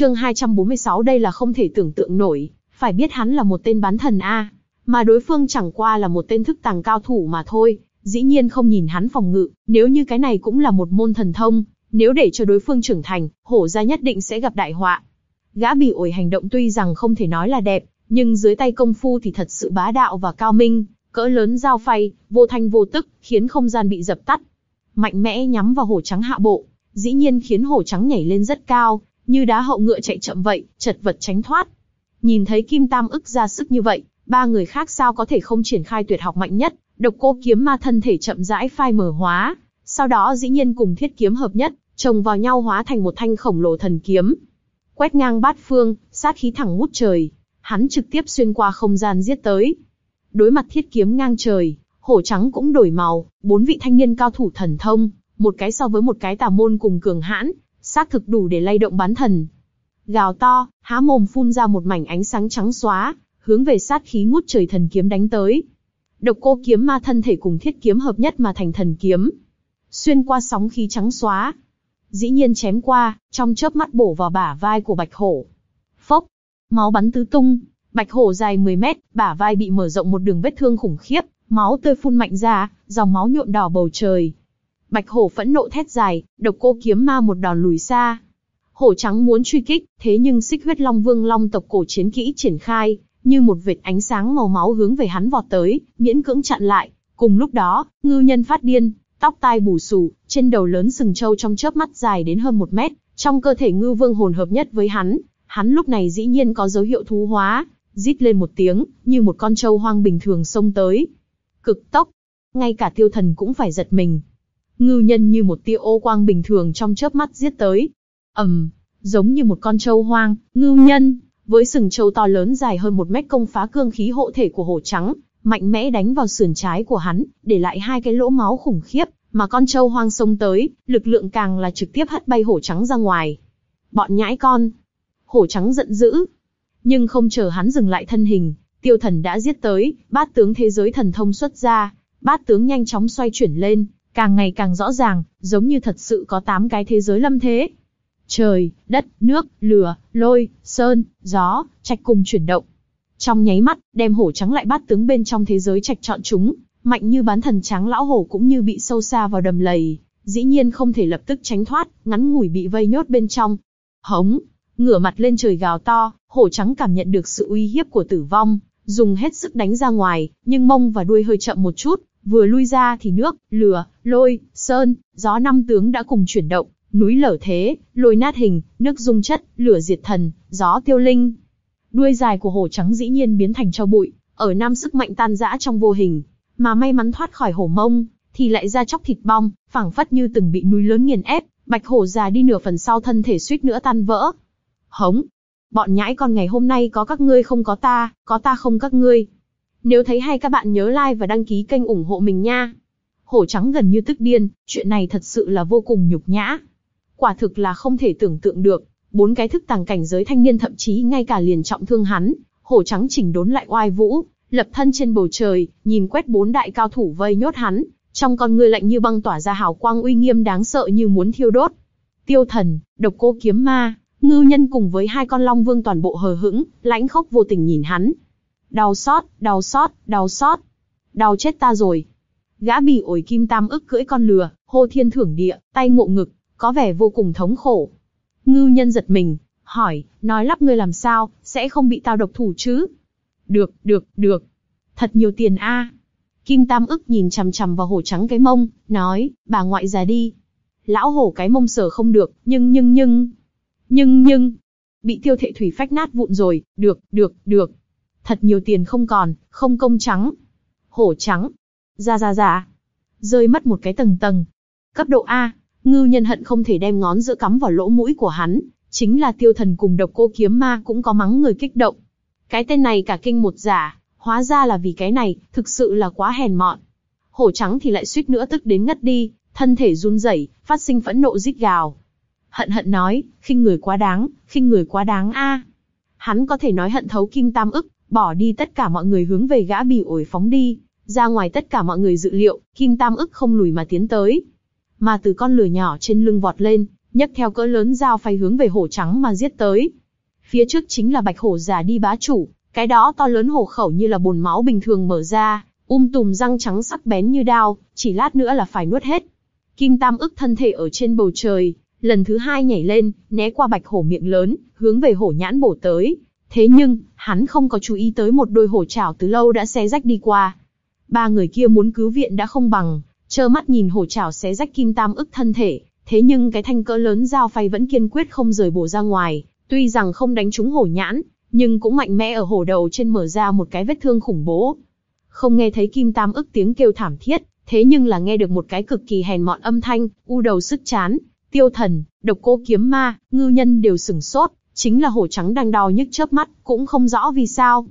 Chương 246 đây là không thể tưởng tượng nổi, phải biết hắn là một tên bán thần a, mà đối phương chẳng qua là một tên thức tàng cao thủ mà thôi, dĩ nhiên không nhìn hắn phòng ngự, nếu như cái này cũng là một môn thần thông, nếu để cho đối phương trưởng thành, hổ gia nhất định sẽ gặp đại họa. Gã bị ổi hành động tuy rằng không thể nói là đẹp, nhưng dưới tay công phu thì thật sự bá đạo và cao minh, cỡ lớn dao phay, vô thanh vô tức, khiến không gian bị dập tắt. Mạnh mẽ nhắm vào hổ trắng hạ bộ, dĩ nhiên khiến hổ trắng nhảy lên rất cao, như đá hậu ngựa chạy chậm vậy, chật vật tránh thoát. Nhìn thấy Kim Tam ức ra sức như vậy, ba người khác sao có thể không triển khai tuyệt học mạnh nhất, độc cô kiếm ma thân thể chậm rãi phai mở hóa, sau đó dĩ nhiên cùng thiết kiếm hợp nhất, chồng vào nhau hóa thành một thanh khổng lồ thần kiếm. Quét ngang bát phương, sát khí thẳng ngút trời, hắn trực tiếp xuyên qua không gian giết tới. Đối mặt thiết kiếm ngang trời, hổ trắng cũng đổi màu, bốn vị thanh niên cao thủ thần thông, một cái so với một cái tà môn cùng cường hãn, xác thực đủ để lay động bán thần. Gào to, há mồm phun ra một mảnh ánh sáng trắng xóa, hướng về sát khí ngút trời thần kiếm đánh tới. Độc cô kiếm ma thân thể cùng thiết kiếm hợp nhất mà thành thần kiếm. Xuyên qua sóng khí trắng xóa. Dĩ nhiên chém qua, trong chớp mắt bổ vào bả vai của bạch hổ. Phốc, máu bắn tứ tung, bạch hổ dài 10 mét, bả vai bị mở rộng một đường vết thương khủng khiếp, máu tươi phun mạnh ra, dòng máu nhuộm đỏ bầu trời. Bạch hổ phẫn nộ thét dài, độc cô kiếm ma một đòn lùi xa. Hổ trắng muốn truy kích, thế nhưng xích huyết long vương long tộc cổ chiến kỹ triển khai, như một vệt ánh sáng màu máu hướng về hắn vọt tới, miễn cưỡng chặn lại. Cùng lúc đó, ngư nhân phát điên, tóc tai bù xù, trên đầu lớn sừng trâu trong chớp mắt dài đến hơn một mét, trong cơ thể ngư vương hồn hợp nhất với hắn, hắn lúc này dĩ nhiên có dấu hiệu thú hóa, rít lên một tiếng, như một con trâu hoang bình thường xông tới. Cực tốc, ngay cả tiêu thần cũng phải giật mình. Ngư nhân như một tia ô quang bình thường trong chớp mắt giết tới. ầm, giống như một con trâu hoang, ngư nhân, với sừng trâu to lớn dài hơn một mét công phá cương khí hộ thể của hổ trắng, mạnh mẽ đánh vào sườn trái của hắn, để lại hai cái lỗ máu khủng khiếp, mà con trâu hoang xông tới, lực lượng càng là trực tiếp hất bay hổ trắng ra ngoài. Bọn nhãi con. Hổ trắng giận dữ. Nhưng không chờ hắn dừng lại thân hình, tiêu thần đã giết tới, bát tướng thế giới thần thông xuất ra, bát tướng nhanh chóng xoay chuyển lên, càng ngày càng rõ ràng, giống như thật sự có tám cái thế giới lâm thế trời, đất, nước, lửa, lôi, sơn, gió, trạch cùng chuyển động. Trong nháy mắt, đem hổ trắng lại bắt tướng bên trong thế giới trạch chọn chúng, mạnh như bán thần trắng lão hổ cũng như bị sâu xa vào đầm lầy, dĩ nhiên không thể lập tức tránh thoát, ngắn ngủi bị vây nhốt bên trong. Hống, ngửa mặt lên trời gào to, hổ trắng cảm nhận được sự uy hiếp của tử vong, dùng hết sức đánh ra ngoài, nhưng mông và đuôi hơi chậm một chút, vừa lui ra thì nước, lửa, lôi, sơn, gió năm tướng đã cùng chuyển động, núi lở thế, lôi nát hình, nước dung chất, lửa diệt thần, gió tiêu linh. Đuôi dài của hổ trắng dĩ nhiên biến thành cho bụi, ở nam sức mạnh tan rã trong vô hình, mà may mắn thoát khỏi hổ mông, thì lại ra chóc thịt bong, phảng phất như từng bị núi lớn nghiền ép, bạch hổ già đi nửa phần sau thân thể suýt nữa tan vỡ. Hống! Bọn nhãi con ngày hôm nay có các ngươi không có ta, có ta không các ngươi. Nếu thấy hay các bạn nhớ like và đăng ký kênh ủng hộ mình nha. Hổ trắng gần như tức điên, chuyện này thật sự là vô cùng nhục nhã quả thực là không thể tưởng tượng được. Bốn cái thức tàng cảnh giới thanh niên thậm chí ngay cả liền trọng thương hắn, hổ trắng chỉnh đốn lại oai vũ, lập thân trên bầu trời, nhìn quét bốn đại cao thủ vây nhốt hắn, trong con người lạnh như băng tỏa ra hào quang uy nghiêm đáng sợ như muốn thiêu đốt. Tiêu thần, độc cô kiếm ma, ngư nhân cùng với hai con long vương toàn bộ hờ hững, lãnh khốc vô tình nhìn hắn. Đau xót, đau xót, đau xót. Đau chết ta rồi. Gã bị ổi kim tam ức cưỡi con lừa, hô thiên thưởng địa, tay ngộ ngực, có vẻ vô cùng thống khổ. Ngư nhân giật mình, hỏi, nói lắp ngươi làm sao, sẽ không bị tao độc thủ chứ? Được, được, được. Thật nhiều tiền a. Kim Tam ức nhìn chằm chằm vào hổ trắng cái mông, nói, bà ngoại già đi. Lão hổ cái mông sờ không được, nhưng nhưng nhưng. Nhưng nhưng. Bị tiêu thệ thủy phách nát vụn rồi, được, được, được. Thật nhiều tiền không còn, không công trắng. Hổ trắng. Ra ra ra. Rơi mất một cái tầng tầng. Cấp độ A. ngư nhân hận không thể đem ngón giữa cắm vào lỗ mũi của hắn, chính là tiêu thần cùng độc cô kiếm ma cũng có mắng người kích động. Cái tên này cả kinh một giả, hóa ra là vì cái này, thực sự là quá hèn mọn. Hổ trắng thì lại suýt nữa tức đến ngất đi, thân thể run rẩy, phát sinh phẫn nộ rít gào. Hận hận nói, khinh người quá đáng, khinh người quá đáng a. Hắn có thể nói hận thấu kim tam ức, bỏ đi tất cả mọi người hướng về gã bỉ ổi phóng đi, ra ngoài tất cả mọi người dự liệu, kim tam ức không lùi mà tiến tới, mà từ con lửa nhỏ trên lưng vọt lên, nhấc theo cỡ lớn dao phay hướng về hổ trắng mà giết tới. Phía trước chính là bạch hổ già đi bá chủ, cái đó to lớn hổ khẩu như là bồn máu bình thường mở ra, um tùm răng trắng sắc bén như đao, chỉ lát nữa là phải nuốt hết. Kim Tam ức thân thể ở trên bầu trời, lần thứ hai nhảy lên, né qua bạch hổ miệng lớn, hướng về hổ nhãn bổ tới. Thế nhưng, hắn không có chú ý tới một đôi hổ chảo từ lâu đã xé rách đi qua. Ba người kia muốn cứu viện đã không bằng, trơ mắt nhìn hổ chảo xé rách kim tam ức thân thể, thế nhưng cái thanh cỡ lớn dao phay vẫn kiên quyết không rời bổ ra ngoài, tuy rằng không đánh trúng hổ nhãn, nhưng cũng mạnh mẽ ở hổ đầu trên mở ra một cái vết thương khủng bố. Không nghe thấy kim tam ức tiếng kêu thảm thiết, thế nhưng là nghe được một cái cực kỳ hèn mọn âm thanh, u đầu sức chán, tiêu thần, độc cô kiếm ma, ngư nhân đều sửng sốt, chính là hổ trắng đang đau nhức chớp mắt, cũng không rõ vì sao.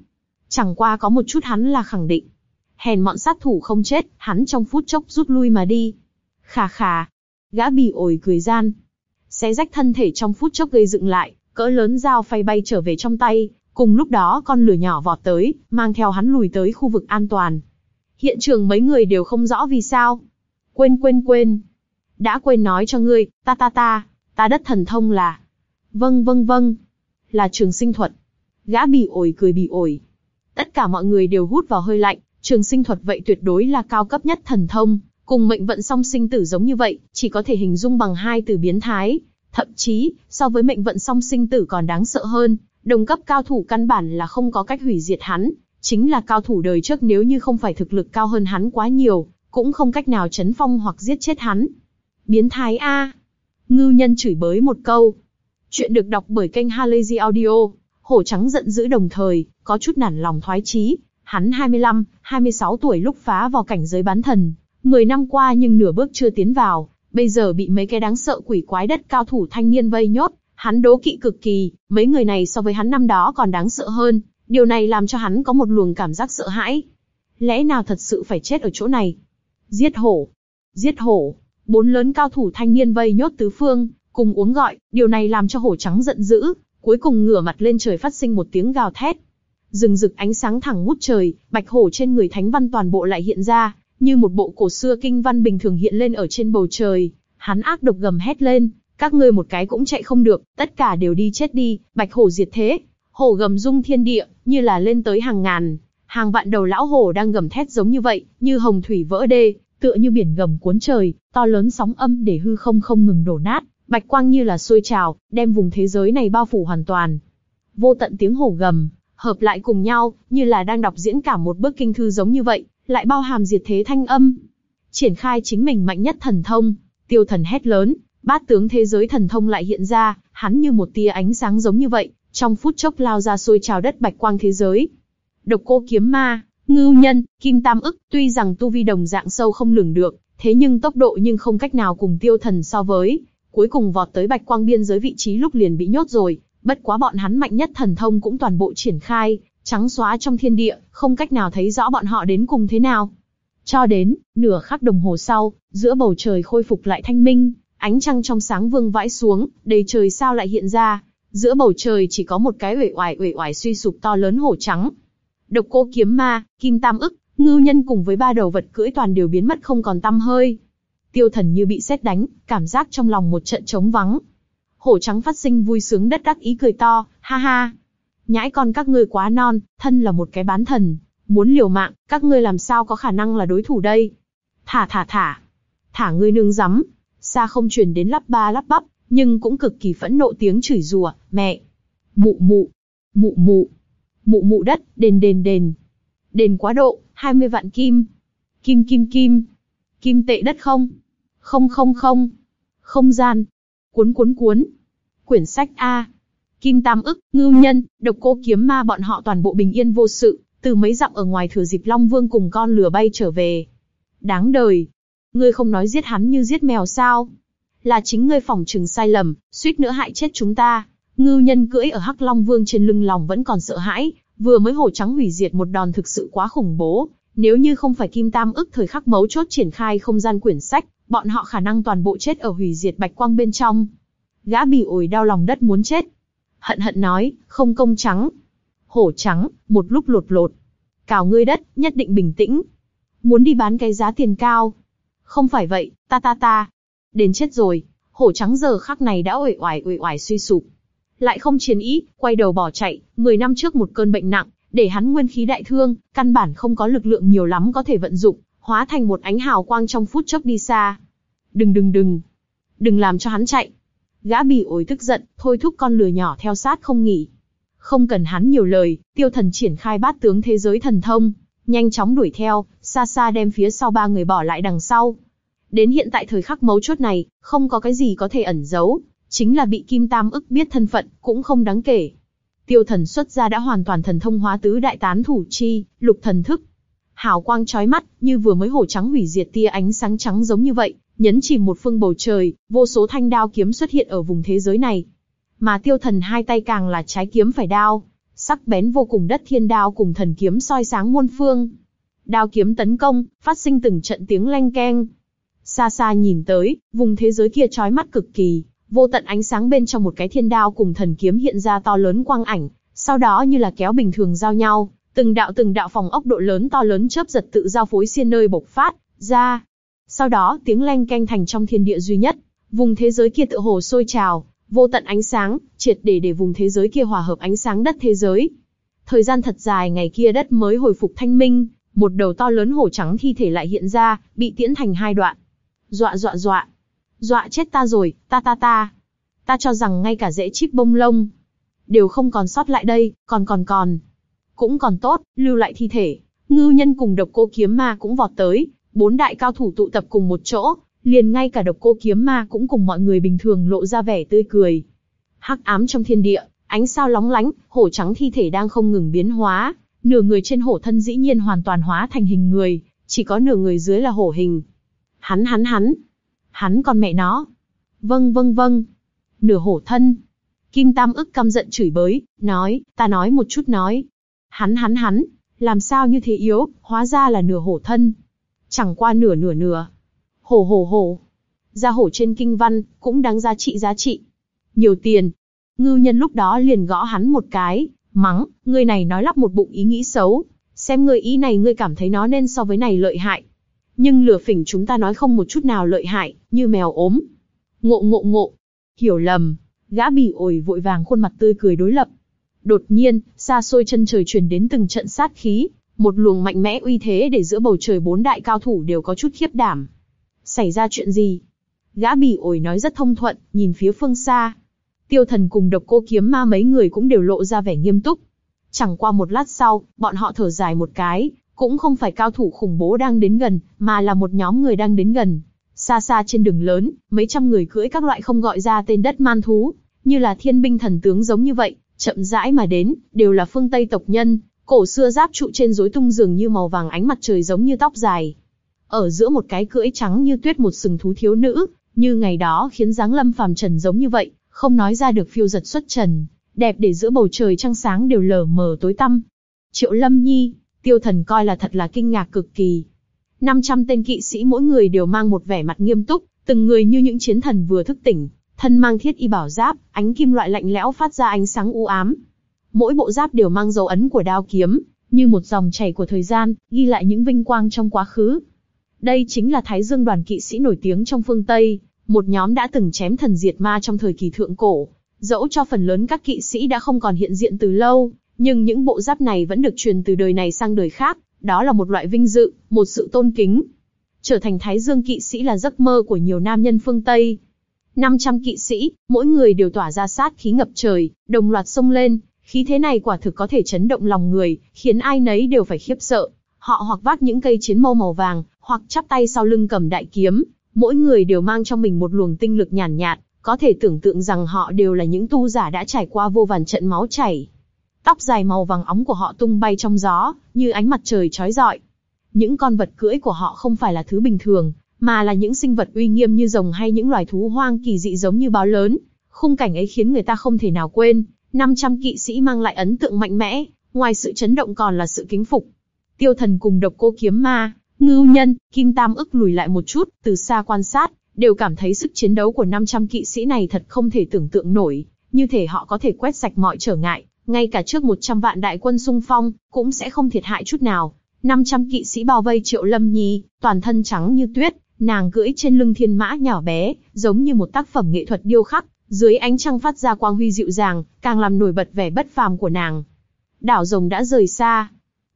Chẳng qua có một chút hắn là khẳng định. Hèn mọn sát thủ không chết, hắn trong phút chốc rút lui mà đi. Khà khà. Gã bì ổi cười gian. Xé rách thân thể trong phút chốc gây dựng lại, cỡ lớn dao phay bay trở về trong tay. Cùng lúc đó con lửa nhỏ vọt tới, mang theo hắn lùi tới khu vực an toàn. Hiện trường mấy người đều không rõ vì sao. Quên quên quên. Đã quên nói cho ngươi, ta ta ta, ta đất thần thông là. Vâng vâng vâng. Là trường sinh thuật. Gã bỉ ổi cười bỉ ổi. Tất cả mọi người đều hút vào hơi lạnh, trường sinh thuật vậy tuyệt đối là cao cấp nhất thần thông, cùng mệnh vận song sinh tử giống như vậy, chỉ có thể hình dung bằng hai từ biến thái. Thậm chí, so với mệnh vận song sinh tử còn đáng sợ hơn, đồng cấp cao thủ căn bản là không có cách hủy diệt hắn, chính là cao thủ đời trước nếu như không phải thực lực cao hơn hắn quá nhiều, cũng không cách nào chấn phong hoặc giết chết hắn. Biến thái A. Ngư nhân chửi bới một câu. Chuyện được đọc bởi kênh Halazy Audio. Hổ trắng giận dữ đồng thời, có chút nản lòng thoái chí. Hắn 25, 26 tuổi lúc phá vào cảnh giới bán thần. 10 năm qua nhưng nửa bước chưa tiến vào. Bây giờ bị mấy cái đáng sợ quỷ quái đất cao thủ thanh niên vây nhốt. Hắn đố kỵ cực kỳ, mấy người này so với hắn năm đó còn đáng sợ hơn. Điều này làm cho hắn có một luồng cảm giác sợ hãi. Lẽ nào thật sự phải chết ở chỗ này? Giết hổ! Giết hổ! Bốn lớn cao thủ thanh niên vây nhốt tứ phương, cùng uống gọi, điều này làm cho hổ trắng giận dữ, cuối cùng ngửa mặt lên trời phát sinh một tiếng gào thét. Rừng rực ánh sáng thẳng ngút trời, bạch hổ trên người thánh văn toàn bộ lại hiện ra, như một bộ cổ xưa kinh văn bình thường hiện lên ở trên bầu trời. Hắn ác độc gầm hét lên, các ngươi một cái cũng chạy không được, tất cả đều đi chết đi, bạch hổ diệt thế. Hổ gầm rung thiên địa, như là lên tới hàng ngàn, hàng vạn đầu lão hổ đang gầm thét giống như vậy, như hồng thủy vỡ đê, tựa như biển gầm cuốn trời, to lớn sóng âm để hư không không ngừng đổ nát, bạch quang như là sôi trào, đem vùng thế giới này bao phủ hoàn toàn. Vô tận tiếng hổ gầm, hợp lại cùng nhau, như là đang đọc diễn cả một bức kinh thư giống như vậy, lại bao hàm diệt thế thanh âm. Triển khai chính mình mạnh nhất thần thông, tiêu thần hét lớn, bát tướng thế giới thần thông lại hiện ra, hắn như một tia ánh sáng giống như vậy, trong phút chốc lao ra sôi trào đất bạch quang thế giới. Độc cô kiếm ma, Ngưu nhân, kim tam ức, tuy rằng tu vi đồng dạng sâu không lường được, thế nhưng tốc độ nhưng không cách nào cùng tiêu thần so với. Cuối cùng vọt tới bạch quang biên giới vị trí lúc liền bị nhốt rồi, bất quá bọn hắn mạnh nhất thần thông cũng toàn bộ triển khai, trắng xóa trong thiên địa, không cách nào thấy rõ bọn họ đến cùng thế nào. Cho đến, nửa khắc đồng hồ sau, giữa bầu trời khôi phục lại thanh minh, ánh trăng trong sáng vương vãi xuống, đầy trời sao lại hiện ra. Giữa bầu trời chỉ có một cái uể oải uể oải suy sụp to lớn hổ trắng, Độc cô kiếm ma, kim tam ức, ngưu nhân cùng với ba đầu vật cưỡi toàn đều biến mất không còn tăm hơi. Tiêu thần như bị sét đánh, cảm giác trong lòng một trận trống vắng. Hổ trắng phát sinh vui sướng đất đắc ý cười to, ha ha. Nhãi con các ngươi quá non, thân là một cái bán thần, muốn liều mạng, các ngươi làm sao có khả năng là đối thủ đây. Thả thả thả, thả ngươi nương rắm, xa không truyền đến lắp ba lắp bắp, nhưng cũng cực kỳ phẫn nộ tiếng chửi rủa, mẹ, mụ mụ, mụ mụ, mụ mụ đất, đền đền đền. Đền quá độ, 20 vạn kim. Kim kim kim. Kim tệ đất không? Không không không. Không gian. Cuốn cuốn cuốn. Quyển sách A. Kim tam ức, ngưu nhân, độc cô kiếm ma bọn họ toàn bộ bình yên vô sự, từ mấy dặm ở ngoài thừa dịp Long Vương cùng con lửa bay trở về. Đáng đời. Ngươi không nói giết hắn như giết mèo sao? Là chính ngươi phỏng trừng sai lầm, suýt nữa hại chết chúng ta. Ngưu nhân cưỡi ở Hắc Long Vương trên lưng lòng vẫn còn sợ hãi, vừa mới hổ trắng hủy diệt một đòn thực sự quá khủng bố. Nếu như không phải Kim Tam ức thời khắc mấu chốt triển khai không gian quyển sách, bọn họ khả năng toàn bộ chết ở hủy diệt bạch quang bên trong. Gã bỉ ổi đau lòng đất muốn chết. Hận hận nói, không công trắng. Hổ trắng, một lúc lột lột. Cào ngươi đất, nhất định bình tĩnh. Muốn đi bán cái giá tiền cao. Không phải vậy, ta ta ta. Đến chết rồi, hổ trắng giờ khắc này đã uể oải uể oải suy sụp. Lại không chiến ý, quay đầu bỏ chạy, 10 năm trước một cơn bệnh nặng, để hắn nguyên khí đại thương, căn bản không có lực lượng nhiều lắm có thể vận dụng, hóa thành một ánh hào quang trong phút chốc đi xa. Đừng đừng đừng, đừng làm cho hắn chạy. Gã bỉ ổi tức giận, thôi thúc con lừa nhỏ theo sát không nghỉ. Không cần hắn nhiều lời, tiêu thần triển khai bát tướng thế giới thần thông, nhanh chóng đuổi theo, xa xa đem phía sau ba người bỏ lại đằng sau. Đến hiện tại thời khắc mấu chốt này, không có cái gì có thể ẩn giấu, chính là bị Kim Tam ức biết thân phận, cũng không đáng kể. Tiêu thần xuất ra đã hoàn toàn thần thông hóa tứ đại tán thủ chi, lục thần thức. Hào quang chói mắt, như vừa mới hổ trắng hủy diệt tia ánh sáng trắng giống như vậy, nhấn chìm một phương bầu trời, vô số thanh đao kiếm xuất hiện ở vùng thế giới này. Mà tiêu thần hai tay càng là trái kiếm phải đao, sắc bén vô cùng đất thiên đao cùng thần kiếm soi sáng muôn phương. Đao kiếm tấn công, phát sinh từng trận tiếng leng keng. Xa xa nhìn tới, vùng thế giới kia chói mắt cực kỳ, vô tận ánh sáng bên trong một cái thiên đao cùng thần kiếm hiện ra to lớn quang ảnh, sau đó như là kéo bình thường giao nhau, từng đạo từng đạo phòng ốc độ lớn to lớn chớp giật tự giao phối xiên nơi bộc phát ra. Sau đó tiếng leng keng thành trong thiên địa duy nhất, vùng thế giới kia tự hồ sôi trào, vô tận ánh sáng, triệt để để vùng thế giới kia hòa hợp ánh sáng đất thế giới. Thời gian thật dài ngày kia đất mới hồi phục thanh minh, một đầu to lớn hổ trắng thi thể lại hiện ra, bị tiễn thành hai đoạn. Dọa dọa dọa, dọa chết ta rồi, ta ta ta. Ta cho rằng ngay cả dễ chip bông lông, đều không còn sót lại đây, còn còn còn. Cũng còn tốt, lưu lại thi thể. Ngư nhân cùng độc cô kiếm ma cũng vọt tới, bốn đại cao thủ tụ tập cùng một chỗ, liền ngay cả độc cô kiếm ma cũng cùng mọi người bình thường lộ ra vẻ tươi cười. Hắc ám trong thiên địa, ánh sao lóng lánh, hổ trắng thi thể đang không ngừng biến hóa, nửa người trên hổ thân dĩ nhiên hoàn toàn hóa thành hình người, chỉ có nửa người dưới là hổ hình. Hắn hắn hắn, hắn con mẹ nó. Vâng vâng vâng, nửa hổ thân. Kim Tam ức căm giận chửi bới, nói, ta nói một chút nói. Hắn hắn hắn, làm sao như thế yếu, hóa ra là nửa hổ thân. Chẳng qua nửa nửa nửa, Hổ hổ hổ. gia hổ trên kinh văn, cũng đáng giá trị giá trị. Nhiều tiền. Ngư nhân lúc đó liền gõ hắn một cái, mắng, người này nói lắp một bụng ý nghĩ xấu. Xem người ý này ngươi cảm thấy nó nên so với này lợi hại. Nhưng lửa phỉnh chúng ta nói không một chút nào lợi hại, như mèo ốm. Ngộ ngộ ngộ. Hiểu lầm. Gã bỉ ổi vội vàng khuôn mặt tươi cười đối lập. Đột nhiên, xa xôi chân trời truyền đến từng trận sát khí, một luồng mạnh mẽ uy thế để giữa bầu trời bốn đại cao thủ đều có chút khiếp đảm. Xảy ra chuyện gì? Gã bỉ ổi nói rất thông thuận, nhìn phía phương xa. Tiêu thần cùng độc cô kiếm ma mấy người cũng đều lộ ra vẻ nghiêm túc. Chẳng qua một lát sau, bọn họ thở dài một cái, cũng không phải cao thủ khủng bố đang đến gần, mà là một nhóm người đang đến gần. Xa xa trên đường lớn, mấy trăm người cưỡi các loại không gọi ra tên đất man thú, như là thiên binh thần tướng giống như vậy, chậm rãi mà đến, đều là phương Tây tộc nhân, cổ xưa giáp trụ trên rối tung dường như màu vàng ánh mặt trời giống như tóc dài, ở giữa một cái cưỡi trắng như tuyết một sừng thú thiếu nữ, như ngày đó khiến dáng lâm phàm trần giống như vậy, không nói ra được phiêu giật xuất trần, đẹp để giữa bầu trời trăng sáng đều lờ mờ tối tăm. Triệu Lâm Nhi, tiêu thần coi là thật là kinh ngạc cực kỳ. 500 tên kỵ sĩ mỗi người đều mang một vẻ mặt nghiêm túc, từng người như những chiến thần vừa thức tỉnh, thân mang thiết y bảo giáp, ánh kim loại lạnh lẽo phát ra ánh sáng u ám. Mỗi bộ giáp đều mang dấu ấn của đao kiếm, như một dòng chảy của thời gian, ghi lại những vinh quang trong quá khứ. Đây chính là Thái Dương đoàn kỵ sĩ nổi tiếng trong phương Tây, một nhóm đã từng chém thần diệt ma trong thời kỳ thượng cổ. Dẫu cho phần lớn các kỵ sĩ đã không còn hiện diện từ lâu, nhưng những bộ giáp này vẫn được truyền từ đời này sang đời khác, đó là một loại vinh dự, một sự tôn kính. Trở thành Thái Dương kỵ sĩ là giấc mơ của nhiều nam nhân phương Tây. 500 kỵ sĩ, mỗi người đều tỏa ra sát khí ngập trời, đồng loạt xông lên, khí thế này quả thực có thể chấn động lòng người, khiến ai nấy đều phải khiếp sợ. Họ hoặc vác những cây chiến mâu màu vàng, hoặc chắp tay sau lưng cầm đại kiếm, mỗi người đều mang trong mình một luồng tinh lực nhàn nhạt, nhạt, có thể tưởng tượng rằng họ đều là những tu giả đã trải qua vô vàn trận máu chảy. Tóc dài màu vàng óng của họ tung bay trong gió, như ánh mặt trời chói rọi. Những con vật cưỡi của họ không phải là thứ bình thường, mà là những sinh vật uy nghiêm như rồng hay những loài thú hoang kỳ dị giống như báo lớn. Khung cảnh ấy khiến người ta không thể nào quên, 500 kỵ sĩ mang lại ấn tượng mạnh mẽ, ngoài sự chấn động còn là sự kính phục. Tiêu thần cùng độc cô kiếm ma, ngưu nhân, kim tam ức lùi lại một chút, từ xa quan sát, đều cảm thấy sức chiến đấu của 500 kỵ sĩ này thật không thể tưởng tượng nổi, như thể họ có thể quét sạch mọi trở ngại, ngay cả trước 100 vạn đại quân xung phong, cũng sẽ không thiệt hại chút nào. 500 kỵ sĩ bao vây triệu lâm nhi, toàn thân trắng như tuyết, Nàng cưỡi trên lưng thiên mã nhỏ bé, giống như một tác phẩm nghệ thuật điêu khắc, dưới ánh trăng phát ra quang huy dịu dàng, càng làm nổi bật vẻ bất phàm của nàng. Đảo rồng đã rời xa.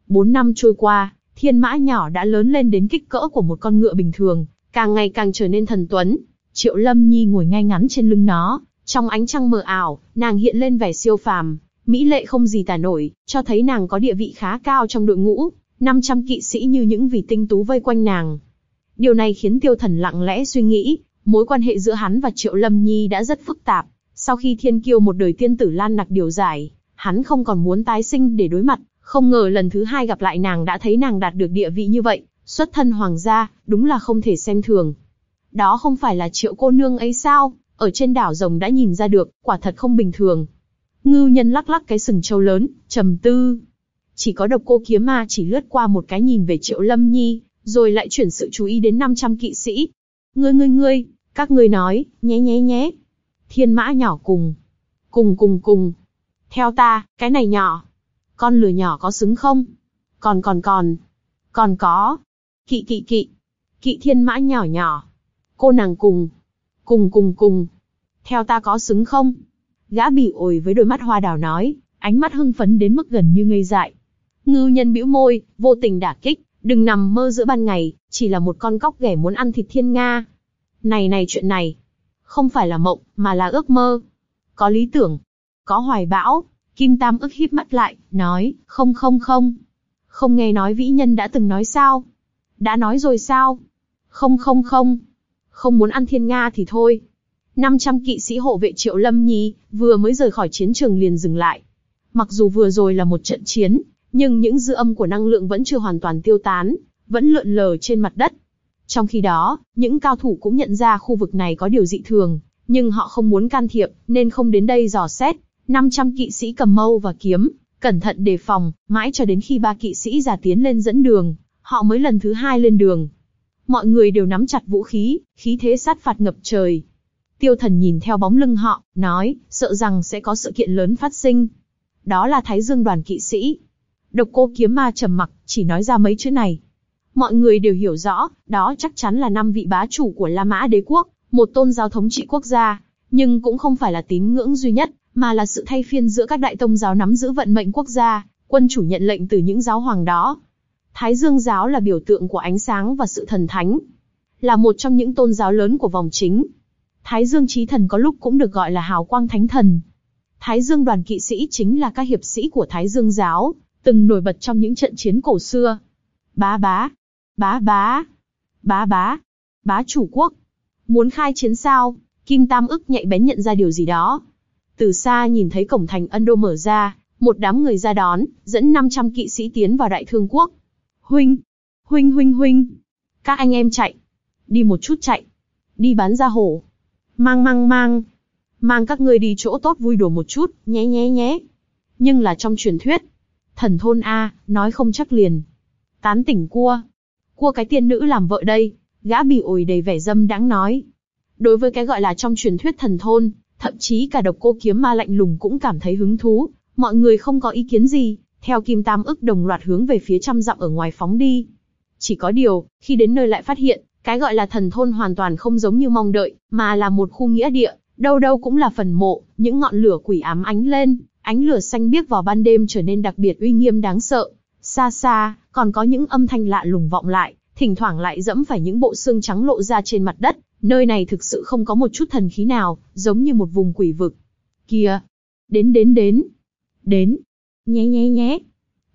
Bốn năm trôi qua, thiên mã nhỏ đã lớn lên đến kích cỡ của một con ngựa bình thường, càng ngày càng trở nên thần tuấn. Triệu Lâm Nhi ngồi ngay ngắn trên lưng nó, trong ánh trăng mờ ảo, nàng hiện lên vẻ siêu phàm, mỹ lệ không gì tả nổi, cho thấy nàng có địa vị khá cao trong đội ngũ, 500 kỵ sĩ như những vì tinh tú vây quanh nàng. Điều này khiến tiêu thần lặng lẽ suy nghĩ, mối quan hệ giữa hắn và Triệu Lâm Nhi đã rất phức tạp. Sau khi thiên kiêu một đời tiên tử Lan Nặc điều giải, hắn không còn muốn tái sinh để đối mặt, không ngờ lần thứ hai gặp lại nàng đã thấy nàng đạt được địa vị như vậy, xuất thân hoàng gia, đúng là không thể xem thường. Đó không phải là triệu cô nương ấy sao, ở trên đảo rồng đã nhìn ra được, quả thật không bình thường. Ngưu nhân lắc lắc cái sừng trâu lớn, trầm tư. Chỉ có độc cô kiếm ma chỉ lướt qua một cái nhìn về triệu lâm nhi, rồi lại chuyển sự chú ý đến 500 kỵ sĩ. Ngươi ngươi ngươi, các ngươi nói, nhé nhé nhé. Thiên mã nhỏ cùng. Cùng cùng cùng. Theo ta, cái này nhỏ. Con lừa nhỏ có xứng không? Còn còn còn. Còn có. Kỵ kỵ kỵ. Kỵ thiên mã nhỏ nhỏ. Cô nàng cùng. Cùng cùng cùng. Theo ta có xứng không? Gã bị ổi với đôi mắt hoa đào nói, ánh mắt hưng phấn đến mức gần như ngây dại. Ngưu nhân bĩu môi, vô tình đả kích, đừng nằm mơ giữa ban ngày, chỉ là một con cóc ghẻ muốn ăn thịt thiên nga. Này này chuyện này, không phải là mộng, mà là ước mơ. Có lý tưởng, có hoài bão, Kim Tam ức híp mắt lại, nói, không không không. Không nghe nói vĩ nhân đã từng nói sao? Đã nói rồi sao? Không không không. Không muốn ăn thiên Nga thì thôi. 500 kỵ sĩ hộ vệ triệu lâm nhi, vừa mới rời khỏi chiến trường liền dừng lại. Mặc dù vừa rồi là một trận chiến, nhưng những dư âm của năng lượng vẫn chưa hoàn toàn tiêu tán, vẫn lượn lờ trên mặt đất. Trong khi đó, những cao thủ cũng nhận ra khu vực này có điều dị thường, nhưng họ không muốn can thiệp, nên không đến đây dò xét. 500 kỵ sĩ cầm mâu và kiếm, cẩn thận đề phòng, mãi cho đến khi ba kỵ sĩ già tiến lên dẫn đường, họ mới lần thứ hai lên đường. Mọi người đều nắm chặt vũ khí, khí thế sát phạt ngập trời. Tiêu thần nhìn theo bóng lưng họ, nói, sợ rằng sẽ có sự kiện lớn phát sinh. Đó là Thái Dương đoàn kỵ sĩ. Độc cô kiếm ma trầm mặc, chỉ nói ra mấy chữ này. Mọi người đều hiểu rõ, đó chắc chắn là năm vị bá chủ của La Mã đế quốc, một tôn giáo thống trị quốc gia, nhưng cũng không phải là tín ngưỡng duy nhất, mà là sự thay phiên giữa các đại tông giáo nắm giữ vận mệnh quốc gia, quân chủ nhận lệnh từ những giáo hoàng đó. Thái Dương giáo là biểu tượng của ánh sáng và sự thần thánh, là một trong những tôn giáo lớn của vòng chính. Thái Dương Chí Thần có lúc cũng được gọi là Hào Quang Thánh Thần. Thái Dương đoàn kỵ sĩ chính là các hiệp sĩ của Thái Dương giáo, từng nổi bật trong những trận chiến cổ xưa. Bá bá, bá bá, bá bá, bá chủ quốc. Muốn khai chiến sao? Kim Tam ức nhạy bén nhận ra điều gì đó. Từ xa nhìn thấy cổng thành Ân Đô mở ra, một đám người ra đón, dẫn 500 kỵ sĩ tiến vào Đại Thương Quốc. Huynh, huynh huynh huynh, các anh em chạy, đi một chút chạy, đi bán ra hổ, mang mang mang, mang các ngươi đi chỗ tốt vui đùa một chút, nhé nhé nhé. Nhưng là trong truyền thuyết, thần thôn A, nói không chắc liền. Tán tỉnh cua, cua cái tiên nữ làm vợ đây, gã bị ổi đầy vẻ dâm đáng nói. Đối với cái gọi là trong truyền thuyết thần thôn, thậm chí cả độc cô kiếm ma lạnh lùng cũng cảm thấy hứng thú, mọi người không có ý kiến gì, theo Kim Tam ức đồng loạt hướng về phía trăm dặm ở ngoài phóng đi. Chỉ có điều, khi đến nơi lại phát hiện, cái gọi là thần thôn hoàn toàn không giống như mong đợi, mà là một khu nghĩa địa, đâu đâu cũng là phần mộ, những ngọn lửa quỷ ám ánh lên, ánh lửa xanh biếc vào ban đêm trở nên đặc biệt uy nghiêm đáng sợ. Xa xa, còn có những âm thanh lạ lùng vọng lại, thỉnh thoảng lại dẫm phải những bộ xương trắng lộ ra trên mặt đất, Nơi này thực sự không có một chút thần khí nào, giống như một vùng quỷ vực. Kìa! Đến đến đến! Đến! Nhé nhé nhé!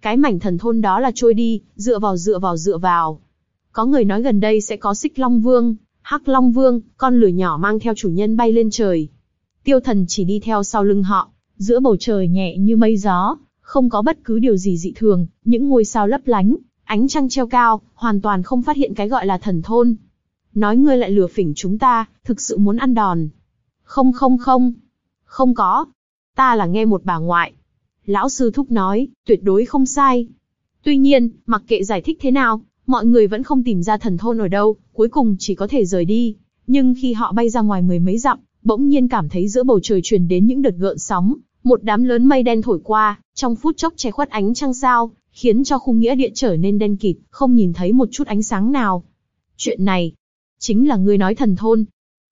Cái mảnh thần thôn đó là trôi đi, dựa vào dựa vào dựa vào. Có người nói gần đây sẽ có xích long vương, hắc long vương, con lửa nhỏ mang theo chủ nhân bay lên trời. Tiêu thần chỉ đi theo sau lưng họ, giữa bầu trời nhẹ như mây gió, không có bất cứ điều gì dị thường, những ngôi sao lấp lánh, ánh trăng treo cao, hoàn toàn không phát hiện cái gọi là thần thôn nói ngươi lại lừa phỉnh chúng ta, thực sự muốn ăn đòn. Không không không, không có, ta là nghe một bà ngoại. Lão sư thúc nói, tuyệt đối không sai. Tuy nhiên, mặc kệ giải thích thế nào, mọi người vẫn không tìm ra thần thôn ở đâu, cuối cùng chỉ có thể rời đi. Nhưng khi họ bay ra ngoài mười mấy dặm, bỗng nhiên cảm thấy giữa bầu trời truyền đến những đợt gợn sóng, một đám lớn mây đen thổi qua, trong phút chốc che khuất ánh trăng sao, khiến cho khung nghĩa địa trở nên đen kịt, không nhìn thấy một chút ánh sáng nào. Chuyện này, Chính là ngươi nói thần thôn.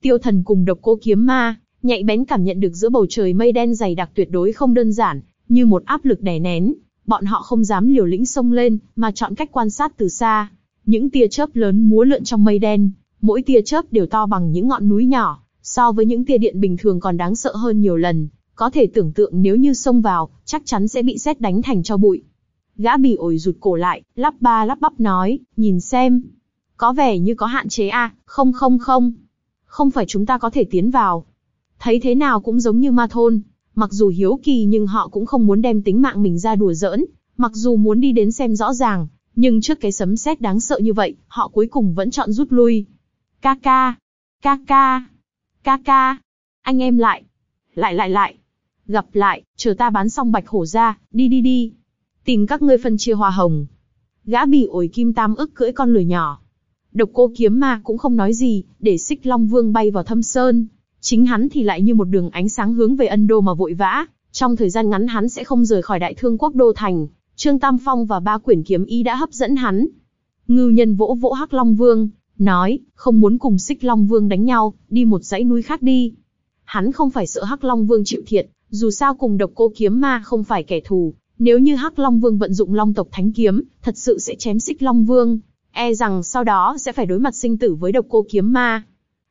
Tiêu thần cùng độc cô kiếm ma, nhạy bén cảm nhận được giữa bầu trời mây đen dày đặc tuyệt đối không đơn giản, như một áp lực đè nén. Bọn họ không dám liều lĩnh xông lên, mà chọn cách quan sát từ xa. Những tia chớp lớn múa lượn trong mây đen, mỗi tia chớp đều to bằng những ngọn núi nhỏ, so với những tia điện bình thường còn đáng sợ hơn nhiều lần. Có thể tưởng tượng nếu như xông vào, chắc chắn sẽ bị xét đánh thành cho bụi. Gã bỉ ổi rụt cổ lại, lắp ba lắp bắp nói, nhìn xem. Có vẻ như có hạn chế a, à? không không không. Không phải chúng ta có thể tiến vào. Thấy thế nào cũng giống như ma thôn. Mặc dù hiếu kỳ nhưng họ cũng không muốn đem tính mạng mình ra đùa giỡn. Mặc dù muốn đi đến xem rõ ràng, nhưng trước cái sấm sét đáng sợ như vậy, họ cuối cùng vẫn chọn rút lui. Ca ca, ca ca, ca ca, anh em lại, lại lại lại, gặp lại, chờ ta bán xong bạch hổ ra, đi đi đi, tìm các ngươi phân chia hoa hồng. Gã bỉ ổi kim tam ức cưỡi con lười nhỏ. Độc cô kiếm ma cũng không nói gì, để xích long vương bay vào thâm sơn. Chính hắn thì lại như một đường ánh sáng hướng về ân đô mà vội vã, trong thời gian ngắn hắn sẽ không rời khỏi đại thương quốc đô thành. Trương Tam Phong và ba quyển kiếm ý đã hấp dẫn hắn. Ngưu nhân vỗ vỗ hắc long vương, nói, không muốn cùng xích long vương đánh nhau, đi một dãy núi khác đi. Hắn không phải sợ hắc long vương chịu thiệt, dù sao cùng độc cô kiếm ma không phải kẻ thù, nếu như hắc long vương vận dụng long tộc thánh kiếm, thật sự sẽ chém xích long vương, e rằng sau đó sẽ phải đối mặt sinh tử với độc cô kiếm ma.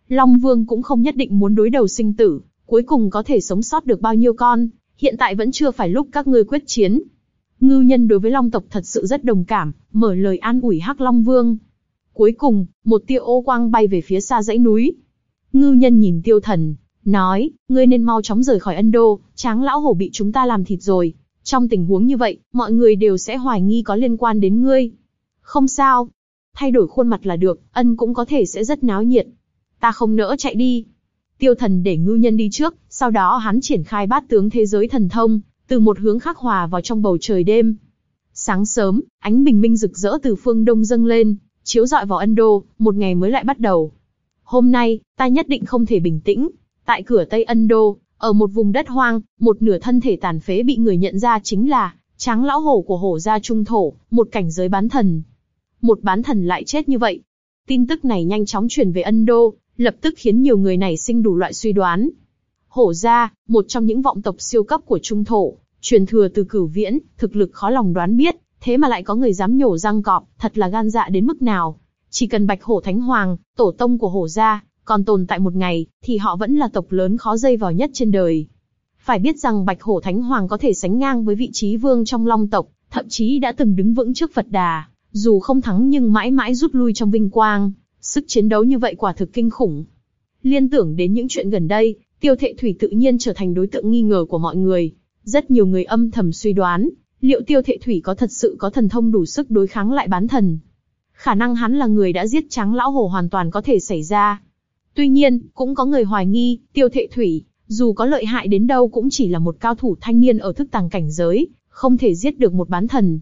Long vương cũng không nhất định muốn đối đầu sinh tử, cuối cùng có thể sống sót được bao nhiêu con, hiện tại vẫn chưa phải lúc các ngươi quyết chiến. Ngưu nhân đối với long tộc thật sự rất đồng cảm, mở lời an ủi hắc long vương. Cuối cùng, một tia ô quang bay về phía xa dãy núi. Ngưu nhân nhìn tiêu thần, nói, ngươi nên mau chóng rời khỏi Ân Đô, tráng lão hổ bị chúng ta làm thịt rồi. Trong tình huống như vậy, mọi người đều sẽ hoài nghi có liên quan đến ngươi. Không sao. Thay đổi khuôn mặt là được, ân cũng có thể sẽ rất náo nhiệt. Ta không nỡ chạy đi. Tiêu thần để ngưu nhân đi trước, sau đó hắn triển khai bát tướng thế giới thần thông, từ một hướng khác hòa vào trong bầu trời đêm. Sáng sớm, ánh bình minh rực rỡ từ phương đông dâng lên, chiếu rọi vào Ân Đô, một ngày mới lại bắt đầu. Hôm nay, ta nhất định không thể bình tĩnh. Tại cửa Tây Ân Đô, ở một vùng đất hoang, một nửa thân thể tàn phế bị người nhận ra chính là tráng lão hổ của hổ gia trung thổ, một cảnh giới bán thần. Một bán thần lại chết như vậy. Tin tức này nhanh chóng truyền về Ân Đô, lập tức khiến nhiều người này sinh đủ loại suy đoán. Hổ gia, một trong những vọng tộc siêu cấp của trung thổ, truyền thừa từ cửu viễn, thực lực khó lòng đoán biết, thế mà lại có người dám nhổ răng cọp, thật là gan dạ đến mức nào. Chỉ cần bạch hổ thánh hoàng, tổ tông của hổ gia, còn tồn tại một ngày, thì họ vẫn là tộc lớn khó dây vào nhất trên đời. Phải biết rằng Bạch Hổ Thánh Hoàng có thể sánh ngang với vị trí vương trong Long tộc, thậm chí đã từng đứng vững trước Phật Đà, dù không thắng nhưng mãi mãi rút lui trong vinh quang, sức chiến đấu như vậy quả thực kinh khủng. Liên tưởng đến những chuyện gần đây, Tiêu Thệ Thủy tự nhiên trở thành đối tượng nghi ngờ của mọi người. Rất nhiều người âm thầm suy đoán, liệu Tiêu Thệ Thủy có thật sự có thần thông đủ sức đối kháng lại bán thần? Khả năng hắn là người đã giết trắng lão Hồ hoàn toàn có thể xảy ra. Tuy nhiên, cũng có người hoài nghi, tiêu thệ thủy, dù có lợi hại đến đâu cũng chỉ là một cao thủ thanh niên ở thức tàng cảnh giới, không thể giết được một bán thần.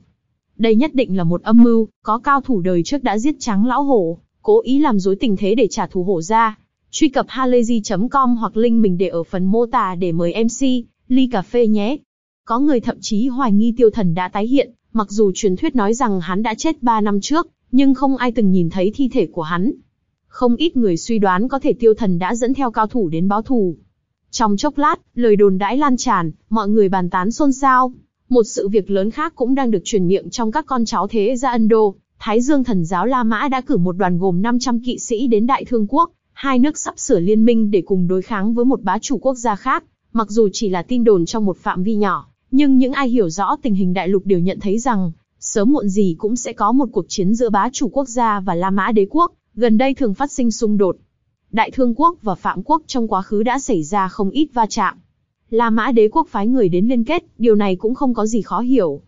Đây nhất định là một âm mưu, có cao thủ đời trước đã giết trắng lão hổ, cố ý làm dối tình thế để trả thù hổ ra. Truy cập halayzi.com hoặc link mình để ở phần mô tả để mời MC, ly cà phê nhé. Có người thậm chí hoài nghi tiêu thần đã tái hiện, mặc dù truyền thuyết nói rằng hắn đã chết 3 năm trước, nhưng không ai từng nhìn thấy thi thể của hắn. Không ít người suy đoán có thể tiêu thần đã dẫn theo cao thủ đến báo thù. Trong chốc lát, lời đồn đãi lan tràn, mọi người bàn tán xôn xao. Một sự việc lớn khác cũng đang được truyền miệng trong các con cháu thế gia Ấn Độ. Thái Dương thần giáo La Mã đã cử một đoàn gồm 500 kỵ sĩ đến Đại Thương Quốc, hai nước sắp sửa liên minh để cùng đối kháng với một bá chủ quốc gia khác. Mặc dù chỉ là tin đồn trong một phạm vi nhỏ, nhưng những ai hiểu rõ tình hình đại lục đều nhận thấy rằng, sớm muộn gì cũng sẽ có một cuộc chiến giữa bá chủ quốc gia và La Mã đế quốc, gần đây thường phát sinh xung đột. Đại Thương quốc và Phạm quốc trong quá khứ đã xảy ra không ít va chạm. La Mã đế quốc phái người đến liên kết, điều này cũng không có gì khó hiểu.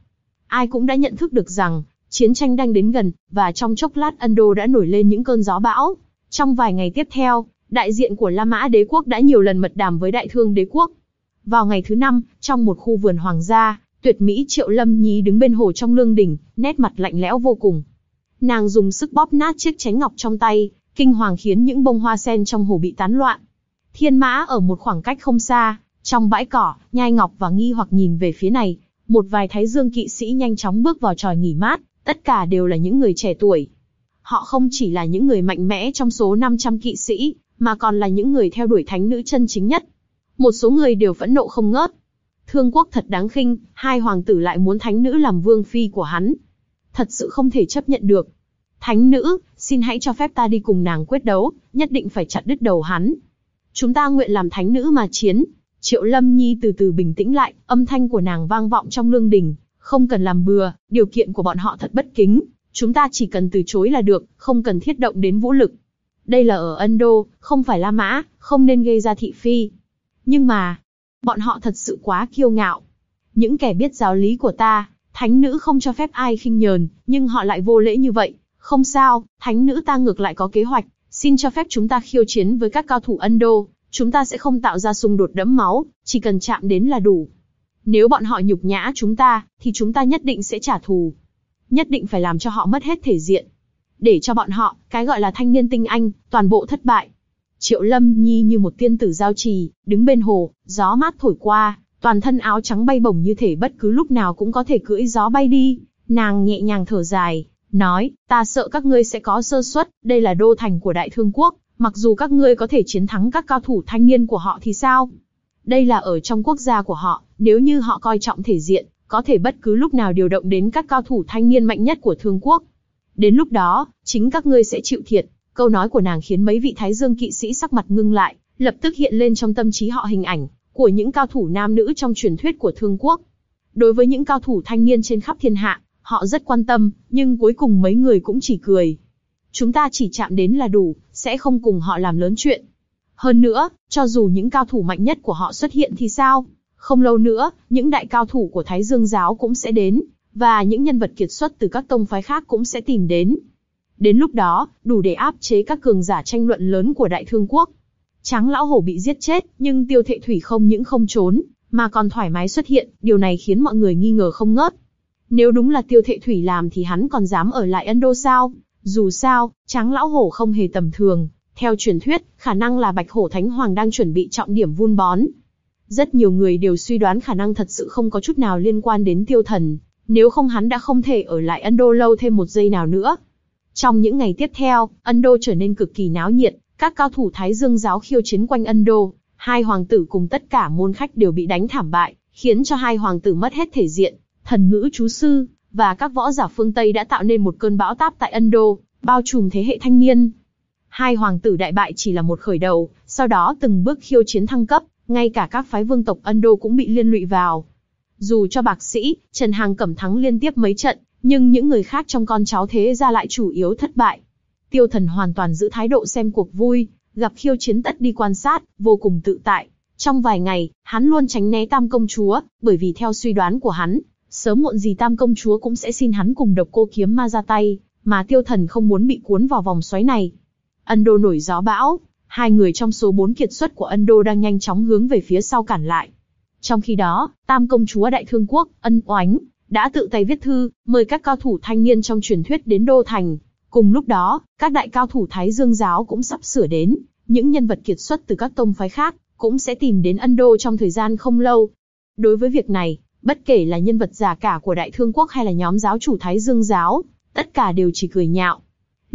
Ai cũng đã nhận thức được rằng, chiến tranh đang đến gần, và trong chốc lát Ấn Độ đã nổi lên những cơn gió bão. Trong vài ngày tiếp theo, đại diện của La Mã đế quốc đã nhiều lần mật đàm với Đại Thương đế quốc. Vào ngày thứ năm, trong một khu vườn hoàng gia, tuyệt mỹ Triệu Lâm Nhi đứng bên hồ trong lương đỉnh, nét mặt lạnh lẽo vô cùng. Nàng dùng sức bóp nát chiếc chén ngọc trong tay, kinh hoàng khiến những bông hoa sen trong hồ bị tán loạn. Thiên mã ở một khoảng cách không xa, trong bãi cỏ, nhai ngọc và nghi hoặc nhìn về phía này, một vài thái dương kỵ sĩ nhanh chóng bước vào tròi nghỉ mát, tất cả đều là những người trẻ tuổi. Họ không chỉ là những người mạnh mẽ trong số 500 kỵ sĩ, mà còn là những người theo đuổi thánh nữ chân chính nhất. Một số người đều phẫn nộ không ngớt. Thương quốc thật đáng khinh, hai hoàng tử lại muốn thánh nữ làm vương phi của hắn. Thật sự không thể chấp nhận được. Thánh nữ, xin hãy cho phép ta đi cùng nàng quyết đấu, nhất định phải chặt đứt đầu hắn. Chúng ta nguyện làm thánh nữ mà chiến. Triệu Lâm Nhi từ từ bình tĩnh lại, âm thanh của nàng vang vọng trong lương đình. Không cần làm bừa, điều kiện của bọn họ thật bất kính. Chúng ta chỉ cần từ chối là được, không cần thiết động đến vũ lực. Đây là ở Ấn đô, không phải La Mã, không nên gây ra thị phi. Nhưng mà, bọn họ thật sự quá kiêu ngạo. Những kẻ biết giáo lý của ta, thánh nữ không cho phép ai khinh nhờn, nhưng họ lại vô lễ như vậy. Không sao, thánh nữ ta ngược lại có kế hoạch, xin cho phép chúng ta khiêu chiến với các cao thủ Ấn đô, chúng ta sẽ không tạo ra xung đột đẫm máu, chỉ cần chạm đến là đủ. Nếu bọn họ nhục nhã chúng ta, thì chúng ta nhất định sẽ trả thù. Nhất định phải làm cho họ mất hết thể diện. Để cho bọn họ, cái gọi là thanh niên tinh anh, toàn bộ thất bại. Triệu Lâm Nhi như một tiên tử giao trì, đứng bên hồ, gió mát thổi qua, toàn thân áo trắng bay bổng như thể bất cứ lúc nào cũng có thể cưỡi gió bay đi. Nàng nhẹ nhàng thở dài, nói, ta sợ các ngươi sẽ có sơ suất, đây là đô thành của Đại Thương Quốc, mặc dù các ngươi có thể chiến thắng các cao thủ thanh niên của họ thì sao? Đây là ở trong quốc gia của họ, nếu như họ coi trọng thể diện, có thể bất cứ lúc nào điều động đến các cao thủ thanh niên mạnh nhất của Thương Quốc. Đến lúc đó, chính các ngươi sẽ chịu thiệt. Câu nói của nàng khiến mấy vị Thái Dương kỵ sĩ sắc mặt ngưng lại, lập tức hiện lên trong tâm trí họ hình ảnh của những cao thủ nam nữ trong truyền thuyết của Thương Quốc. Đối với những cao thủ thanh niên trên khắp thiên hạ, họ rất quan tâm, nhưng cuối cùng mấy người cũng chỉ cười. Chúng ta chỉ chạm đến là đủ, sẽ không cùng họ làm lớn chuyện. Hơn nữa, cho dù những cao thủ mạnh nhất của họ xuất hiện thì sao? Không lâu nữa, những đại cao thủ của Thái Dương giáo cũng sẽ đến, và những nhân vật kiệt xuất từ các tông phái khác cũng sẽ tìm đến. Đến lúc đó, đủ để áp chế các cường giả tranh luận lớn của Đại Thương Quốc. Tráng lão hổ bị giết chết, nhưng tiêu thệ thủy không những không trốn, mà còn thoải mái xuất hiện, điều này khiến mọi người nghi ngờ không ngớt. Nếu đúng là tiêu thệ thủy làm thì hắn còn dám ở lại Ấn Đô sao? Dù sao, tráng lão hổ không hề tầm thường. Theo truyền thuyết, khả năng là bạch hổ thánh hoàng đang chuẩn bị trọng điểm vun bón. Rất nhiều người đều suy đoán khả năng thật sự không có chút nào liên quan đến tiêu thần, nếu không hắn đã không thể ở lại Ấn đô lâu thêm một giây nào nữa. Trong những ngày tiếp theo, Ấn đô trở nên cực kỳ náo nhiệt, các cao thủ Thái Dương giáo khiêu chiến quanh Ấn đô, hai hoàng tử cùng tất cả môn khách đều bị đánh thảm bại, khiến cho hai hoàng tử mất hết thể diện. Thần ngữ chú sư và các võ giả phương Tây đã tạo nên một cơn bão táp tại Ấn đô, bao trùm thế hệ thanh niên. Hai hoàng tử đại bại chỉ là một khởi đầu, sau đó từng bước khiêu chiến thăng cấp, ngay cả các phái vương tộc Ấn đô cũng bị liên lụy vào. Dù cho bạc sĩ, Trần Hàng cẩm thắng liên tiếp mấy trận, nhưng những người khác trong con cháu thế gia lại chủ yếu thất bại. Tiêu thần hoàn toàn giữ thái độ xem cuộc vui, gặp khiêu chiến tất đi quan sát, vô cùng tự tại. Trong vài ngày, hắn luôn tránh né tam công chúa, bởi vì theo suy đoán của hắn, sớm muộn gì tam công chúa cũng sẽ xin hắn cùng độc cô kiếm ma ra tay, mà tiêu thần không muốn bị cuốn vào vòng xoáy này. Ân Đô nổi gió bão, hai người trong số bốn kiệt xuất của Ân Đô đang nhanh chóng hướng về phía sau cản lại. Trong khi đó, tam công chúa đại thương quốc, ân oánh, đã tự tay viết thư, mời các cao thủ thanh niên trong truyền thuyết đến Đô Thành. Cùng lúc đó, các đại cao thủ Thái Dương giáo cũng sắp sửa đến, những nhân vật kiệt xuất từ các tông phái khác, cũng sẽ tìm đến Ân Đô trong thời gian không lâu. Đối với việc này, bất kể là nhân vật già cả của Đại Thương Quốc hay là nhóm giáo chủ Thái Dương giáo, tất cả đều chỉ cười nhạo.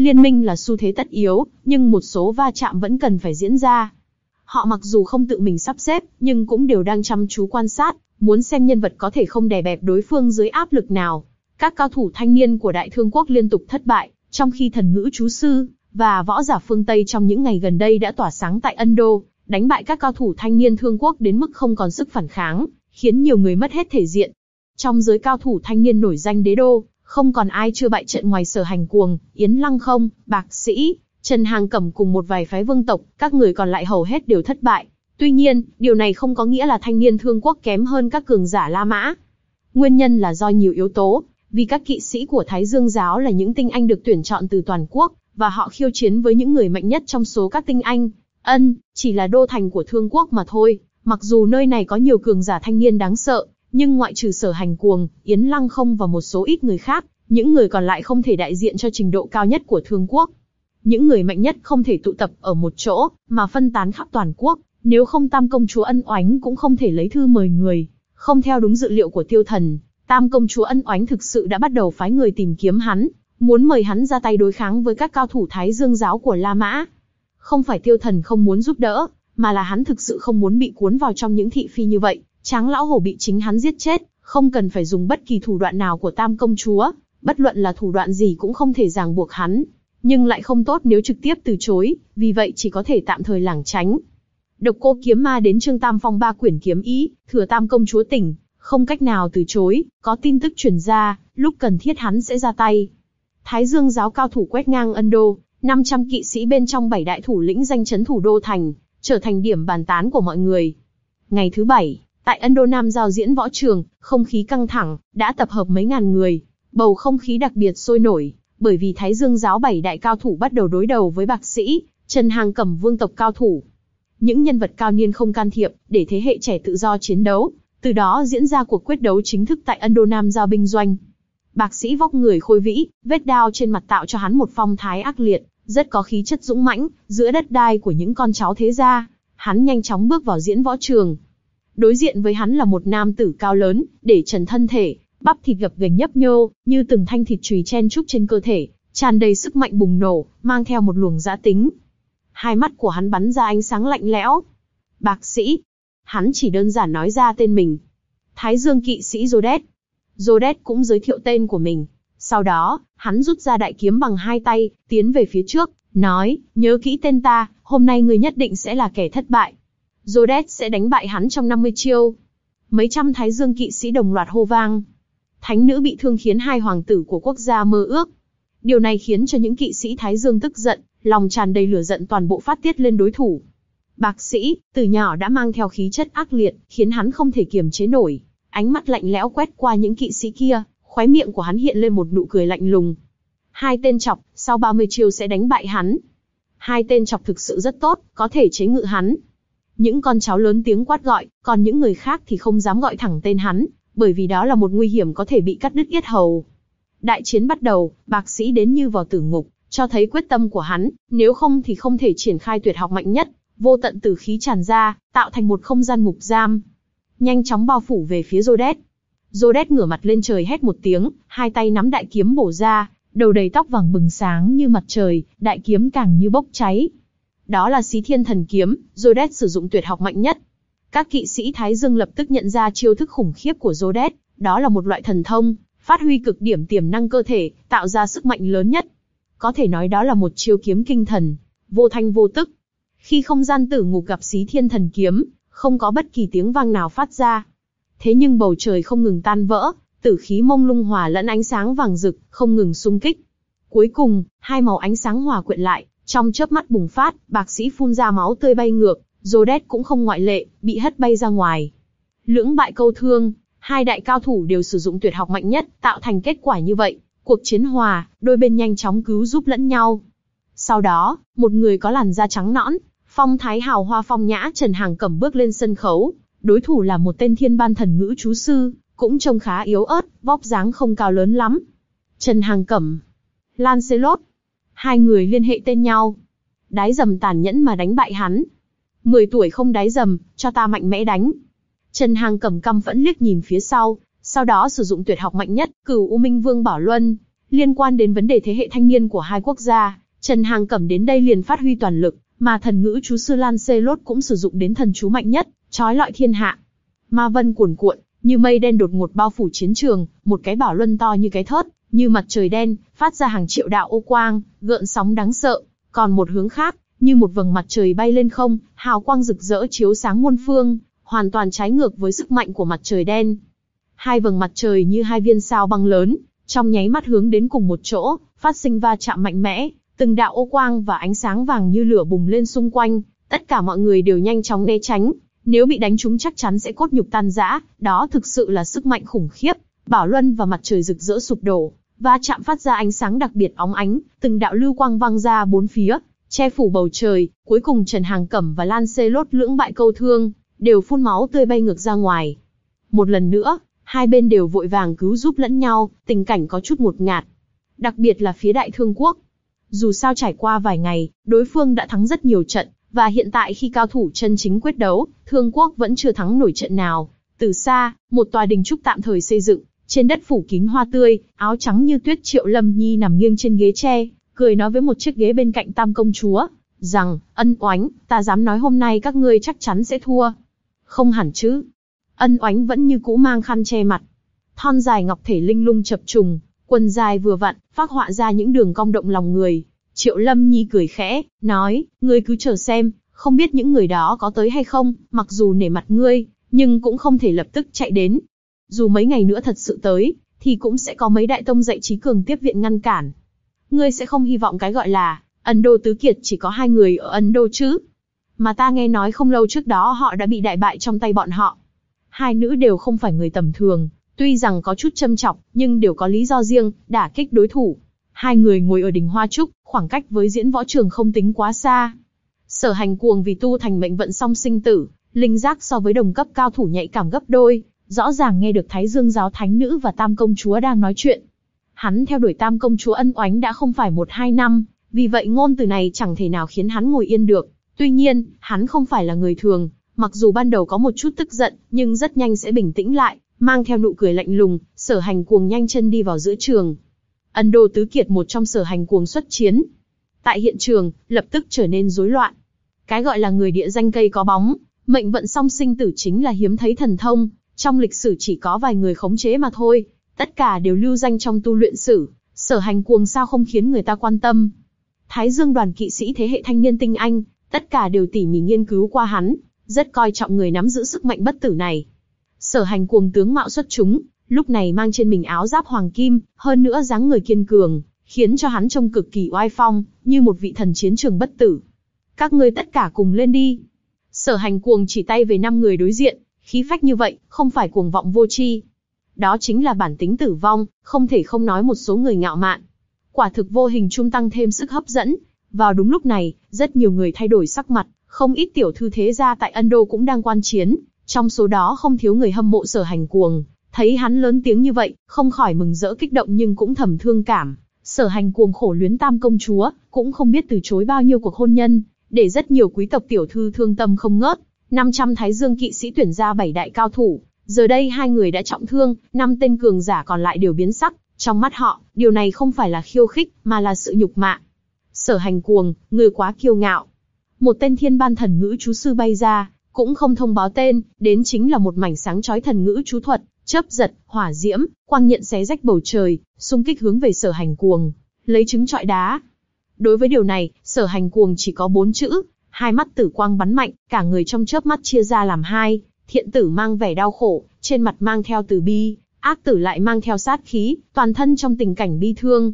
Liên minh là xu thế tất yếu, nhưng một số va chạm vẫn cần phải diễn ra. Họ mặc dù không tự mình sắp xếp, nhưng cũng đều đang chăm chú quan sát, muốn xem nhân vật có thể không đè bẹp đối phương dưới áp lực nào. Các cao thủ thanh niên của Đại Thương Quốc liên tục thất bại, trong khi thần ngữ chú sư và võ giả phương Tây trong những ngày gần đây đã tỏa sáng tại Ấn Độ, đánh bại các cao thủ thanh niên Thương Quốc đến mức không còn sức phản kháng, khiến nhiều người mất hết thể diện. Trong giới cao thủ thanh niên nổi danh đế đô, không còn ai chưa bại trận ngoài sở hành cuồng, Yến Lăng không, Bạc Sĩ, Trần Hàng Cẩm cùng một vài phái vương tộc, các người còn lại hầu hết đều thất bại. Tuy nhiên, điều này không có nghĩa là thanh niên thương quốc kém hơn các cường giả La Mã. Nguyên nhân là do nhiều yếu tố, vì các kỵ sĩ của Thái Dương giáo là những tinh anh được tuyển chọn từ toàn quốc, và họ khiêu chiến với những người mạnh nhất trong số các tinh anh. Ân, chỉ là đô thành của thương quốc mà thôi, mặc dù nơi này có nhiều cường giả thanh niên đáng sợ, nhưng ngoại trừ sở hành cuồng, Yến Lăng không và một số ít người khác, những người còn lại không thể đại diện cho trình độ cao nhất của thương quốc. Những người mạnh nhất không thể tụ tập ở một chỗ, mà phân tán khắp toàn quốc, nếu không tam công chúa ân oánh cũng không thể lấy thư mời người. Không theo đúng dự liệu của tiêu thần, tam công chúa ân oánh thực sự đã bắt đầu phái người tìm kiếm hắn. muốn mời hắn ra tay đối kháng với các cao thủ Thái Dương giáo của La Mã. Không phải tiêu thần không muốn giúp đỡ, mà là hắn thực sự không muốn bị cuốn vào trong những thị phi như vậy, tráng lão hổ bị chính hắn giết chết, không cần phải dùng bất kỳ thủ đoạn nào của tam công chúa, bất luận là thủ đoạn gì cũng không thể ràng buộc hắn, nhưng lại không tốt nếu trực tiếp từ chối, vì vậy chỉ có thể tạm thời lảng tránh. Độc cô kiếm ma đến Trương Tam Phong ba quyển kiếm ý, thừa tam công chúa tỉnh, không cách nào từ chối, có tin tức truyền ra, lúc cần thiết hắn sẽ ra tay. Thái Dương giáo cao thủ quét ngang Ân Đô, 500 kỵ sĩ bên trong bảy đại thủ lĩnh danh chấn thủ đô thành, trở thành điểm bàn tán của mọi người. Ngày thứ bảy, tại Ân Đô Nam giao diễn võ trường, không khí căng thẳng, đã tập hợp mấy ngàn người, bầu không khí đặc biệt sôi nổi, bởi vì Thái Dương giáo bảy đại cao thủ bắt đầu đối đầu với bạc sĩ, Trần Hàng Cẩm vương tộc cao thủ. Những nhân vật cao niên không can thiệp, để thế hệ trẻ tự do chiến đấu, từ đó diễn ra cuộc quyết đấu chính thức tại Ân Đô Nam giao binh doanh. Bạc sĩ vóc người khôi vĩ, vết đao trên mặt tạo cho hắn một phong thái ác liệt, rất có khí chất dũng mãnh, giữa đất đai của những con cháu thế gia. Hắn nhanh chóng bước vào diễn võ trường. Đối diện với hắn là một nam tử cao lớn, để trần thân thể, bắp thịt gập ghềnh nhấp nhô, như từng thanh thịt chùy chen trúc trên cơ thể, tràn đầy sức mạnh bùng nổ, mang theo một luồng dã tính. Hai mắt của hắn bắn ra ánh sáng lạnh lẽo. Bác sĩ. Hắn chỉ đơn giản nói ra tên mình. Thái Dương kỵ sĩ Zodet. Zodet cũng giới thiệu tên của mình. Sau đó, hắn rút ra đại kiếm bằng hai tay, tiến về phía trước, nói, nhớ kỹ tên ta, hôm nay người nhất định sẽ là kẻ thất bại. Zodet sẽ đánh bại hắn trong 50 chiêu. Mấy trăm thái dương kỵ sĩ đồng loạt hô vang. Thánh nữ bị thương khiến hai hoàng tử của quốc gia mơ ước. Điều này khiến cho những kỵ sĩ thái dương tức giận, lòng tràn đầy lửa giận toàn bộ phát tiết lên đối thủ. Bạc sĩ, từ nhỏ đã mang theo khí chất ác liệt, khiến hắn không thể kiềm chế nổi. Ánh mắt lạnh lẽo quét qua những kỵ sĩ kia, khóe miệng của hắn hiện lên một nụ cười lạnh lùng. Hai tên chọc, sau 30 chiêu sẽ đánh bại hắn. Hai tên chọc thực sự rất tốt, có thể chế ngự hắn. Những con cháu lớn tiếng quát gọi, còn những người khác thì không dám gọi thẳng tên hắn, bởi vì đó là một nguy hiểm có thể bị cắt đứt yết hầu. Đại chiến bắt đầu, bạc sĩ đến như vào tử ngục, cho thấy quyết tâm của hắn, nếu không thì không thể triển khai tuyệt học mạnh nhất, vô tận tử khí tràn ra, tạo thành một không gian ngục giam. Nhanh chóng bao phủ về phía Rhodes. Rhodes ngửa mặt lên trời hét một tiếng, hai tay nắm đại kiếm bổ ra, đầu đầy tóc vàng bừng sáng như mặt trời, đại kiếm càng như bốc cháy. Đó là xí thiên thần kiếm, Zodet sử dụng tuyệt học mạnh nhất. Các kỵ sĩ Thái Dương lập tức nhận ra chiêu thức khủng khiếp của Zodet, đó là một loại thần thông, phát huy cực điểm tiềm năng cơ thể, tạo ra sức mạnh lớn nhất. Có thể nói đó là một chiêu kiếm kinh thần, vô thanh vô tức. Khi không gian tử ngục gặp xí thiên thần kiếm, không có bất kỳ tiếng vang nào phát ra. Thế nhưng bầu trời không ngừng tan vỡ, tử khí mông lung hòa lẫn ánh sáng vàng rực, không ngừng xung kích. Cuối cùng, hai màu ánh sáng hòa quyện lại, trong chớp mắt bùng phát, bác sĩ phun ra máu tươi bay ngược, Rhodes cũng không ngoại lệ, bị hất bay ra ngoài. Lưỡng bại câu thương, hai đại cao thủ đều sử dụng tuyệt học mạnh nhất, tạo thành kết quả như vậy. Cuộc chiến hòa, đôi bên nhanh chóng cứu giúp lẫn nhau. Sau đó, một người có làn da trắng nõn, phong thái hào hoa phong nhã Trần Hàng Cẩm bước lên sân khấu. Đối thủ là một tên thiên ban thần ngữ chú sư, cũng trông khá yếu ớt, vóc dáng không cao lớn lắm. Trần Hàng Cẩm, Lancelot, hai người liên hệ tên nhau. Đái dầm tàn nhẫn mà đánh bại hắn. Mười tuổi không đái dầm, cho ta mạnh mẽ đánh. Trần Hàng cầm căm vẫn liếc nhìn phía sau, sau đó sử dụng tuyệt học mạnh nhất, cửu U Minh Vương Bảo Luân. Liên quan đến vấn đề thế hệ thanh niên của hai quốc gia, Trần Hàng cầm đến đây liền phát huy toàn lực, mà thần ngữ chú sư Lan Xê Lốt cũng sử dụng đến thần chú mạnh nhất, trói lọi thiên hạ. Ma vân cuồn cuộn, như mây đen đột ngột bao phủ chiến trường, một cái bảo luân to như cái thớt, như mặt trời đen, phát ra hàng triệu đạo ô quang, gợn sóng đáng sợ. Còn một hướng khác, như một vầng mặt trời bay lên không, hào quang rực rỡ chiếu sáng muôn phương, hoàn toàn trái ngược với sức mạnh của mặt trời đen. Hai vầng mặt trời như hai viên sao băng lớn, trong nháy mắt hướng đến cùng một chỗ, phát sinh va chạm mạnh mẽ, từng đạo ô quang và ánh sáng vàng như lửa bùng lên xung quanh, tất cả mọi người đều nhanh chóng né tránh, nếu bị đánh trúng chắc chắn sẽ cốt nhục tan rã, đó thực sự là sức mạnh khủng khiếp. Bảo Luân và mặt trời rực rỡ sụp đổ, va chạm phát ra ánh sáng đặc biệt óng ánh, từng đạo lưu quang vang ra bốn phía, che phủ bầu trời, cuối cùng Trần Hàng Cẩm và Lan Xê Lốt lưỡng bại câu thương, đều phun máu tươi bay ngược ra ngoài. Một lần nữa, hai bên đều vội vàng cứu giúp lẫn nhau, tình cảnh có chút một ngạt. Đặc biệt là phía Đại Thương Quốc. Dù sao trải qua vài ngày, đối phương đã thắng rất nhiều trận, và hiện tại khi cao thủ chân chính quyết đấu, Thương Quốc vẫn chưa thắng nổi trận nào. Từ xa, một tòa đình trúc tạm thời xây dựng, Trên đất phủ kín hoa tươi, áo trắng như tuyết Triệu Lâm Nhi nằm nghiêng trên ghế tre, cười nói với một chiếc ghế bên cạnh Tam công chúa, rằng, ân oánh, ta dám nói hôm nay các ngươi chắc chắn sẽ thua. Không hẳn chứ. Ân oánh vẫn như cũ mang khăn che mặt. Thon dài ngọc thể linh lung chập trùng, quần dài vừa vặn, phát họa ra những đường cong động lòng người. Triệu Lâm Nhi cười khẽ, nói, ngươi cứ chờ xem, không biết những người đó có tới hay không, mặc dù nể mặt ngươi, nhưng cũng không thể lập tức chạy đến. Dù mấy ngày nữa thật sự tới, thì cũng sẽ có mấy đại tông dạy trí cường tiếp viện ngăn cản. Ngươi sẽ không hy vọng cái gọi là, Ấn đô Tứ Kiệt chỉ có hai người ở Ấn đô chứ. Mà ta nghe nói không lâu trước đó họ đã bị đại bại trong tay bọn họ. Hai nữ đều không phải người tầm thường, tuy rằng có chút châm chọc, nhưng đều có lý do riêng, đả kích đối thủ. Hai người ngồi ở đỉnh Hoa Trúc, khoảng cách với diễn võ trường không tính quá xa. Sở hành cuồng vì tu thành mệnh vận song sinh tử, linh giác so với đồng cấp cao thủ nhạy cảm gấp đôi, rõ ràng nghe được Thái Dương giáo thánh nữ và Tam công chúa đang nói chuyện. Hắn theo đuổi Tam công chúa ân oánh đã không phải một hai năm, vì vậy ngôn từ này chẳng thể nào khiến hắn ngồi yên được. Tuy nhiên, hắn không phải là người thường, mặc dù ban đầu có một chút tức giận, nhưng rất nhanh sẽ bình tĩnh lại, mang theo nụ cười lạnh lùng, sở hành cuồng nhanh chân đi vào giữa trường. Ấn đồ Tứ Kiệt một trong sở hành cuồng xuất chiến. Tại hiện trường, lập tức trở nên rối loạn. Cái gọi là người địa danh cây có bóng, mệnh vận song sinh tử chính là hiếm thấy thần thông, trong lịch sử chỉ có vài người khống chế mà thôi, tất cả đều lưu danh trong tu luyện sử, sở hành cuồng sao không khiến người ta quan tâm. Thái Dương đoàn kỵ sĩ thế hệ thanh niên tinh anh, tất cả đều tỉ mỉ nghiên cứu qua hắn, rất coi trọng người nắm giữ sức mạnh bất tử này. Sở hành cuồng tướng mạo xuất chúng, lúc này mang trên mình áo giáp hoàng kim, hơn nữa dáng người kiên cường, khiến cho hắn trông cực kỳ oai phong, như một vị thần chiến trường bất tử. Các ngươi tất cả cùng lên đi. Sở hành cuồng chỉ tay về năm người đối diện, khí phách như vậy, không phải cuồng vọng vô tri. Đó chính là bản tính tử vong, không thể không nói một số người ngạo mạn. Quả thực vô hình trung tăng thêm sức hấp dẫn. Vào đúng lúc này, rất nhiều người thay đổi sắc mặt, không ít tiểu thư thế gia tại Ân Đô cũng đang quan chiến, trong số đó không thiếu người hâm mộ sở hành cuồng. Thấy hắn lớn tiếng như vậy, không khỏi mừng rỡ kích động nhưng cũng thầm thương cảm. Sở hành cuồng khổ luyến tam công chúa, cũng không biết từ chối bao nhiêu cuộc hôn nhân, để rất nhiều quý tộc tiểu thư thương tâm không ngớt. 500 thái dương kỵ sĩ tuyển ra bảy đại cao thủ, giờ đây hai người đã trọng thương, năm tên cường giả còn lại đều biến sắc, trong mắt họ, điều này không phải là khiêu khích, mà là sự nhục mạ. Sở hành cuồng, người quá kiêu ngạo. Một tên thiên ban thần ngữ chú sư bay ra, cũng không thông báo tên, đến chính là một mảnh sáng chói thần ngữ chú thuật, chớp giật, hỏa diễm, quang nhận xé rách bầu trời, xung kích hướng về sở hành cuồng, lấy trứng trọi đá. Đối với điều này, sở hành cuồng chỉ có bốn chữ, hai mắt tử quang bắn mạnh, cả người trong chớp mắt chia ra làm hai, thiện tử mang vẻ đau khổ, trên mặt mang theo từ bi, ác tử lại mang theo sát khí, toàn thân trong tình cảnh bi thương.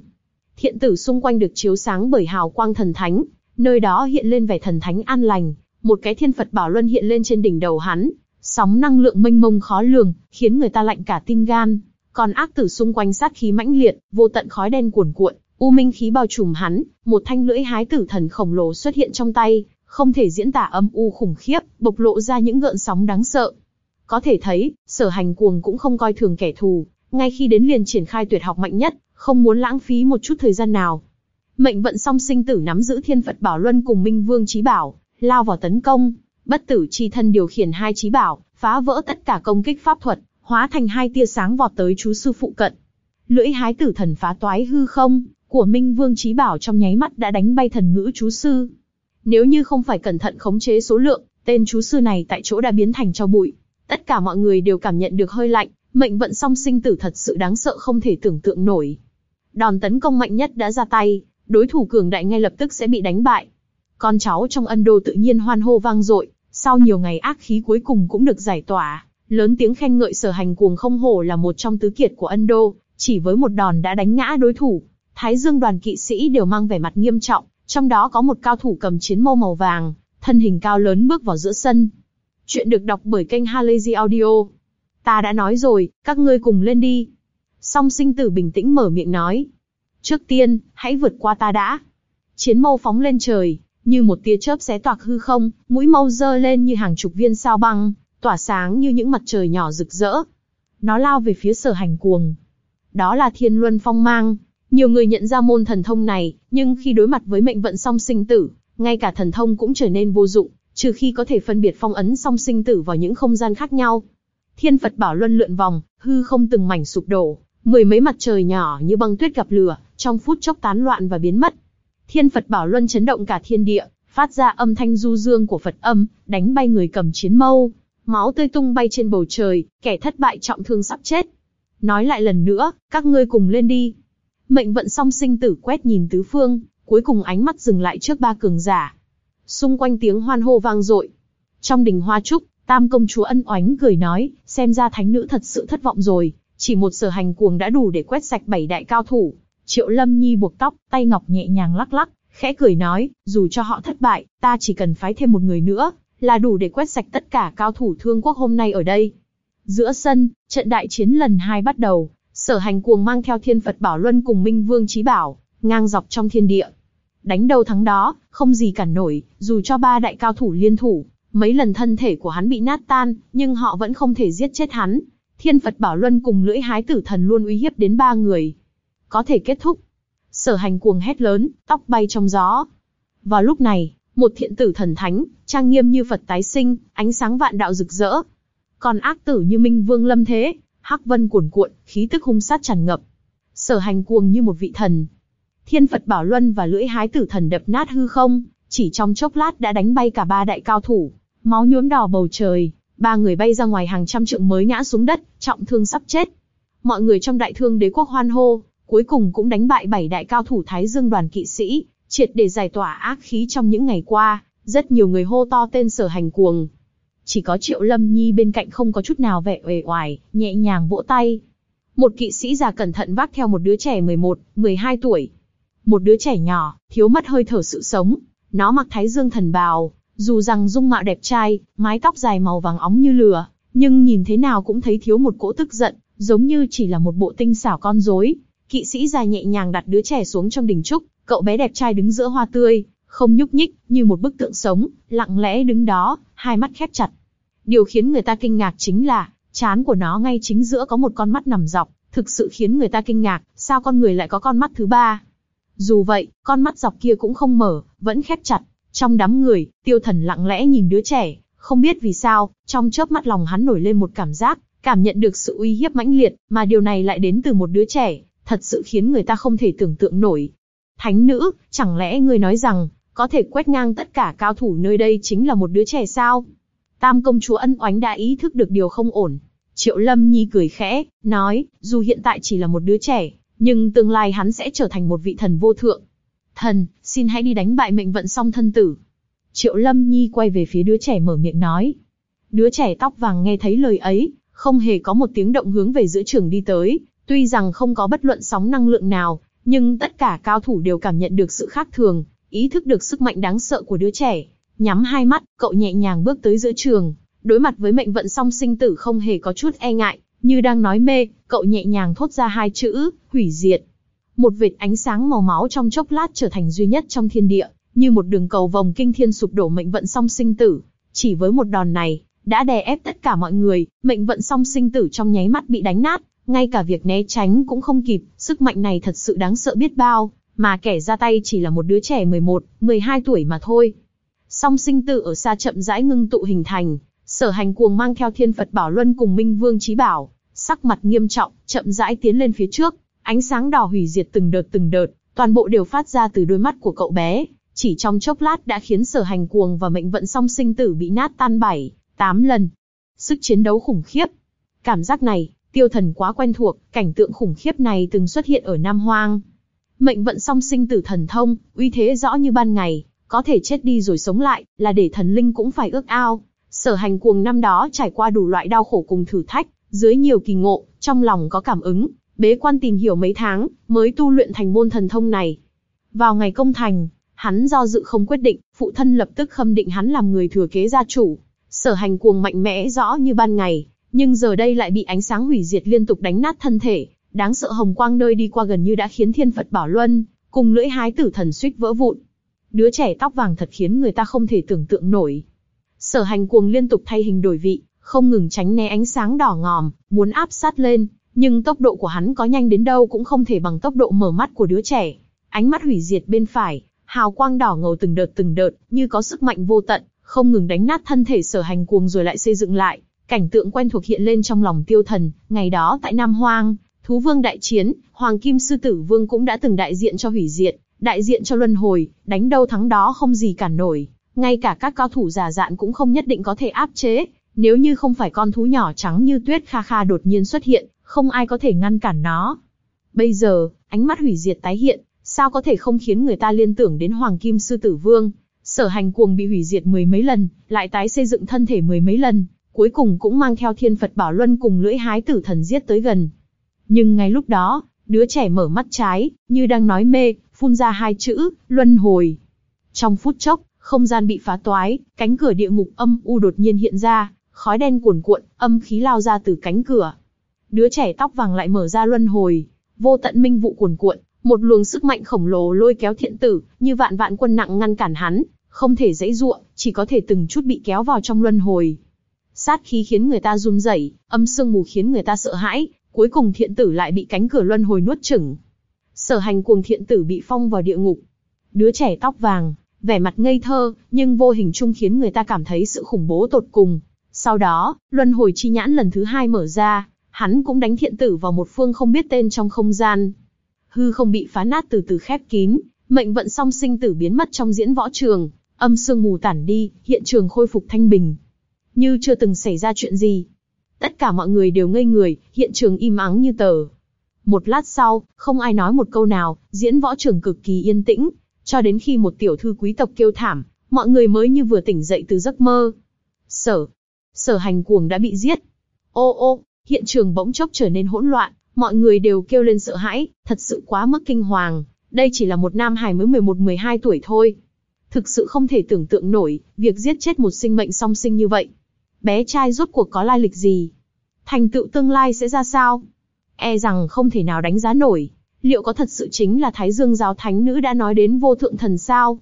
Thiện tử xung quanh được chiếu sáng bởi hào quang thần thánh, nơi đó hiện lên vẻ thần thánh an lành, một cái thiên Phật bảo luân hiện lên trên đỉnh đầu hắn, sóng năng lượng mênh mông khó lường, khiến người ta lạnh cả tim gan. Còn ác tử xung quanh sát khí mãnh liệt, vô tận khói đen cuồn cuộn, u minh khí bao trùm hắn, một thanh lưỡi hái tử thần khổng lồ xuất hiện trong tay, không thể diễn tả âm u khủng khiếp, bộc lộ ra những gợn sóng đáng sợ. Có thể thấy, sở hành cuồng cũng không coi thường kẻ thù, ngay khi đến liền triển khai tuyệt học mạnh nhất, không muốn lãng phí một chút thời gian nào. Mệnh vận song sinh tử nắm giữ thiên Phật Bảo Luân cùng Minh Vương Trí Bảo, lao vào tấn công. Bất tử chi thân điều khiển hai trí bảo, phá vỡ tất cả công kích pháp thuật, hóa thành hai tia sáng vọt tới chú sư phụ cận. Lưỡi hái tử thần phá toái hư không, của Minh Vương Trí Bảo trong nháy mắt đã đánh bay thần ngữ chú sư. Nếu như không phải cẩn thận khống chế số lượng, tên chú sư này tại chỗ đã biến thành cho bụi. Tất cả mọi người đều cảm nhận được hơi lạnh, mệnh vận song sinh tử thật sự đáng sợ không thể tưởng tượng nổi. Đòn tấn công mạnh nhất đã ra tay, đối thủ cường đại ngay lập tức sẽ bị đánh bại. Con cháu trong ân đô tự nhiên hoan hô vang dội, sau nhiều ngày ác khí cuối cùng cũng được giải tỏa, lớn tiếng khen ngợi sở hành cuồng không hổ là một trong tứ kiệt của ân đô, chỉ với một đòn đã đánh ngã đối thủ. Thái Dương đoàn kỵ sĩ đều mang vẻ mặt nghiêm trọng, trong đó có một cao thủ cầm chiến mâu màu vàng, thân hình cao lớn bước vào giữa sân. Chuyện được đọc bởi kênh Halazy Audio. Ta đã nói rồi, các ngươi cùng lên đi. Song sinh tử bình tĩnh mở miệng nói. Trước tiên, hãy vượt qua ta đã. Chiến mâu phóng lên trời, như một tia chớp xé toạc hư không, mũi mâu dơ lên như hàng chục viên sao băng, tỏa sáng như những mặt trời nhỏ rực rỡ. Nó lao về phía sở hành cuồng. Đó là thiên luân phong mang. Nhiều người nhận ra môn thần thông này, nhưng khi đối mặt với mệnh vận song sinh tử, ngay cả thần thông cũng trở nên vô dụng, trừ khi có thể phân biệt phong ấn song sinh tử vào những không gian khác nhau. Thiên Phật Bảo Luân lượn vòng, hư không từng mảnh sụp đổ, mười mấy mặt trời nhỏ như băng tuyết gặp lửa, trong phút chốc tán loạn và biến mất. Thiên Phật Bảo Luân chấn động cả thiên địa, phát ra âm thanh du dương của Phật âm, đánh bay người cầm chiến mâu, máu tươi tung bay trên bầu trời, kẻ thất bại trọng thương sắp chết. Nói lại lần nữa, các ngươi cùng lên đi. Mệnh vận song sinh tử quét nhìn tứ phương, cuối cùng ánh mắt dừng lại trước ba cường giả. Xung quanh tiếng hoan hô vang dội. Trong đình hoa trúc, tam công chúa ân oánh cười nói, xem ra thánh nữ thật sự thất vọng rồi, chỉ một sở hành cuồng đã đủ để quét sạch bảy đại cao thủ. Triệu Lâm Nhi buộc tóc, tay ngọc nhẹ nhàng lắc lắc, khẽ cười nói, dù cho họ thất bại, ta chỉ cần phái thêm một người nữa, là đủ để quét sạch tất cả cao thủ thương quốc hôm nay ở đây. Giữa sân, trận đại chiến lần hai bắt đầu, sở hành cuồng mang theo thiên Phật Bảo Luân cùng Minh Vương Trí Bảo, ngang dọc trong thiên địa. Đánh đầu thắng đó, không gì cản nổi, dù cho ba đại cao thủ liên thủ, mấy lần thân thể của hắn bị nát tan, nhưng họ vẫn không thể giết chết hắn. Thiên Phật Bảo Luân cùng lưỡi hái tử thần luôn uy hiếp đến ba người. Có thể kết thúc. Sở hành cuồng hét lớn, tóc bay trong gió. Vào lúc này, một thiện tử thần thánh, trang nghiêm như Phật tái sinh, ánh sáng vạn đạo rực rỡ. Còn ác tử như Minh Vương lâm thế, hắc vân cuồn cuộn, khí tức hung sát tràn ngập. Sở hành cuồng như một vị thần. Thiên Phật Bảo Luân và lưỡi hái tử thần đập nát hư không, chỉ trong chốc lát đã đánh bay cả ba đại cao thủ, máu nhuốm đỏ bầu trời, ba người bay ra ngoài hàng trăm trượng mới ngã xuống đất, trọng thương sắp chết. Mọi người trong đại thương đế quốc hoan hô, cuối cùng cũng đánh bại bảy đại cao thủ Thái Dương đoàn kỵ sĩ, triệt để giải tỏa ác khí trong những ngày qua, rất nhiều người hô to tên sở hành cuồng. Chỉ có Triệu Lâm Nhi bên cạnh không có chút nào vẻ uể oải, nhẹ nhàng vỗ tay. Một kỵ sĩ già cẩn thận vác theo một đứa trẻ 11, 12 tuổi. Một đứa trẻ nhỏ, thiếu mất hơi thở sự sống. Nó mặc thái dương thần bào, dù rằng dung mạo đẹp trai, mái tóc dài màu vàng óng như lửa, nhưng nhìn thế nào cũng thấy thiếu một cỗ tức giận, giống như chỉ là một bộ tinh xảo con rối. Kỵ sĩ già nhẹ nhàng đặt đứa trẻ xuống trong đình trúc, cậu bé đẹp trai đứng giữa hoa tươi, không nhúc nhích, như một bức tượng sống, lặng lẽ đứng đó, hai mắt khép chặt. Điều khiến người ta kinh ngạc chính là, chán của nó ngay chính giữa có một con mắt nằm dọc, thực sự khiến người ta kinh ngạc, sao con người lại có con mắt thứ ba. Dù vậy, con mắt dọc kia cũng không mở, vẫn khép chặt. Trong đám người, tiêu thần lặng lẽ nhìn đứa trẻ, không biết vì sao, trong chớp mắt lòng hắn nổi lên một cảm giác, cảm nhận được sự uy hiếp mãnh liệt, mà điều này lại đến từ một đứa trẻ, thật sự khiến người ta không thể tưởng tượng nổi. Thánh nữ, chẳng lẽ ngươi nói rằng, có thể quét ngang tất cả cao thủ nơi đây chính là một đứa trẻ sao? Tam công chúa ân oánh đã ý thức được điều không ổn. Triệu Lâm Nhi cười khẽ, nói, dù hiện tại chỉ là một đứa trẻ, nhưng tương lai hắn sẽ trở thành một vị thần vô thượng. Thần, xin hãy đi đánh bại mệnh vận song thân tử. Triệu Lâm Nhi quay về phía đứa trẻ mở miệng nói. Đứa trẻ tóc vàng nghe thấy lời ấy, không hề có một tiếng động hướng về giữa trường đi tới, tuy rằng không có bất luận sóng năng lượng nào, nhưng tất cả cao thủ đều cảm nhận được sự khác thường, ý thức được sức mạnh đáng sợ của đứa trẻ. Nhắm hai mắt, cậu nhẹ nhàng bước tới giữa trường, đối mặt với mệnh vận song sinh tử không hề có chút e ngại, như đang nói mê, cậu nhẹ nhàng thốt ra hai chữ, hủy diệt. Một vệt ánh sáng màu máu trong chốc lát trở thành duy nhất trong thiên địa, như một đường cầu vòng kinh thiên sụp đổ mệnh vận song sinh tử. Chỉ với một đòn này, đã đè ép tất cả mọi người, mệnh vận song sinh tử trong nháy mắt bị đánh nát, ngay cả việc né tránh cũng không kịp, sức mạnh này thật sự đáng sợ biết bao, mà kẻ ra tay chỉ là một đứa trẻ 11, 12 tuổi mà thôi. Song sinh tử ở xa chậm rãi ngưng tụ hình thành, sở hành cuồng mang theo thiên Phật Bảo Luân cùng Minh Vương Trí Bảo, sắc mặt nghiêm trọng, chậm rãi tiến lên phía trước, ánh sáng đỏ hủy diệt từng đợt từng đợt, toàn bộ đều phát ra từ đôi mắt của cậu bé, chỉ trong chốc lát đã khiến sở hành cuồng và mệnh vận song sinh tử bị nát tan bảy, tám lần. Sức chiến đấu khủng khiếp. Cảm giác này, tiêu thần quá quen thuộc, cảnh tượng khủng khiếp này từng xuất hiện ở Nam Hoang. Mệnh vận song sinh tử thần thông, uy thế rõ như ban ngày, có thể chết đi rồi sống lại, là để thần linh cũng phải ước ao. Sở hành cuồng năm đó trải qua đủ loại đau khổ cùng thử thách, dưới nhiều kỳ ngộ, trong lòng có cảm ứng, bế quan tìm hiểu mấy tháng, mới tu luyện thành môn thần thông này. Vào ngày công thành, hắn do dự không quyết định, phụ thân lập tức khâm định hắn làm người thừa kế gia chủ. Sở hành cuồng mạnh mẽ rõ như ban ngày, nhưng giờ đây lại bị ánh sáng hủy diệt liên tục đánh nát thân thể, đáng sợ hồng quang nơi đi qua gần như đã khiến thiên Phật bảo luân, cùng lưỡi hái tử thần suýt vỡ vụn. Đứa trẻ tóc vàng thật khiến người ta không thể tưởng tượng nổi. Sở hành cuồng liên tục thay hình đổi vị, không ngừng tránh né ánh sáng đỏ ngòm, muốn áp sát lên, nhưng tốc độ của hắn có nhanh đến đâu cũng không thể bằng tốc độ mở mắt của đứa trẻ. Ánh mắt hủy diệt bên phải, hào quang đỏ ngầu từng đợt từng đợt, như có sức mạnh vô tận, không ngừng đánh nát thân thể sở hành cuồng rồi lại xây dựng lại, Cảnh tượng quen thuộc hiện lên trong lòng tiêu thần, ngày đó tại Nam Hoang, thú vương đại chiến, Hoàng Kim Sư Tử Vương cũng đã từng đại diện cho hủy diệt, đại diện cho luân hồi, đánh đâu thắng đó không gì cản nổi. Ngay cả các cao thủ giả dạn cũng không nhất định có thể áp chế, nếu như không phải con thú nhỏ trắng như tuyết kha kha đột nhiên xuất hiện, không ai có thể ngăn cản nó. Bây giờ, ánh mắt hủy diệt tái hiện, sao có thể không khiến người ta liên tưởng đến Hoàng Kim Sư Tử Vương. Sở hành cuồng bị hủy diệt mười mấy lần, lại tái xây dựng thân thể mười mấy lần, cuối cùng cũng mang theo thiên Phật bảo luân cùng lưỡi hái tử thần giết tới gần. Nhưng ngay lúc đó, đứa trẻ mở mắt trái, như đang nói mê, phun ra hai chữ, luân hồi. Trong phút chốc, không gian bị phá toái, cánh cửa địa ngục âm u đột nhiên hiện ra, khói đen cuồn cuộn, âm khí lao ra từ cánh cửa. Đứa trẻ tóc vàng lại mở ra luân hồi, vô tận minh vụ cuồn cuộn, một luồng sức mạnh khổng lồ lôi kéo thiện tử, như vạn vạn quân nặng ngăn cản hắn, không thể dãy ruộng, chỉ có thể từng chút bị kéo vào trong luân hồi. Sát khí khiến người ta run rẩy, âm sương mù khiến người ta sợ hãi, cuối cùng thiện tử lại bị cánh cửa luân hồi nuốt chửng. Sở hành cuồng thiện tử bị phong vào địa ngục. Đứa trẻ tóc vàng, vẻ mặt ngây thơ, nhưng vô hình chung khiến người ta cảm thấy sự khủng bố tột cùng. Sau đó, luân hồi chi nhãn lần thứ hai mở ra, hắn cũng đánh thiện tử vào một phương không biết tên trong không gian. Hư không bị phá nát từ từ khép kín, mệnh vận song sinh tử biến mất trong diễn võ trường, âm sương mù tản đi, hiện trường khôi phục thanh bình. Như chưa từng xảy ra chuyện gì. Tất cả mọi người đều ngây người, hiện trường im ắng như tờ. Một lát sau, không ai nói một câu nào, diễn võ trường cực kỳ yên tĩnh, cho đến khi một tiểu thư quý tộc kêu thảm, mọi người mới như vừa tỉnh dậy từ giấc mơ. Sở, sở hành cuồng đã bị giết. Ô ô, hiện trường bỗng chốc trở nên hỗn loạn, mọi người đều kêu lên sợ hãi, thật sự quá mức kinh hoàng. Đây chỉ là một nam hài mới 11-12 tuổi thôi. Thực sự không thể tưởng tượng nổi, việc giết chết một sinh mệnh song sinh như vậy. Bé trai rốt cuộc có lai lịch gì? Thành tựu tương lai sẽ ra sao? E rằng không thể nào đánh giá nổi. Liệu có thật sự chính là Thái Dương giáo thánh nữ đã nói đến vô thượng thần sao?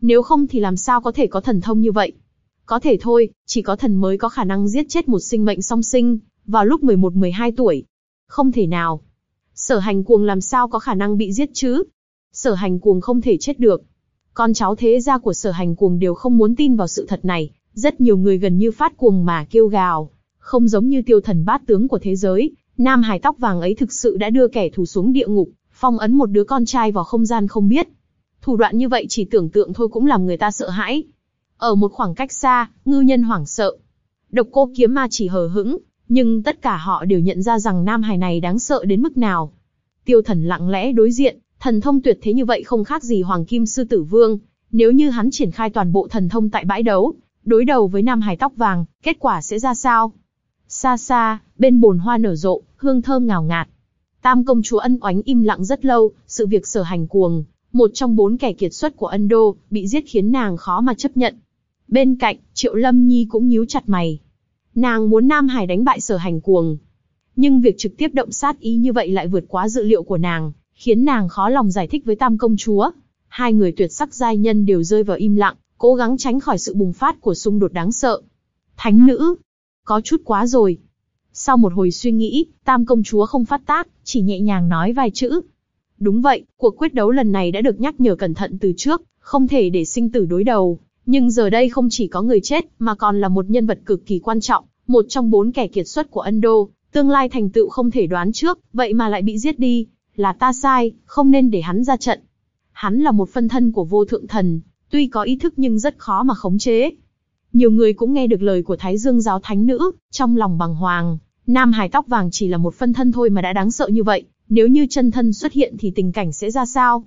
Nếu không thì làm sao có thể có thần thông như vậy? Có thể thôi, chỉ có thần mới có khả năng giết chết một sinh mệnh song sinh, vào lúc 11-12 tuổi. Không thể nào. Sở hành cuồng làm sao có khả năng bị giết chứ? Sở hành cuồng không thể chết được. Con cháu thế gia của sở hành cuồng đều không muốn tin vào sự thật này, rất nhiều người gần như phát cuồng mà kêu gào. Không giống như tiêu thần bát tướng của thế giới, nam hải tóc vàng ấy thực sự đã đưa kẻ thù xuống địa ngục, phong ấn một đứa con trai vào không gian không biết. Thủ đoạn như vậy chỉ tưởng tượng thôi cũng làm người ta sợ hãi. Ở một khoảng cách xa, ngư nhân hoảng sợ. Độc cô kiếm ma chỉ hờ hững, nhưng tất cả họ đều nhận ra rằng nam hài này đáng sợ đến mức nào. Tiêu thần lặng lẽ đối diện, thần thông tuyệt thế như vậy không khác gì Hoàng Kim Sư Tử Vương. Nếu như hắn triển khai toàn bộ thần thông tại bãi đấu, đối đầu với nam Hải tóc vàng, kết quả sẽ ra sao? Xa xa, bên bồn hoa nở rộ, hương thơm ngào ngạt. Tam công chúa ân oánh im lặng rất lâu, sự việc sở hành cuồng, một trong bốn kẻ kiệt xuất của Ân Đô, bị giết khiến nàng khó mà chấp nhận. Bên cạnh, Triệu Lâm Nhi cũng nhíu chặt mày. Nàng muốn Nam Hải đánh bại sở hành cuồng. Nhưng việc trực tiếp động sát ý như vậy lại vượt quá dự liệu của nàng, khiến nàng khó lòng giải thích với Tam công chúa. Hai người tuyệt sắc giai nhân đều rơi vào im lặng, cố gắng tránh khỏi sự bùng phát của xung đột đáng sợ. Thánh nữ, có chút quá rồi. Sau một hồi suy nghĩ, Tam công chúa không phát tác, chỉ nhẹ nhàng nói vài chữ. Đúng vậy, cuộc quyết đấu lần này đã được nhắc nhở cẩn thận từ trước, không thể để sinh tử đối đầu. Nhưng giờ đây không chỉ có người chết, mà còn là một nhân vật cực kỳ quan trọng, một trong bốn kẻ kiệt xuất của Ân Đô, tương lai thành tựu không thể đoán trước, vậy mà lại bị giết đi. Là ta sai, không nên để hắn ra trận. Hắn là một phân thân của vô thượng thần, tuy có ý thức nhưng rất khó mà khống chế. Nhiều người cũng nghe được lời của Thái Dương giáo thánh nữ, trong lòng bằng hoàng, Nam Hải tóc vàng chỉ là một phân thân thôi mà đã đáng sợ như vậy, nếu như chân thân xuất hiện thì tình cảnh sẽ ra sao?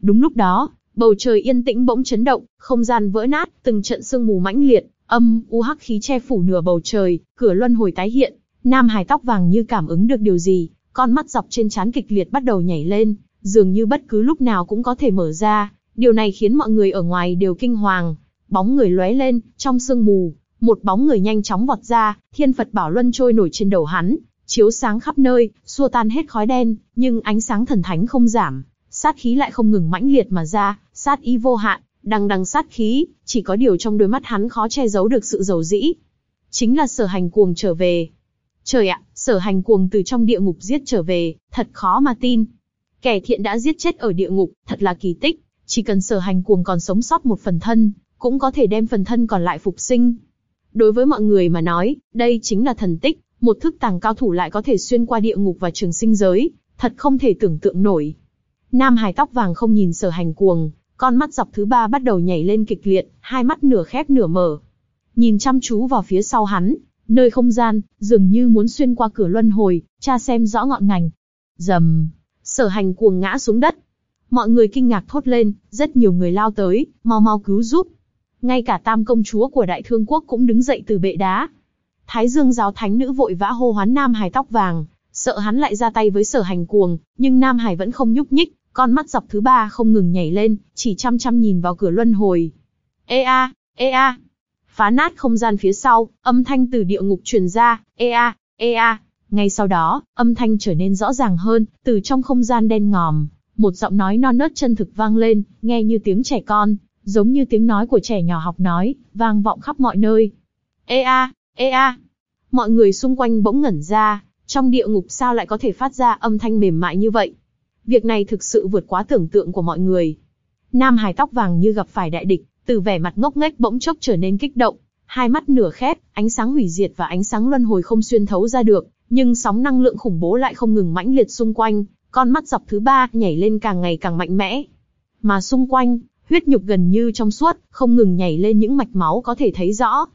Đúng lúc đó, bầu trời yên tĩnh bỗng chấn động, không gian vỡ nát, từng trận sương mù mãnh liệt, âm u hắc khí che phủ nửa bầu trời, cửa luân hồi tái hiện. Nam Hải tóc vàng như cảm ứng được điều gì, con mắt dọc trên trán kịch liệt bắt đầu nhảy lên, dường như bất cứ lúc nào cũng có thể mở ra. Điều này khiến mọi người ở ngoài đều kinh hoàng. Bóng người lóe lên, trong sương mù, một bóng người nhanh chóng vọt ra, thiên Phật bảo luân trôi nổi trên đầu hắn, chiếu sáng khắp nơi, xua tan hết khói đen, nhưng ánh sáng thần thánh không giảm, sát khí lại không ngừng mãnh liệt mà ra, sát ý vô hạn, đằng đằng sát khí, chỉ có điều trong đôi mắt hắn khó che giấu được sự dầu dĩ. Chính là sở hành cuồng trở về. Trời ạ, sở hành cuồng từ trong địa ngục giết trở về, thật khó mà tin. Kẻ thiện đã giết chết ở địa ngục, thật là kỳ tích, chỉ cần sở hành cuồng còn sống sót một phần thân, cũng có thể đem phần thân còn lại phục sinh. Đối với mọi người mà nói, đây chính là thần tích, một thức tàng cao thủ lại có thể xuyên qua địa ngục và trường sinh giới, thật không thể tưởng tượng nổi. Nam Hải tóc vàng không nhìn sở hành cuồng, con mắt dọc thứ ba bắt đầu nhảy lên kịch liệt, hai mắt nửa khép nửa mở. Nhìn chăm chú vào phía sau hắn, nơi không gian, dường như muốn xuyên qua cửa luân hồi, tra xem rõ ngọn ngành. Dầm, sở hành cuồng ngã xuống đất. Mọi người kinh ngạc thốt lên, rất nhiều người lao tới, mau mau cứu giúp. Ngay cả tam công chúa của đại thương quốc cũng đứng dậy từ bệ đá. Thái dương giáo thánh nữ vội vã hô hoán Nam Hải tóc vàng, sợ hắn lại ra tay với sở hành cuồng, nhưng Nam Hải vẫn không nhúc nhích, con mắt dọc thứ ba không ngừng nhảy lên, chỉ chăm chăm nhìn vào cửa luân hồi. Ê a, ê a. Phá nát không gian phía sau, âm thanh từ địa ngục truyền ra, ê a, ê a. Ngay sau đó, âm thanh trở nên rõ ràng hơn, từ trong không gian đen ngòm, một giọng nói non nớt chân thực vang lên, nghe như tiếng trẻ con, giống như tiếng nói của trẻ nhỏ học nói, vang vọng khắp mọi nơi. Ê a, ê a. Mọi người xung quanh bỗng ngẩn ra, trong địa ngục sao lại có thể phát ra âm thanh mềm mại như vậy? Việc này thực sự vượt quá tưởng tượng của mọi người. Nam Hải tóc vàng như gặp phải đại địch, từ vẻ mặt ngốc nghếch bỗng chốc trở nên kích động, hai mắt nửa khép, ánh sáng hủy diệt và ánh sáng luân hồi không xuyên thấu ra được, nhưng sóng năng lượng khủng bố lại không ngừng mãnh liệt xung quanh, con mắt dọc thứ ba nhảy lên càng ngày càng mạnh mẽ. Mà xung quanh, huyết nhục gần như trong suốt, không ngừng nhảy lên những mạch máu có thể thấy rõ.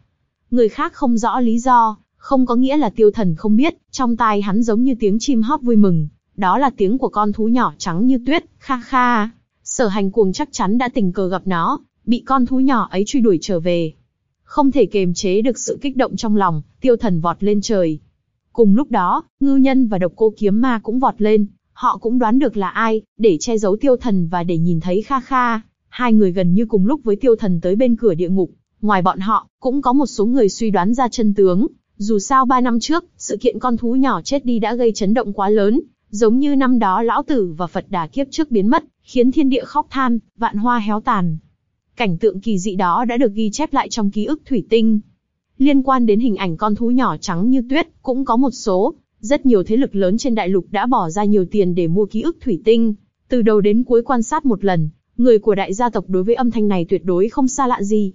Người khác không rõ lý do, không có nghĩa là tiêu thần không biết, trong tai hắn giống như tiếng chim hót vui mừng, đó là tiếng của con thú nhỏ trắng như tuyết, kha kha. Sở hành cuồng chắc chắn đã tình cờ gặp nó, bị con thú nhỏ ấy truy đuổi trở về. Không thể kềm chế được sự kích động trong lòng, tiêu thần vọt lên trời. Cùng lúc đó, ngư nhân và độc cô kiếm ma cũng vọt lên, họ cũng đoán được là ai, để che giấu tiêu thần và để nhìn thấy kha kha. Hai người gần như cùng lúc với tiêu thần tới bên cửa địa ngục. Ngoài bọn họ, cũng có một số người suy đoán ra chân tướng. Dù sao ba năm trước, sự kiện con thú nhỏ chết đi đã gây chấn động quá lớn, Giống như năm đó lão tử và Phật đà kiếp trước biến mất, khiến thiên địa khóc than, vạn hoa héo tàn. Cảnh tượng kỳ dị đó đã được ghi chép lại trong ký ức thủy tinh. Liên quan đến hình ảnh con thú nhỏ trắng như tuyết, cũng có một số, rất nhiều thế lực lớn trên đại lục đã bỏ ra nhiều tiền để mua ký ức thủy tinh. Từ đầu đến cuối quan sát một lần, người của đại gia tộc đối với âm thanh này tuyệt đối không xa lạ gì.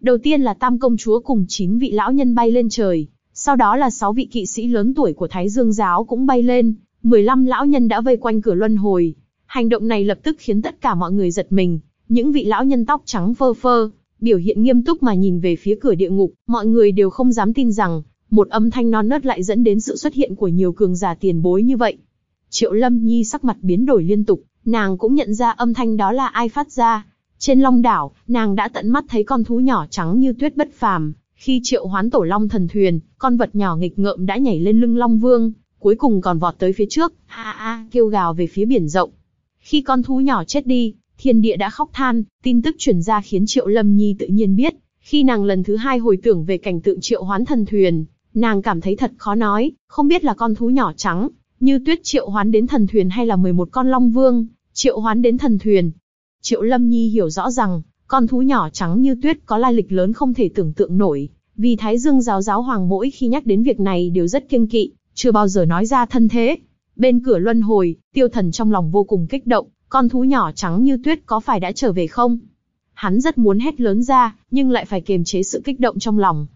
Đầu tiên là tam công chúa cùng chín vị lão nhân bay lên trời, sau đó là sáu vị kỵ sĩ lớn tuổi của Thái Dương giáo cũng bay lên, 15 lão nhân đã vây quanh cửa luân hồi. Hành động này lập tức khiến tất cả mọi người giật mình. Những vị lão nhân tóc trắng phơ phơ, biểu hiện nghiêm túc mà nhìn về phía cửa địa ngục, mọi người đều không dám tin rằng, một âm thanh non nớt lại dẫn đến sự xuất hiện của nhiều cường giả tiền bối như vậy. Triệu Lâm Nhi sắc mặt biến đổi liên tục, nàng cũng nhận ra âm thanh đó là ai phát ra. Trên Long đảo, nàng đã tận mắt thấy con thú nhỏ trắng như tuyết bất phàm. Khi triệu hoán tổ long thần thuyền, con vật nhỏ nghịch ngợm đã nhảy lên lưng Long Vương, cuối cùng còn vọt tới phía trước, a a, kêu gào về phía biển rộng. Khi con thú nhỏ chết đi, thiên địa đã khóc than, tin tức truyền ra khiến Triệu Lâm Nhi tự nhiên biết, khi nàng lần thứ hai hồi tưởng về cảnh tượng triệu hoán thần thuyền, nàng cảm thấy thật khó nói, không biết là con thú nhỏ trắng, như tuyết triệu hoán đến thần thuyền hay là 11 con long vương, triệu hoán đến thần thuyền. Triệu Lâm Nhi hiểu rõ rằng, con thú nhỏ trắng như tuyết có lai lịch lớn không thể tưởng tượng nổi, vì Thái Dương giáo giáo hoàng mỗi khi nhắc đến việc này đều rất kiêng kỵ, chưa bao giờ nói ra thân thế. Bên cửa luân hồi, tiêu thần trong lòng vô cùng kích động, con thú nhỏ trắng như tuyết có phải đã trở về không? Hắn rất muốn hét lớn ra, nhưng lại phải kiềm chế sự kích động trong lòng.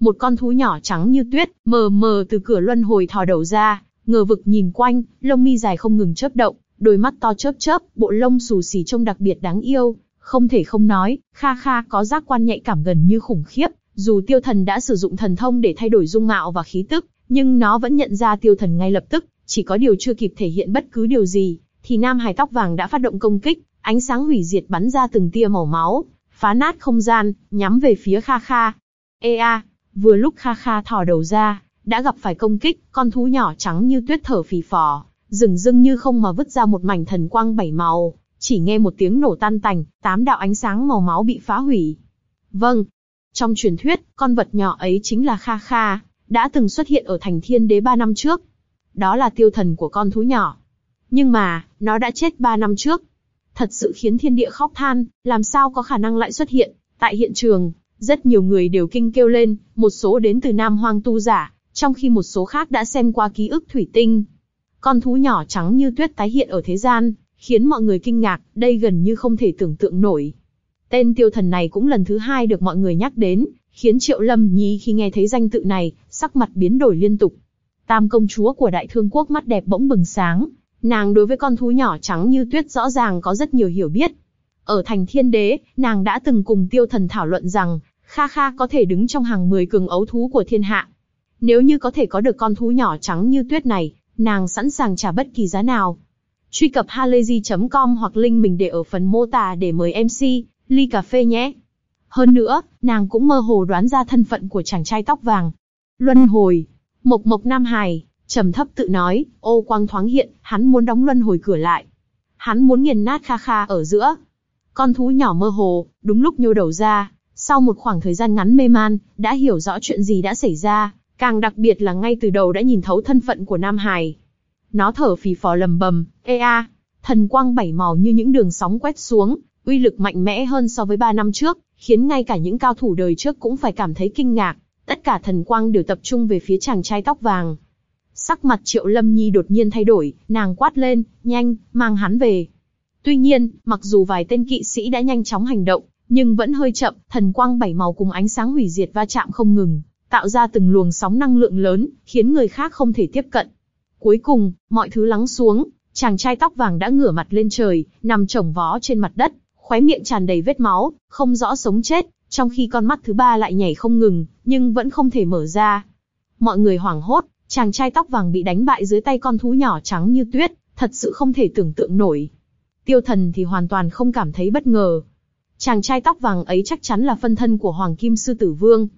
Một con thú nhỏ trắng như tuyết, mờ mờ từ cửa luân hồi thò đầu ra, ngờ vực nhìn quanh, lông mi dài không ngừng chớp động, đôi mắt to chớp chớp, bộ lông xù xì trông đặc biệt đáng yêu. Không thể không nói, Kha Kha có giác quan nhạy cảm gần như khủng khiếp, dù tiêu thần đã sử dụng thần thông để thay đổi dung mạo và khí tức, nhưng nó vẫn nhận ra tiêu thần ngay lập tức, chỉ có điều chưa kịp thể hiện bất cứ điều gì, thì Nam hài tóc vàng đã phát động công kích, ánh sáng hủy diệt bắn ra từng tia màu máu, phá nát không gian, nhắm về phía Kha Kha. Ê a, vừa lúc Kha Kha thò đầu ra, đã gặp phải công kích, con thú nhỏ trắng như tuyết thở phì phò, rừng rưng như không mà vứt ra một mảnh thần quang bảy màu, chỉ nghe một tiếng nổ tan tành, tám đạo ánh sáng màu máu bị phá hủy. Vâng, trong truyền thuyết, con vật nhỏ ấy chính là Kha Kha, đã từng xuất hiện ở thành thiên đế ba năm trước. Đó là tiêu thần của con thú nhỏ. Nhưng mà, nó đã chết ba năm trước. Thật sự khiến thiên địa khóc than, làm sao có khả năng lại xuất hiện. Tại hiện trường, rất nhiều người đều kinh kêu lên, một số đến từ Nam Hoang tu giả, trong khi một số khác đã xem qua ký ức thủy tinh. Con thú nhỏ trắng như tuyết tái hiện ở thế gian, khiến mọi người kinh ngạc, đây gần như không thể tưởng tượng nổi. Tên tiêu thần này cũng lần thứ hai được mọi người nhắc đến, khiến Triệu Lâm Nhi khi nghe thấy danh tự này, sắc mặt biến đổi liên tục. Tam công chúa của Đại Thương quốc mắt đẹp bỗng bừng sáng, nàng đối với con thú nhỏ trắng như tuyết rõ ràng có rất nhiều hiểu biết. Ở thành thiên đế, nàng đã từng cùng tiêu thần thảo luận rằng, Kha Kha có thể đứng trong hàng 10 cường ấu thú của thiên hạ. Nếu như có thể có được con thú nhỏ trắng như tuyết này, nàng sẵn sàng trả bất kỳ giá nào. Truy cập halayzi.com hoặc link mình để ở phần mô tả để mời MC, ly cà phê nhé. Hơn nữa, nàng cũng mơ hồ đoán ra thân phận của chàng trai tóc vàng. Luân hồi. Mộc Mộc Nam Hải, trầm thấp tự nói, ô quang thoáng hiện, hắn muốn đóng luân hồi cửa lại. Hắn muốn nghiền nát kha kha ở giữa. Con thú nhỏ mơ hồ, đúng lúc nhô đầu ra, sau một khoảng thời gian ngắn mê man, đã hiểu rõ chuyện gì đã xảy ra, càng đặc biệt là ngay từ đầu đã nhìn thấu thân phận của Nam Hải. Nó thở phì phò lầm bầm, ê a, thần quang bảy màu như những đường sóng quét xuống, uy lực mạnh mẽ hơn so với ba năm trước, khiến ngay cả những cao thủ đời trước cũng phải cảm thấy kinh ngạc. Tất cả thần quang đều tập trung về phía chàng trai tóc vàng. Sắc mặt Triệu Lâm Nhi đột nhiên thay đổi, nàng quát lên, nhanh, mang hắn về. Tuy nhiên, mặc dù vài tên kỵ sĩ đã nhanh chóng hành động, nhưng vẫn hơi chậm, thần quang bảy màu cùng ánh sáng hủy diệt va chạm không ngừng, tạo ra từng luồng sóng năng lượng lớn, khiến người khác không thể tiếp cận. Cuối cùng, mọi thứ lắng xuống, chàng trai tóc vàng đã ngửa mặt lên trời, nằm chồng vó trên mặt đất, khóe miệng tràn đầy vết máu, không rõ sống chết, trong khi con mắt thứ ba lại nhảy không ngừng, nhưng vẫn không thể mở ra. Mọi người hoảng hốt, chàng trai tóc vàng bị đánh bại dưới tay con thú nhỏ trắng như tuyết, thật sự không thể tưởng tượng nổi. Tiêu thần thì hoàn toàn không cảm thấy bất ngờ. Chàng trai tóc vàng ấy chắc chắn là phân thân của Hoàng Kim Sư Tử Vương.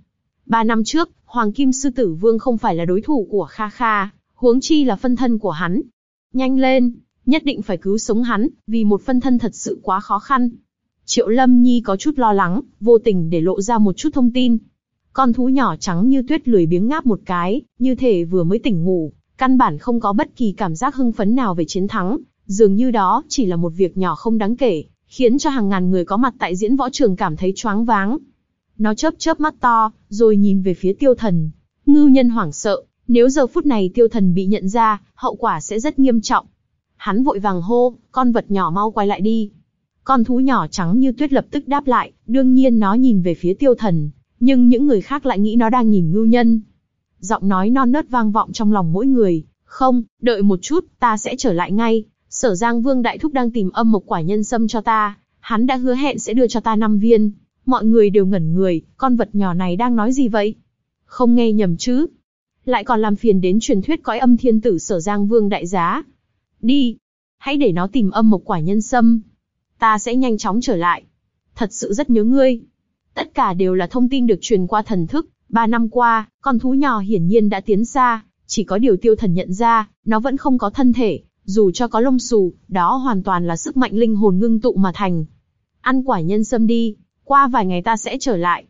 Ba năm trước, Hoàng Kim Sư Tử Vương không phải là đối thủ của Kha Kha, huống chi là phân thân của hắn. Nhanh lên, nhất định phải cứu sống hắn, vì một phân thân thật sự quá khó khăn. Triệu Lâm Nhi có chút lo lắng, vô tình để lộ ra một chút thông tin. Con thú nhỏ trắng như tuyết lười biếng ngáp một cái, như thể vừa mới tỉnh ngủ, căn bản không có bất kỳ cảm giác hưng phấn nào về chiến thắng, dường như đó chỉ là một việc nhỏ không đáng kể, khiến cho hàng ngàn người có mặt tại diễn võ trường cảm thấy choáng váng. Nó chớp chớp mắt to, rồi nhìn về phía tiêu thần. Ngưu nhân hoảng sợ, nếu giờ phút này tiêu thần bị nhận ra, hậu quả sẽ rất nghiêm trọng. Hắn vội vàng hô, con vật nhỏ mau quay lại đi. Con thú nhỏ trắng như tuyết lập tức đáp lại, đương nhiên nó nhìn về phía tiêu thần, nhưng những người khác lại nghĩ nó đang nhìn ngưu nhân. Giọng nói non nớt vang vọng trong lòng mỗi người, không, đợi một chút, ta sẽ trở lại ngay. Sở Giang Vương Đại Thúc đang tìm âm mộc quả nhân sâm cho ta, hắn đã hứa hẹn sẽ đưa cho ta năm viên. Mọi người đều ngẩn người, con vật nhỏ này đang nói gì vậy? Không nghe nhầm chứ? Lại còn làm phiền đến truyền thuyết cõi âm thiên tử Sở Giang Vương Đại Giá. Đi, hãy để nó tìm âm mộc quả nhân sâm. Ta sẽ nhanh chóng trở lại. Thật sự rất nhớ ngươi. Tất cả đều là thông tin được truyền qua thần thức. Ba năm qua, con thú nhỏ hiển nhiên đã tiến xa, chỉ có điều tiêu thần nhận ra, nó vẫn không có thân thể, dù cho có lông xù, đó hoàn toàn là sức mạnh linh hồn ngưng tụ mà thành. Ăn quả nhân sâm đi, qua vài ngày ta sẽ trở lại.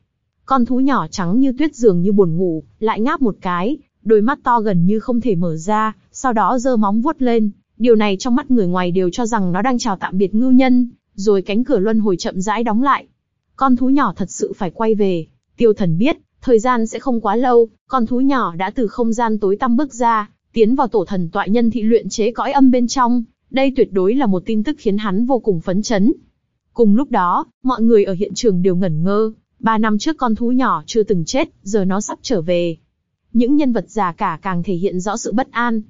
Con thú nhỏ trắng như tuyết dường như buồn ngủ, lại ngáp một cái, đôi mắt to gần như không thể mở ra, sau đó giơ móng vuốt lên. Điều này trong mắt người ngoài đều cho rằng nó đang chào tạm biệt ngưu nhân, rồi cánh cửa luân hồi chậm rãi đóng lại. Con thú nhỏ thật sự phải quay về. Tiêu thần biết, thời gian sẽ không quá lâu, con thú nhỏ đã từ không gian tối tăm bước ra, tiến vào tổ thần tọa nhân thị luyện chế cõi âm bên trong. Đây tuyệt đối là một tin tức khiến hắn vô cùng phấn chấn. Cùng lúc đó, mọi người ở hiện trường đều ngẩn ngơ. Ba năm trước con thú nhỏ chưa từng chết, giờ nó sắp trở về. Những nhân vật già cả càng thể hiện rõ sự bất an.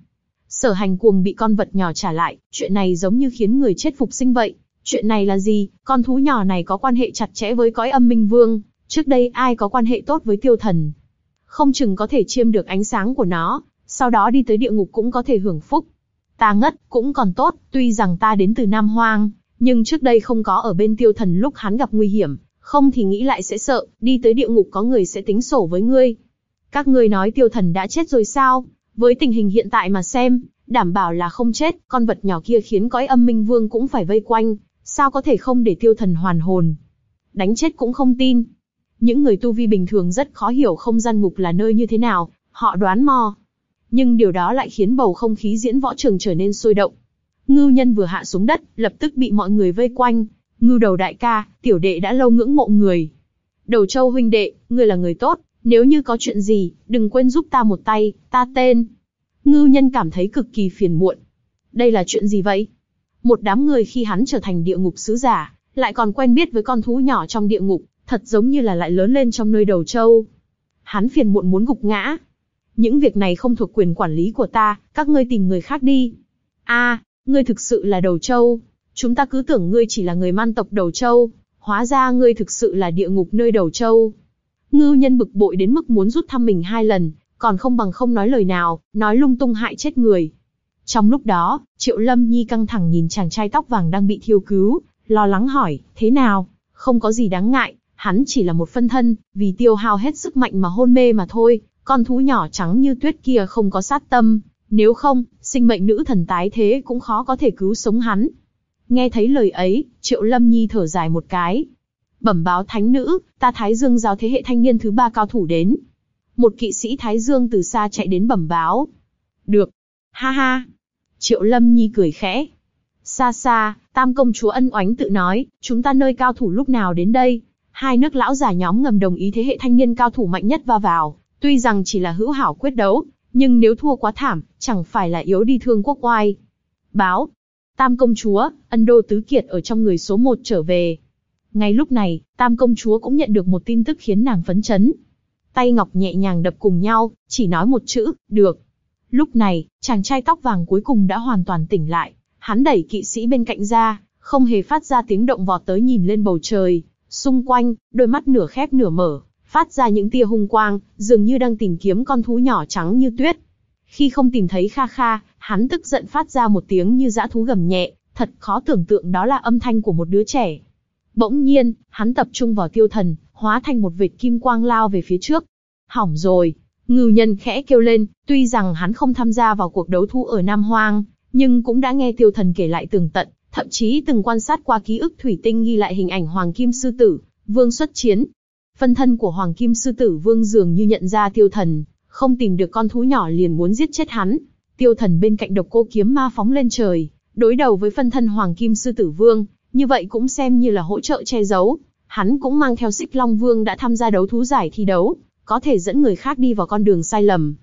Sở hành cuồng bị con vật nhỏ trả lại, chuyện này giống như khiến người chết phục sinh vậy. Chuyện này là gì? Con thú nhỏ này có quan hệ chặt chẽ với cõi âm minh vương. Trước đây ai có quan hệ tốt với tiêu thần? Không chừng có thể chiêm được ánh sáng của nó, sau đó đi tới địa ngục cũng có thể hưởng phúc. Ta ngất, cũng còn tốt, tuy rằng ta đến từ Nam Hoang, nhưng trước đây không có ở bên tiêu thần lúc hắn gặp nguy hiểm, không thì nghĩ lại sẽ sợ, đi tới địa ngục có người sẽ tính sổ với ngươi. Các ngươi nói tiêu thần đã chết rồi sao? Với tình hình hiện tại mà xem, đảm bảo là không chết, con vật nhỏ kia khiến cõi âm minh vương cũng phải vây quanh, sao có thể không để tiêu thần hoàn hồn. Đánh chết cũng không tin. Những người tu vi bình thường rất khó hiểu không gian ngục là nơi như thế nào, họ đoán mò. Nhưng điều đó lại khiến bầu không khí diễn võ trường trở nên sôi động. Ngưu nhân vừa hạ xuống đất, lập tức bị mọi người vây quanh. Ngưu đầu đại ca, tiểu đệ đã lâu ngưỡng mộ người. Đầu châu huynh đệ, người là người tốt, nếu như có chuyện gì, đừng quên giúp ta một tay, ta tên. Ngưu nhân cảm thấy cực kỳ phiền muộn. Đây là chuyện gì vậy? Một đám người khi hắn trở thành địa ngục sứ giả, lại còn quen biết với con thú nhỏ trong địa ngục, thật giống như là lại lớn lên trong nơi đầu châu. Hắn phiền muộn muốn gục ngã. Những việc này không thuộc quyền quản lý của ta, các ngươi tìm người khác đi. A, ngươi thực sự là đầu châu. Chúng ta cứ tưởng ngươi chỉ là người man tộc đầu châu, hóa ra ngươi thực sự là địa ngục nơi đầu châu. Ngưu nhân bực bội đến mức muốn rút thăm mình hai lần, còn không bằng không nói lời nào, nói lung tung hại chết người. Trong lúc đó, Triệu Lâm Nhi căng thẳng nhìn chàng trai tóc vàng đang bị thiêu cứu, lo lắng hỏi, thế nào? Không có gì đáng ngại, hắn chỉ là một phân thân, vì tiêu hao hết sức mạnh mà hôn mê mà thôi, con thú nhỏ trắng như tuyết kia không có sát tâm, nếu không, sinh mệnh nữ thần tái thế cũng khó có thể cứu sống hắn. Nghe thấy lời ấy, Triệu Lâm Nhi thở dài một cái. Bẩm báo thánh nữ, ta Thái Dương giáo thế hệ thanh niên thứ ba cao thủ đến. Một kỵ sĩ Thái Dương từ xa chạy đến bẩm báo. Được. Ha ha. Triệu Lâm Nhi cười khẽ. Xa xa, Tam công chúa ân oánh tự nói, chúng ta nơi cao thủ lúc nào đến đây. Hai nước lão già nhóm ngầm đồng ý thế hệ thanh niên cao thủ mạnh nhất va vào. Tuy rằng chỉ là hữu hảo quyết đấu, nhưng nếu thua quá thảm, chẳng phải là yếu đi thương quốc oai. Báo. Tam công chúa, ân đô tứ kiệt ở trong người số một trở về. Ngay lúc này, Tam công chúa cũng nhận được một tin tức khiến nàng phấn chấn. Tay ngọc nhẹ nhàng đập cùng nhau, chỉ nói một chữ, được. Lúc này, chàng trai tóc vàng cuối cùng đã hoàn toàn tỉnh lại. Hắn đẩy kỵ sĩ bên cạnh ra, không hề phát ra tiếng động vọt tới nhìn lên bầu trời. Xung quanh, đôi mắt nửa khép nửa mở, phát ra những tia hung quang, dường như đang tìm kiếm con thú nhỏ trắng như tuyết. Khi không tìm thấy Kha Kha, hắn tức giận phát ra một tiếng như dã thú gầm nhẹ, thật khó tưởng tượng đó là âm thanh của một đứa trẻ. Bỗng nhiên, hắn tập trung vào tiêu thần, hóa thành một vệt kim quang lao về phía trước. Hỏng rồi, ngưu nhân khẽ kêu lên, tuy rằng hắn không tham gia vào cuộc đấu thu ở Nam Hoang, nhưng cũng đã nghe tiêu thần kể lại tường tận, thậm chí từng quan sát qua ký ức thủy tinh ghi lại hình ảnh Hoàng Kim Sư Tử, Vương xuất chiến. Phân thân của Hoàng Kim Sư Tử Vương dường như nhận ra tiêu thần, không tìm được con thú nhỏ liền muốn giết chết hắn. Tiêu thần bên cạnh độc cô kiếm ma phóng lên trời, đối đầu với phân thân Hoàng Kim Sư Tử Vương, như vậy cũng xem như là hỗ trợ che giấu. Hắn cũng mang theo xích Long Vương đã tham gia đấu thú giải thi đấu, có thể dẫn người khác đi vào con đường sai lầm.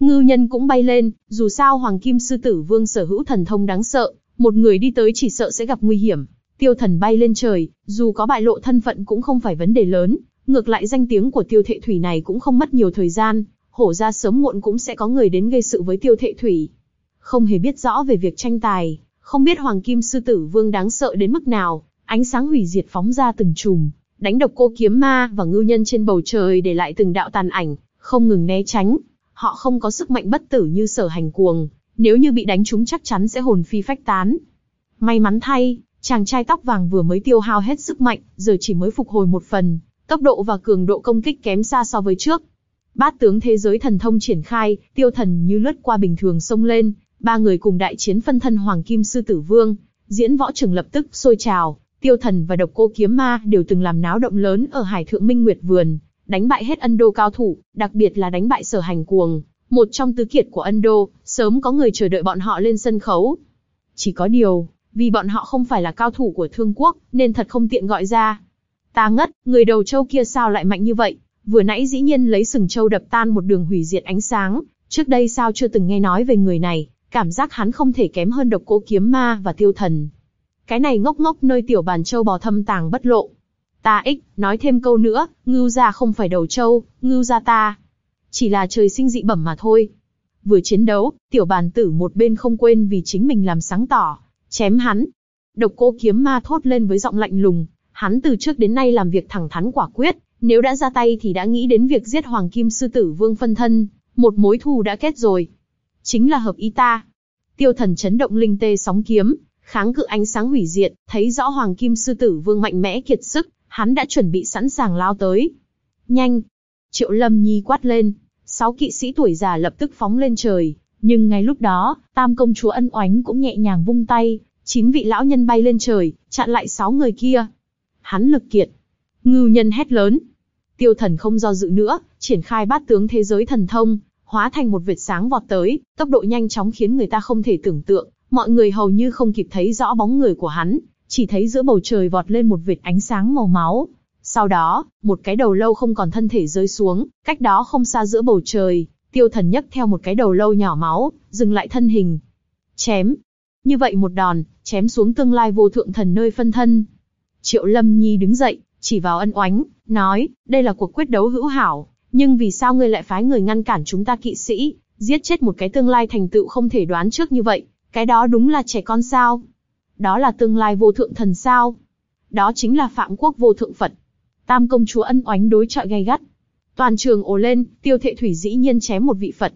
Ngư nhân cũng bay lên, dù sao Hoàng Kim Sư Tử Vương sở hữu thần thông đáng sợ, một người đi tới chỉ sợ sẽ gặp nguy hiểm. Tiêu thần bay lên trời, dù có bại lộ thân phận cũng không phải vấn đề lớn, ngược lại danh tiếng của tiêu thệ thủy này cũng không mất nhiều thời gian, hổ ra sớm muộn cũng sẽ có người đến gây sự với tiêu thệ thủy. Không hề biết rõ về việc tranh tài, không biết Hoàng Kim Sư Tử Vương đáng sợ đến mức nào, ánh sáng hủy diệt phóng ra từng chùm, đánh độc cô kiếm ma và ngưu nhân trên bầu trời để lại từng đạo tàn ảnh, không ngừng né tránh. Họ không có sức mạnh bất tử như sở hành cuồng, nếu như bị đánh trúng chắc chắn sẽ hồn phi phách tán. May mắn thay, chàng trai tóc vàng vừa mới tiêu hao hết sức mạnh, giờ chỉ mới phục hồi một phần, tốc độ và cường độ công kích kém xa so với trước. Bát tướng thế giới thần thông triển khai, tiêu thần như lướt qua bình thường xông lên, ba người cùng đại chiến phân thân Hoàng Kim Sư Tử Vương, diễn võ trường lập tức sôi trào, tiêu thần và độc cô kiếm ma đều từng làm náo động lớn ở Hải Thượng Minh Nguyệt Vườn, đánh bại hết Ân Đô cao thủ, đặc biệt là đánh bại sở hành cuồng, một trong tứ kiệt của Ân Đô, sớm có người chờ đợi bọn họ lên sân khấu. Chỉ có điều, vì bọn họ không phải là cao thủ của thương quốc, nên thật không tiện gọi ra. Ta ngất, người đầu châu kia sao lại mạnh như vậy? Vừa nãy dĩ nhiên lấy sừng châu đập tan một đường hủy diệt ánh sáng, trước đây sao chưa từng nghe nói về người này, cảm giác hắn không thể kém hơn độc cô kiếm ma và tiêu thần. Cái này ngốc ngốc nơi tiểu bàn châu bò thâm tàng bất lộ. Ta ích, nói thêm câu nữa, ngưu gia không phải đầu châu, ngưu gia ta. Chỉ là trời sinh dị bẩm mà thôi. Vừa chiến đấu, tiểu bàn tử một bên không quên vì chính mình làm sáng tỏ, chém hắn. Độc cô kiếm ma thốt lên với giọng lạnh lùng, hắn từ trước đến nay làm việc thẳng thắn quả quyết, nếu đã ra tay thì đã nghĩ đến việc giết Hoàng Kim Sư Tử Vương phân thân, một mối thù đã kết rồi. Chính là hợp ý ta. Tiêu thần chấn động linh tê sóng kiếm, kháng cự ánh sáng hủy diệt, thấy rõ Hoàng Kim Sư Tử Vương mạnh mẽ kiệt sức, hắn đã chuẩn bị sẵn sàng lao tới. Nhanh! Triệu Lâm Nhi quát lên, sáu kỵ sĩ tuổi già lập tức phóng lên trời, nhưng ngay lúc đó, Tam công chúa ân oánh cũng nhẹ nhàng vung tay, chín vị lão nhân bay lên trời, chặn lại sáu người kia. Hắn lực kiệt. Ngưu nhân hét lớn. Tiêu thần không do dự nữa, triển khai bát tướng thế giới thần thông, hóa thành một vệt sáng vọt tới, tốc độ nhanh chóng khiến người ta không thể tưởng tượng, mọi người hầu như không kịp thấy rõ bóng người của hắn, chỉ thấy giữa bầu trời vọt lên một vệt ánh sáng màu máu. Sau đó, một cái đầu lâu không còn thân thể rơi xuống, cách đó không xa giữa bầu trời, tiêu thần nhấc theo một cái đầu lâu nhỏ máu, dừng lại thân hình. Chém. Như vậy một đòn, chém xuống tương lai vô thượng thần nơi phân thân. Triệu Lâm Nhi đứng dậy, chỉ vào ân oánh, nói, đây là cuộc quyết đấu hữu hảo, nhưng vì sao ngươi lại phái người ngăn cản chúng ta kỵ sĩ, giết chết một cái tương lai thành tựu không thể đoán trước như vậy, cái đó đúng là trẻ con sao? Đó là tương lai vô thượng thần sao? Đó chính là phạm quốc vô thượng Phật. Tam công chúa ân oánh đối trợ gay gắt. Toàn trường ồ lên, tiêu thệ thủy dĩ nhiên chém một vị Phật.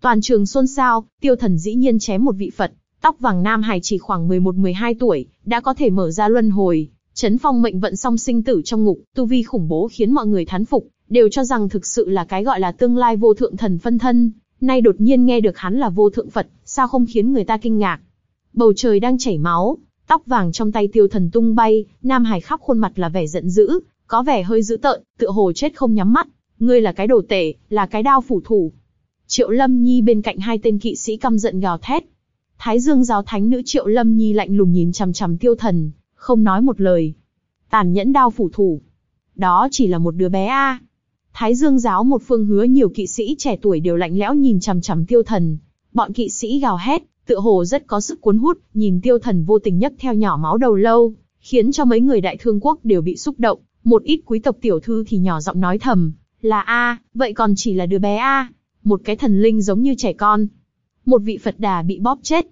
Toàn trường xôn xao, tiêu thần dĩ nhiên chém một vị Phật. Tóc vàng nam hài chỉ khoảng 11-12 tuổi, đã có thể mở ra luân hồi, chấn phong mệnh vận song sinh tử trong ngục, tu vi khủng bố khiến mọi người thán phục, đều cho rằng thực sự là cái gọi là tương lai vô thượng thần phân thân. Nay đột nhiên nghe được hắn là vô thượng Phật, sao không khiến người ta kinh ngạc? Bầu trời đang chảy máu, tóc vàng trong tay tiêu thần tung bay, nam hải khắp khuôn mặt là vẻ giận dữ, có vẻ hơi dữ tợn, tựa hồ chết không nhắm mắt. Ngươi là cái đồ tể, là cái đao phủ thủ. Triệu Lâm Nhi bên cạnh hai tên kỵ sĩ căm giận gào thét. Thái Dương giáo thánh nữ Triệu Lâm Nhi lạnh lùng nhìn chằm chằm tiêu thần, không nói một lời. Tàn nhẫn đao phủ thủ. Đó chỉ là một đứa bé a. Thái Dương giáo một phương hứa nhiều kỵ sĩ trẻ tuổi đều lạnh lẽo nhìn chằm chằm tiêu thần. Bọn kỵ sĩ gào hét, tựa hồ rất có sức cuốn hút, nhìn tiêu thần vô tình nhấc theo nhỏ máu đầu lâu, khiến cho mấy người đại thương quốc đều bị xúc động. Một ít quý tộc tiểu thư thì nhỏ giọng nói thầm, là a, vậy còn chỉ là đứa bé a, một cái thần linh giống như trẻ con. Một vị Phật đà bị bóp chết.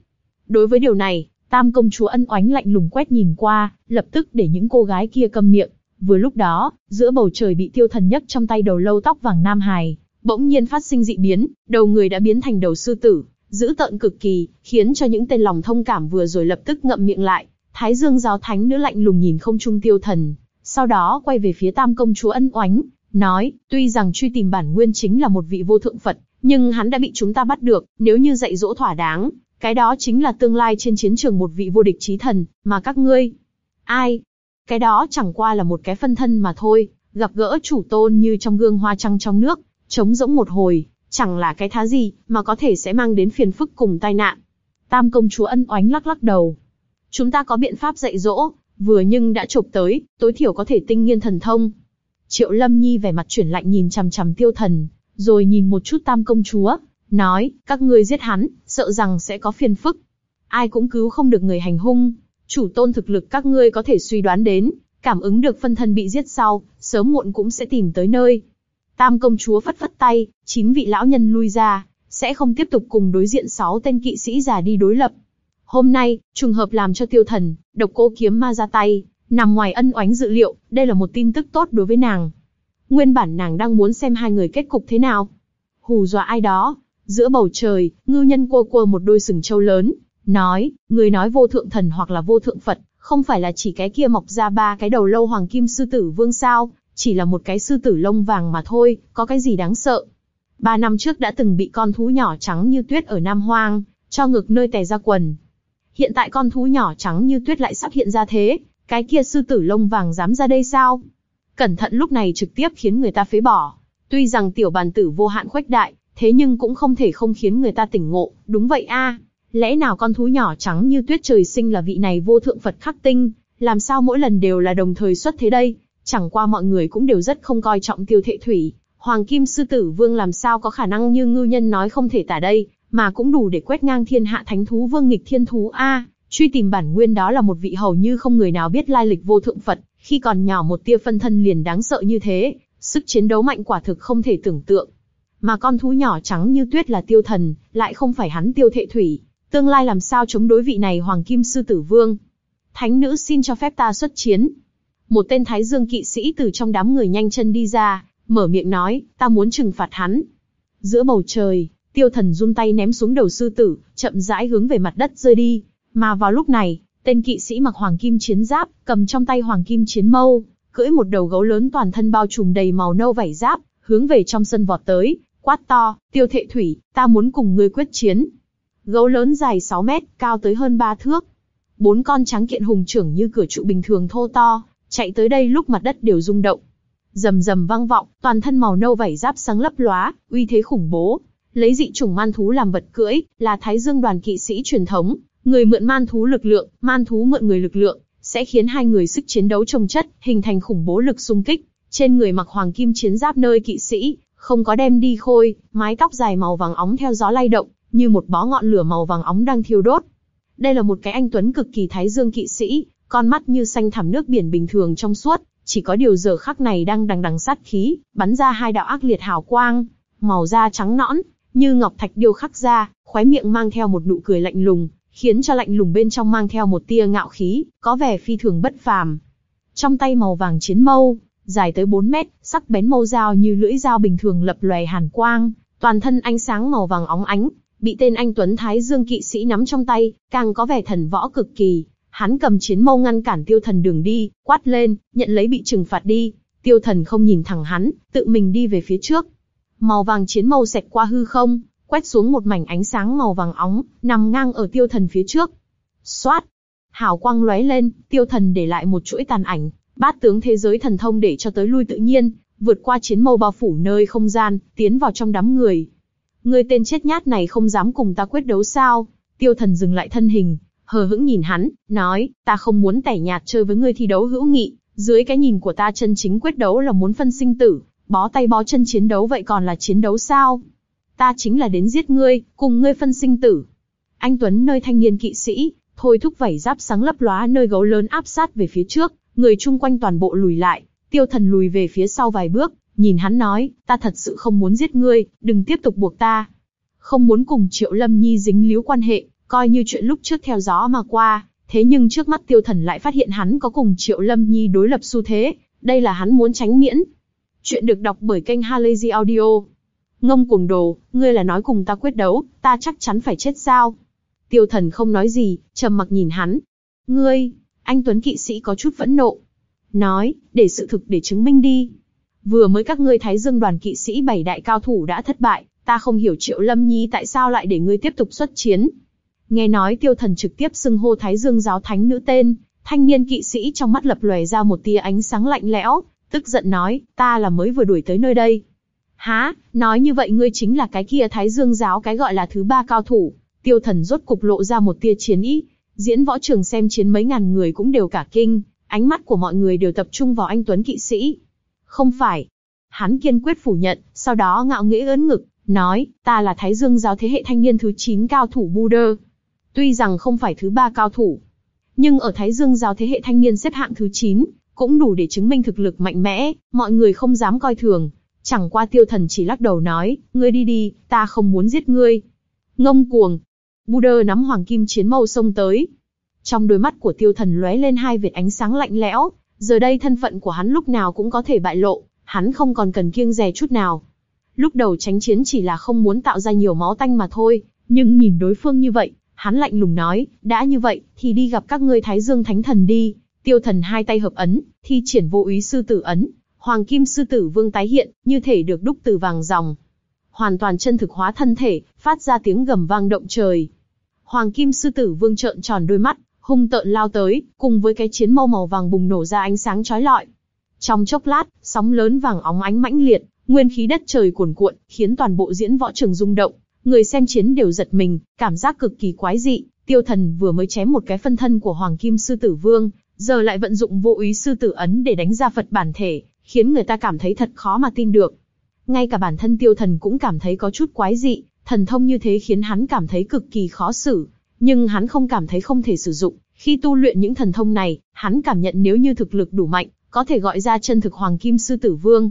Đối với điều này, Tam công chúa ân oánh lạnh lùng quét nhìn qua, lập tức để những cô gái kia câm miệng. Vừa lúc đó, giữa bầu trời bị tiêu thần nhấc trong tay đầu lâu tóc vàng nam hài, bỗng nhiên phát sinh dị biến, đầu người đã biến thành đầu sư tử, dữ tợn cực kỳ, khiến cho những tên lòng thông cảm vừa rồi lập tức ngậm miệng lại. Thái Dương giáo thánh nữ lạnh lùng nhìn không trung tiêu thần, sau đó quay về phía tam công chúa ân oánh, nói, tuy rằng truy tìm bản nguyên chính là một vị vô thượng Phật, nhưng hắn đã bị chúng ta bắt được, nếu như dạy dỗ thỏa đáng, cái đó chính là tương lai trên chiến trường một vị vô địch trí thần, mà các ngươi. Ai? Cái đó chẳng qua là một cái phân thân mà thôi, gặp gỡ chủ tôn như trong gương hoa trăng trong nước, trống rỗng một hồi, chẳng là cái thá gì, mà có thể sẽ mang đến phiền phức cùng tai nạn. Tam công chúa ân oánh lắc lắc đầu. Chúng ta có biện pháp dạy dỗ, vừa nhưng đã chụp tới, tối thiểu có thể tinh nghiên thần thông. Triệu Lâm Nhi vẻ mặt chuyển lạnh nhìn chằm chằm tiêu thần, rồi nhìn một chút tam công chúa, nói, các ngươi giết hắn, sợ rằng sẽ có phiền phức. Ai cũng cứu không được người hành hung, chủ tôn thực lực các ngươi có thể suy đoán đến, cảm ứng được phân thân bị giết sau, sớm muộn cũng sẽ tìm tới nơi. Tam công chúa phất phất tay, chín vị lão nhân lui ra, sẽ không tiếp tục cùng đối diện sáu tên kỵ sĩ già đi đối lập. Hôm nay, trùng hợp làm cho tiêu thần, độc cô kiếm ma ra tay, nằm ngoài ân oánh dự liệu, đây là một tin tức tốt đối với nàng. Nguyên bản nàng đang muốn xem hai người kết cục thế nào. Hù dọa ai đó, Giữa bầu trời, ngư nhân cua cua một đôi sừng trâu lớn, nói, người nói vô thượng thần hoặc là vô thượng Phật, không phải là chỉ cái kia mọc ra ba cái đầu lâu hoàng kim sư tử vương sao, chỉ là một cái sư tử lông vàng mà thôi, có cái gì đáng sợ. Ba năm trước đã từng bị con thú nhỏ trắng như tuyết ở Nam Hoang, cho ngực nơi tè ra quần. Hiện tại con thú nhỏ trắng như tuyết lại sắp hiện ra thế, cái kia sư tử lông vàng dám ra đây sao? Cẩn thận lúc này trực tiếp khiến người ta phế bỏ. Tuy rằng tiểu bàn tử vô hạn khuếch đại, thế nhưng cũng không thể không khiến người ta tỉnh ngộ, đúng vậy a. Lẽ nào con thú nhỏ trắng như tuyết trời sinh là vị này vô thượng Phật khắc tinh, làm sao mỗi lần đều là đồng thời xuất thế đây? Chẳng qua mọi người cũng đều rất không coi trọng tiêu thệ thủy, Hoàng Kim Sư Tử Vương làm sao có khả năng như ngư nhân nói không thể tả đây, mà cũng đủ để quét ngang thiên hạ thánh thú vương nghịch thiên thú a. truy tìm bản nguyên đó là một vị hầu như không người nào biết lai lịch vô thượng Phật, khi còn nhỏ một tia phân thân liền đáng sợ như thế, sức chiến đấu mạnh quả thực không thể tưởng tượng. Mà con thú nhỏ trắng như tuyết là tiêu thần, lại không phải hắn tiêu thệ thủy. Tương lai làm sao chống đối vị này hoàng kim sư tử vương? Thánh nữ xin cho phép ta xuất chiến. Một tên thái dương kỵ sĩ từ trong đám người nhanh chân đi ra, mở miệng nói, ta muốn trừng phạt hắn. Giữa bầu trời, tiêu thần run tay ném xuống đầu sư tử, chậm rãi hướng về mặt đất rơi đi. Mà vào lúc này, tên kỵ sĩ mặc hoàng kim chiến giáp, cầm trong tay hoàng kim chiến mâu, cưỡi một đầu gấu lớn toàn thân bao trùm đầy màu nâu vảy giáp, hướng về trong sân vọt tới, quát to, tiêu thệ thủy, ta muốn cùng ngươi quyết chiến. Gấu lớn dài 6 mét, cao tới hơn 3 thước. Bốn con trắng kiện hùng trưởng như cửa trụ bình thường thô to, chạy tới đây lúc mặt đất đều rung động. Rầm rầm vang vọng, toàn thân màu nâu vảy giáp sáng lấp lóa, uy thế khủng bố. Lấy dị chủng man thú làm vật cưỡi, là Thái Dương đoàn kỵ sĩ truyền thống, người mượn man thú lực lượng, man thú mượn người lực lượng, sẽ khiến hai người sức chiến đấu trồng chất, hình thành khủng bố lực xung kích. Trên người mặc hoàng kim chiến giáp nơi kỵ sĩ, không có đem đi khôi, mái tóc dài màu vàng óng theo gió lay động, như một bó ngọn lửa màu vàng óng đang thiêu đốt. Đây là một cái anh tuấn cực kỳ thái dương kỵ sĩ, con mắt như xanh thẳm nước biển bình thường trong suốt, chỉ có điều giờ khắc này đang đằng đằng sát khí, bắn ra hai đạo ác liệt hào quang, màu da trắng nõn, như ngọc thạch điêu khắc ra, khóe miệng mang theo một nụ cười lạnh lùng, khiến cho lạnh lùng bên trong mang theo một tia ngạo khí, có vẻ phi thường bất phàm. Trong tay màu vàng chiến mâu, dài tới 4 mét, sắc bén mâu dao như lưỡi dao bình thường lập lòe hàn quang, toàn thân ánh sáng màu vàng óng ánh, bị tên anh Tuấn Thái Dương kỵ sĩ nắm trong tay, càng có vẻ thần võ cực kỳ. Hắn cầm chiến mâu ngăn cản tiêu thần đường đi, quát lên, nhận lấy bị trừng phạt đi. Tiêu thần không nhìn thẳng hắn, tự mình đi về phía trước. Màu vàng chiến mâu xẹt qua hư không, quét xuống một mảnh ánh sáng màu vàng óng, nằm ngang ở tiêu thần phía trước. Xoát! Hào quang lóe lên, tiêu thần để lại một chuỗi tàn ảnh, bát tướng thế giới thần thông để cho tới lui tự nhiên, vượt qua chiến mâu bao phủ nơi không gian, tiến vào trong đám người. Người tên chết nhát này không dám cùng ta quyết đấu sao? Tiêu thần dừng lại thân hình, hờ hững nhìn hắn, nói, ta không muốn tẻ nhạt chơi với ngươi thi đấu hữu nghị, dưới cái nhìn của ta chân chính quyết đấu là muốn phân sinh tử, bó tay bó chân chiến đấu vậy còn là chiến đấu sao? Ta chính là đến giết ngươi, cùng ngươi phân sinh tử. Anh Tuấn nơi thanh niên kỵ sĩ, thôi thúc vảy giáp sáng lấp lóa nơi gấu lớn áp sát về phía trước, người chung quanh toàn bộ lùi lại, tiêu thần lùi về phía sau vài bước, nhìn hắn nói, ta thật sự không muốn giết ngươi, đừng tiếp tục buộc ta. Không muốn cùng Triệu Lâm Nhi dính líu quan hệ, coi như chuyện lúc trước theo gió mà qua, thế nhưng trước mắt tiêu thần lại phát hiện hắn có cùng Triệu Lâm Nhi đối lập xu thế, đây là hắn muốn tránh miễn. Chuyện được đọc bởi kênh Halazy Audio. Ngông cuồng đồ, ngươi là nói cùng ta quyết đấu, ta chắc chắn phải chết sao? Tiêu thần không nói gì, trầm mặc nhìn hắn. Ngươi, anh Tuấn kỵ sĩ có chút phẫn nộ. Nói, để sự thực để chứng minh đi. Vừa mới các ngươi Thái Dương đoàn kỵ sĩ bảy đại cao thủ đã thất bại, ta không hiểu Triệu Lâm Nhi tại sao lại để ngươi tiếp tục xuất chiến. Nghe nói tiêu thần trực tiếp xưng hô Thái Dương giáo thánh nữ tên, thanh niên kỵ sĩ trong mắt lập lòe ra một tia ánh sáng lạnh lẽo, tức giận nói, ta là mới vừa đuổi tới nơi đây. Há, nói như vậy ngươi chính là cái kia Thái Dương giáo cái gọi là thứ ba cao thủ. Tiêu thần rốt cục lộ ra một tia chiến ý, diễn võ trường xem chiến mấy ngàn người cũng đều cả kinh, ánh mắt của mọi người đều tập trung vào anh Tuấn kỵ sĩ. Không phải. Hắn kiên quyết phủ nhận, sau đó ngạo nghễ ớn ngực, nói, ta là Thái Dương giáo thế hệ thanh niên thứ 9 cao thủ buda Tuy rằng không phải thứ ba cao thủ, nhưng ở Thái Dương giáo thế hệ thanh niên xếp hạng thứ 9, cũng đủ để chứng minh thực lực mạnh mẽ, mọi người không dám coi thường. Chẳng qua tiêu thần chỉ lắc đầu nói, ngươi đi đi, ta không muốn giết ngươi. Ngông cuồng. Buder nắm hoàng kim chiến mâu xông tới. Trong đôi mắt của tiêu thần lóe lên hai vệt ánh sáng lạnh lẽo, giờ đây thân phận của hắn lúc nào cũng có thể bại lộ, hắn không còn cần kiêng dè chút nào. Lúc đầu tránh chiến chỉ là không muốn tạo ra nhiều máu tanh mà thôi, nhưng nhìn đối phương như vậy, hắn lạnh lùng nói, đã như vậy, thì đi gặp các ngươi Thái Dương Thánh Thần đi. Tiêu thần hai tay hợp ấn, thi triển vô ý sư tử ấn, Hoàng Kim Sư Tử Vương tái hiện, như thể được đúc từ vàng ròng. Hoàn toàn chân thực hóa thân thể, phát ra tiếng gầm vang động trời. Hoàng Kim Sư Tử Vương trợn tròn đôi mắt, hung tợn lao tới, cùng với cái chiến mâu màu vàng bùng nổ ra ánh sáng chói lọi. Trong chốc lát, sóng lớn vàng óng ánh mãnh liệt, nguyên khí đất trời cuồn cuộn, khiến toàn bộ diễn võ trường rung động. Người xem chiến đều giật mình, cảm giác cực kỳ quái dị. Tiêu Thần vừa mới chém một cái phân thân của Hoàng Kim Sư Tử Vương, giờ lại vận dụng vô ý sư tử ấn để đánh ra Phật bản thể, khiến người ta cảm thấy thật khó mà tin được. Ngay cả bản thân tiêu thần cũng cảm thấy có chút quái dị, thần thông như thế khiến hắn cảm thấy cực kỳ khó xử, nhưng hắn không cảm thấy không thể sử dụng. Khi tu luyện những thần thông này, hắn cảm nhận nếu như thực lực đủ mạnh, có thể gọi ra chân thực Hoàng Kim Sư Tử Vương.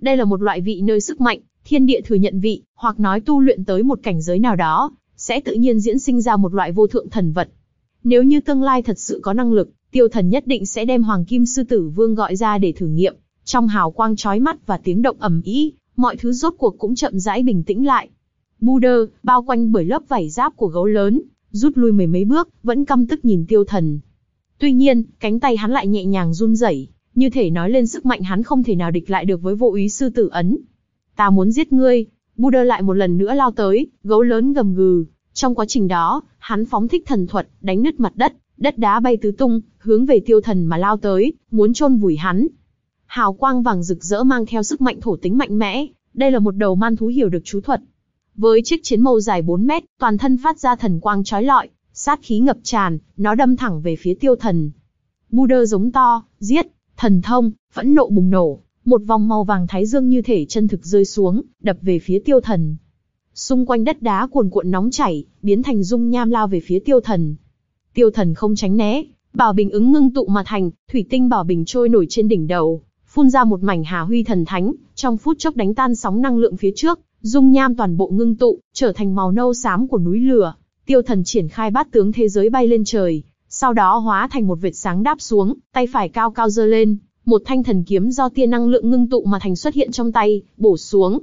Đây là một loại vị nơi sức mạnh, thiên địa thừa nhận vị, hoặc nói tu luyện tới một cảnh giới nào đó, sẽ tự nhiên diễn sinh ra một loại vô thượng thần vật. Nếu như tương lai thật sự có năng lực, tiêu thần nhất định sẽ đem Hoàng Kim Sư Tử Vương gọi ra để thử nghiệm, trong hào quang chói mắt và tiếng động ầm ĩ, mọi thứ rốt cuộc cũng chậm rãi bình tĩnh lại. Buder bao quanh bởi lớp vảy giáp của gấu lớn, rút lui mười mấy bước, vẫn căm tức nhìn tiêu thần. Tuy nhiên, cánh tay hắn lại nhẹ nhàng run rẩy, như thể nói lên sức mạnh hắn không thể nào địch lại được với vô ý sư tử ấn. Ta muốn giết ngươi. Buder lại một lần nữa lao tới, gấu lớn gầm gừ. Trong quá trình đó, hắn phóng thích thần thuật, đánh nứt mặt đất, đất đá bay tứ tung, hướng về tiêu thần mà lao tới, muốn chôn vùi hắn. Hào quang vàng rực rỡ mang theo sức mạnh thổ tính mạnh mẽ, đây là một đầu man thú hiểu được chú thuật. Với chiếc chiến mâu dài 4 mét, toàn thân phát ra thần quang chói lọi, sát khí ngập tràn, nó đâm thẳng về phía tiêu thần. Buddha giống to, giết, thần thông, phẫn nộ bùng nổ, một vòng màu vàng thái dương như thể chân thực rơi xuống, đập về phía tiêu thần. Xung quanh đất đá cuồn cuộn nóng chảy, biến thành dung nham lao về phía tiêu thần. Tiêu thần không tránh né, Bảo bình ứng ngưng tụ mà thành, thủy tinh bảo bình trôi nổi trên đỉnh đầu, phun ra một mảnh hà huy thần thánh, trong phút chốc đánh tan sóng năng lượng phía trước, dung nham toàn bộ ngưng tụ, trở thành màu nâu xám của núi lửa. Tiêu thần triển khai bát tướng thế giới bay lên trời, sau đó hóa thành một vệt sáng đáp xuống, tay phải cao cao giơ lên, một thanh thần kiếm do tia năng lượng ngưng tụ mà thành xuất hiện trong tay, bổ xuống.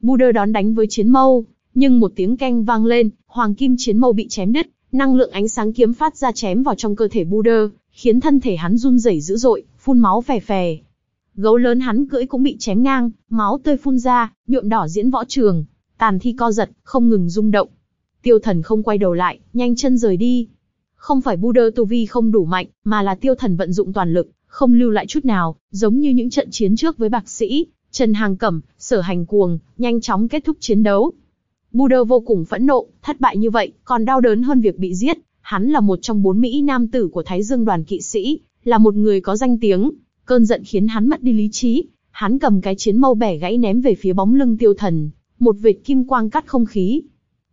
Buder đón đánh với chiến mâu, nhưng một tiếng keng vang lên, hoàng kim chiến mâu bị chém đứt, năng lượng ánh sáng kiếm phát ra chém vào trong cơ thể Buder, khiến thân thể hắn run rẩy dữ dội, phun máu phè phè. Gấu lớn hắn cưỡi cũng bị chém ngang, máu tươi phun ra, nhuộm đỏ diễn võ trường, tàn thi co giật, không ngừng rung động. Tiêu thần không quay đầu lại, nhanh chân rời đi. Không phải Buddha tu vi không đủ mạnh, mà là tiêu thần vận dụng toàn lực, không lưu lại chút nào, giống như những trận chiến trước với bạc sĩ, Trần Hàng Cẩm, Sở Hành Cuồng, nhanh chóng kết thúc chiến đấu. Buddha vô cùng phẫn nộ, thất bại như vậy, còn đau đớn hơn việc bị giết. Hắn là một trong bốn Mỹ nam tử của Thái Dương đoàn kỵ sĩ, là một người có danh tiếng. Cơn giận khiến hắn mất đi lý trí, hắn cầm cái chiến mâu bẻ gãy ném về phía bóng lưng tiêu thần, một vệt kim quang cắt không khí.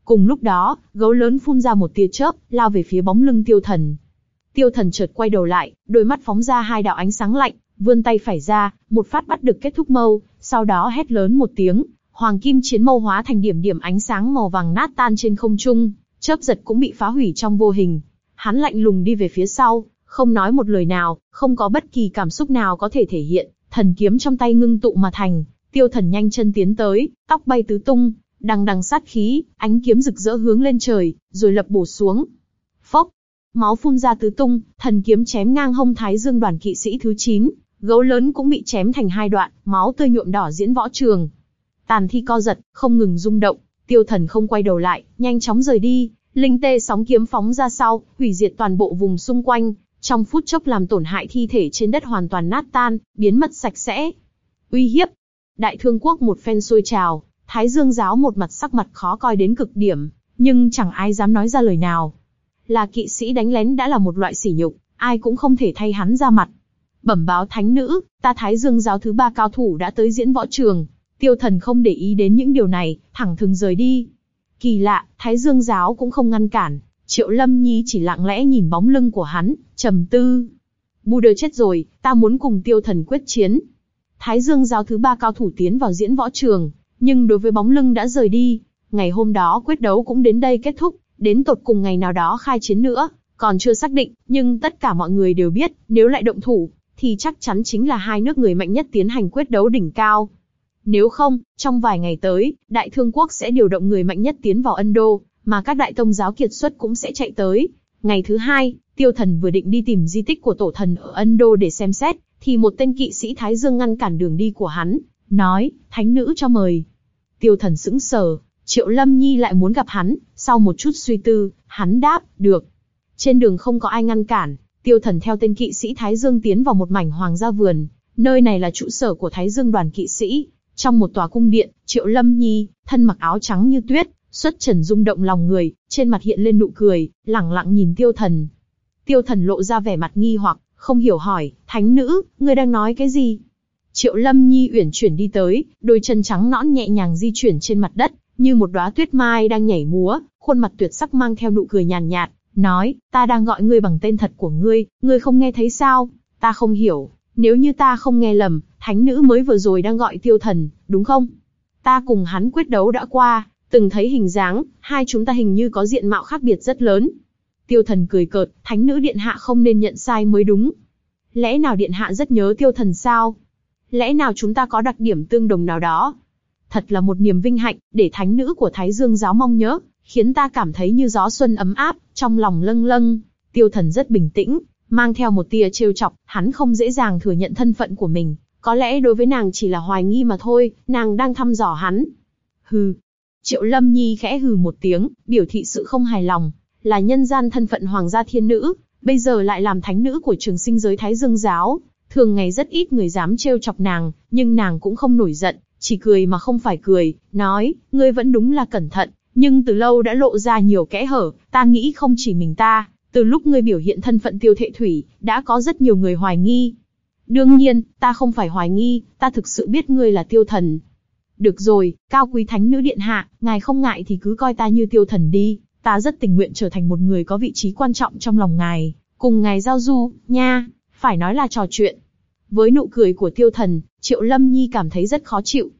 Cùng lúc đó, gấu lớn phun ra một tia chớp, lao về phía bóng lưng tiêu thần. Tiêu thần chợt quay đầu lại, đôi mắt phóng ra hai đạo ánh sáng lạnh, vươn tay phải ra, một phát bắt được kết thúc mâu, sau đó hét lớn một tiếng, hoàng kim chiến mâu hóa thành điểm điểm ánh sáng màu vàng nát tan trên không trung, chớp giật cũng bị phá hủy trong vô hình. Hắn lạnh lùng đi về phía sau, không nói một lời nào, không có bất kỳ cảm xúc nào có thể thể hiện, thần kiếm trong tay ngưng tụ mà thành, tiêu thần nhanh chân tiến tới, tóc bay tứ tung, đằng đằng sát khí, ánh kiếm rực rỡ hướng lên trời, rồi lập bổ xuống. Phốc, máu phun ra tứ tung, thần kiếm chém ngang hông thái dương đoàn kỵ sĩ thứ 9, gấu lớn cũng bị chém thành hai đoạn, máu tươi nhuộm đỏ diễn võ trường. Tàn thi co giật, không ngừng rung động, tiêu thần không quay đầu lại, nhanh chóng rời đi, linh tê sóng kiếm phóng ra sau, hủy diệt toàn bộ vùng xung quanh, trong phút chốc làm tổn hại thi thể trên đất hoàn toàn nát tan, biến mất sạch sẽ. Uy hiếp. Đại thương quốc một phen sôi trào, Thái Dương giáo một mặt sắc mặt khó coi đến cực điểm, nhưng chẳng ai dám nói ra lời nào. Là kỵ sĩ đánh lén đã là một loại sỉ nhục, ai cũng không thể thay hắn ra mặt. Bẩm báo thánh nữ, ta Thái Dương giáo thứ ba cao thủ đã tới diễn võ trường. Tiêu thần không để ý đến những điều này, thẳng thừng rời đi. Kỳ lạ, Thái Dương giáo cũng không ngăn cản. Triệu Lâm Nhi chỉ lặng lẽ nhìn bóng lưng của hắn, trầm tư. Bù Buddha chết rồi, ta muốn cùng tiêu thần quyết chiến. Thái Dương giáo thứ ba cao thủ tiến vào diễn võ trường, nhưng đối với bóng lưng đã rời đi, ngày hôm đó quyết đấu cũng đến đây kết thúc, đến tột cùng ngày nào đó khai chiến nữa, còn chưa xác định, nhưng tất cả mọi người đều biết, nếu lại động thủ, thì chắc chắn chính là hai nước người mạnh nhất tiến hành quyết đấu đỉnh cao. Nếu không, trong vài ngày tới, Đại Thương Quốc sẽ điều động người mạnh nhất tiến vào Ân Đô mà các đại tông giáo kiệt xuất cũng sẽ chạy tới. Ngày thứ hai, Tiêu Thần vừa định đi tìm di tích của tổ thần ở Ấn đô để xem xét, thì một tên kỵ sĩ Thái Dương ngăn cản đường đi của hắn, nói, thánh nữ cho mời. Tiêu Thần sững sờ, Triệu Lâm Nhi lại muốn gặp hắn, sau một chút suy tư, hắn đáp, được. Trên đường không có ai ngăn cản, Tiêu Thần theo tên kỵ sĩ Thái Dương tiến vào một mảnh hoàng gia vườn, nơi này là trụ sở của Thái Dương đoàn kỵ sĩ. Trong một tòa cung điện, Triệu Lâm Nhi, thân mặc áo trắng như tuyết, xuất trần rung động lòng người, trên mặt hiện lên nụ cười, lẳng lặng nhìn Tiêu Thần. Tiêu Thần lộ ra vẻ mặt nghi hoặc, không hiểu hỏi, thánh nữ, ngươi đang nói cái gì? Triệu Lâm Nhi uyển chuyển đi tới, đôi chân trắng nõn nhẹ nhàng di chuyển trên mặt đất, như một đóa tuyết mai đang nhảy múa, khuôn mặt tuyệt sắc mang theo nụ cười nhàn nhạt, nói, ta đang gọi ngươi bằng tên thật của ngươi, ngươi không nghe thấy sao? Ta không hiểu, nếu như ta không nghe lầm, thánh nữ mới vừa rồi đang gọi tiêu thần, đúng không? Ta cùng hắn quyết đấu đã qua, từng thấy hình dáng, hai chúng ta hình như có diện mạo khác biệt rất lớn. Tiêu thần cười cợt, thánh nữ điện hạ không nên nhận sai mới đúng. Lẽ nào điện hạ rất nhớ tiêu thần sao? Lẽ nào chúng ta có đặc điểm tương đồng nào đó? Thật là một niềm vinh hạnh, để thánh nữ của Thái Dương giáo mong nhớ, khiến ta cảm thấy như gió xuân ấm áp, trong lòng lâng lâng. Tiêu thần rất bình tĩnh, mang theo một tia trêu chọc, hắn không dễ dàng thừa nhận thân phận của mình. Có lẽ đối với nàng chỉ là hoài nghi mà thôi, nàng đang thăm dò hắn. Hừ. Triệu Lâm Nhi khẽ hừ một tiếng, biểu thị sự không hài lòng. Là nhân gian thân phận hoàng gia thiên nữ, bây giờ lại làm thánh nữ của trường sinh giới Thái Dương giáo. Thường ngày rất ít người dám trêu chọc nàng, nhưng nàng cũng không nổi giận, chỉ cười mà không phải cười, nói, ngươi vẫn đúng là cẩn thận, nhưng từ lâu đã lộ ra nhiều kẽ hở, ta nghĩ không chỉ mình ta, từ lúc ngươi biểu hiện thân phận tiêu thệ thủy, đã có rất nhiều người hoài nghi. Đương nhiên, ta không phải hoài nghi, ta thực sự biết ngươi là tiêu thần. Được rồi, cao quý thánh nữ điện hạ, ngài không ngại thì cứ coi ta như tiêu thần đi, ta rất tình nguyện trở thành một người có vị trí quan trọng trong lòng ngài, Cùng ngài giao du, nha, phải nói là trò chuyện. Với nụ cười của tiêu thần, Triệu Lâm Nhi cảm thấy rất khó chịu.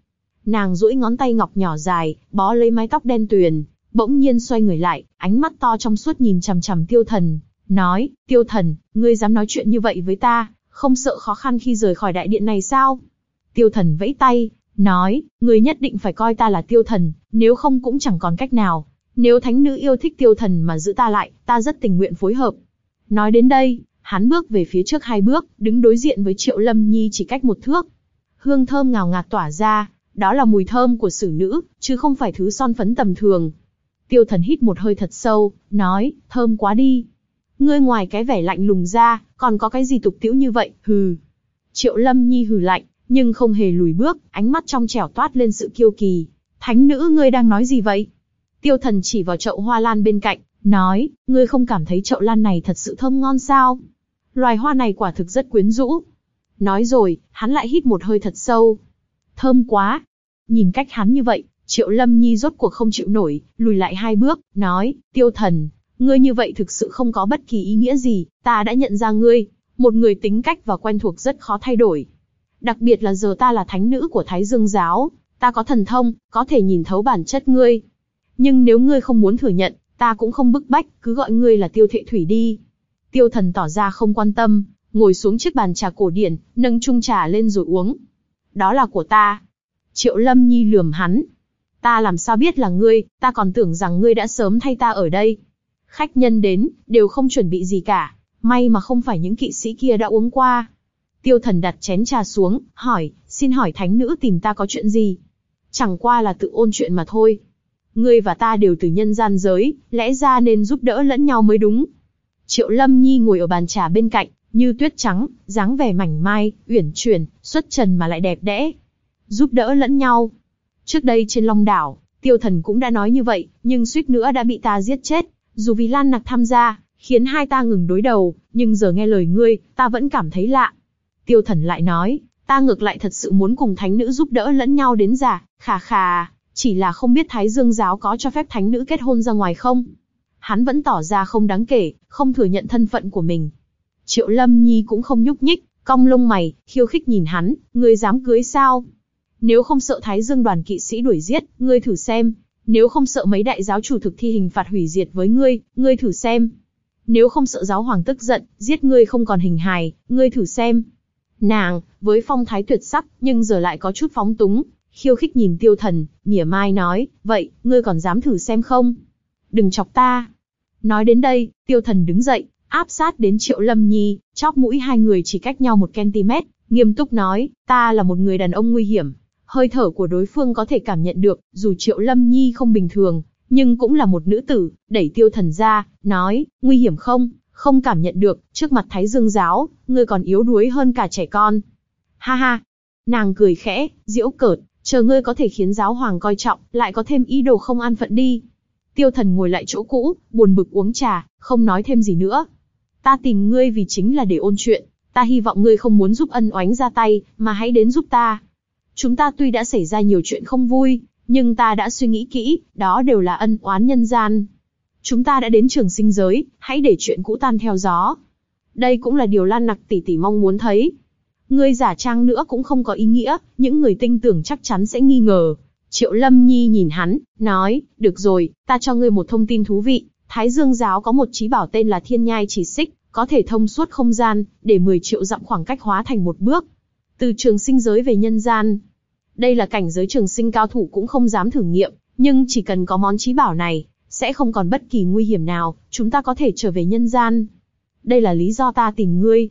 Nàng duỗi ngón tay ngọc nhỏ dài, bó lấy mái tóc đen tuyền, bỗng nhiên xoay người lại, ánh mắt to trong suốt nhìn chằm chằm tiêu thần, nói, tiêu thần, ngươi dám nói chuyện như vậy với ta, không sợ khó khăn khi rời khỏi đại điện này sao? Tiêu thần vẫy tay, nói, người nhất định phải coi ta là tiêu thần, nếu không cũng chẳng còn cách nào. Nếu thánh nữ yêu thích tiêu thần mà giữ ta lại, ta rất tình nguyện phối hợp. Nói đến đây, hắn bước về phía trước hai bước, đứng đối diện với Triệu Lâm Nhi chỉ cách một thước. Hương thơm ngào ngạt tỏa ra, đó là mùi thơm của xử nữ, chứ không phải thứ son phấn tầm thường. Tiêu thần hít một hơi thật sâu, nói, thơm quá đi. Ngươi ngoài cái vẻ lạnh lùng ra, còn có cái gì tục tiễu như vậy, hừ. Triệu Lâm Nhi hừ lạnh, nhưng không hề lùi bước, ánh mắt trong trẻo toát lên sự kiêu kỳ. Thánh nữ ngươi đang nói gì vậy? Tiêu thần chỉ vào chậu hoa lan bên cạnh, nói, ngươi không cảm thấy chậu lan này thật sự thơm ngon sao? Loài hoa này quả thực rất quyến rũ. Nói rồi, hắn lại hít một hơi thật sâu. Thơm quá. Nhìn cách hắn như vậy, Triệu Lâm Nhi rốt cuộc không chịu nổi, lùi lại hai bước, nói, tiêu thần, ngươi như vậy thực sự không có bất kỳ ý nghĩa gì, ta đã nhận ra ngươi, một người tính cách và quen thuộc rất khó thay đổi. Đặc biệt là giờ ta là thánh nữ của Thái Dương Giáo, ta có thần thông, có thể nhìn thấu bản chất ngươi. Nhưng nếu ngươi không muốn thừa nhận, ta cũng không bức bách, cứ gọi ngươi là tiêu thệ thủy đi. Tiêu thần tỏ ra không quan tâm, ngồi xuống chiếc bàn trà cổ điển, nâng chung trà lên rồi uống. Đó là của ta. Triệu Lâm Nhi lườm hắn. Ta làm sao biết là ngươi, ta còn tưởng rằng ngươi đã sớm thay ta ở đây. Khách nhân đến, đều không chuẩn bị gì cả. May mà không phải những kỵ sĩ kia đã uống qua. Tiêu thần đặt chén trà xuống, hỏi, xin hỏi thánh nữ tìm ta có chuyện gì? Chẳng qua là tự ôn chuyện mà thôi. Ngươi và ta đều từ nhân gian giới, lẽ ra nên giúp đỡ lẫn nhau mới đúng. Triệu Lâm Nhi ngồi ở bàn trà bên cạnh, như tuyết trắng, dáng vẻ mảnh mai, uyển chuyển, xuất trần mà lại đẹp đẽ. Giúp đỡ lẫn nhau. Trước đây trên Long Đảo, tiêu thần cũng đã nói như vậy, nhưng suýt nữa đã bị ta giết chết. Dù vì Lan Nặc tham gia, khiến hai ta ngừng đối đầu, nhưng giờ nghe lời ngươi, ta vẫn cảm thấy lạ. Tiêu thần lại nói, ta ngược lại thật sự muốn cùng thánh nữ giúp đỡ lẫn nhau đến giả, khà khà, chỉ là không biết Thái Dương giáo có cho phép thánh nữ kết hôn ra ngoài không? Hắn vẫn tỏ ra không đáng kể, không thừa nhận thân phận của mình. Triệu Lâm Nhi cũng không nhúc nhích, cong lông mày, khiêu khích nhìn hắn, ngươi dám cưới sao? Nếu không sợ Thái Dương đoàn kỵ sĩ đuổi giết, ngươi thử xem. Nếu không sợ mấy đại giáo chủ thực thi hình phạt hủy diệt với ngươi, ngươi thử xem. Nếu không sợ giáo hoàng tức giận, giết ngươi không còn hình hài, ngươi thử xem. Nàng, với phong thái tuyệt sắc, nhưng giờ lại có chút phóng túng, khiêu khích nhìn tiêu thần, mỉa mai nói, vậy, ngươi còn dám thử xem không? Đừng chọc ta. Nói đến đây, tiêu thần đứng dậy, áp sát đến triệu lâm nhi, chóp mũi hai người chỉ cách nhau một cm, nghiêm túc nói, ta là một người đàn ông nguy hiểm. Hơi thở của đối phương có thể cảm nhận được, dù triệu lâm nhi không bình thường, nhưng cũng là một nữ tử, đẩy tiêu thần ra, nói, nguy hiểm không, không cảm nhận được, trước mặt thái dương giáo, ngươi còn yếu đuối hơn cả trẻ con. Ha ha, nàng cười khẽ, diễu cợt, chờ ngươi có thể khiến giáo hoàng coi trọng, lại có thêm ý đồ không an phận đi. Tiêu thần ngồi lại chỗ cũ, buồn bực uống trà, không nói thêm gì nữa. Ta tìm ngươi vì chính là để ôn chuyện, ta hy vọng ngươi không muốn giúp ân oánh ra tay, mà hãy đến giúp ta. Chúng ta tuy đã xảy ra nhiều chuyện không vui, nhưng ta đã suy nghĩ kỹ, đó đều là ân oán nhân gian. Chúng ta đã đến trường sinh giới, hãy để chuyện cũ tan theo gió. Đây cũng là điều Lan Nặc tỷ tỷ mong muốn thấy. Ngươi giả trang nữa cũng không có ý nghĩa, những người tinh tưởng chắc chắn sẽ nghi ngờ. Triệu Lâm Nhi nhìn hắn, nói, được rồi, ta cho ngươi một thông tin thú vị. Thái Dương giáo có một trí bảo tên là Thiên Nhai Chỉ Xích, có thể thông suốt không gian, để 10 triệu dặm khoảng cách hóa thành một bước. Từ trường sinh giới về nhân gian. Đây là cảnh giới trường sinh cao thủ cũng không dám thử nghiệm, nhưng chỉ cần có món trí bảo này, sẽ không còn bất kỳ nguy hiểm nào, chúng ta có thể trở về nhân gian. Đây là lý do ta tìm ngươi.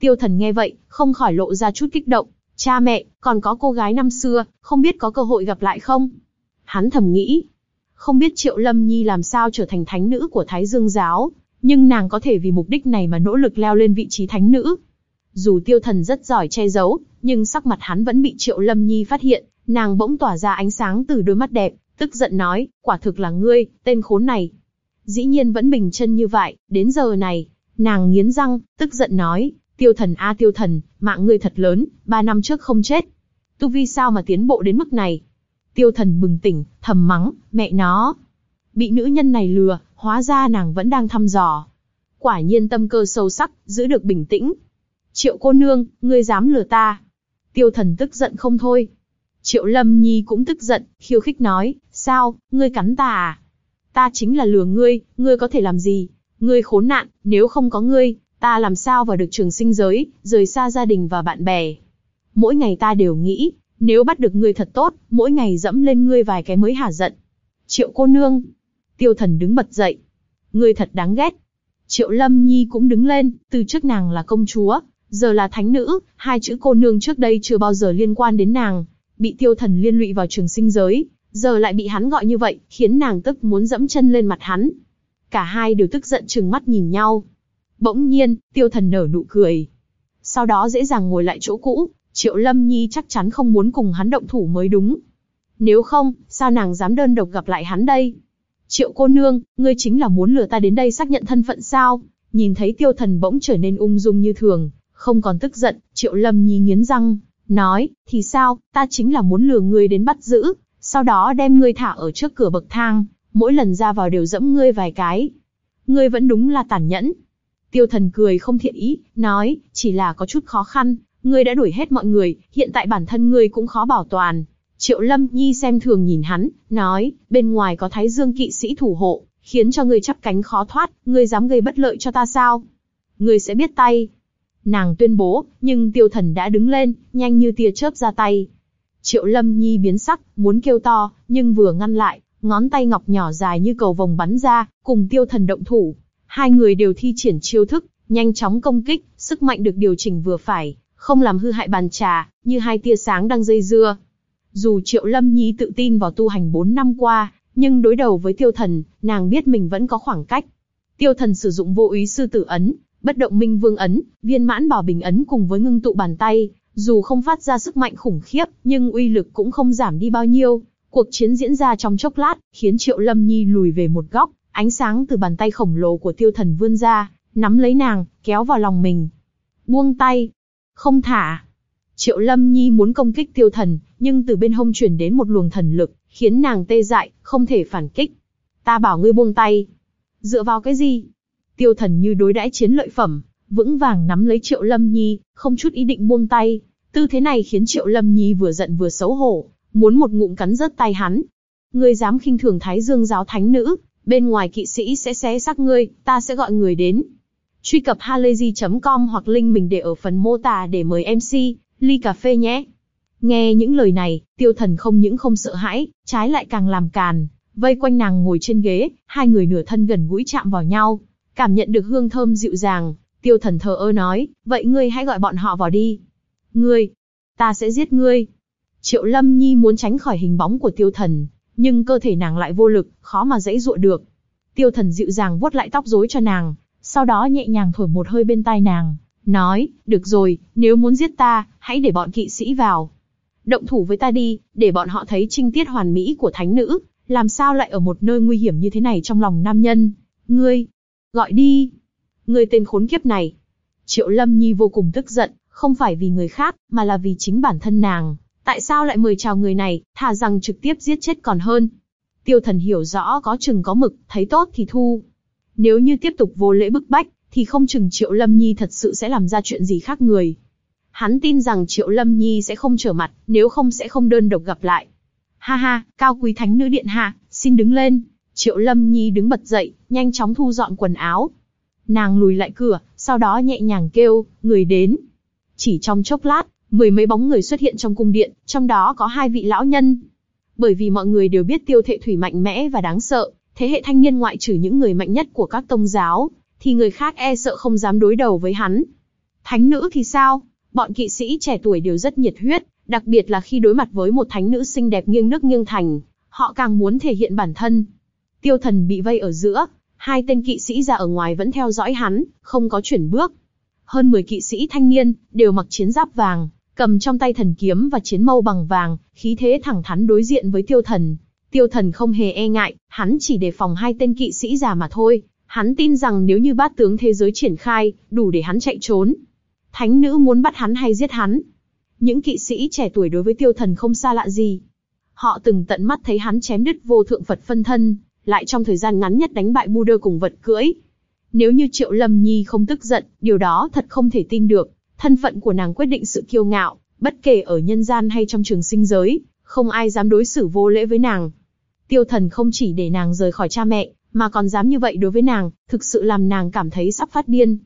Tiêu thần nghe vậy, không khỏi lộ ra chút kích động. Cha mẹ, còn có cô gái năm xưa, không biết có cơ hội gặp lại không? Hắn thầm nghĩ. Không biết Triệu Lâm Nhi làm sao trở thành thánh nữ của Thái Dương Giáo, nhưng nàng có thể vì mục đích này mà nỗ lực leo lên vị trí thánh nữ. Dù tiêu thần rất giỏi che giấu, nhưng sắc mặt hắn vẫn bị Triệu Lâm Nhi phát hiện, nàng bỗng tỏa ra ánh sáng từ đôi mắt đẹp, tức giận nói, quả thực là ngươi, tên khốn này. Dĩ nhiên vẫn bình chân như vậy, đến giờ này, nàng nghiến răng, tức giận nói, tiêu thần a tiêu thần, mạng ngươi thật lớn, ba năm trước không chết. Tu vi sao mà tiến bộ đến mức này? Tiêu thần bừng tỉnh, thầm mắng, mẹ nó. Bị nữ nhân này lừa, hóa ra nàng vẫn đang thăm dò. quả nhiên tâm cơ sâu sắc, giữ được bình tĩnh. Triệu cô nương, ngươi dám lừa ta. Tiêu thần tức giận không thôi. Triệu lâm nhi cũng tức giận, khiêu khích nói, sao, ngươi cắn ta à? Ta chính là lừa ngươi, ngươi có thể làm gì? Ngươi khốn nạn, nếu không có ngươi, ta làm sao vào được trường sinh giới, rời xa gia đình và bạn bè. Mỗi ngày ta đều nghĩ, nếu bắt được ngươi thật tốt, mỗi ngày dẫm lên ngươi vài cái mới hả giận. Triệu cô nương. Tiêu thần đứng bật dậy. Ngươi thật đáng ghét. Triệu lâm nhi cũng đứng lên, từ trước nàng là công chúa, giờ là thánh nữ, hai chữ cô nương trước đây chưa bao giờ liên quan đến nàng. Bị tiêu thần liên lụy vào trường sinh giới, giờ lại bị hắn gọi như vậy, khiến nàng tức muốn dẫm chân lên mặt hắn. Cả hai đều tức giận chừng mắt nhìn nhau. Bỗng nhiên, tiêu thần nở nụ cười. Sau đó dễ dàng ngồi lại chỗ cũ, Triệu Lâm Nhi chắc chắn không muốn cùng hắn động thủ mới đúng. Nếu không, sao nàng dám đơn độc gặp lại hắn đây? Triệu cô nương, ngươi chính là muốn lừa ta đến đây xác nhận thân phận sao? Nhìn thấy tiêu thần bỗng trở nên ung dung như thường, không còn tức giận, Triệu Lâm Nhi nghiến răng, nói, thì sao, ta chính là muốn lừa ngươi đến bắt giữ, sau đó đem ngươi thả ở trước cửa bậc thang, mỗi lần ra vào đều dẫm ngươi vài cái. Ngươi vẫn đúng là tàn nhẫn. Tiêu thần cười không thiện ý, nói, chỉ là có chút khó khăn, ngươi đã đuổi hết mọi người, hiện tại bản thân ngươi cũng khó bảo toàn. Triệu Lâm Nhi xem thường nhìn hắn, nói, bên ngoài có Thái Dương kỵ sĩ thủ hộ, khiến cho ngươi chắp cánh khó thoát, ngươi dám gây bất lợi cho ta sao? Ngươi sẽ biết tay. Nàng tuyên bố, nhưng tiêu thần đã đứng lên, nhanh như tia chớp ra tay. Triệu Lâm Nhi biến sắc, muốn kêu to, nhưng vừa ngăn lại, ngón tay ngọc nhỏ dài như cầu vồng bắn ra, cùng tiêu thần động thủ. Hai người đều thi triển chiêu thức, nhanh chóng công kích, sức mạnh được điều chỉnh vừa phải, không làm hư hại bàn trà, như hai tia sáng đang dây dưa. Dù Triệu Lâm Nhi tự tin vào tu hành 4 năm qua, nhưng đối đầu với tiêu thần, nàng biết mình vẫn có khoảng cách. Tiêu thần sử dụng vô ý sư tử ấn, bất động minh vương ấn, viên mãn bảo bình ấn cùng với ngưng tụ bàn tay, dù không phát ra sức mạnh khủng khiếp, nhưng uy lực cũng không giảm đi bao nhiêu. Cuộc chiến diễn ra trong chốc lát, khiến Triệu Lâm Nhi lùi về một góc, ánh sáng từ bàn tay khổng lồ của tiêu thần vươn ra, nắm lấy nàng, kéo vào lòng mình. Buông tay, không thả. Triệu Lâm Nhi muốn công kích tiêu thần, nhưng từ bên hông chuyển đến một luồng thần lực, khiến nàng tê dại, không thể phản kích. Ta bảo ngươi buông tay. Dựa vào cái gì? Tiêu thần như đối đãi chiến lợi phẩm, vững vàng nắm lấy Triệu Lâm Nhi, không chút ý định buông tay. Tư thế này khiến Triệu Lâm Nhi vừa giận vừa xấu hổ, muốn một ngụm cắn rớt tay hắn. Ngươi dám khinh thường Thái Dương giáo thánh nữ, bên ngoài kỵ sĩ sẽ xé xác ngươi, ta sẽ gọi người đến. Truy cập halayzi.com hoặc link mình để ở phần mô tả để mời MC, ly cà phê nhé. Nghe những lời này, tiêu thần không những không sợ hãi, trái lại càng làm càn, vây quanh nàng ngồi trên ghế, hai người nửa thân gần gũi chạm vào nhau, cảm nhận được hương thơm dịu dàng, tiêu thần thờ ơ nói, vậy ngươi hãy gọi bọn họ vào đi. Ngươi, ta sẽ giết ngươi. Triệu Lâm Nhi muốn tránh khỏi hình bóng của tiêu thần, nhưng cơ thể nàng lại vô lực, khó mà dãy dụa được. Tiêu thần dịu dàng vuốt lại tóc rối cho nàng, sau đó nhẹ nhàng thổi một hơi bên tai nàng, nói, được rồi, nếu muốn giết ta, hãy để bọn kỵ sĩ vào. Động thủ với ta đi, để bọn họ thấy trinh tiết hoàn mỹ của thánh nữ, làm sao lại ở một nơi nguy hiểm như thế này trong lòng nam nhân. Ngươi, gọi đi. người tên khốn kiếp này. Triệu Lâm Nhi vô cùng tức giận, không phải vì người khác, mà là vì chính bản thân nàng. Tại sao lại mời chào người này, thà rằng trực tiếp giết chết còn hơn. Tiêu thần hiểu rõ có chừng có mực, thấy tốt thì thu. Nếu như tiếp tục vô lễ bức bách, thì không chừng Triệu Lâm Nhi thật sự sẽ làm ra chuyện gì khác người. Hắn tin rằng Triệu Lâm Nhi sẽ không trở mặt, nếu không sẽ không đơn độc gặp lại. Ha ha, cao quý thánh nữ điện hạ, xin đứng lên. Triệu Lâm Nhi đứng bật dậy, nhanh chóng thu dọn quần áo. Nàng lùi lại cửa, sau đó nhẹ nhàng kêu, người đến. Chỉ trong chốc lát, mười mấy bóng người xuất hiện trong cung điện, trong đó có hai vị lão nhân. Bởi vì mọi người đều biết tiêu thệ thủy mạnh mẽ và đáng sợ, thế hệ thanh niên ngoại trừ những người mạnh nhất của các tông giáo, thì người khác e sợ không dám đối đầu với hắn. Thánh nữ thì sao? Bọn kỵ sĩ trẻ tuổi đều rất nhiệt huyết, đặc biệt là khi đối mặt với một thánh nữ xinh đẹp nghiêng nước nghiêng thành, họ càng muốn thể hiện bản thân. Tiêu thần bị vây ở giữa, hai tên kỵ sĩ ra ở ngoài vẫn theo dõi hắn, không có chuyển bước. Hơn 10 kỵ sĩ thanh niên, đều mặc chiến giáp vàng, cầm trong tay thần kiếm và chiến mâu bằng vàng, khí thế thẳng thắn đối diện với tiêu thần. Tiêu thần không hề e ngại, hắn chỉ đề phòng hai tên kỵ sĩ già mà thôi. Hắn tin rằng nếu như bát tướng thế giới triển khai, đủ để hắn chạy trốn. Thánh nữ muốn bắt hắn hay giết hắn. Những kỵ sĩ trẻ tuổi đối với tiêu thần không xa lạ gì. Họ từng tận mắt thấy hắn chém đứt vô thượng Phật phân thân, lại trong thời gian ngắn nhất đánh bại Buddha cùng vật cưỡi. Nếu như Triệu Lâm Nhi không tức giận, điều đó thật không thể tin được. Thân phận của nàng quyết định sự kiêu ngạo, bất kể ở nhân gian hay trong trường sinh giới, không ai dám đối xử vô lễ với nàng. Tiêu thần không chỉ để nàng rời khỏi cha mẹ, mà còn dám như vậy đối với nàng, thực sự làm nàng cảm thấy sắp phát điên.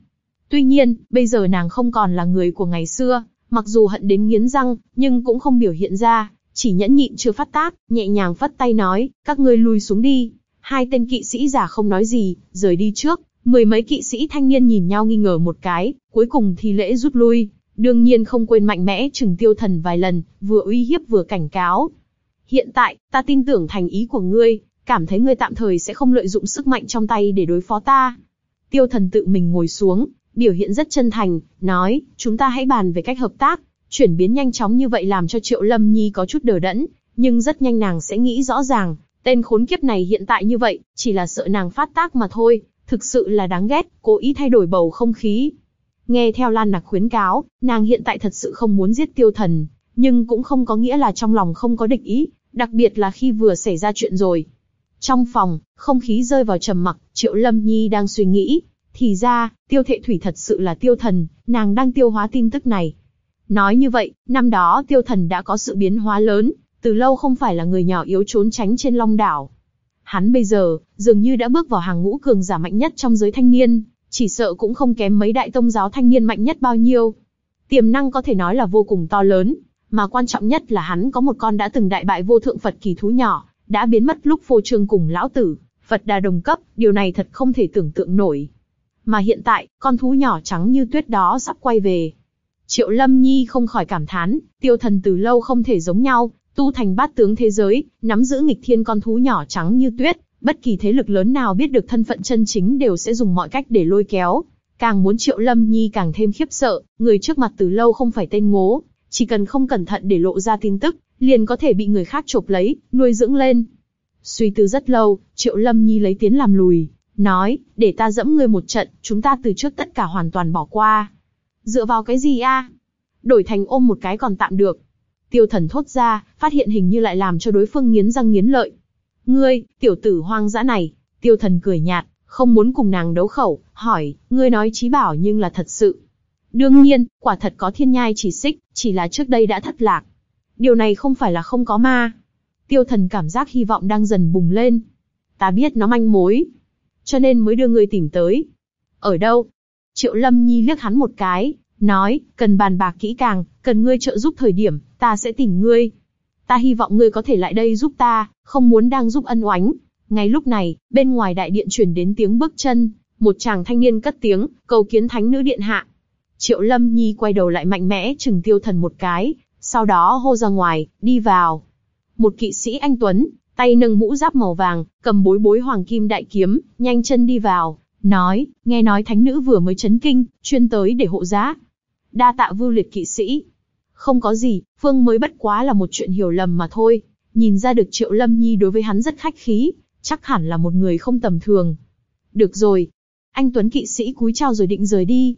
Tuy nhiên, bây giờ nàng không còn là người của ngày xưa, mặc dù hận đến nghiến răng, nhưng cũng không biểu hiện ra, chỉ nhẫn nhịn chưa phát tác, nhẹ nhàng phất tay nói, các ngươi lui xuống đi. Hai tên kỵ sĩ già không nói gì, rời đi trước, mười mấy kỵ sĩ thanh niên nhìn nhau nghi ngờ một cái, cuối cùng thì lễ rút lui, đương nhiên không quên mạnh mẽ chừng tiêu thần vài lần, vừa uy hiếp vừa cảnh cáo. Hiện tại, ta tin tưởng thành ý của ngươi, cảm thấy ngươi tạm thời sẽ không lợi dụng sức mạnh trong tay để đối phó ta. Tiêu thần tự mình ngồi xuống, biểu hiện rất chân thành, nói, chúng ta hãy bàn về cách hợp tác. Chuyển biến nhanh chóng như vậy làm cho Triệu Lâm Nhi có chút đờ đẫn, nhưng rất nhanh nàng sẽ nghĩ rõ ràng, tên khốn kiếp này hiện tại như vậy, chỉ là sợ nàng phát tác mà thôi, thực sự là đáng ghét, cố ý thay đổi bầu không khí. Nghe theo Lan Nặc khuyến cáo, nàng hiện tại thật sự không muốn giết tiêu thần, nhưng cũng không có nghĩa là trong lòng không có địch ý, đặc biệt là khi vừa xảy ra chuyện rồi. Trong phòng, không khí rơi vào trầm mặc, Triệu Lâm Nhi đang suy nghĩ, thì ra, tiêu thệ thủy thật sự là tiêu thần, nàng đang tiêu hóa tin tức này. Nói như vậy, năm đó tiêu thần đã có sự biến hóa lớn, từ lâu không phải là người nhỏ yếu trốn tránh trên long đảo. Hắn bây giờ, dường như đã bước vào hàng ngũ cường giả mạnh nhất trong giới thanh niên, chỉ sợ cũng không kém mấy đại tông giáo thanh niên mạnh nhất bao nhiêu. Tiềm năng có thể nói là vô cùng to lớn, mà quan trọng nhất là hắn có một con đã từng đại bại vô thượng Phật kỳ thú nhỏ, đã biến mất lúc phô trương cùng lão tử, Phật đà đồng cấp, điều này thật không thể tưởng tượng nổi. Mà hiện tại, con thú nhỏ trắng như tuyết đó sắp quay về. Triệu Lâm Nhi không khỏi cảm thán, tiêu thần từ lâu không thể giống nhau, tu thành bát tướng thế giới, nắm giữ nghịch thiên con thú nhỏ trắng như tuyết, bất kỳ thế lực lớn nào biết được thân phận chân chính đều sẽ dùng mọi cách để lôi kéo. Càng muốn Triệu Lâm Nhi càng thêm khiếp sợ, người trước mặt từ lâu không phải tên ngố, chỉ cần không cẩn thận để lộ ra tin tức, liền có thể bị người khác chộp lấy, nuôi dưỡng lên. Suy tư rất lâu, Triệu Lâm Nhi lấy tiến làm lùi, nói, để ta dẫm ngươi một trận, chúng ta từ trước tất cả hoàn toàn bỏ qua. Dựa vào cái gì a? Đổi thành ôm một cái còn tạm được. Tiêu thần thốt ra, phát hiện hình như lại làm cho đối phương nghiến răng nghiến lợi. Ngươi, tiểu tử hoang dã này, tiêu thần cười nhạt, không muốn cùng nàng đấu khẩu, hỏi, ngươi nói trí bảo nhưng là thật sự. Đương nhiên, quả thật có thiên nhai chỉ xích, chỉ là trước đây đã thất lạc. Điều này không phải là không có ma. Tiêu thần cảm giác hy vọng đang dần bùng lên. Ta biết nó manh mối. Cho nên mới đưa ngươi tìm tới. Ở đâu? Triệu Lâm Nhi liếc hắn một cái, nói, cần bàn bạc kỹ càng, cần ngươi trợ giúp thời điểm, ta sẽ tìm ngươi. Ta hy vọng ngươi có thể lại đây giúp ta, không muốn đang giúp ân oánh. Ngay lúc này, bên ngoài đại điện truyền đến tiếng bước chân, một chàng thanh niên cất tiếng, cầu kiến thánh nữ điện hạ. Triệu Lâm Nhi quay đầu lại mạnh mẽ chừng tiêu thần một cái, sau đó hô ra ngoài, đi vào. Một kỵ sĩ anh Tuấn, tay nâng mũ giáp màu vàng, cầm bối bối hoàng kim đại kiếm, nhanh chân đi vào, nói, nghe nói thánh nữ vừa mới chấn kinh, chuyên tới để hộ giá. Đa tạ vưu liệt kỵ sĩ. Không có gì, Phương mới bất quá là một chuyện hiểu lầm mà thôi. Nhìn ra được Triệu Lâm Nhi đối với hắn rất khách khí, chắc hẳn là một người không tầm thường. Được rồi. Anh Tuấn kỵ sĩ cúi chào rồi định rời đi.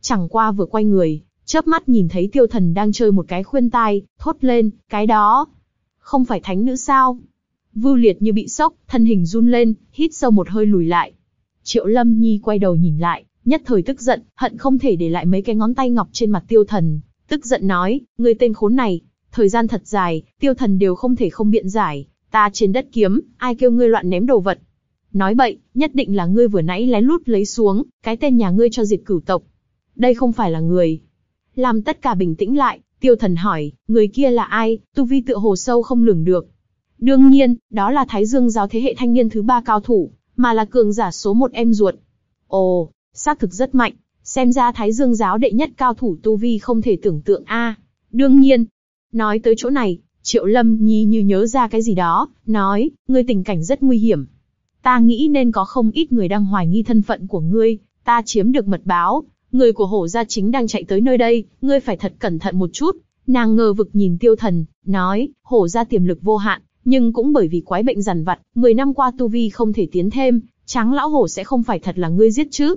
Chẳng qua vừa quay người, chớp mắt nhìn thấy tiêu thần đang chơi một cái khuyên tai, thốt lên, cái đó. Không phải thánh nữ sao? Vưu liệt như bị sốc, thân hình run lên, hít sâu một hơi lùi lại. Triệu Lâm Nhi quay đầu nhìn lại, nhất thời tức giận, hận không thể để lại mấy cái ngón tay ngọc trên mặt tiêu thần. Tức giận nói, người tên khốn này, thời gian thật dài, tiêu thần đều không thể không biện giải, ta trên đất kiếm, ai kêu ngươi loạn ném đồ vật. Nói bậy, nhất định là ngươi vừa nãy lén lút lấy xuống, cái tên nhà ngươi cho diệt cửu tộc. Đây không phải là người. Làm tất cả bình tĩnh lại, tiêu thần hỏi, người kia là ai, tu vi tựa hồ sâu không lường được. Đương nhiên, đó là Thái Dương giáo thế hệ thanh niên thứ ba cao thủ, mà là cường giả số một em ruột. Ồ, xác thực rất mạnh, xem ra Thái Dương giáo đệ nhất cao thủ tu vi không thể tưởng tượng a. đương nhiên, nói tới chỗ này, Triệu Lâm Nhi như nhớ ra cái gì đó, nói, ngươi tình cảnh rất nguy hiểm. Ta nghĩ nên có không ít người đang hoài nghi thân phận của ngươi, ta chiếm được mật báo, người của hổ gia chính đang chạy tới nơi đây, ngươi phải thật cẩn thận một chút. Nàng ngờ vực nhìn tiêu thần, nói, hổ gia tiềm lực vô hạn, nhưng cũng bởi vì quái bệnh dằn vặt, 10 năm qua tu vi không thể tiến thêm, tráng lão hổ sẽ không phải thật là ngươi giết chứ.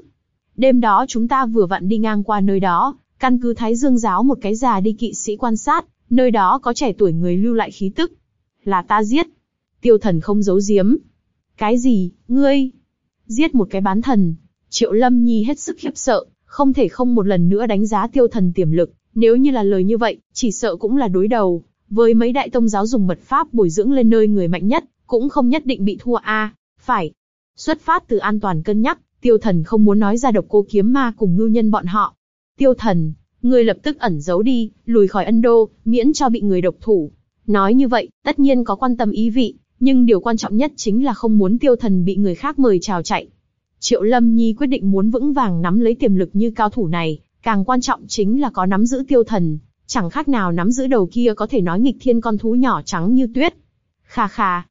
Đêm đó chúng ta vừa vặn đi ngang qua nơi đó, căn cứ Thái Dương giáo một cái già đi kỵ sĩ quan sát, nơi đó có trẻ tuổi người lưu lại khí tức. Là ta giết. Tiêu thần không giấu giếm. Cái gì, ngươi? Giết một cái bán thần. Triệu Lâm Nhi hết sức khiếp sợ, không thể không một lần nữa đánh giá tiêu thần tiềm lực, nếu như là lời như vậy, chỉ sợ cũng là đối đầu. Với mấy đại tông giáo dùng mật pháp bồi dưỡng lên nơi người mạnh nhất, cũng không nhất định bị thua a. phải. Xuất phát từ an toàn cân nhắc, tiêu thần không muốn nói ra độc cô kiếm ma cùng ngưu nhân bọn họ. Tiêu thần, ngươi lập tức ẩn giấu đi, lùi khỏi ân đô, miễn cho bị người độc thủ. Nói như vậy, tất nhiên có quan tâm ý vị, nhưng điều quan trọng nhất chính là không muốn tiêu thần bị người khác mời chào chạy. Triệu Lâm Nhi quyết định muốn vững vàng nắm lấy tiềm lực như cao thủ này, càng quan trọng chính là có nắm giữ tiêu thần, chẳng khác nào nắm giữ đầu kia có thể nói nghịch thiên con thú nhỏ trắng như tuyết. Khà khà,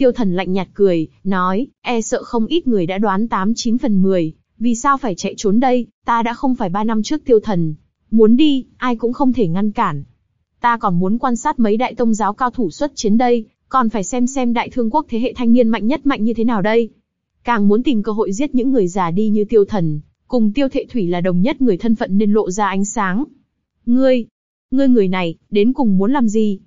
Tiêu thần lạnh nhạt cười, nói, e sợ không ít người đã đoán 8-9 phần 10, vì sao phải chạy trốn đây, ta đã không phải 3 năm trước tiêu thần. Muốn đi, ai cũng không thể ngăn cản. Ta còn muốn quan sát mấy đại tông giáo cao thủ xuất chiến đây, còn phải xem xem đại thương quốc thế hệ thanh niên mạnh nhất mạnh như thế nào đây. Càng muốn tìm cơ hội giết những người già đi như tiêu thần, cùng tiêu thệ thủy là đồng nhất người thân phận nên lộ ra ánh sáng. Ngươi, ngươi người này, đến cùng muốn làm gì?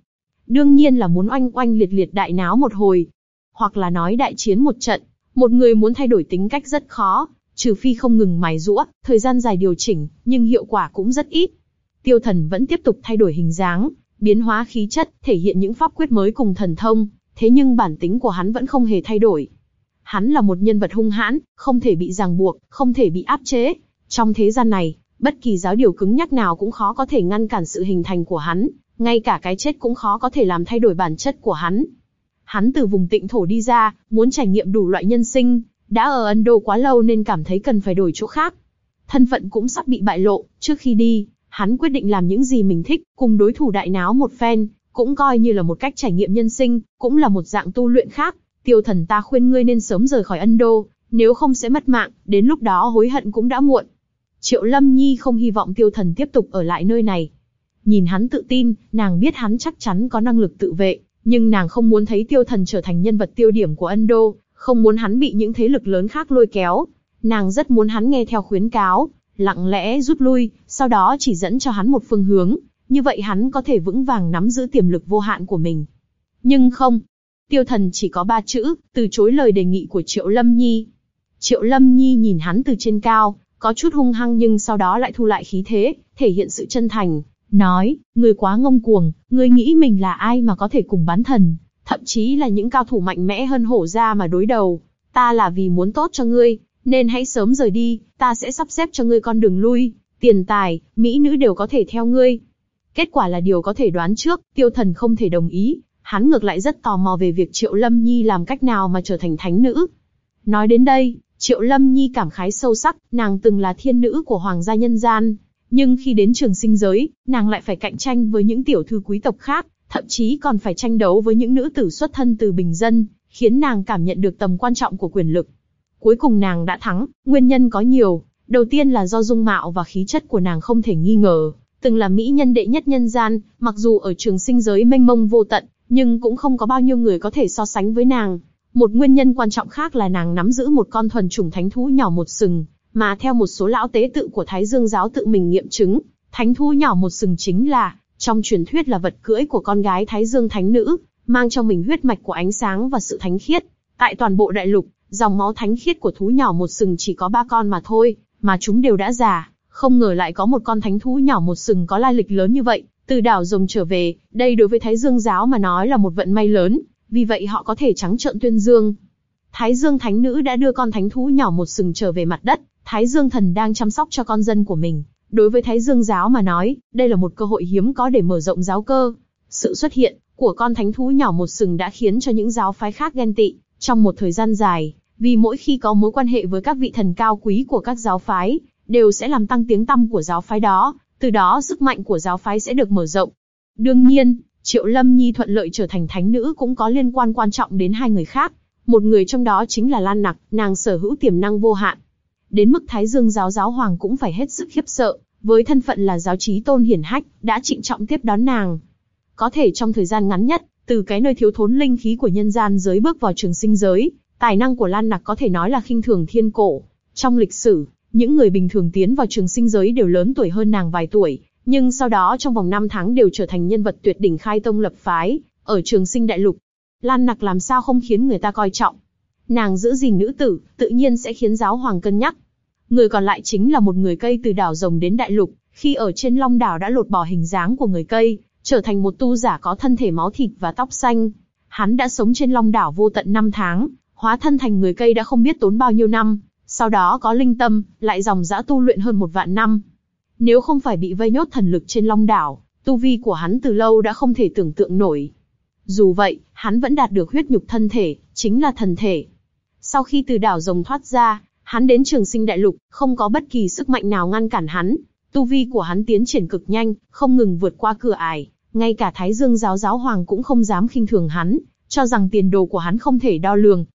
Đương nhiên là muốn oanh oanh liệt liệt đại náo một hồi, hoặc là nói đại chiến một trận. Một người muốn thay đổi tính cách rất khó, trừ phi không ngừng mài rũa, thời gian dài điều chỉnh, nhưng hiệu quả cũng rất ít. Tiêu thần vẫn tiếp tục thay đổi hình dáng, biến hóa khí chất, thể hiện những pháp quyết mới cùng thần thông, thế nhưng bản tính của hắn vẫn không hề thay đổi. Hắn là một nhân vật hung hãn, không thể bị ràng buộc, không thể bị áp chế. Trong thế gian này, bất kỳ giáo điều cứng nhắc nào cũng khó có thể ngăn cản sự hình thành của hắn, ngay cả cái chết cũng khó có thể làm thay đổi bản chất của hắn. Hắn từ vùng tịnh thổ đi ra, muốn trải nghiệm đủ loại nhân sinh, đã ở Ấn Độ quá lâu nên cảm thấy cần phải đổi chỗ khác. Thân phận cũng sắp bị bại lộ, trước khi đi, hắn quyết định làm những gì mình thích, cùng đối thủ đại náo một phen, cũng coi như là một cách trải nghiệm nhân sinh, cũng là một dạng tu luyện khác. Tiêu thần ta khuyên ngươi nên sớm rời khỏi Ấn Độ, nếu không sẽ mất mạng, đến lúc đó hối hận cũng đã muộn. Triệu Lâm Nhi không hy vọng tiêu thần tiếp tục ở lại nơi này. Nhìn hắn tự tin, nàng biết hắn chắc chắn có năng lực tự vệ, nhưng nàng không muốn thấy tiêu thần trở thành nhân vật tiêu điểm của Ân Đô, không muốn hắn bị những thế lực lớn khác lôi kéo. Nàng rất muốn hắn nghe theo khuyến cáo, lặng lẽ rút lui, sau đó chỉ dẫn cho hắn một phương hướng, như vậy hắn có thể vững vàng nắm giữ tiềm lực vô hạn của mình. Nhưng không, tiêu thần chỉ có ba chữ, từ chối lời đề nghị của Triệu Lâm Nhi. Triệu Lâm Nhi nhìn hắn từ trên cao, có chút hung hăng nhưng sau đó lại thu lại khí thế, thể hiện sự chân thành, nói, người quá ngông cuồng, người nghĩ mình là ai mà có thể cùng bán thần, thậm chí là những cao thủ mạnh mẽ hơn hổ ra mà đối đầu. Ta là vì muốn tốt cho ngươi, nên hãy sớm rời đi, ta sẽ sắp xếp cho ngươi con đường lui, tiền tài, mỹ nữ đều có thể theo ngươi. Kết quả là điều có thể đoán trước, tiêu thần không thể đồng ý, hắn ngược lại rất tò mò về việc Triệu Lâm Nhi làm cách nào mà trở thành thánh nữ. Nói đến đây, Triệu Lâm Nhi cảm khái sâu sắc, nàng từng là thiên nữ của hoàng gia nhân gian, nhưng khi đến trường sinh giới, nàng lại phải cạnh tranh với những tiểu thư quý tộc khác, thậm chí còn phải tranh đấu với những nữ tử xuất thân từ bình dân, khiến nàng cảm nhận được tầm quan trọng của quyền lực. Cuối cùng nàng đã thắng, nguyên nhân có nhiều. Đầu tiên là do dung mạo và khí chất của nàng không thể nghi ngờ, từng là mỹ nhân đệ nhất nhân gian, mặc dù ở trường sinh giới mênh mông vô tận, nhưng cũng không có bao nhiêu người có thể so sánh với nàng. Một nguyên nhân quan trọng khác là nàng nắm giữ một con thuần chủng thánh thú nhỏ một sừng, mà theo một số lão tế tự của Thái Dương giáo tự mình nghiệm chứng, thánh thú nhỏ một sừng chính là, trong truyền thuyết là vật cưỡi của con gái Thái Dương thánh nữ, mang trong mình huyết mạch của ánh sáng và sự thánh khiết. Tại toàn bộ đại lục, Dòng máu thánh khiết của thú nhỏ một sừng chỉ có ba con mà thôi, mà chúng đều đã già, không ngờ lại có một con thánh thú nhỏ một sừng có lai lịch lớn như vậy, từ đảo rồng trở về, đây đối với Thái Dương giáo mà nói là một vận may lớn, vì vậy họ có thể trắng trợn tuyên dương. Thái Dương thánh nữ đã đưa con thánh thú nhỏ một sừng trở về mặt đất, Thái Dương thần đang chăm sóc cho con dân của mình. Đối với Thái Dương giáo mà nói, đây là một cơ hội hiếm có để mở rộng giáo cơ. Sự xuất hiện của con thánh thú nhỏ một sừng đã khiến cho những giáo phái khác ghen tị. Trong một thời gian dài, vì mỗi khi có mối quan hệ với các vị thần cao quý của các giáo phái, đều sẽ làm tăng tiếng tăm của giáo phái đó, từ đó sức mạnh của giáo phái sẽ được mở rộng. Đương nhiên, Triệu Lâm Nhi thuận lợi trở thành thánh nữ cũng có liên quan quan trọng đến hai người khác, một người trong đó chính là Lan Nặc, nàng sở hữu tiềm năng vô hạn. Đến mức Thái Dương giáo giáo hoàng cũng phải hết sức khiếp sợ, với thân phận là giáo trí tôn hiển hách, đã trịnh trọng tiếp đón nàng. Có thể trong thời gian ngắn nhất, từ cái nơi thiếu thốn linh khí của nhân gian giới bước vào trường sinh giới, Tài năng của Lan Nặc có thể nói là khinh thường thiên cổ. Trong lịch sử, những người bình thường tiến vào trường sinh giới đều lớn tuổi hơn nàng vài tuổi, nhưng sau đó trong vòng 5 tháng đều trở thành nhân vật tuyệt đỉnh khai tông lập phái, ở trường sinh đại lục. Lan Nặc làm sao không khiến người ta coi trọng. Nàng giữ gìn nữ tử, tự nhiên sẽ khiến giáo hoàng cân nhắc. người còn lại chính là một người cây từ đảo rồng đến đại lục, khi ở trên long đảo đã lột bỏ hình dáng của người cây, trở thành một tu giả có thân thể máu thịt và tóc xanh. Hắn đã sống trên long đảo vô tận năm tháng, hóa thân thành người cây đã không biết tốn bao nhiêu năm, sau đó có linh tâm, lại dòng dã tu luyện hơn một vạn năm. Nếu không phải bị vây nhốt thần lực trên long đảo, tu vi của hắn từ lâu đã không thể tưởng tượng nổi. Dù vậy, hắn vẫn đạt được huyết nhục thân thể, chính là thần thể. Sau khi từ đảo rồng thoát ra, hắn đến trường sinh đại lục, không có bất kỳ sức mạnh nào ngăn cản hắn. Tu vi của hắn tiến triển cực nhanh, không ngừng vượt qua cửa ải, ngay cả Thái Dương giáo giáo hoàng cũng không dám khinh thường hắn, cho rằng tiền đồ của hắn không thể đo lường.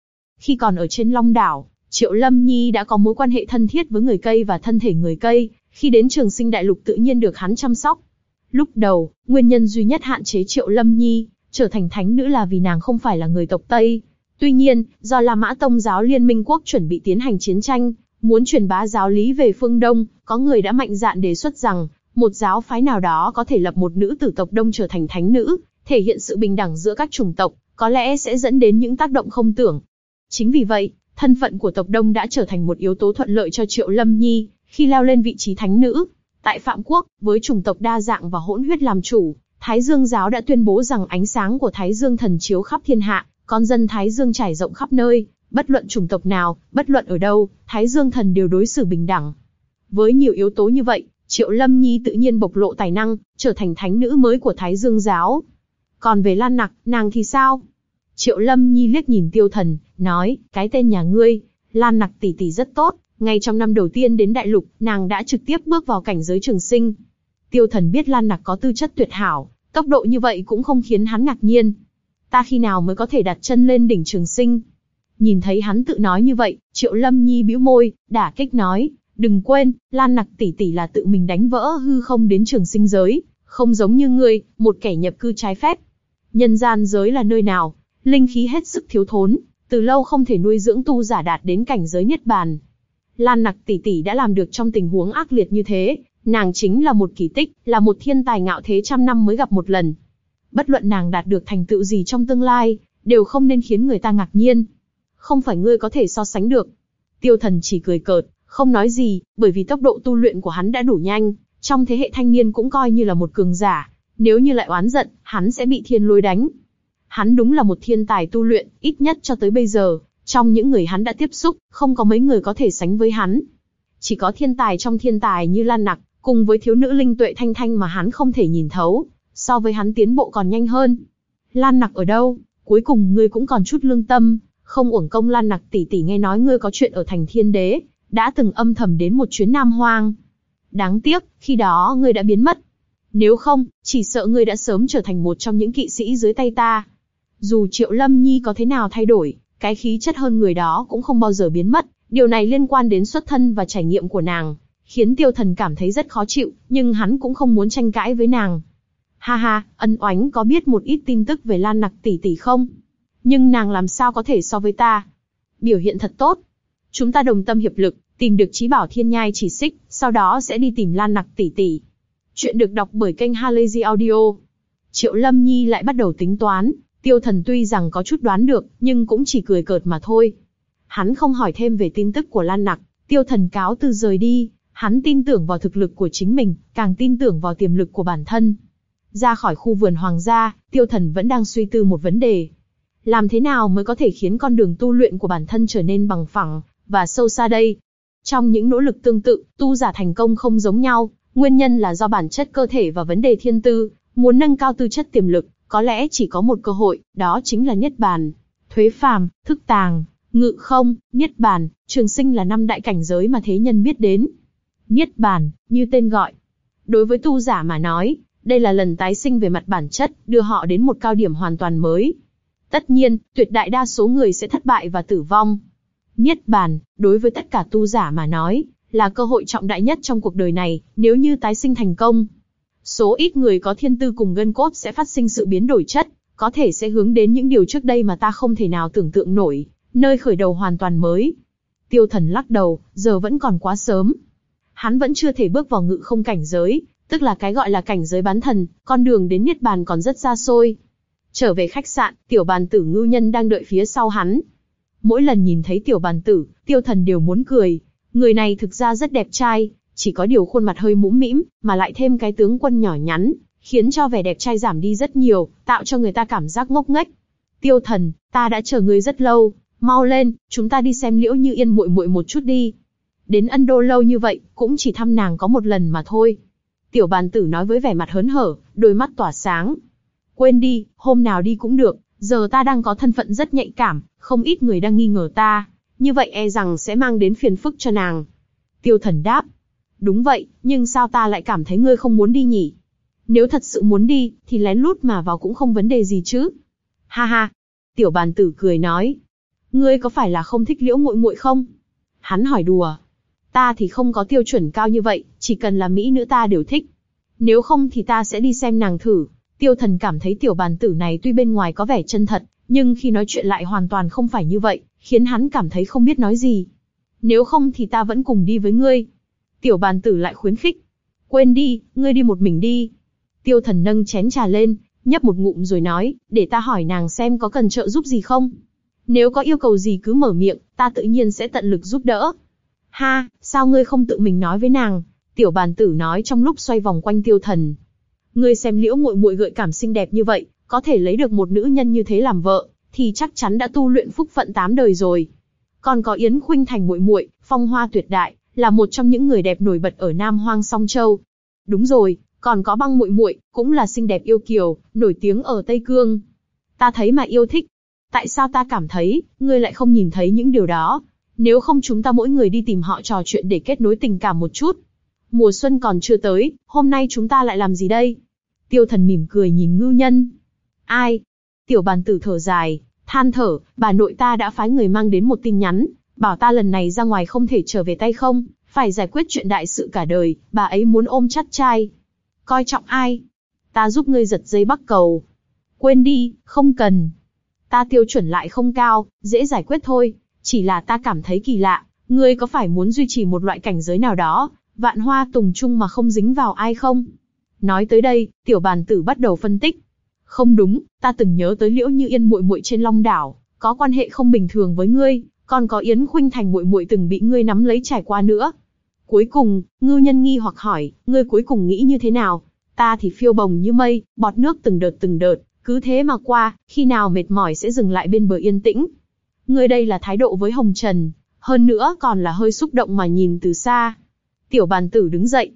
Khi còn ở trên Long Đảo, Triệu Lâm Nhi đã có mối quan hệ thân thiết với người cây và thân thể người cây, khi đến trường sinh đại lục tự nhiên được hắn chăm sóc. Lúc đầu, nguyên nhân duy nhất hạn chế Triệu Lâm Nhi trở thành thánh nữ là vì nàng không phải là người tộc Tây. Tuy nhiên, do La Mã Tông giáo liên minh quốc chuẩn bị tiến hành chiến tranh, muốn truyền bá giáo lý về phương Đông, có người đã mạnh dạn đề xuất rằng, một giáo phái nào đó có thể lập một nữ tử tộc Đông trở thành thánh nữ, thể hiện sự bình đẳng giữa các chủng tộc, có lẽ sẽ dẫn đến những tác động không tưởng. Chính vì vậy, thân phận của tộc Đông đã trở thành một yếu tố thuận lợi cho Triệu Lâm Nhi, khi leo lên vị trí thánh nữ. Tại Phạm Quốc, với chủng tộc đa dạng và hỗn huyết làm chủ, Thái Dương giáo đã tuyên bố rằng ánh sáng của Thái Dương thần chiếu khắp thiên hạ, con dân Thái Dương trải rộng khắp nơi, bất luận chủng tộc nào, bất luận ở đâu, Thái Dương thần đều đối xử bình đẳng. Với nhiều yếu tố như vậy, Triệu Lâm Nhi tự nhiên bộc lộ tài năng, trở thành thánh nữ mới của Thái Dương giáo. Còn về Lan Nặc, nàng thì sao? Triệu Lâm Nhi liếc nhìn Tiêu Thần, nói, cái tên nhà ngươi, Lan Nặc tỷ tỷ rất tốt, ngay trong năm đầu tiên đến đại lục, nàng đã trực tiếp bước vào cảnh giới trường sinh. Tiêu Thần biết Lan Nặc có tư chất tuyệt hảo, tốc độ như vậy cũng không khiến hắn ngạc nhiên. Ta khi nào mới có thể đặt chân lên đỉnh trường sinh? Nhìn thấy hắn tự nói như vậy, Triệu Lâm Nhi bĩu môi, đả kích nói, đừng quên, Lan Nặc tỷ tỷ là tự mình đánh vỡ hư không đến trường sinh giới, không giống như ngươi, một kẻ nhập cư trái phép. Nhân gian giới là nơi nào, linh khí hết sức thiếu thốn, từ lâu không thể nuôi dưỡng tu giả đạt đến cảnh giới nhất bàn. Lan Nặc tỷ tỷ đã làm được trong tình huống ác liệt như thế, nàng chính là một kỳ tích, là một thiên tài ngạo thế trăm năm mới gặp một lần. Bất luận nàng đạt được thành tựu gì trong tương lai, đều không nên khiến người ta ngạc nhiên. Không phải ngươi có thể so sánh được. Tiêu thần chỉ cười cợt, không nói gì, bởi vì tốc độ tu luyện của hắn đã đủ nhanh, trong thế hệ thanh niên cũng coi như là một cường giả. Nếu như lại oán giận, hắn sẽ bị thiên lôi đánh. Hắn đúng là một thiên tài tu luyện, ít nhất cho tới bây giờ, trong những người hắn đã tiếp xúc, không có mấy người có thể sánh với hắn. Chỉ có thiên tài trong thiên tài như Lan Nặc, cùng với thiếu nữ linh tuệ thanh thanh mà hắn không thể nhìn thấu, so với hắn tiến bộ còn nhanh hơn. Lan Nặc ở đâu? Cuối cùng ngươi cũng còn chút lương tâm, không uổng công Lan Nặc tỷ tỷ nghe nói ngươi có chuyện ở thành Thiên Đế, đã từng âm thầm đến một chuyến Nam Hoang. Đáng tiếc, khi đó ngươi đã biến mất. Nếu không, chỉ sợ ngươi đã sớm trở thành một trong những kỵ sĩ dưới tay ta. Dù Triệu Lâm Nhi có thế nào thay đổi, cái khí chất hơn người đó cũng không bao giờ biến mất. Điều này liên quan đến xuất thân và trải nghiệm của nàng, khiến tiêu thần cảm thấy rất khó chịu, nhưng hắn cũng không muốn tranh cãi với nàng. Ha ha, ân oánh có biết một ít tin tức về Lan Nặc tỷ tỷ không? Nhưng nàng làm sao có thể so với ta? Biểu hiện thật tốt. Chúng ta đồng tâm hiệp lực, tìm được trí bảo thiên nhai chỉ xích, sau đó sẽ đi tìm Lan Nặc tỷ tỷ. Chuyện được đọc bởi kênh Halazy Audio. Triệu Lâm Nhi lại bắt đầu tính toán, tiêu thần tuy rằng có chút đoán được, nhưng cũng chỉ cười cợt mà thôi. Hắn không hỏi thêm về tin tức của Lan Nặc, tiêu thần cáo từ rời đi, Hắn tin tưởng vào thực lực của chính mình, càng tin tưởng vào tiềm lực của bản thân. Ra khỏi khu vườn hoàng gia, tiêu thần vẫn đang suy tư một vấn đề. Làm thế nào mới có thể khiến con đường tu luyện của bản thân trở nên bằng phẳng, và sâu xa đây? Trong những nỗ lực tương tự, tu giả thành công không giống nhau, nguyên nhân là do bản chất cơ thể và vấn đề thiên tư, muốn nâng cao tư chất tiềm lực, có lẽ chỉ có một cơ hội, đó chính là niết bàn. Thuế phàm, thức tàng, ngự không, niết bàn, trường sinh là năm đại cảnh giới mà thế nhân biết đến. Niết bàn, như tên gọi. Đối với tu giả mà nói, đây là lần tái sinh về mặt bản chất, đưa họ đến một cao điểm hoàn toàn mới. Tất nhiên, tuyệt đại đa số người sẽ thất bại và tử vong. Niết bàn, đối với tất cả tu giả mà nói, là cơ hội trọng đại nhất trong cuộc đời này, nếu như tái sinh thành công. Số ít người có thiên tư cùng gân cốt sẽ phát sinh sự biến đổi chất, có thể sẽ hướng đến những điều trước đây mà ta không thể nào tưởng tượng nổi, nơi khởi đầu hoàn toàn mới. Tiêu thần lắc đầu, giờ vẫn còn quá sớm, hắn vẫn chưa thể bước vào ngự không cảnh giới, tức là cái gọi là cảnh giới bán thần, con đường đến niết bàn còn rất xa xôi. Trở về khách sạn, tiểu bàn tử ngưu nhân đang đợi phía sau hắn. Mỗi lần nhìn thấy tiểu bàn tử, tiêu thần đều muốn cười. Người này thực ra rất đẹp trai, chỉ có điều khuôn mặt hơi mũm mĩm, mà lại thêm cái tướng quân nhỏ nhắn, khiến cho vẻ đẹp trai giảm đi rất nhiều, tạo cho người ta cảm giác ngốc nghếch. Tiêu thần, ta đã chờ ngươi rất lâu, mau lên, chúng ta đi xem liễu như yên muội muội một chút đi. Đến ân đô lâu như vậy, cũng chỉ thăm nàng có một lần mà thôi. Tiểu bàn tử nói với vẻ mặt hớn hở, đôi mắt tỏa sáng. Quên đi, hôm nào đi cũng được, giờ ta đang có thân phận rất nhạy cảm, không ít người đang nghi ngờ ta. Như vậy e rằng sẽ mang đến phiền phức cho nàng. Tiêu thần đáp. Đúng vậy, nhưng sao ta lại cảm thấy ngươi không muốn đi nhỉ? Nếu thật sự muốn đi, thì lén lút mà vào cũng không vấn đề gì chứ. Ha ha. Tiểu bàn tử cười nói. Ngươi có phải là không thích liễu muội muội không? Hắn hỏi đùa. Ta thì không có tiêu chuẩn cao như vậy, chỉ cần là mỹ nữ ta đều thích. Nếu không thì ta sẽ đi xem nàng thử. Tiêu thần cảm thấy tiểu bàn tử này tuy bên ngoài có vẻ chân thật, nhưng khi nói chuyện lại hoàn toàn không phải như vậy, khiến hắn cảm thấy không biết nói gì. Nếu không thì ta vẫn cùng đi với ngươi. Tiểu bàn tử lại khuyến khích. Quên đi, ngươi đi một mình đi. Tiêu thần nâng chén trà lên, nhấp một ngụm rồi nói, để ta hỏi nàng xem có cần trợ giúp gì không. Nếu có yêu cầu gì cứ mở miệng, ta tự nhiên sẽ tận lực giúp đỡ. Ha, sao ngươi không tự mình nói với nàng? Tiểu bàn tử nói trong lúc xoay vòng quanh tiêu thần. Ngươi xem liễu muội muội gợi cảm xinh đẹp như vậy, có thể lấy được một nữ nhân như thế làm vợ, thì chắc chắn đã tu luyện phúc phận tám đời rồi. Còn có Yến Khuynh Thành muội muội, phong hoa tuyệt đại, là một trong những người đẹp nổi bật ở Nam Hoang Song Châu. Đúng rồi, còn có băng muội muội, cũng là xinh đẹp yêu kiều, nổi tiếng ở Tây Cương. Ta thấy mà yêu thích. Tại sao ta cảm thấy, ngươi lại không nhìn thấy những điều đó? Nếu không chúng ta mỗi người đi tìm họ trò chuyện để kết nối tình cảm một chút. Mùa xuân còn chưa tới, hôm nay chúng ta lại làm gì đây? Tiêu thần mỉm cười nhìn ngưu nhân. Ai? Tiểu bàn tử thở dài, than thở, bà nội ta đã phái người mang đến một tin nhắn, bảo ta lần này ra ngoài không thể trở về tay không, phải giải quyết chuyện đại sự cả đời, bà ấy muốn ôm chắt trai. Coi trọng ai? Ta giúp ngươi giật dây bắc cầu. Quên đi, không cần. Ta tiêu chuẩn lại không cao, dễ giải quyết thôi. Chỉ là ta cảm thấy kỳ lạ, ngươi có phải muốn duy trì một loại cảnh giới nào đó, vạn hoa tùng chung mà không dính vào ai không? Nói tới đây, tiểu bàn tử bắt đầu phân tích. Không đúng, ta từng nhớ tới liễu như yên muội muội trên long đảo, có quan hệ không bình thường với ngươi, còn có yến khuynh thành muội muội từng bị ngươi nắm lấy trải qua nữa. Cuối cùng, ngư nhân nghi hoặc hỏi, ngươi cuối cùng nghĩ như thế nào? Ta thì phiêu bồng như mây, bọt nước từng đợt từng đợt, cứ thế mà qua, khi nào mệt mỏi sẽ dừng lại bên bờ yên tĩnh. Ngươi đây là thái độ với Hồng Trần, hơn nữa còn là hơi xúc động mà nhìn từ xa. Tiểu bàn tử đứng dậy.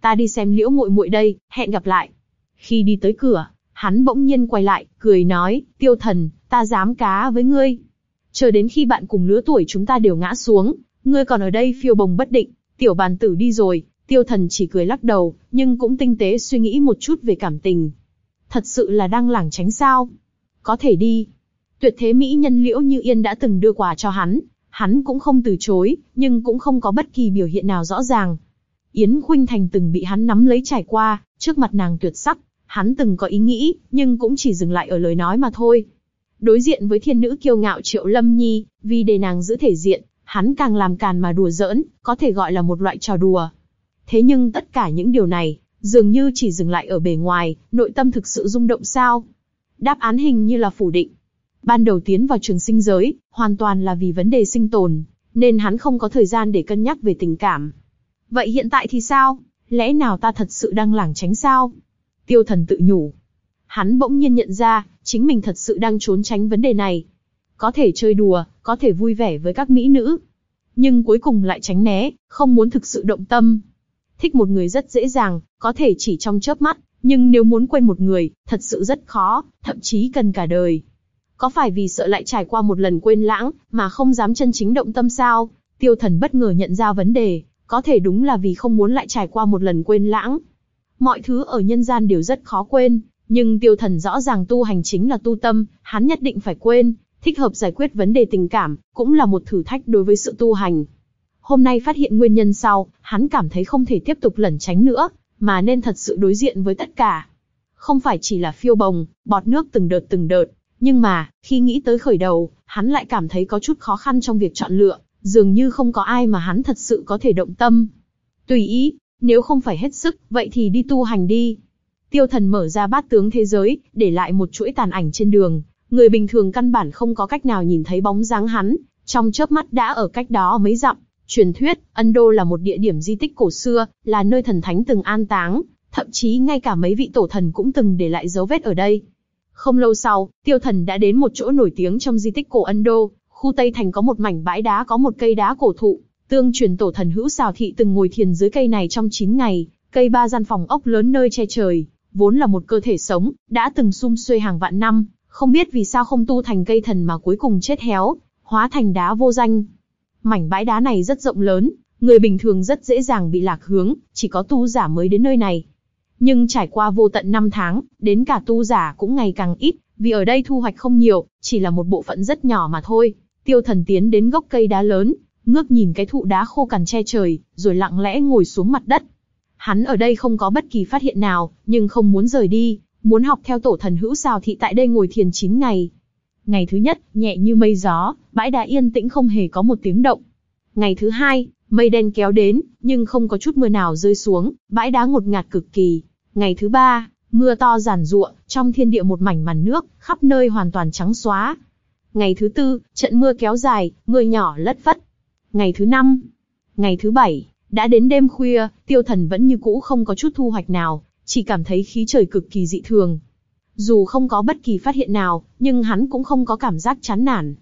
Ta đi xem liễu muội muội đây, hẹn gặp lại. Khi đi tới cửa, hắn bỗng nhiên quay lại, cười nói, tiêu thần, ta dám cá với ngươi. Chờ đến khi bạn cùng lứa tuổi chúng ta đều ngã xuống, ngươi còn ở đây phiêu bồng bất định, tiểu bàn tử đi rồi, tiêu thần chỉ cười lắc đầu, nhưng cũng tinh tế suy nghĩ một chút về cảm tình. Thật sự là đang lảng tránh sao? Có thể đi. Tuyệt thế mỹ nhân liễu như yên đã từng đưa quà cho hắn, hắn cũng không từ chối, nhưng cũng không có bất kỳ biểu hiện nào rõ ràng. Yến Khuynh Thành từng bị hắn nắm lấy trải qua, trước mặt nàng tuyệt sắc, hắn từng có ý nghĩ, nhưng cũng chỉ dừng lại ở lời nói mà thôi. Đối diện với thiên nữ kiêu ngạo Triệu Lâm Nhi, vì để nàng giữ thể diện, hắn càng làm càn mà đùa giỡn, có thể gọi là một loại trò đùa. Thế nhưng tất cả những điều này, dường như chỉ dừng lại ở bề ngoài, nội tâm thực sự rung động sao? Đáp án hình như là phủ định. Ban đầu tiến vào trường sinh giới, hoàn toàn là vì vấn đề sinh tồn, nên hắn không có thời gian để cân nhắc về tình cảm. Vậy hiện tại thì sao? Lẽ nào ta thật sự đang lảng tránh sao? Tiêu thần tự nhủ. Hắn bỗng nhiên nhận ra, chính mình thật sự đang trốn tránh vấn đề này. Có thể chơi đùa, có thể vui vẻ với các mỹ nữ. Nhưng cuối cùng lại tránh né, không muốn thực sự động tâm. Thích một người rất dễ dàng, có thể chỉ trong chớp mắt, nhưng nếu muốn quên một người, thật sự rất khó, thậm chí cần cả đời. Có phải vì sợ lại trải qua một lần quên lãng, mà không dám chân chính động tâm sao? Tiêu thần bất ngờ nhận ra vấn đề, có thể đúng là vì không muốn lại trải qua một lần quên lãng. Mọi thứ ở nhân gian đều rất khó quên, nhưng tiêu thần rõ ràng tu hành chính là tu tâm, hắn nhất định phải quên, thích hợp giải quyết vấn đề tình cảm, cũng là một thử thách đối với sự tu hành. Hôm nay phát hiện nguyên nhân sau, hắn cảm thấy không thể tiếp tục lẩn tránh nữa, mà nên thật sự đối diện với tất cả. Không phải chỉ là phiêu bồng, bọt nước từng đợt từng đợt, nhưng mà, khi nghĩ tới khởi đầu, hắn lại cảm thấy có chút khó khăn trong việc chọn lựa, dường như không có ai mà hắn thật sự có thể động tâm. Tùy ý, nếu không phải hết sức, vậy thì đi tu hành đi. Tiêu thần mở ra bát tướng thế giới, để lại một chuỗi tàn ảnh trên đường. Người bình thường căn bản không có cách nào nhìn thấy bóng dáng hắn, trong chớp mắt đã ở cách đó mấy dặm, Truyền thuyết, Ân Đô là một địa điểm di tích cổ xưa, là nơi thần thánh từng an táng, thậm chí ngay cả mấy vị tổ thần cũng từng để lại dấu vết ở đây. Không lâu sau, tiêu thần đã đến một chỗ nổi tiếng trong di tích cổ Ấn Đô, khu Tây Thành có một mảnh bãi đá có một cây đá cổ thụ, tương truyền tổ thần hữu xào thị từng ngồi thiền dưới cây này trong 9 ngày, cây ba gian phòng ốc lớn nơi che trời, vốn là một cơ thể sống, đã từng sum xuê hàng vạn năm, không biết vì sao không tu thành cây thần mà cuối cùng chết héo, hóa thành đá vô danh. Mảnh bãi đá này rất rộng lớn, người bình thường rất dễ dàng bị lạc hướng, chỉ có tu giả mới đến nơi này. Nhưng trải qua vô tận năm tháng, đến cả tu giả cũng ngày càng ít, vì ở đây thu hoạch không nhiều, chỉ là một bộ phận rất nhỏ mà thôi. Tiêu thần tiến đến gốc cây đá lớn, ngước nhìn cái thụ đá khô cằn che trời, rồi lặng lẽ ngồi xuống mặt đất. Hắn ở đây không có bất kỳ phát hiện nào, nhưng không muốn rời đi, muốn học theo tổ thần hữu xào thị tại đây ngồi thiền 9 ngày. Ngày thứ nhất, nhẹ như mây gió, bãi đá yên tĩnh không hề có một tiếng động. Ngày thứ hai, mây đen kéo đến, nhưng không có chút mưa nào rơi xuống, bãi đá ngột ngạt cực kỳ. Ngày thứ ba, mưa to giản ruộng, trong thiên địa một mảnh màn nước, khắp nơi hoàn toàn trắng xóa. Ngày thứ tư, trận mưa kéo dài, mưa nhỏ lất phất. Ngày thứ năm, ngày thứ bảy, đã đến đêm khuya, tiêu thần vẫn như cũ không có chút thu hoạch nào, chỉ cảm thấy khí trời cực kỳ dị thường. Dù không có bất kỳ phát hiện nào, nhưng hắn cũng không có cảm giác chán nản.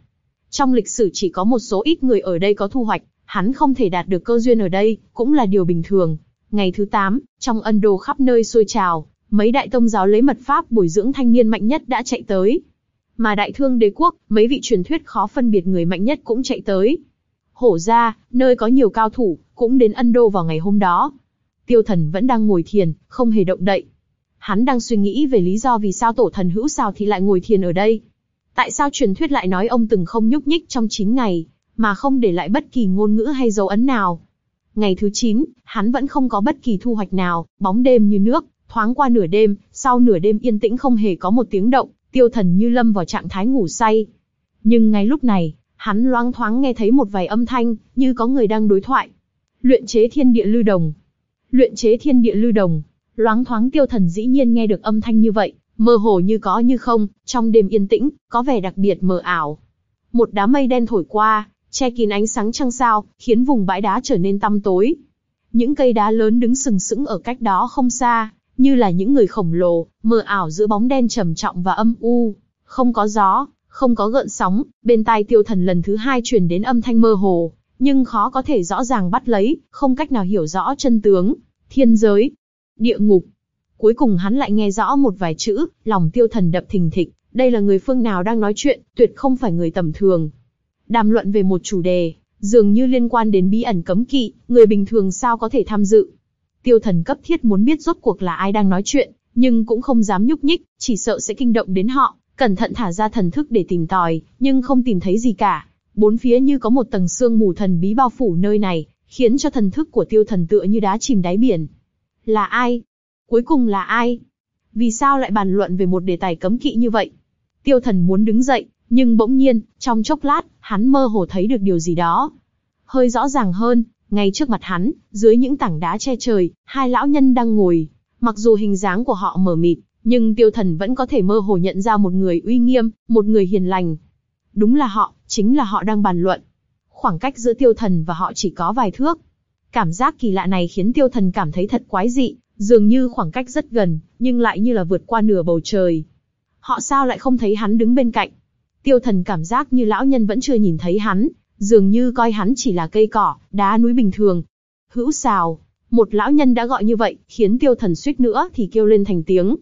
Trong lịch sử chỉ có một số ít người ở đây có thu hoạch, hắn không thể đạt được cơ duyên ở đây, cũng là điều bình thường. Ngày thứ 8, trong ân đồ khắp nơi sôi trào, mấy đại tông giáo lấy mật pháp bồi dưỡng thanh niên mạnh nhất đã chạy tới. Mà đại thương đế quốc, mấy vị truyền thuyết khó phân biệt người mạnh nhất cũng chạy tới. Hổ ra, nơi có nhiều cao thủ, cũng đến ân đô vào ngày hôm đó. Tiêu thần vẫn đang ngồi thiền, không hề động đậy. Hắn đang suy nghĩ về lý do vì sao tổ thần hữu sao thì lại ngồi thiền ở đây. Tại sao truyền thuyết lại nói ông từng không nhúc nhích trong 9 ngày, mà không để lại bất kỳ ngôn ngữ hay dấu ấn nào. Ngày thứ 9, hắn vẫn không có bất kỳ thu hoạch nào, bóng đêm như nước, thoáng qua nửa đêm, sau nửa đêm yên tĩnh không hề có một tiếng động, tiêu thần như lâm vào trạng thái ngủ say. Nhưng ngay lúc này, hắn loáng thoáng nghe thấy một vài âm thanh, như có người đang đối thoại. Luyện chế thiên địa lưu đồng. Luyện chế thiên địa lưu đồng. Loáng thoáng tiêu thần dĩ nhiên nghe được âm thanh như vậy, mơ hồ như có như không, trong đêm yên tĩnh, có vẻ đặc biệt mờ ảo. Một đám mây đen thổi qua, che kín ánh sáng trăng sao, khiến vùng bãi đá trở nên tăm tối. Những cây đá lớn đứng sừng sững ở cách đó không xa, như là những người khổng lồ, mờ ảo giữa bóng đen trầm trọng và âm u. Không có gió, không có gợn sóng, bên tai tiêu thần lần thứ hai truyền đến âm thanh mơ hồ, nhưng khó có thể rõ ràng bắt lấy, không cách nào hiểu rõ chân tướng. Thiên giới, địa ngục. Cuối cùng hắn lại nghe rõ một vài chữ, lòng tiêu thần đập thình thịch, đây là người phương nào đang nói chuyện, tuyệt không phải người tầm thường. Đàm luận về một chủ đề, dường như liên quan đến bí ẩn cấm kỵ, người bình thường sao có thể tham dự. Tiêu thần cấp thiết muốn biết rốt cuộc là ai đang nói chuyện, nhưng cũng không dám nhúc nhích, chỉ sợ sẽ kinh động đến họ, cẩn thận thả ra thần thức để tìm tòi, nhưng không tìm thấy gì cả. Bốn phía như có một tầng sương mù thần bí bao phủ nơi này, khiến cho thần thức của tiêu thần tựa như đá chìm đáy biển. Là ai? Cuối cùng là ai? Vì sao lại bàn luận về một đề tài cấm kỵ như vậy? Tiêu thần muốn đứng dậy, nhưng bỗng nhiên, trong chốc lát, hắn mơ hồ thấy được điều gì đó. Hơi rõ ràng hơn, ngay trước mặt hắn, dưới những tảng đá che trời, hai lão nhân đang ngồi. Mặc dù hình dáng của họ mờ mịt, nhưng tiêu thần vẫn có thể mơ hồ nhận ra một người uy nghiêm, một người hiền lành. Đúng là họ, chính là họ đang bàn luận. Khoảng cách giữa tiêu thần và họ chỉ có vài thước. Cảm giác kỳ lạ này khiến tiêu thần cảm thấy thật quái dị, dường như khoảng cách rất gần, nhưng lại như là vượt qua nửa bầu trời. Họ sao lại không thấy hắn đứng bên cạnh? Tiêu thần cảm giác như lão nhân vẫn chưa nhìn thấy hắn, dường như coi hắn chỉ là cây cỏ, đá núi bình thường. Hữu xào, một lão nhân đã gọi như vậy, khiến tiêu thần suýt nữa thì kêu lên thành tiếng.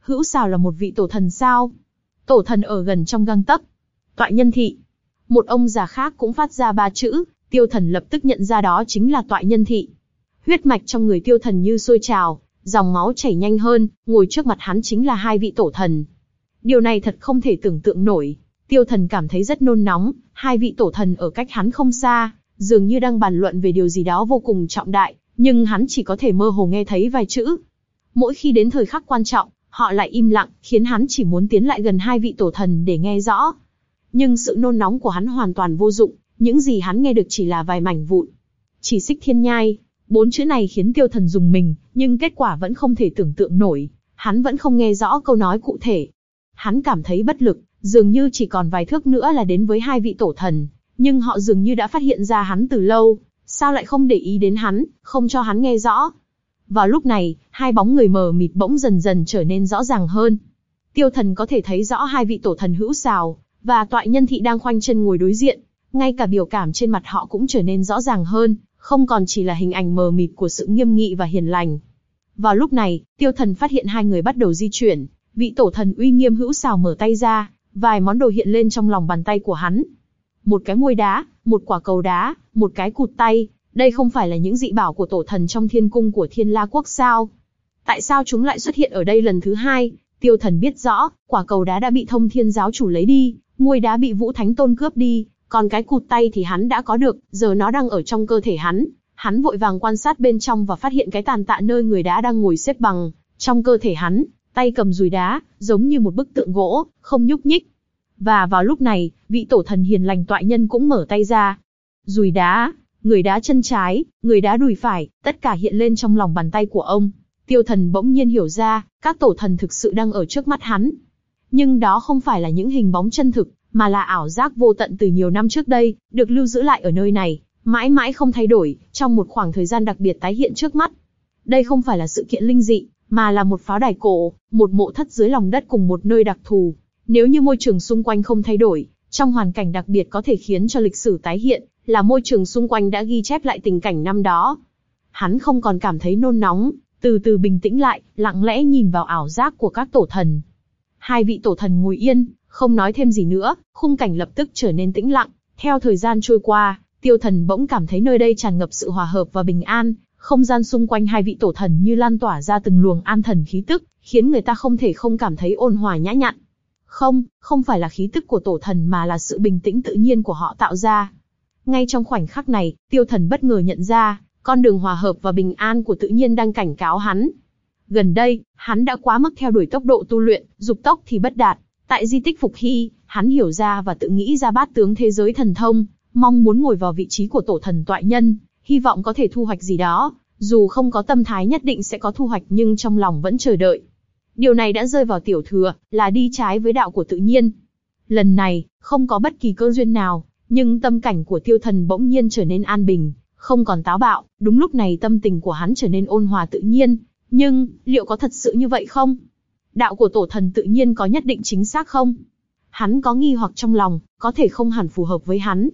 Hữu xào là một vị tổ thần sao? Tổ thần ở gần trong găng tấc. Toại nhân thị. Một ông già khác cũng phát ra ba chữ, tiêu thần lập tức nhận ra đó chính là toại nhân thị. Huyết mạch trong người tiêu thần như sôi trào, dòng máu chảy nhanh hơn, ngồi trước mặt hắn chính là hai vị tổ thần. Điều này thật không thể tưởng tượng nổi. Tiêu thần cảm thấy rất nôn nóng, hai vị tổ thần ở cách hắn không xa, dường như đang bàn luận về điều gì đó vô cùng trọng đại, nhưng hắn chỉ có thể mơ hồ nghe thấy vài chữ. Mỗi khi đến thời khắc quan trọng, họ lại im lặng, khiến hắn chỉ muốn tiến lại gần hai vị tổ thần để nghe rõ. Nhưng sự nôn nóng của hắn hoàn toàn vô dụng, những gì hắn nghe được chỉ là vài mảnh vụn. Chỉ xích thiên nhai, bốn chữ này khiến tiêu thần dùng mình, nhưng kết quả vẫn không thể tưởng tượng nổi. Hắn vẫn không nghe rõ câu nói cụ thể. Hắn cảm thấy bất lực, dường như chỉ còn vài thước nữa là đến với hai vị tổ thần, nhưng họ dường như đã phát hiện ra hắn từ lâu. sao lại không để ý đến hắn, không cho hắn nghe rõ. Vào lúc này, hai bóng người mờ mịt bỗng dần dần trở nên rõ ràng hơn. Tiêu thần có thể thấy rõ hai vị tổ thần hữu xào, và toại nhân thị đang khoanh chân ngồi đối diện. Ngay cả biểu cảm trên mặt họ cũng trở nên rõ ràng hơn, không còn chỉ là hình ảnh mờ mịt của sự nghiêm nghị và hiền lành. Vào lúc này, tiêu thần phát hiện hai người bắt đầu di chuyển, vị tổ thần uy nghiêm hữu xào mở tay ra, vài món đồ hiện lên trong lòng bàn tay của hắn. Một cái môi đá, một quả cầu đá, một cái cụt tay, đây không phải là những dị bảo của tổ thần trong thiên cung của thiên la quốc sao? Tại sao chúng lại xuất hiện ở đây lần thứ hai? Tiêu thần biết rõ, quả cầu đá đã bị thông thiên giáo chủ lấy đi, ngôi đá bị vũ thánh tôn cướp đi, còn cái cụt tay thì hắn đã có được, giờ nó đang ở trong cơ thể hắn. Hắn vội vàng quan sát bên trong và phát hiện cái tàn tạ nơi người đá đang ngồi xếp bằng, trong cơ thể hắn, tay cầm dùi đá, giống như một bức tượng gỗ, không nhúc nhích. Và vào lúc này, vị tổ thần hiền lành tọa nhân cũng mở tay ra. Dùi đá, người đá chân trái, người đá đùi phải, tất cả hiện lên trong lòng bàn tay của ông. Tiêu thần bỗng nhiên hiểu ra, các tổ thần thực sự đang ở trước mắt hắn. Nhưng đó không phải là những hình bóng chân thực, mà là ảo giác vô tận từ nhiều năm trước đây, được lưu giữ lại ở nơi này, mãi mãi không thay đổi, trong một khoảng thời gian đặc biệt tái hiện trước mắt. Đây không phải là sự kiện linh dị, mà là một pháo đài cổ, một mộ thất dưới lòng đất cùng một nơi đặc thù. Nếu như môi trường xung quanh không thay đổi, trong hoàn cảnh đặc biệt có thể khiến cho lịch sử tái hiện, là môi trường xung quanh đã ghi chép lại tình cảnh năm đó. Hắn không còn cảm thấy nôn nóng, từ từ bình tĩnh lại, lặng lẽ nhìn vào ảo giác của các tổ thần. Hai vị tổ thần ngồi yên, không nói thêm gì nữa, khung cảnh lập tức trở nên tĩnh lặng. Theo thời gian trôi qua, tiêu thần bỗng cảm thấy nơi đây tràn ngập sự hòa hợp và bình an, không gian xung quanh hai vị tổ thần như lan tỏa ra từng luồng an thần khí tức, khiến người ta không thể không cảm thấy ôn hòa nhã nhặn. Không, không phải là khí tức của tổ thần mà là sự bình tĩnh tự nhiên của họ tạo ra. Ngay trong khoảnh khắc này, tiêu thần bất ngờ nhận ra, con đường hòa hợp và bình an của tự nhiên đang cảnh cáo hắn. Gần đây, hắn đã quá mức theo đuổi tốc độ tu luyện, dục tốc thì bất đạt. Tại di tích Phục Hy, hắn hiểu ra và tự nghĩ ra bát tướng thế giới thần thông, mong muốn ngồi vào vị trí của tổ thần tọa nhân, hy vọng có thể thu hoạch gì đó, dù không có tâm thái nhất định sẽ có thu hoạch nhưng trong lòng vẫn chờ đợi. Điều này đã rơi vào tiểu thừa, là đi trái với đạo của tự nhiên. Lần này, không có bất kỳ cơ duyên nào, nhưng tâm cảnh của tiêu thần bỗng nhiên trở nên an bình, không còn táo bạo, đúng lúc này tâm tình của hắn trở nên ôn hòa tự nhiên. Nhưng, liệu có thật sự như vậy không? Đạo của tổ thần tự nhiên có nhất định chính xác không? Hắn có nghi hoặc trong lòng, có thể không hẳn phù hợp với hắn.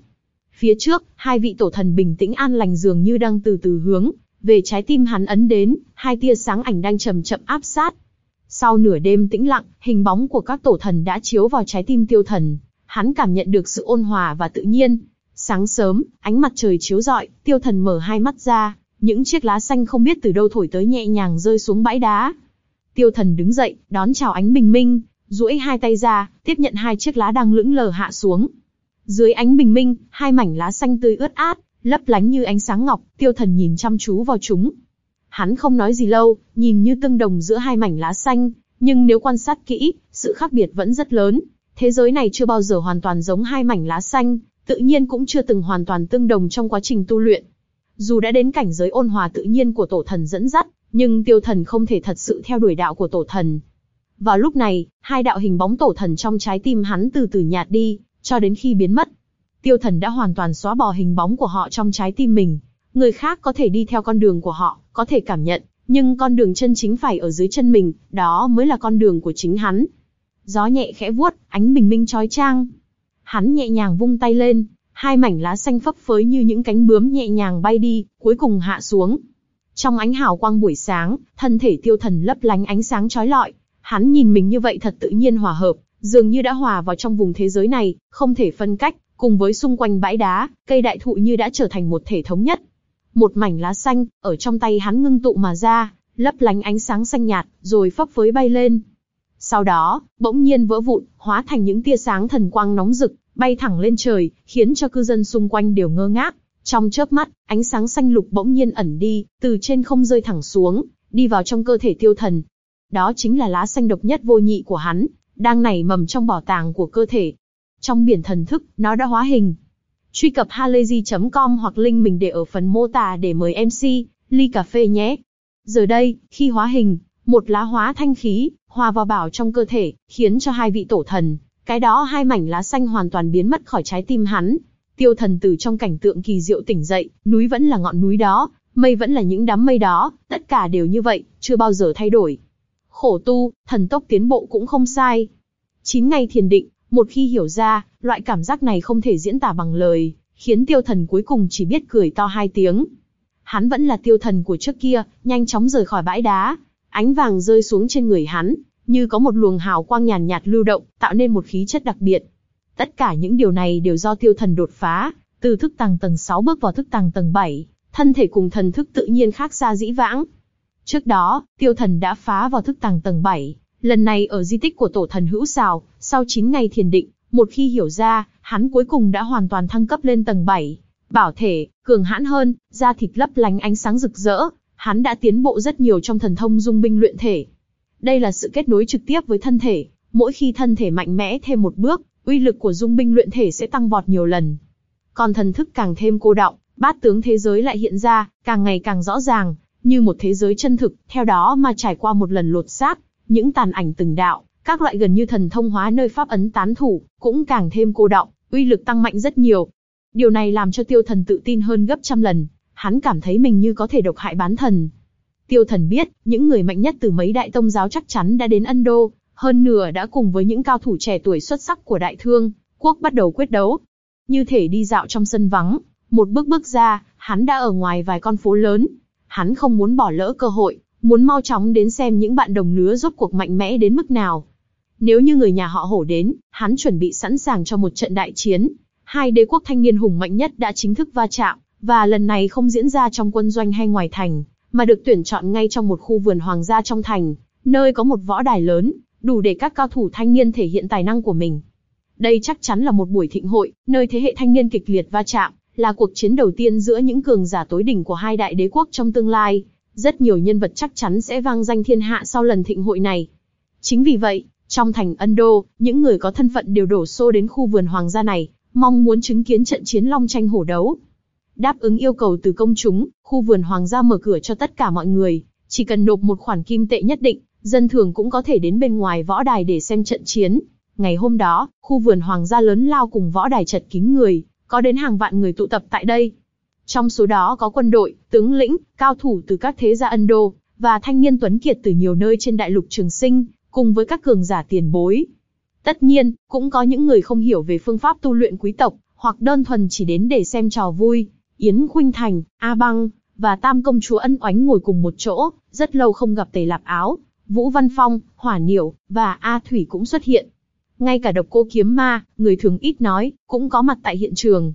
Phía trước, hai vị tổ thần bình tĩnh an lành dường như đang từ từ hướng, về trái tim hắn ấn đến, hai tia sáng ảnh đang chậm chậm áp sát. Sau nửa đêm tĩnh lặng, hình bóng của các tổ thần đã chiếu vào trái tim tiêu thần. Hắn cảm nhận được sự ôn hòa và tự nhiên. Sáng sớm, ánh mặt trời chiếu rọi, tiêu thần mở hai mắt ra, những chiếc lá xanh không biết từ đâu thổi tới nhẹ nhàng rơi xuống bãi đá. Tiêu thần đứng dậy, đón chào ánh bình minh, duỗi hai tay ra, tiếp nhận hai chiếc lá đang lững lờ hạ xuống. Dưới ánh bình minh, hai mảnh lá xanh tươi ướt át, lấp lánh như ánh sáng ngọc, tiêu thần nhìn chăm chú vào chúng. Hắn không nói gì lâu, nhìn như tương đồng giữa hai mảnh lá xanh, nhưng nếu quan sát kỹ, sự khác biệt vẫn rất lớn. Thế giới này chưa bao giờ hoàn toàn giống hai mảnh lá xanh, tự nhiên cũng chưa từng hoàn toàn tương đồng trong quá trình tu luyện. Dù đã đến cảnh giới ôn hòa tự nhiên của tổ thần dẫn dắt, nhưng tiêu thần không thể thật sự theo đuổi đạo của tổ thần. Vào lúc này, hai đạo hình bóng tổ thần trong trái tim hắn từ từ nhạt đi, cho đến khi biến mất. Tiêu thần đã hoàn toàn xóa bỏ hình bóng của họ trong trái tim mình. Người khác có thể đi theo con đường của họ, có thể cảm nhận, nhưng con đường chân chính phải ở dưới chân mình, đó mới là con đường của chính hắn. Gió nhẹ khẽ vuốt, ánh bình minh chói chang. Hắn nhẹ nhàng vung tay lên, hai mảnh lá xanh phấp phới như những cánh bướm nhẹ nhàng bay đi, cuối cùng hạ xuống. Trong ánh hào quang buổi sáng, thân thể tiêu thần lấp lánh ánh sáng chói lọi. Hắn nhìn mình như vậy thật tự nhiên hòa hợp, dường như đã hòa vào trong vùng thế giới này, không thể phân cách, cùng với xung quanh bãi đá, cây đại thụ như đã trở thành một thể thống nhất. Một mảnh lá xanh, ở trong tay hắn ngưng tụ mà ra, lấp lánh ánh sáng xanh nhạt, rồi phấp phới bay lên. Sau đó, bỗng nhiên vỡ vụn, hóa thành những tia sáng thần quang nóng rực, bay thẳng lên trời, khiến cho cư dân xung quanh đều ngơ ngác. Trong chớp mắt, ánh sáng xanh lục bỗng nhiên ẩn đi, từ trên không rơi thẳng xuống, đi vào trong cơ thể tiêu thần. Đó chính là lá xanh độc nhất vô nhị của hắn, đang nảy mầm trong bảo tàng của cơ thể. Trong biển thần thức, nó đã hóa hình. Truy cập halayzi.com hoặc link mình để ở phần mô tả để mời MC, ly cà phê nhé. Giờ đây, khi hóa hình, một lá hóa thanh khí, hòa vào bảo trong cơ thể, khiến cho hai vị tổ thần, cái đó hai mảnh lá xanh hoàn toàn biến mất khỏi trái tim hắn. Tiêu thần từ trong cảnh tượng kỳ diệu tỉnh dậy, núi vẫn là ngọn núi đó, mây vẫn là những đám mây đó, tất cả đều như vậy, chưa bao giờ thay đổi. Khổ tu, thần tốc tiến bộ cũng không sai. 9 ngày thiền định, một khi hiểu ra, loại cảm giác này không thể diễn tả bằng lời, khiến tiêu thần cuối cùng chỉ biết cười to hai tiếng. Hắn vẫn là tiêu thần của trước kia, nhanh chóng rời khỏi bãi đá. Ánh vàng rơi xuống trên người hắn, như có một luồng hào quang nhàn nhạt, nhạt lưu động, tạo nên một khí chất đặc biệt. Tất cả những điều này đều do tiêu thần đột phá, từ thức tàng tầng 6 bước vào thức tàng tầng 7, thân thể cùng thần thức tự nhiên khác xa dĩ vãng. Trước đó, tiêu thần đã phá vào thức tàng tầng 7, lần này ở di tích của tổ thần hữu xào, sau 9 ngày thiền định, một khi hiểu ra, hắn cuối cùng đã hoàn toàn thăng cấp lên tầng 7. Bảo thể, cường hãn hơn, da thịt lấp lánh ánh sáng rực rỡ, hắn đã tiến bộ rất nhiều trong thần thông dung binh luyện thể. Đây là sự kết nối trực tiếp với thân thể, mỗi khi thân thể mạnh mẽ thêm một bước, uy lực của dung binh luyện thể sẽ tăng vọt nhiều lần. Còn thần thức càng thêm cô đọng, bát tướng thế giới lại hiện ra, càng ngày càng rõ ràng, như một thế giới chân thực, theo đó mà trải qua một lần lột xác, những tàn ảnh từng đạo, các loại gần như thần thông hóa nơi pháp ấn tán thủ, cũng càng thêm cô động uy lực tăng mạnh rất nhiều. Điều này làm cho tiêu thần tự tin hơn gấp trăm lần, hắn cảm thấy mình như có thể độc hại bán thần. Tiêu thần biết, những người mạnh nhất từ mấy đại tông giáo chắc chắn đã đến Ân Đô, hơn nửa đã cùng với những cao thủ trẻ tuổi xuất sắc của đại thương, quốc bắt đầu quyết đấu. Như thể đi dạo trong sân vắng, một bước bước ra, hắn đã ở ngoài vài con phố lớn. Hắn không muốn bỏ lỡ cơ hội, muốn mau chóng đến xem những bạn đồng lứa rốt cuộc mạnh mẽ đến mức nào. Nếu như người nhà họ hổ đến, hắn chuẩn bị sẵn sàng cho một trận đại chiến. Hai đế quốc thanh niên hùng mạnh nhất đã chính thức va chạm, và lần này không diễn ra trong quân doanh hay ngoài thành, mà được tuyển chọn ngay trong một khu vườn hoàng gia trong thành, nơi có một võ đài lớn, đủ để các cao thủ thanh niên thể hiện tài năng của mình. Đây chắc chắn là một buổi thịnh hội, nơi thế hệ thanh niên kịch liệt va chạm, là cuộc chiến đầu tiên giữa những cường giả tối đỉnh của hai đại đế quốc trong tương lai. Rất nhiều nhân vật chắc chắn sẽ vang danh thiên hạ sau lần thịnh hội này. Chính vì vậy, trong thành Ân Đô, những người có thân phận đều đổ xô đến khu vườn hoàng gia này, mong muốn chứng kiến trận chiến long tranh hổ đấu. Đáp ứng yêu cầu từ công chúng, khu vườn hoàng gia mở cửa cho tất cả mọi người, chỉ cần nộp một khoản kim tệ nhất định, dân thường cũng có thể đến bên ngoài võ đài để xem trận chiến. Ngày hôm đó, khu vườn hoàng gia lớn lao cùng võ đài chật kín người, có đến hàng vạn người tụ tập tại đây. Trong số đó có quân đội, tướng lĩnh, cao thủ từ các thế gia Ân Đô, và thanh niên tuấn kiệt từ nhiều nơi trên đại lục Trường Sinh, cùng với các cường giả tiền bối. Tất nhiên, cũng có những người không hiểu về phương pháp tu luyện quý tộc, hoặc đơn thuần chỉ đến để xem trò vui. Yến Khuynh Thành, A Băng, và Tam Công Chúa ân oánh ngồi cùng một chỗ, rất lâu không gặp Tề Lạp Áo, Vũ Văn Phong, Hỏa Niểu, và A Thủy cũng xuất hiện. Ngay cả độc cô kiếm ma, người thường ít nói, cũng có mặt tại hiện trường.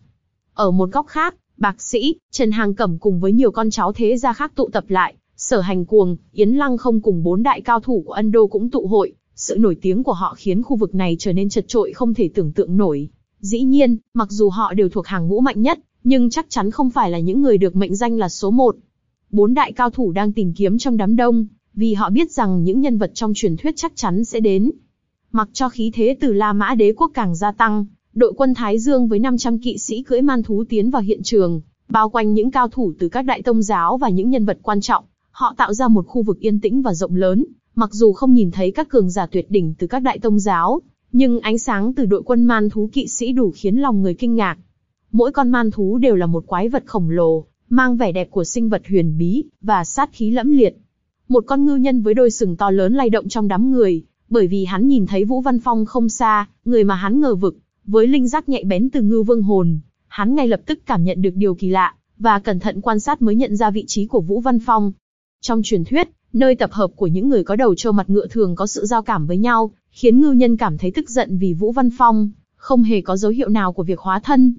Ở một góc khác, bạc sĩ, Trần Hàng Cẩm cùng với nhiều con cháu thế gia khác tụ tập lại, sở hành cuồng, Yến Lăng không cùng bốn đại cao thủ của Ân Đô cũng tụ hội, sự nổi tiếng của họ khiến khu vực này trở nên chật trội không thể tưởng tượng nổi. Dĩ nhiên, mặc dù họ đều thuộc hàng ngũ mạnh nhất, nhưng chắc chắn không phải là những người được mệnh danh là số một. Bốn đại cao thủ đang tìm kiếm trong đám đông, vì họ biết rằng những nhân vật trong truyền thuyết chắc chắn sẽ đến. Mặc cho khí thế từ La Mã đế quốc càng gia tăng, đội quân Thái Dương với 500 kỵ sĩ cưỡi man thú tiến vào hiện trường, bao quanh những cao thủ từ các đại tông giáo và những nhân vật quan trọng, họ tạo ra một khu vực yên tĩnh và rộng lớn, mặc dù không nhìn thấy các cường giả tuyệt đỉnh từ các đại tông giáo, nhưng ánh sáng từ đội quân man thú kỵ sĩ đủ khiến lòng người kinh ngạc. Mỗi con man thú đều là một quái vật khổng lồ, mang vẻ đẹp của sinh vật huyền bí và sát khí lẫm liệt. Một con ngư nhân với đôi sừng to lớn lay động trong đám người, bởi vì hắn nhìn thấy Vũ Văn Phong không xa, người mà hắn ngờ vực, với linh giác nhạy bén từ ngưu vương hồn, hắn ngay lập tức cảm nhận được điều kỳ lạ, và cẩn thận quan sát mới nhận ra vị trí của Vũ Văn Phong. Trong truyền thuyết, nơi tập hợp của những người có đầu trâu mặt ngựa thường có sự giao cảm với nhau, khiến ngưu nhân cảm thấy tức giận vì Vũ Văn Phong, không hề có dấu hiệu nào của việc hóa thân.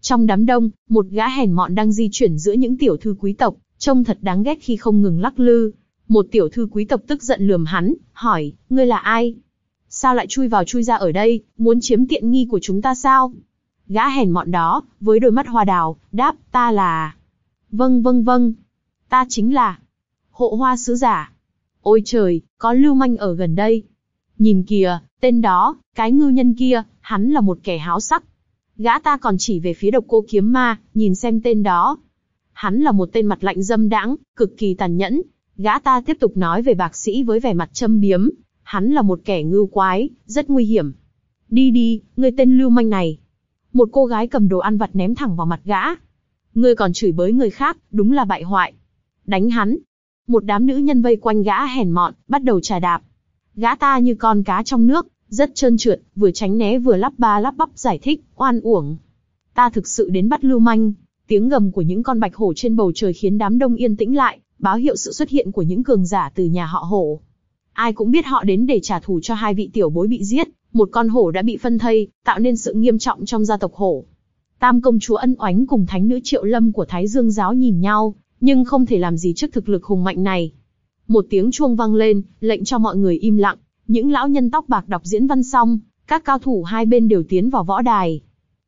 Trong đám đông, một gã hèn mọn đang di chuyển giữa những tiểu thư quý tộc, trông thật đáng ghét khi không ngừng lắc lư, một tiểu thư quý tộc tức giận lườm hắn, hỏi, ngươi là ai? Sao lại chui vào chui ra ở đây, muốn chiếm tiện nghi của chúng ta sao? Gã hèn mọn đó, với đôi mắt hoa đào, đáp, ta là... Vâng vâng vâng, ta chính là... Hộ hoa sứ giả. Ôi trời, có lưu manh ở gần đây. Nhìn kìa, tên đó, cái ngư nhân kia, hắn là một kẻ háo sắc. Gã ta còn chỉ về phía độc cô kiếm ma, nhìn xem tên đó. Hắn là một tên mặt lạnh dâm đãng, cực kỳ tàn nhẫn, Gã ta tiếp tục nói về bạc sĩ với vẻ mặt châm biếm, hắn là một kẻ ngưu quái, rất nguy hiểm. Đi đi, người tên lưu manh này. Một cô gái cầm đồ ăn vặt ném thẳng vào mặt gã. Ngươi còn chửi bới người khác, đúng là bại hoại. Đánh hắn. Một đám nữ nhân vây quanh gã hèn mọn, bắt đầu trà đạp. Gã ta như con cá trong nước, rất trơn trượt, vừa tránh né vừa lắp ba lắp bắp giải thích, oan uổng. Ta thực sự đến bắt lưu manh. Tiếng gầm của những con bạch hổ trên bầu trời khiến đám đông yên tĩnh lại, báo hiệu sự xuất hiện của những cường giả từ nhà họ hổ. Ai cũng biết họ đến để trả thù cho hai vị tiểu bối bị giết, một con hổ đã bị phân thây, tạo nên sự nghiêm trọng trong gia tộc hổ. Tam công chúa ân oánh cùng thánh nữ triệu lâm của Thái Dương giáo nhìn nhau, nhưng không thể làm gì trước thực lực hùng mạnh này. Một tiếng chuông vang lên, lệnh cho mọi người im lặng, những lão nhân tóc bạc đọc diễn văn xong, các cao thủ hai bên đều tiến vào võ đài.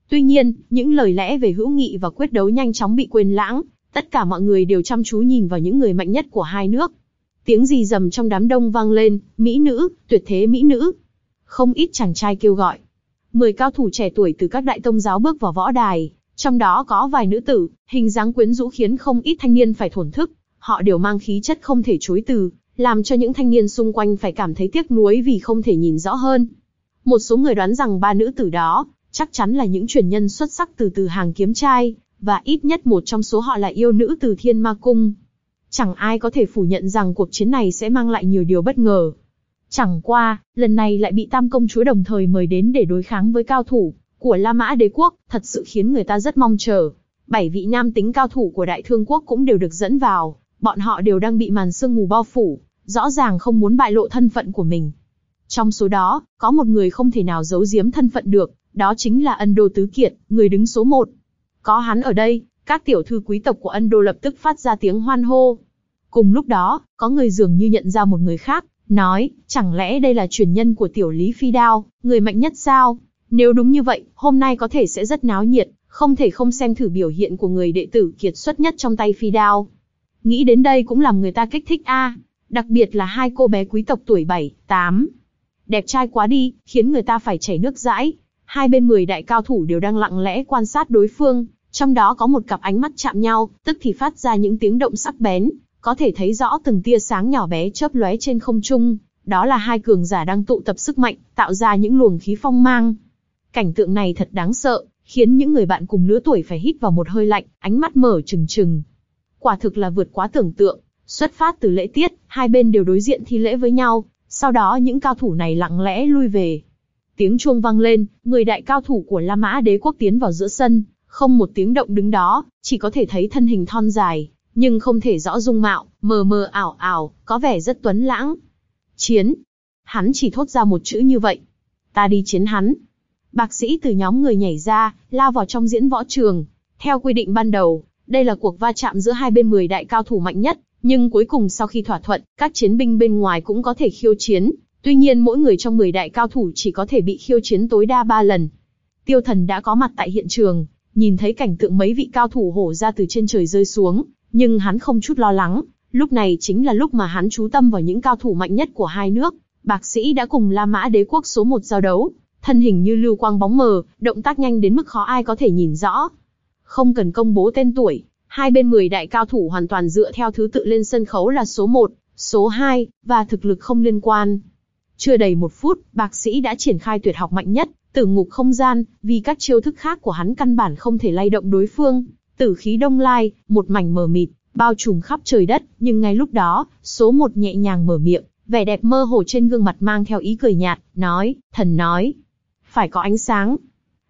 Tuy nhiên, những lời lẽ về hữu nghị và quyết đấu nhanh chóng bị quên lãng, tất cả mọi người đều chăm chú nhìn vào những người mạnh nhất của hai nước. Tiếng gì rầm trong đám đông vang lên, mỹ nữ, tuyệt thế mỹ nữ. Không ít chàng trai kêu gọi. Mười cao thủ trẻ tuổi từ các đại tông giáo bước vào võ đài, trong đó có vài nữ tử, hình dáng quyến rũ khiến không ít thanh niên phải thổn thức. Họ đều mang khí chất không thể chối từ, làm cho những thanh niên xung quanh phải cảm thấy tiếc nuối vì không thể nhìn rõ hơn. Một số người đoán rằng ba nữ tử đó, chắc chắn là những truyền nhân xuất sắc từ từ hàng kiếm trai, và ít nhất một trong số họ là yêu nữ từ thiên ma cung. Chẳng ai có thể phủ nhận rằng cuộc chiến này sẽ mang lại nhiều điều bất ngờ. Chẳng qua, lần này lại bị tam công chúa đồng thời mời đến để đối kháng với cao thủ của La Mã đế quốc, thật sự khiến người ta rất mong chờ. Bảy vị nam tính cao thủ của đại thương quốc cũng đều được dẫn vào, bọn họ đều đang bị màn sương mù bao phủ, rõ ràng không muốn bại lộ thân phận của mình. Trong số đó, có một người không thể nào giấu giếm thân phận được, đó chính là Ân Đô Tứ Kiệt, người đứng số một. Có hắn ở đây, các tiểu thư quý tộc của Ân Đô lập tức phát ra tiếng hoan hô. Cùng lúc đó, có người dường như nhận ra một người khác, nói, chẳng lẽ đây là truyền nhân của tiểu Lý Phi Đao, người mạnh nhất sao? Nếu đúng như vậy, hôm nay có thể sẽ rất náo nhiệt, không thể không xem thử biểu hiện của người đệ tử kiệt xuất nhất trong tay Phi Đao. Nghĩ đến đây cũng làm người ta kích thích a, đặc biệt là hai cô bé quý tộc tuổi 7, 8. Đẹp trai quá đi, khiến người ta phải chảy nước dãi. Hai bên 10 đại cao thủ đều đang lặng lẽ quan sát đối phương, trong đó có một cặp ánh mắt chạm nhau, tức thì phát ra những tiếng động sắc bén, có thể thấy rõ từng tia sáng nhỏ bé chớp lóe trên không trung. Đó là hai cường giả đang tụ tập sức mạnh, tạo ra những luồng khí phong mang. Cảnh tượng này thật đáng sợ, khiến những người bạn cùng lứa tuổi phải hít vào một hơi lạnh, ánh mắt mở trừng trừng. Quả thực là vượt quá tưởng tượng, xuất phát từ lễ tiết, hai bên đều đối diện thi lễ với nhau, sau đó những cao thủ này lặng lẽ lui về. Tiếng chuông vang lên, người đại cao thủ của La Mã đế quốc tiến vào giữa sân, không một tiếng động đứng đó, chỉ có thể thấy thân hình thon dài, nhưng không thể rõ dung mạo, mờ mờ ảo ảo, có vẻ rất tuấn lãng. Chiến. Hắn chỉ thốt ra một chữ như vậy. Ta đi chiến hắn. Bác sĩ từ nhóm người nhảy ra, lao vào trong diễn võ trường. Theo quy định ban đầu, đây là cuộc va chạm giữa hai bên 10 đại cao thủ mạnh nhất, nhưng cuối cùng sau khi thỏa thuận, các chiến binh bên ngoài cũng có thể khiêu chiến. Tuy nhiên mỗi người trong 10 đại cao thủ chỉ có thể bị khiêu chiến tối đa 3 lần. Tiêu thần đã có mặt tại hiện trường, nhìn thấy cảnh tượng mấy vị cao thủ hổ ra từ trên trời rơi xuống, nhưng hắn không chút lo lắng, lúc này chính là lúc mà hắn chú tâm vào những cao thủ mạnh nhất của hai nước. Bạc sĩ đã cùng La Mã đế quốc số một giao đấu, thân hình như lưu quang bóng mờ, động tác nhanh đến mức khó ai có thể nhìn rõ. Không cần công bố tên tuổi, hai bên 10 đại cao thủ hoàn toàn dựa theo thứ tự lên sân khấu là số 1, số 2, và thực lực không liên quan. Chưa đầy một phút, bạc sĩ đã triển khai tuyệt học mạnh nhất, tử ngục không gian, vì các chiêu thức khác của hắn căn bản không thể lay động đối phương. Tử khí đông lai, một mảnh mờ mịt, bao trùm khắp trời đất, nhưng ngay lúc đó, số một nhẹ nhàng mở miệng, vẻ đẹp mơ hồ trên gương mặt mang theo ý cười nhạt, nói, thần nói, phải có ánh sáng.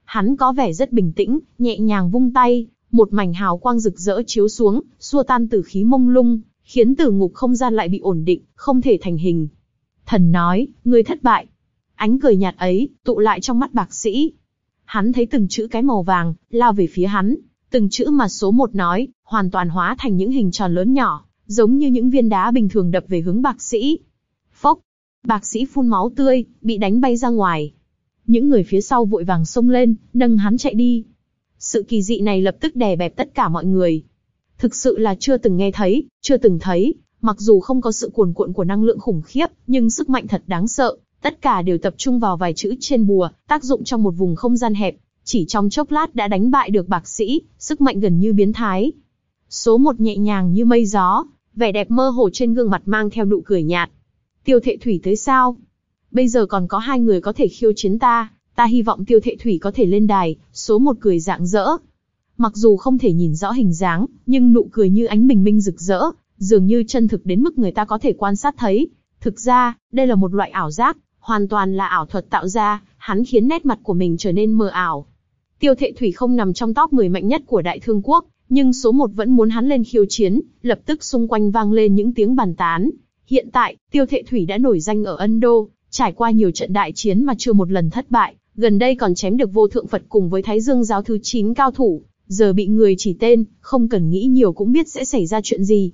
Hắn có vẻ rất bình tĩnh, nhẹ nhàng vung tay, một mảnh hào quang rực rỡ chiếu xuống, xua tan tử khí mông lung, khiến tử ngục không gian lại bị ổn định, không thể thành hình. Thần nói, ngươi thất bại. Ánh cười nhạt ấy, tụ lại trong mắt bạc sĩ. Hắn thấy từng chữ cái màu vàng, lao về phía hắn, Từng chữ mà số một nói, hoàn toàn hóa thành những hình tròn lớn nhỏ, giống như những viên đá bình thường đập về hướng bạc sĩ. Phốc! Bạc sĩ phun máu tươi, bị đánh bay ra ngoài. Những người phía sau vội vàng xông lên, nâng hắn chạy đi. Sự kỳ dị này lập tức đè bẹp tất cả mọi người. Thực sự là chưa từng nghe thấy, chưa từng thấy, mặc dù không có sự cuồn cuộn của năng lượng khủng khiếp, nhưng sức mạnh thật đáng sợ, tất cả đều tập trung vào vài chữ trên bùa, tác dụng trong một vùng không gian hẹp, chỉ trong chốc lát đã đánh bại được bạc sĩ, sức mạnh gần như biến thái. Số một nhẹ nhàng như mây gió, vẻ đẹp mơ hồ trên gương mặt mang theo nụ cười nhạt. Tiêu thệ thủy tới sao? Bây giờ còn có hai người có thể khiêu chiến ta, Ta hy vọng tiêu thệ thủy có thể lên đài, số một cười dạng dỡ. Mặc dù không thể nhìn rõ hình dáng, nhưng nụ cười như ánh bình minh rực rỡ, dường như chân thực đến mức người ta có thể quan sát thấy. Thực ra, đây là một loại ảo giác, hoàn toàn là ảo thuật tạo ra, hắn khiến nét mặt của mình trở nên mờ ảo. Tiêu Thệ Thủy không nằm trong top 10 mạnh nhất của Đại Thương Quốc, nhưng số một vẫn muốn hắn lên khiêu chiến, lập tức xung quanh vang lên những tiếng bàn tán. Hiện tại, Tiêu Thệ Thủy đã nổi danh ở Ấn Đô, trải qua nhiều trận đại chiến mà chưa một lần thất bại, gần đây còn chém được vô thượng Phật cùng với Thái Dương giáo thứ 9 cao thủ, giờ bị người chỉ tên, không cần nghĩ nhiều cũng biết sẽ xảy ra chuyện gì.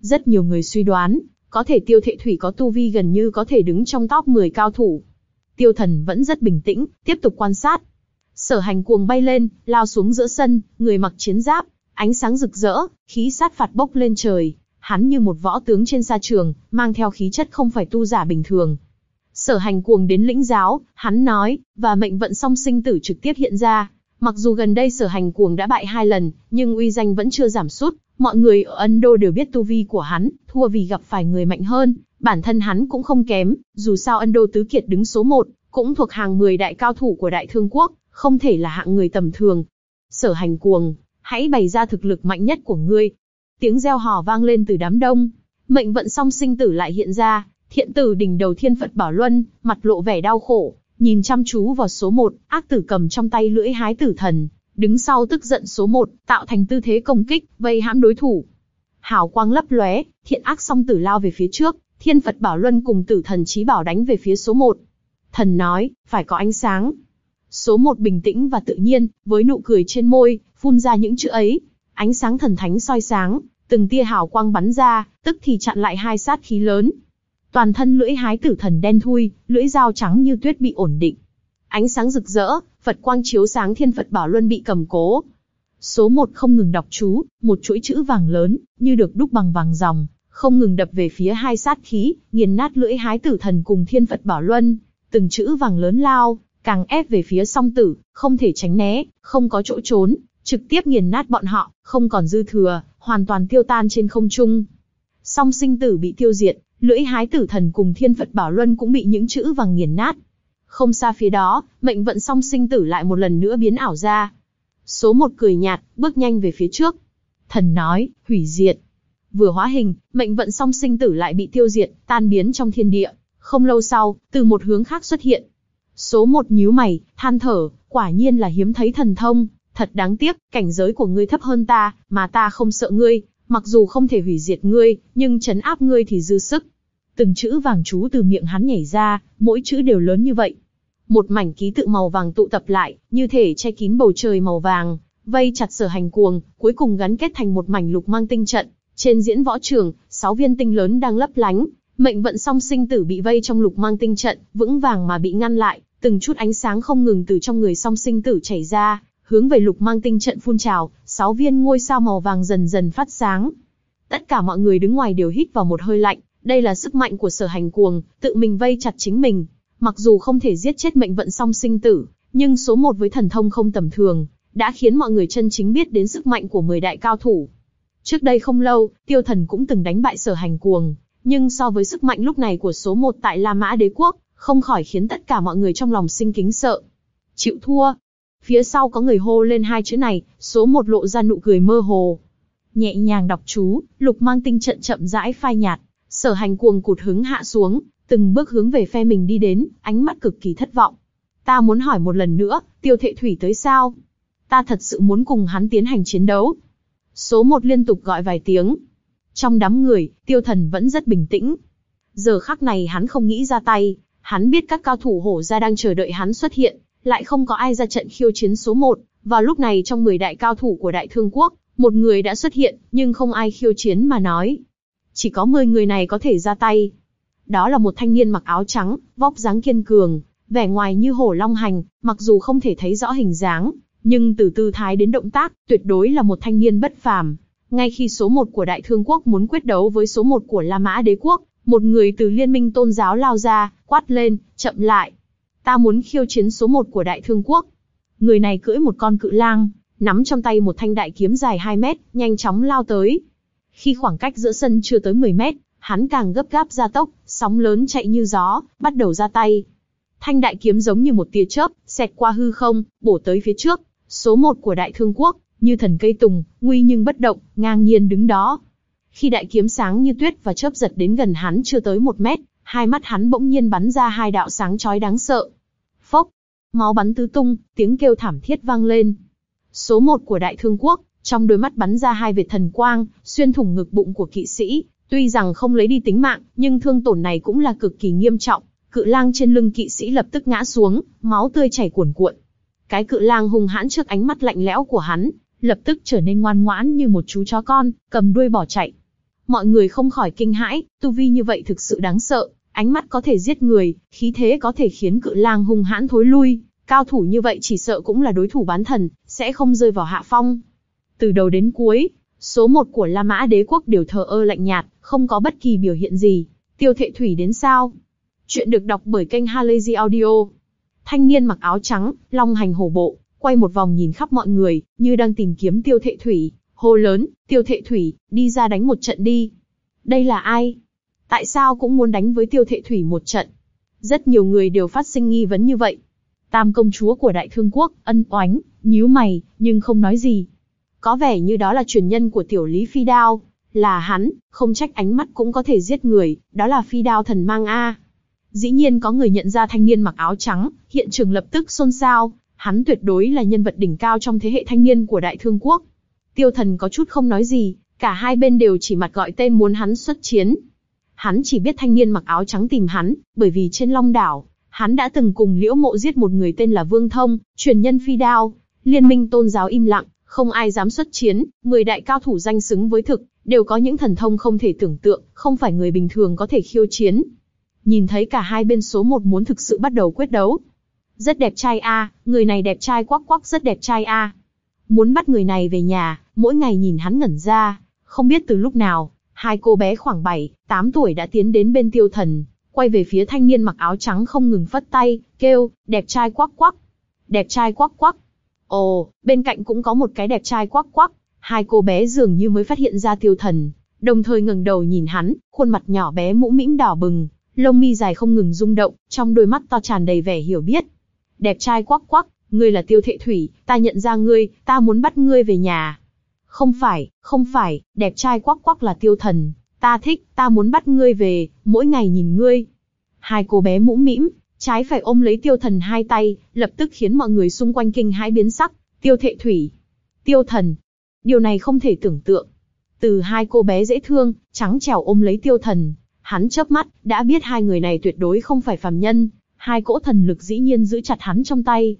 Rất nhiều người suy đoán, có thể Tiêu Thệ Thủy có tu vi gần như có thể đứng trong top 10 cao thủ. Tiêu Thần vẫn rất bình tĩnh, tiếp tục quan sát. Sở Hành cuồng bay lên, lao xuống giữa sân, người mặc chiến giáp, ánh sáng rực rỡ, khí sát phạt bốc lên trời. Hắn như một võ tướng trên sa trường, mang theo khí chất không phải tu giả bình thường. Sở hành cuồng đến lĩnh giáo, hắn nói, và mệnh vận song sinh tử trực tiếp hiện ra. Mặc dù gần đây sở hành cuồng đã bại hai lần, nhưng uy danh vẫn chưa giảm sút. Mọi người ở Ấn Độ đều biết tu vi của hắn, thua vì gặp phải người mạnh hơn. Bản thân hắn cũng không kém, dù sao Ấn Độ tứ kiệt đứng số 1, cũng thuộc hàng 10 đại cao thủ của Đại Thương Quốc, không thể là hạng người tầm thường. Sở hành cuồng, hãy bày ra thực lực mạnh nhất của ngươi. Tiếng reo hò vang lên từ đám đông. Mệnh vận song sinh tử lại hiện ra, thiện tử đỉnh đầu thiên Phật Bảo Luân, mặt lộ vẻ đau khổ, nhìn chăm chú vào số một, ác tử cầm trong tay lưỡi hái tử thần, đứng sau tức giận số một, tạo thành tư thế công kích, vây hãm đối thủ. Hào quang lấp lóe, thiện ác song tử lao về phía trước, thiên Phật Bảo Luân cùng tử thần trí bảo đánh về phía số một. Thần nói, phải có ánh sáng. Số một bình tĩnh và tự nhiên, với nụ cười trên môi, phun ra những chữ ấy. Ánh sáng thần thánh soi sáng, từng tia hào quang bắn ra, tức thì chặn lại hai sát khí lớn. Toàn thân lưỡi hái tử thần đen thui, lưỡi dao trắng như tuyết bị ổn định. Ánh sáng rực rỡ, Phật quang chiếu sáng thiên Phật bảo luân bị cầm cố. Số một không ngừng đọc chú, một chuỗi chữ vàng lớn, như được đúc bằng vàng dòng, không ngừng đập về phía hai sát khí, nghiền nát lưỡi hái tử thần cùng thiên Phật bảo luân. Từng chữ vàng lớn lao, càng ép về phía song tử, không thể tránh né, không có chỗ trốn, trực tiếp nghiền nát bọn họ, không còn dư thừa, hoàn toàn tiêu tan trên không trung. Song sinh tử bị tiêu diệt, lưỡi hái tử thần cùng thiên Phật Bảo Luân cũng bị những chữ vàng nghiền nát. Không xa phía đó, mệnh vận song sinh tử lại một lần nữa biến ảo ra. Số một cười nhạt, bước nhanh về phía trước. Thần nói, hủy diệt. Vừa hóa hình, mệnh vận song sinh tử lại bị tiêu diệt, tan biến trong thiên địa. Không lâu sau, từ một hướng khác xuất hiện, Số một nhíu mày, than thở, quả nhiên là hiếm thấy thần thông, thật đáng tiếc, cảnh giới của ngươi thấp hơn ta, mà ta không sợ ngươi, mặc dù không thể hủy diệt ngươi, nhưng chấn áp ngươi thì dư sức. Từng chữ vàng chú từ miệng hắn nhảy ra, mỗi chữ đều lớn như vậy. Một mảnh ký tự màu vàng tụ tập lại, như thể che kín bầu trời màu vàng, vây chặt sở hành cuồng, cuối cùng gắn kết thành một mảnh lục mang tinh trận. Trên diễn võ trường, sáu viên tinh lớn đang lấp lánh, mệnh vận song sinh tử bị vây trong lục mang tinh trận, vững vàng mà bị ngăn lại, từng chút ánh sáng không ngừng từ trong người song sinh tử chảy ra, hướng về lục mang tinh trận phun trào, sáu viên ngôi sao màu vàng dần dần phát sáng. Tất cả mọi người đứng ngoài đều hít vào một hơi lạnh, đây là sức mạnh của sở hành cuồng, tự mình vây chặt chính mình. Mặc dù không thể giết chết mệnh vận song sinh tử, nhưng số một với thần thông không tầm thường, đã khiến mọi người chân chính biết đến sức mạnh của 10 đại cao thủ. Trước đây không lâu, tiêu thần cũng từng đánh bại sở hành cuồng, nhưng so với sức mạnh lúc này của số một tại La Mã đế quốc, không khỏi khiến tất cả mọi người trong lòng sinh kính sợ. Chịu thua. Phía sau có người hô lên hai chữ này, số một lộ ra nụ cười mơ hồ. Nhẹ nhàng đọc chú, lục mang tinh trận chậm rãi phai nhạt, sở hành cuồng cụt hứng hạ xuống, từng bước hướng về phe mình đi đến, ánh mắt cực kỳ thất vọng. Ta muốn hỏi một lần nữa, tiêu thệ thủy tới sao? Ta thật sự muốn cùng hắn tiến hành chiến đấu. Số một liên tục gọi vài tiếng. Trong đám người, tiêu thần vẫn rất bình tĩnh. Giờ khắc này hắn không nghĩ ra tay, Hắn biết các cao thủ hổ gia đang chờ đợi hắn xuất hiện, lại không có ai ra trận khiêu chiến số một. Vào lúc này trong 10 đại cao thủ của Đại Thương Quốc, một người đã xuất hiện, nhưng không ai khiêu chiến mà nói. Chỉ có 10 người này có thể ra tay. Đó là một thanh niên mặc áo trắng, vóc dáng kiên cường, vẻ ngoài như hổ long hành, mặc dù không thể thấy rõ hình dáng, nhưng từ tư thái đến động tác, tuyệt đối là một thanh niên bất phàm. Ngay khi số 1 của Đại Thương Quốc muốn quyết đấu với số 1 của La Mã Đế Quốc, một người từ liên minh tôn giáo lao ra, quát lên, chậm lại. Ta muốn khiêu chiến số một của đại thương quốc. Người này cưỡi một con cự lang, nắm trong tay một thanh đại kiếm dài 2 mét, nhanh chóng lao tới. Khi khoảng cách giữa sân chưa tới 10 mét, hắn càng gấp gáp ra tốc, sóng lớn chạy như gió, bắt đầu ra tay. Thanh đại kiếm giống như một tia chớp, xẹt qua hư không, bổ tới phía trước. Số một của đại thương quốc, như thần cây tùng, nguy nhưng bất động, ngang nhiên đứng đó. Khi đại kiếm sáng như tuyết và chớp giật đến gần hắn chưa tới một mét, hai mắt hắn bỗng nhiên bắn ra hai đạo sáng chói đáng sợ. Phốc, máu bắn tứ tung, tiếng kêu thảm thiết vang lên. Số một của đại thương quốc, trong đôi mắt bắn ra hai vệt thần quang, xuyên thủng ngực bụng của kỵ sĩ, tuy rằng không lấy đi tính mạng, nhưng thương tổn này cũng là cực kỳ nghiêm trọng. Cự lang trên lưng kỵ sĩ lập tức ngã xuống, máu tươi chảy cuồn cuộn. Cái cự lang hung hãn trước ánh mắt lạnh lẽo của hắn, lập tức trở nên ngoan ngoãn như một chú chó con, cầm đuôi bỏ chạy. Mọi người không khỏi kinh hãi, tu vi như vậy thực sự đáng sợ, ánh mắt có thể giết người, khí thế có thể khiến cự lang hung hãn thối lui, cao thủ như vậy chỉ sợ cũng là đối thủ bán thần, sẽ không rơi vào hạ phong. Từ đầu đến cuối, số một của La Mã đế quốc đều thờ ơ lạnh nhạt, không có bất kỳ biểu hiện gì. Tiêu thệ thủy đến sao? Chuyện được đọc bởi kênh Halazy Audio. Thanh niên mặc áo trắng, long hành hổ bộ, quay một vòng nhìn khắp mọi người, như đang tìm kiếm tiêu thệ thủy. Hô lớn, tiêu thệ thủy, đi ra đánh một trận đi. Đây là ai? Tại sao cũng muốn đánh với tiêu thệ thủy một trận? Rất nhiều người đều phát sinh nghi vấn như vậy. Tam công chúa của đại thương quốc, ân oánh, nhíu mày, nhưng không nói gì. Có vẻ như đó là truyền nhân của tiểu lý phi đao. Là hắn, không trách ánh mắt cũng có thể giết người, đó là phi đao thần mang A. Dĩ nhiên có người nhận ra thanh niên mặc áo trắng, hiện trường lập tức xôn xao, hắn tuyệt đối là nhân vật đỉnh cao trong thế hệ thanh niên của đại thương quốc. Tiêu thần có chút không nói gì, cả hai bên đều chỉ mặt gọi tên muốn hắn xuất chiến. Hắn chỉ biết thanh niên mặc áo trắng tìm hắn, bởi vì trên Long Đảo, hắn đã từng cùng liễu mộ giết một người tên là Vương Thông, truyền nhân phi đao. Liên minh tôn giáo im lặng, không ai dám xuất chiến, mười đại cao thủ danh xứng với thực, đều có những thần thông không thể tưởng tượng, không phải người bình thường có thể khiêu chiến. Nhìn thấy cả hai bên số một muốn thực sự bắt đầu quyết đấu. Rất đẹp trai a, người này đẹp trai quắc quắc rất đẹp trai a. Muốn bắt người này về nhà, mỗi ngày nhìn hắn ngẩn ra, không biết từ lúc nào, hai cô bé khoảng 7, 8 tuổi đã tiến đến bên tiêu thần, quay về phía thanh niên mặc áo trắng không ngừng phất tay, kêu, đẹp trai quắc quắc. Đẹp trai quắc quắc. Ồ, bên cạnh cũng có một cái đẹp trai quắc quắc, hai cô bé dường như mới phát hiện ra tiêu thần, đồng thời ngẩng đầu nhìn hắn, khuôn mặt nhỏ bé mũ mĩm đỏ bừng, lông mi dài không ngừng rung động, trong đôi mắt to tràn đầy vẻ hiểu biết. Đẹp trai quắc quắc, ngươi là tiêu thệ thủy, ta nhận ra ngươi, ta muốn bắt ngươi về nhà. Không phải, không phải, đẹp trai quắc quắc là tiêu thần, ta thích, ta muốn bắt ngươi về, mỗi ngày nhìn ngươi. Hai cô bé mũ mĩm, trái phải ôm lấy tiêu thần hai tay, lập tức khiến mọi người xung quanh kinh hãi biến sắc, tiêu thệ thủy, tiêu thần. Điều này không thể tưởng tượng. Từ hai cô bé dễ thương, trắng trẻo ôm lấy tiêu thần, hắn chớp mắt, đã biết hai người này tuyệt đối không phải phàm nhân, hai cỗ thần lực dĩ nhiên giữ chặt hắn trong tay.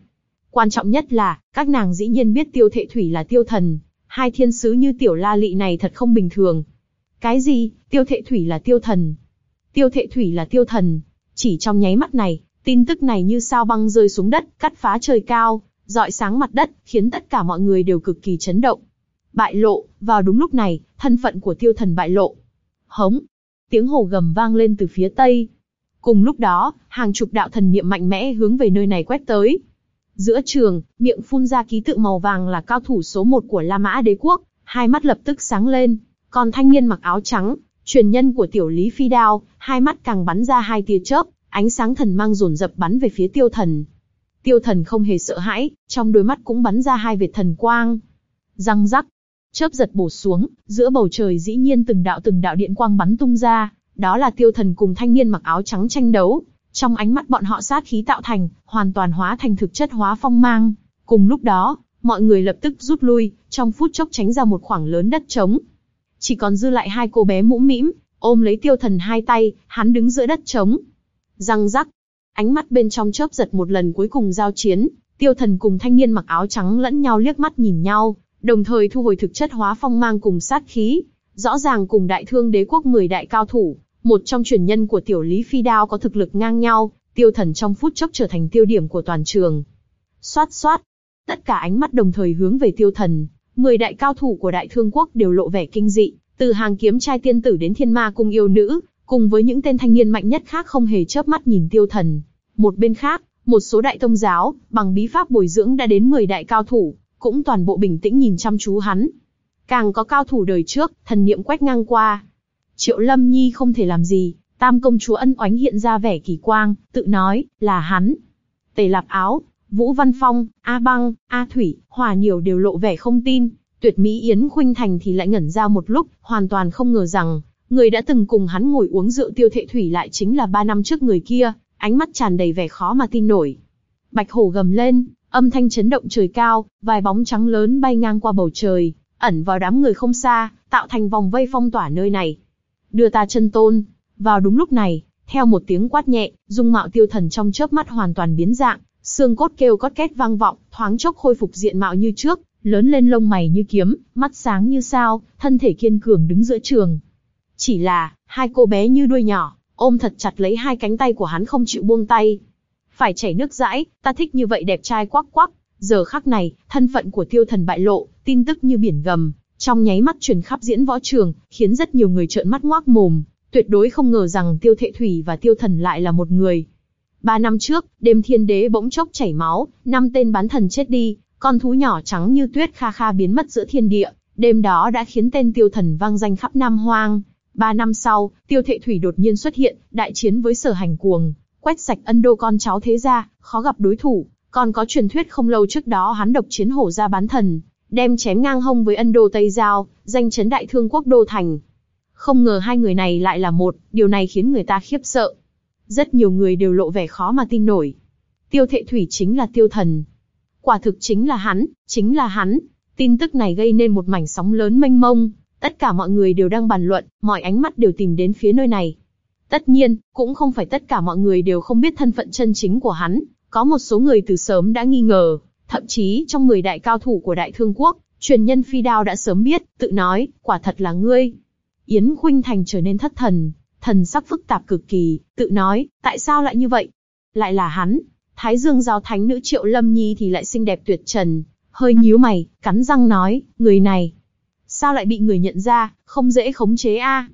Quan trọng nhất là, các nàng dĩ nhiên biết tiêu thệ thủy là tiêu thần, hai thiên sứ như tiểu la lị này thật không bình thường. Cái gì, tiêu thệ thủy là tiêu thần? Tiêu thệ thủy là tiêu thần. Chỉ trong nháy mắt này, tin tức này như sao băng rơi xuống đất, cắt phá trời cao, dọi sáng mặt đất, khiến tất cả mọi người đều cực kỳ chấn động. Bại lộ, vào đúng lúc này, thân phận của tiêu thần bại lộ. Hống, tiếng hồ gầm vang lên từ phía tây. Cùng lúc đó, hàng chục đạo thần niệm mạnh mẽ hướng về nơi này quét tới. Giữa trường, miệng phun ra ký tự màu vàng là cao thủ số một của La Mã đế quốc, hai mắt lập tức sáng lên. Còn thanh niên mặc áo trắng, truyền nhân của tiểu lý phi đao, hai mắt càng bắn ra hai tia chớp, ánh sáng thần mang dồn dập bắn về phía tiêu thần. Tiêu thần không hề sợ hãi, trong đôi mắt cũng bắn ra hai vệt thần quang. Răng rắc, chớp giật bổ xuống, giữa bầu trời dĩ nhiên từng đạo từng đạo điện quang bắn tung ra, đó là tiêu thần cùng thanh niên mặc áo trắng tranh đấu. Trong ánh mắt bọn họ sát khí tạo thành, hoàn toàn hóa thành thực chất hóa phong mang. Cùng lúc đó, mọi người lập tức rút lui, trong phút chốc tránh ra một khoảng lớn đất trống. Chỉ còn dư lại hai cô bé mũ mĩm, ôm lấy tiêu thần hai tay, hắn đứng giữa đất trống. Răng rắc, ánh mắt bên trong chớp giật một lần cuối cùng giao chiến, tiêu thần cùng thanh niên mặc áo trắng lẫn nhau liếc mắt nhìn nhau, đồng thời thu hồi thực chất hóa phong mang cùng sát khí. Rõ ràng cùng đại thương đế quốc 10 đại cao thủ, một trong truyền nhân của tiểu lý phi đao có thực lực ngang nhau, tiêu thần trong phút chốc trở thành tiêu điểm của toàn trường. Xoát xoát, tất cả ánh mắt đồng thời hướng về tiêu thần, 10 đại cao thủ của đại thương quốc đều lộ vẻ kinh dị, từ hàng kiếm trai tiên tử đến thiên ma cung yêu nữ, cùng với những tên thanh niên mạnh nhất khác không hề chớp mắt nhìn tiêu thần. Một bên khác, một số đại tông giáo, bằng bí pháp bồi dưỡng đã đến 10 đại cao thủ, cũng toàn bộ bình tĩnh nhìn chăm chú hắn. Càng có cao thủ đời trước, thần niệm quét ngang qua. Triệu Lâm Nhi không thể làm gì, Tam công chúa ân oánh hiện ra vẻ kỳ quang, tự nói, là hắn. Tề lạp áo, Vũ Văn Phong, A Băng, A Thủy, Hòa Nhiều đều lộ vẻ không tin. Tuyệt Mỹ Yến Khuynh Thành thì lại ngẩn ra một lúc, hoàn toàn không ngờ rằng, người đã từng cùng hắn ngồi uống rượu tiêu thệ thủy lại chính là ba năm trước người kia, ánh mắt tràn đầy vẻ khó mà tin nổi. Bạch hổ gầm lên, âm thanh chấn động trời cao, vài bóng trắng lớn bay ngang qua bầu trời, ẩn vào đám người không xa, tạo thành vòng vây phong tỏa nơi này. Đưa ta chân tôn. Vào đúng lúc này, theo một tiếng quát nhẹ, dung mạo tiêu thần trong chớp mắt hoàn toàn biến dạng, xương cốt kêu cót két vang vọng, thoáng chốc khôi phục diện mạo như trước, lớn lên lông mày như kiếm, mắt sáng như sao, thân thể kiên cường đứng giữa trường. Chỉ là, hai cô bé như đuôi nhỏ, ôm thật chặt lấy hai cánh tay của hắn không chịu buông tay. Phải chảy nước dãi, ta thích như vậy đẹp trai quắc quắc. Giờ khắc này, thân phận của tiêu thần bại lộ, tin tức như biển gầm, trong nháy mắt truyền khắp diễn võ trường, khiến rất nhiều người trợn mắt ngoác mồm, tuyệt đối không ngờ rằng tiêu thệ thủy và tiêu thần lại là một người. Ba năm trước, đêm thiên đế bỗng chốc chảy máu, năm tên bán thần chết đi, con thú nhỏ trắng như tuyết kha kha biến mất giữa thiên địa, đêm đó đã khiến tên tiêu thần vang danh khắp Nam Hoang. Ba năm sau, tiêu thệ thủy đột nhiên xuất hiện, đại chiến với sở hành cuồng, quét sạch ân đô con cháu thế gia, khó gặp đối thủ, còn có truyền thuyết không lâu trước đó hắn độc chiến hổ ra bán thần, đem chém ngang hông với ân đô Tây Giao, danh chấn đại thương quốc đô thành. Không ngờ hai người này lại là một, điều này khiến người ta khiếp sợ. Rất nhiều người đều lộ vẻ khó mà tin nổi. Tiêu thệ thủy chính là tiêu thần. Quả thực chính là hắn, chính là hắn. Tin tức này gây nên một mảnh sóng lớn mênh mông. Tất cả mọi người đều đang bàn luận, mọi ánh mắt đều tìm đến phía nơi này. Tất nhiên, cũng không phải tất cả mọi người đều không biết thân phận chân chính của hắn. Có một số người từ sớm đã nghi ngờ, thậm chí trong 10 đại cao thủ của đại thương quốc, truyền nhân phi đao đã sớm biết, tự nói, quả thật là ngươi. Yến Khuynh Thành trở nên thất thần, thần sắc phức tạp cực kỳ, tự nói, tại sao lại như vậy? Lại là hắn. Thái Dương giáo thánh nữ Triệu Lâm Nhi thì lại xinh đẹp tuyệt trần, hơi nhíu mày, cắn răng nói, người này, sao lại bị người nhận ra, không dễ khống chế a.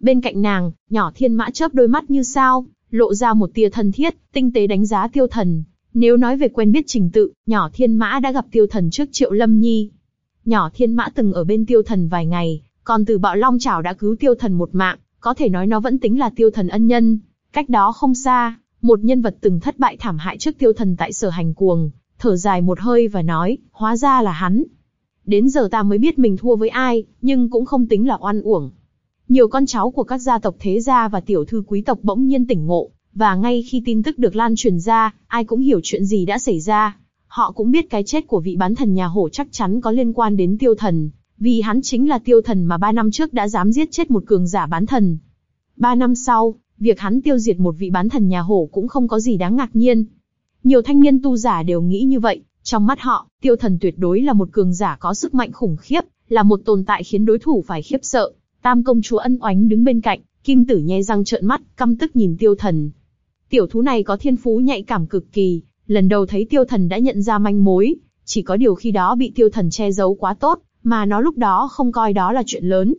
Bên cạnh nàng, nhỏ thiên mã chớp đôi mắt như sao, lộ ra một tia thân thiết, tinh tế đánh giá tiêu thần. Nếu nói về quen biết trình tự, nhỏ thiên mã đã gặp tiêu thần trước Triệu Lâm Nhi. Nhỏ thiên mã từng ở bên tiêu thần vài ngày, còn từ bạo long chảo đã cứu tiêu thần một mạng, có thể nói nó vẫn tính là tiêu thần ân nhân. Cách đó không xa, một nhân vật từng thất bại thảm hại trước tiêu thần tại sở hành cuồng, thở dài một hơi và nói, hóa ra là hắn. Đến giờ ta mới biết mình thua với ai, nhưng cũng không tính là oan uổng. Nhiều con cháu của các gia tộc thế gia và tiểu thư quý tộc bỗng nhiên tỉnh ngộ, và ngay khi tin tức được lan truyền ra, ai cũng hiểu chuyện gì đã xảy ra. Họ cũng biết cái chết của vị bán thần nhà hổ chắc chắn có liên quan đến tiêu thần, vì hắn chính là tiêu thần mà ba năm trước đã dám giết chết một cường giả bán thần. Ba năm sau, việc hắn tiêu diệt một vị bán thần nhà hổ cũng không có gì đáng ngạc nhiên. Nhiều thanh niên tu giả đều nghĩ như vậy, trong mắt họ, tiêu thần tuyệt đối là một cường giả có sức mạnh khủng khiếp, là một tồn tại khiến đối thủ phải khiếp sợ. Tam công chúa ân oánh đứng bên cạnh, kim tử nhe răng trợn mắt, căm tức nhìn tiêu thần. Tiểu thú này có thiên phú nhạy cảm cực kỳ, lần đầu thấy tiêu thần đã nhận ra manh mối, chỉ có điều khi đó bị tiêu thần che giấu quá tốt, mà nó lúc đó không coi đó là chuyện lớn.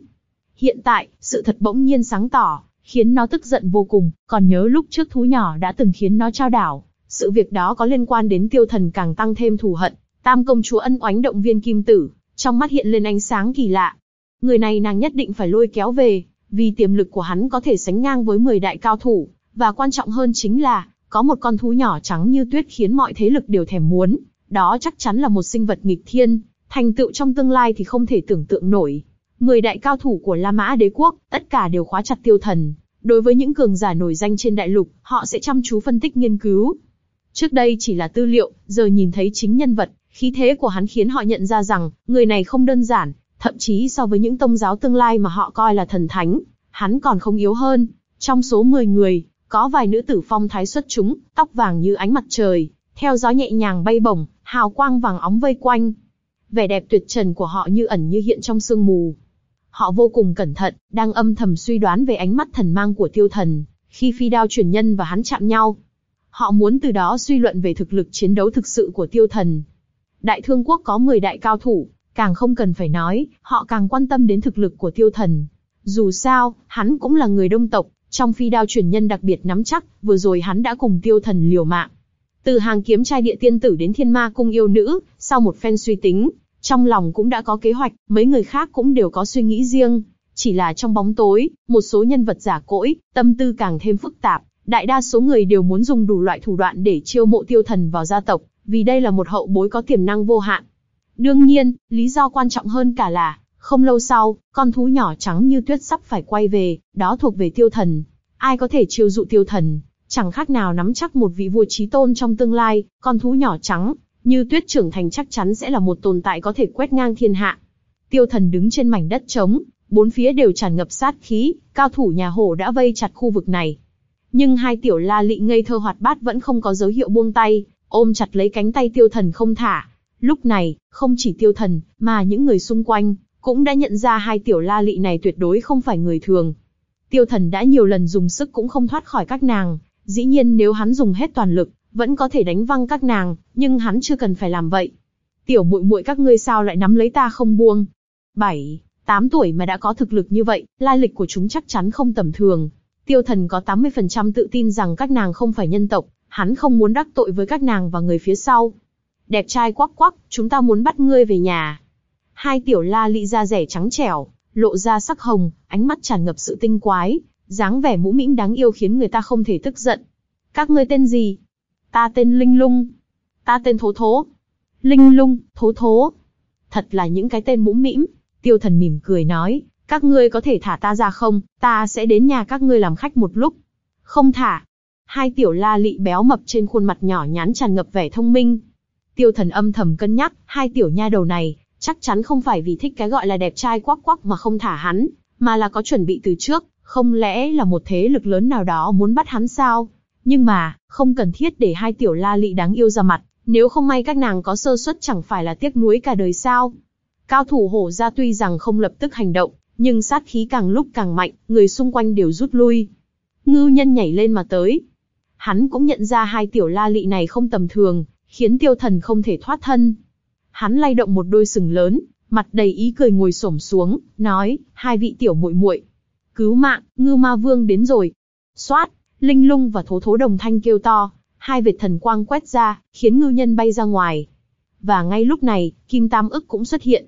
Hiện tại, sự thật bỗng nhiên sáng tỏ, khiến nó tức giận vô cùng, còn nhớ lúc trước thú nhỏ đã từng khiến nó trao đảo. Sự việc đó có liên quan đến tiêu thần càng tăng thêm thù hận, tam công chúa ân oánh động viên kim tử, trong mắt hiện lên ánh sáng kỳ lạ. Người này nàng nhất định phải lôi kéo về, vì tiềm lực của hắn có thể sánh ngang với 10 đại cao thủ, và quan trọng hơn chính là, có một con thú nhỏ trắng như tuyết khiến mọi thế lực đều thèm muốn, đó chắc chắn là một sinh vật nghịch thiên, thành tựu trong tương lai thì không thể tưởng tượng nổi. Mười đại cao thủ của La Mã đế quốc, tất cả đều khóa chặt tiêu thần. Đối với những cường giả nổi danh trên đại lục, họ sẽ chăm chú phân tích nghiên cứu. Trước đây chỉ là tư liệu, giờ nhìn thấy chính nhân vật, khí thế của hắn khiến họ nhận ra rằng, người này không đơn giản, thậm chí so với những tông giáo tương lai mà họ coi là thần thánh, hắn còn không yếu hơn. Trong số 10 người, có vài nữ tử phong thái xuất chúng, tóc vàng như ánh mặt trời, theo gió nhẹ nhàng bay bổng, hào quang vàng óng vây quanh. Vẻ đẹp tuyệt trần của họ như ẩn như hiện trong sương mù. Họ vô cùng cẩn thận, đang âm thầm suy đoán về ánh mắt thần mang của tiêu thần, khi phi đao chuyển nhân và hắn chạm nhau. Họ muốn từ đó suy luận về thực lực chiến đấu thực sự của tiêu thần. Đại thương quốc có 10 đại cao thủ, càng không cần phải nói, họ càng quan tâm đến thực lực của tiêu thần. Dù sao, hắn cũng là người đông tộc, trong phi đao truyền nhân đặc biệt nắm chắc, vừa rồi hắn đã cùng tiêu thần liều mạng. Từ hàng kiếm trai địa tiên tử đến thiên ma cung yêu nữ, sau một phen suy tính, trong lòng cũng đã có kế hoạch, mấy người khác cũng đều có suy nghĩ riêng. Chỉ là trong bóng tối, một số nhân vật giả cỗi, tâm tư càng thêm phức tạp, đại đa số người đều muốn dùng đủ loại thủ đoạn để chiêu mộ tiêu thần vào gia tộc, vì đây là một hậu bối có tiềm năng vô hạn. Đương nhiên, lý do quan trọng hơn cả là, không lâu sau, con thú nhỏ trắng như tuyết sắp phải quay về, đó thuộc về tiêu thần. Ai có thể chiêu dụ tiêu thần, chẳng khác nào nắm chắc một vị vua trí tôn trong tương lai, con thú nhỏ trắng, như tuyết trưởng thành chắc chắn sẽ là một tồn tại có thể quét ngang thiên hạ. Tiêu thần đứng trên mảnh đất trống, bốn phía đều tràn ngập sát khí, cao thủ nhà hổ đã vây chặt khu vực này. Nhưng hai tiểu la lị ngây thơ hoạt bát vẫn không có dấu hiệu buông tay, ôm chặt lấy cánh tay tiêu thần không thả. Lúc này, không chỉ tiêu thần, mà những người xung quanh, cũng đã nhận ra hai tiểu la lị này tuyệt đối không phải người thường. Tiêu thần đã nhiều lần dùng sức cũng không thoát khỏi các nàng, dĩ nhiên nếu hắn dùng hết toàn lực, vẫn có thể đánh văng các nàng, nhưng hắn chưa cần phải làm vậy. Tiểu muội muội các ngươi sao lại nắm lấy ta không buông? Bảy, tám tuổi mà đã có thực lực như vậy, lai lịch của chúng chắc chắn không tầm thường. Tiêu thần có 80% tự tin rằng các nàng không phải nhân tộc, hắn không muốn đắc tội với các nàng và người phía sau. Đẹp trai quắc quắc, chúng ta muốn bắt ngươi về nhà. Hai tiểu la lị da rẻ trắng trẻo, lộ ra sắc hồng, ánh mắt tràn ngập sự tinh quái, dáng vẻ mũ mĩm đáng yêu khiến người ta không thể tức giận. Các ngươi tên gì? Ta tên Linh Lung. Ta tên Thố Thố. Linh Lung, Thố Thố. Thật là những cái tên mũ mĩm. Tiêu thần mỉm cười nói, các ngươi có thể thả ta ra không, ta sẽ đến nhà các ngươi làm khách một lúc. Không thả. Hai tiểu la lị béo mập trên khuôn mặt nhỏ nhắn tràn ngập vẻ thông minh. Tiêu thần âm thầm cân nhắc, hai tiểu nha đầu này, chắc chắn không phải vì thích cái gọi là đẹp trai quắc quắc mà không thả hắn, mà là có chuẩn bị từ trước, không lẽ là một thế lực lớn nào đó muốn bắt hắn sao? Nhưng mà, không cần thiết để hai tiểu la lị đáng yêu ra mặt, nếu không may các nàng có sơ suất chẳng phải là tiếc nuối cả đời sao? Cao thủ hổ ra tuy rằng không lập tức hành động, nhưng sát khí càng lúc càng mạnh, người xung quanh đều rút lui. Ngưu nhân nhảy lên mà tới. Hắn cũng nhận ra hai tiểu la lị này không tầm thường, khiến tiêu thần không thể thoát thân. Hắn lay động một đôi sừng lớn, mặt đầy ý cười ngồi xổm xuống, nói, hai vị tiểu muội muội, cứu mạng, ngư ma vương đến rồi. Xoát, linh lung và thố thố đồng thanh kêu to, hai vệt thần quang quét ra, khiến ngư nhân bay ra ngoài. Và ngay lúc này, Kim Tam ức cũng xuất hiện.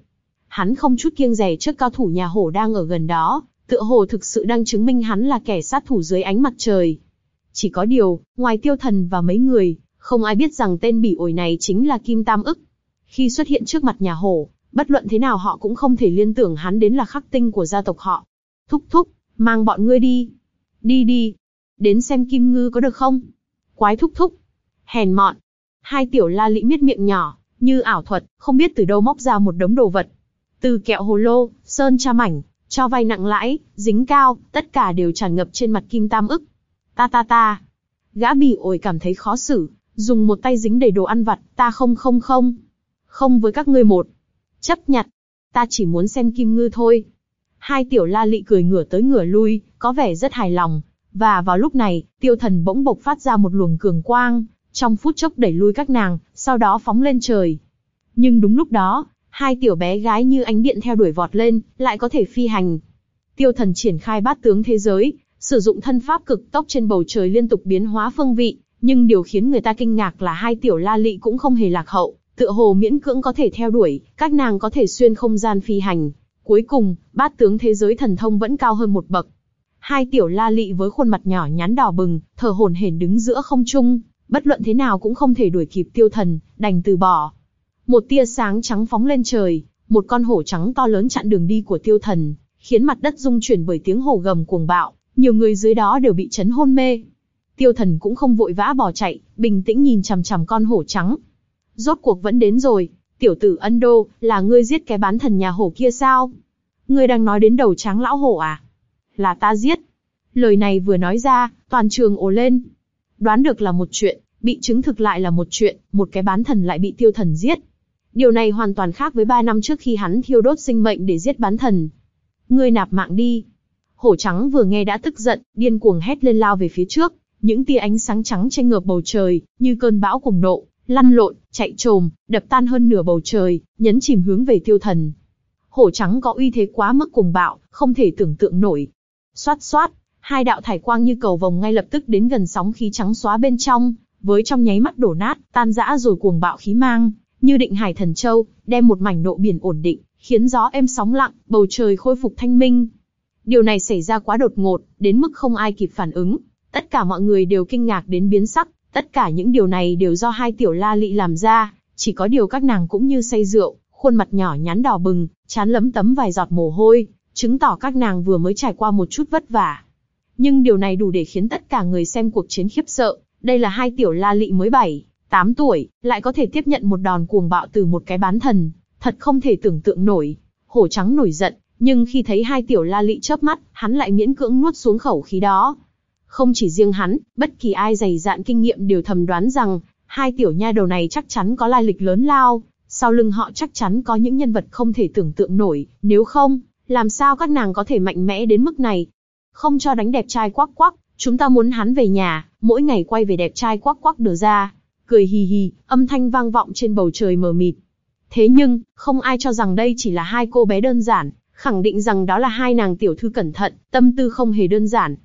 Hắn không chút kiêng rẻ trước cao thủ nhà hổ đang ở gần đó, tựa hồ thực sự đang chứng minh hắn là kẻ sát thủ dưới ánh mặt trời. Chỉ có điều, ngoài tiêu thần và mấy người, không ai biết rằng tên bỉ ổi này chính là Kim Tam ức. Khi xuất hiện trước mặt nhà hổ, bất luận thế nào họ cũng không thể liên tưởng hắn đến là khắc tinh của gia tộc họ. Thúc thúc, mang bọn ngươi đi. Đi đi. Đến xem Kim Ngư có được không? Quái thúc thúc. Hèn mọn. Hai tiểu la lị miết miệng nhỏ, như ảo thuật, không biết từ đâu móc ra một đống đồ vật. Từ kẹo hồ lô, sơn cha mảnh, cho vay nặng lãi, dính cao, tất cả đều tràn ngập trên mặt Kim Tam ức. Ta ta ta. Gã bỉ ổi cảm thấy khó xử, dùng một tay dính đầy đồ ăn vặt, ta không không không. Không với các ngươi một. Chấp nhặt. Ta chỉ muốn xem Kim Ngư thôi. Hai tiểu la lị cười ngửa tới ngửa lui, có vẻ rất hài lòng. Và vào lúc này, tiêu thần bỗng bộc phát ra một luồng cường quang, trong phút chốc đẩy lui các nàng, sau đó phóng lên trời. Nhưng đúng lúc đó, hai tiểu bé gái như ánh điện theo đuổi vọt lên, lại có thể phi hành. Tiêu thần triển khai bát tướng thế giới, sử dụng thân pháp cực tốc trên bầu trời liên tục biến hóa phương vị, nhưng điều khiến người ta kinh ngạc là hai tiểu la lị cũng không hề lạc hậu, tựa hồ miễn cưỡng có thể theo đuổi, các nàng có thể xuyên không gian phi hành. Cuối cùng, bát tướng thế giới thần thông vẫn cao hơn một bậc. Hai tiểu la lị với khuôn mặt nhỏ nhắn đỏ bừng, thở hổn hển đứng giữa không trung, bất luận thế nào cũng không thể đuổi kịp tiêu thần, đành từ bỏ. Một tia sáng trắng phóng lên trời, một con hổ trắng to lớn chặn đường đi của tiêu thần, khiến mặt đất rung chuyển bởi tiếng hổ gầm cuồng bạo, nhiều người dưới đó đều bị chấn hôn mê. Tiêu thần cũng không vội vã bỏ chạy, bình tĩnh nhìn chằm chằm con hổ trắng. Rốt cuộc vẫn đến rồi, tiểu tử ân đô, là ngươi giết cái bán thần nhà hổ kia sao? Ngươi đang nói đến đầu trắng lão hổ à? Là ta giết. Lời này vừa nói ra, toàn trường ồ lên. Đoán được là một chuyện, bị chứng thực lại là một chuyện, một cái bán thần lại bị tiêu thần giết. Điều này hoàn toàn khác với ba năm trước khi hắn thiêu đốt sinh mệnh để giết bán thần. Ngươi nạp mạng đi. Hổ trắng vừa nghe đã tức giận, điên cuồng hét lên lao về phía trước. Những tia ánh sáng trắng tranh ngược bầu trời, như cơn bão cùng nộ, lăn lộn, chạy trồm, đập tan hơn nửa bầu trời, nhấn chìm hướng về tiêu thần. Hổ trắng có uy thế quá mức cùng bạo, không thể tưởng tượng nổi. Xoát xoát, hai đạo thải quang như cầu vồng ngay lập tức đến gần sóng khí trắng xóa bên trong, với trong nháy mắt đổ nát, tan rã rồi cuồng bạo khí mang, như định hải thần châu, đem một mảnh nộ biển ổn định, khiến gió êm sóng lặng, bầu trời khôi phục thanh minh. Điều này xảy ra quá đột ngột, đến mức không ai kịp phản ứng. Tất cả mọi người đều kinh ngạc đến biến sắc, tất cả những điều này đều do hai tiểu la lị làm ra, chỉ có điều các nàng cũng như say rượu, khuôn mặt nhỏ nhắn đỏ bừng, chán lấm tấm vài giọt mồ hôi, chứng tỏ các nàng vừa mới trải qua một chút vất vả. Nhưng điều này đủ để khiến tất cả người xem cuộc chiến khiếp sợ, đây là hai tiểu la lị mới bảy. 8 tuổi, lại có thể tiếp nhận một đòn cuồng bạo từ một cái bán thần, thật không thể tưởng tượng nổi. Hổ trắng nổi giận, nhưng khi thấy hai tiểu la lị chớp mắt, hắn lại miễn cưỡng nuốt xuống khẩu khí đó. Không chỉ riêng hắn, bất kỳ ai dày dạn kinh nghiệm đều thầm đoán rằng, hai tiểu nha đầu này chắc chắn có lai lịch lớn lao, sau lưng họ chắc chắn có những nhân vật không thể tưởng tượng nổi, nếu không, làm sao các nàng có thể mạnh mẽ đến mức này? Không cho đánh đẹp trai quắc quắc, chúng ta muốn hắn về nhà, mỗi ngày quay về đẹp trai quắc quắc đưa ra. Cười hì hì, âm thanh vang vọng trên bầu trời mờ mịt. Thế nhưng, không ai cho rằng đây chỉ là hai cô bé đơn giản, khẳng định rằng đó là hai nàng tiểu thư cẩn thận, tâm tư không hề đơn giản.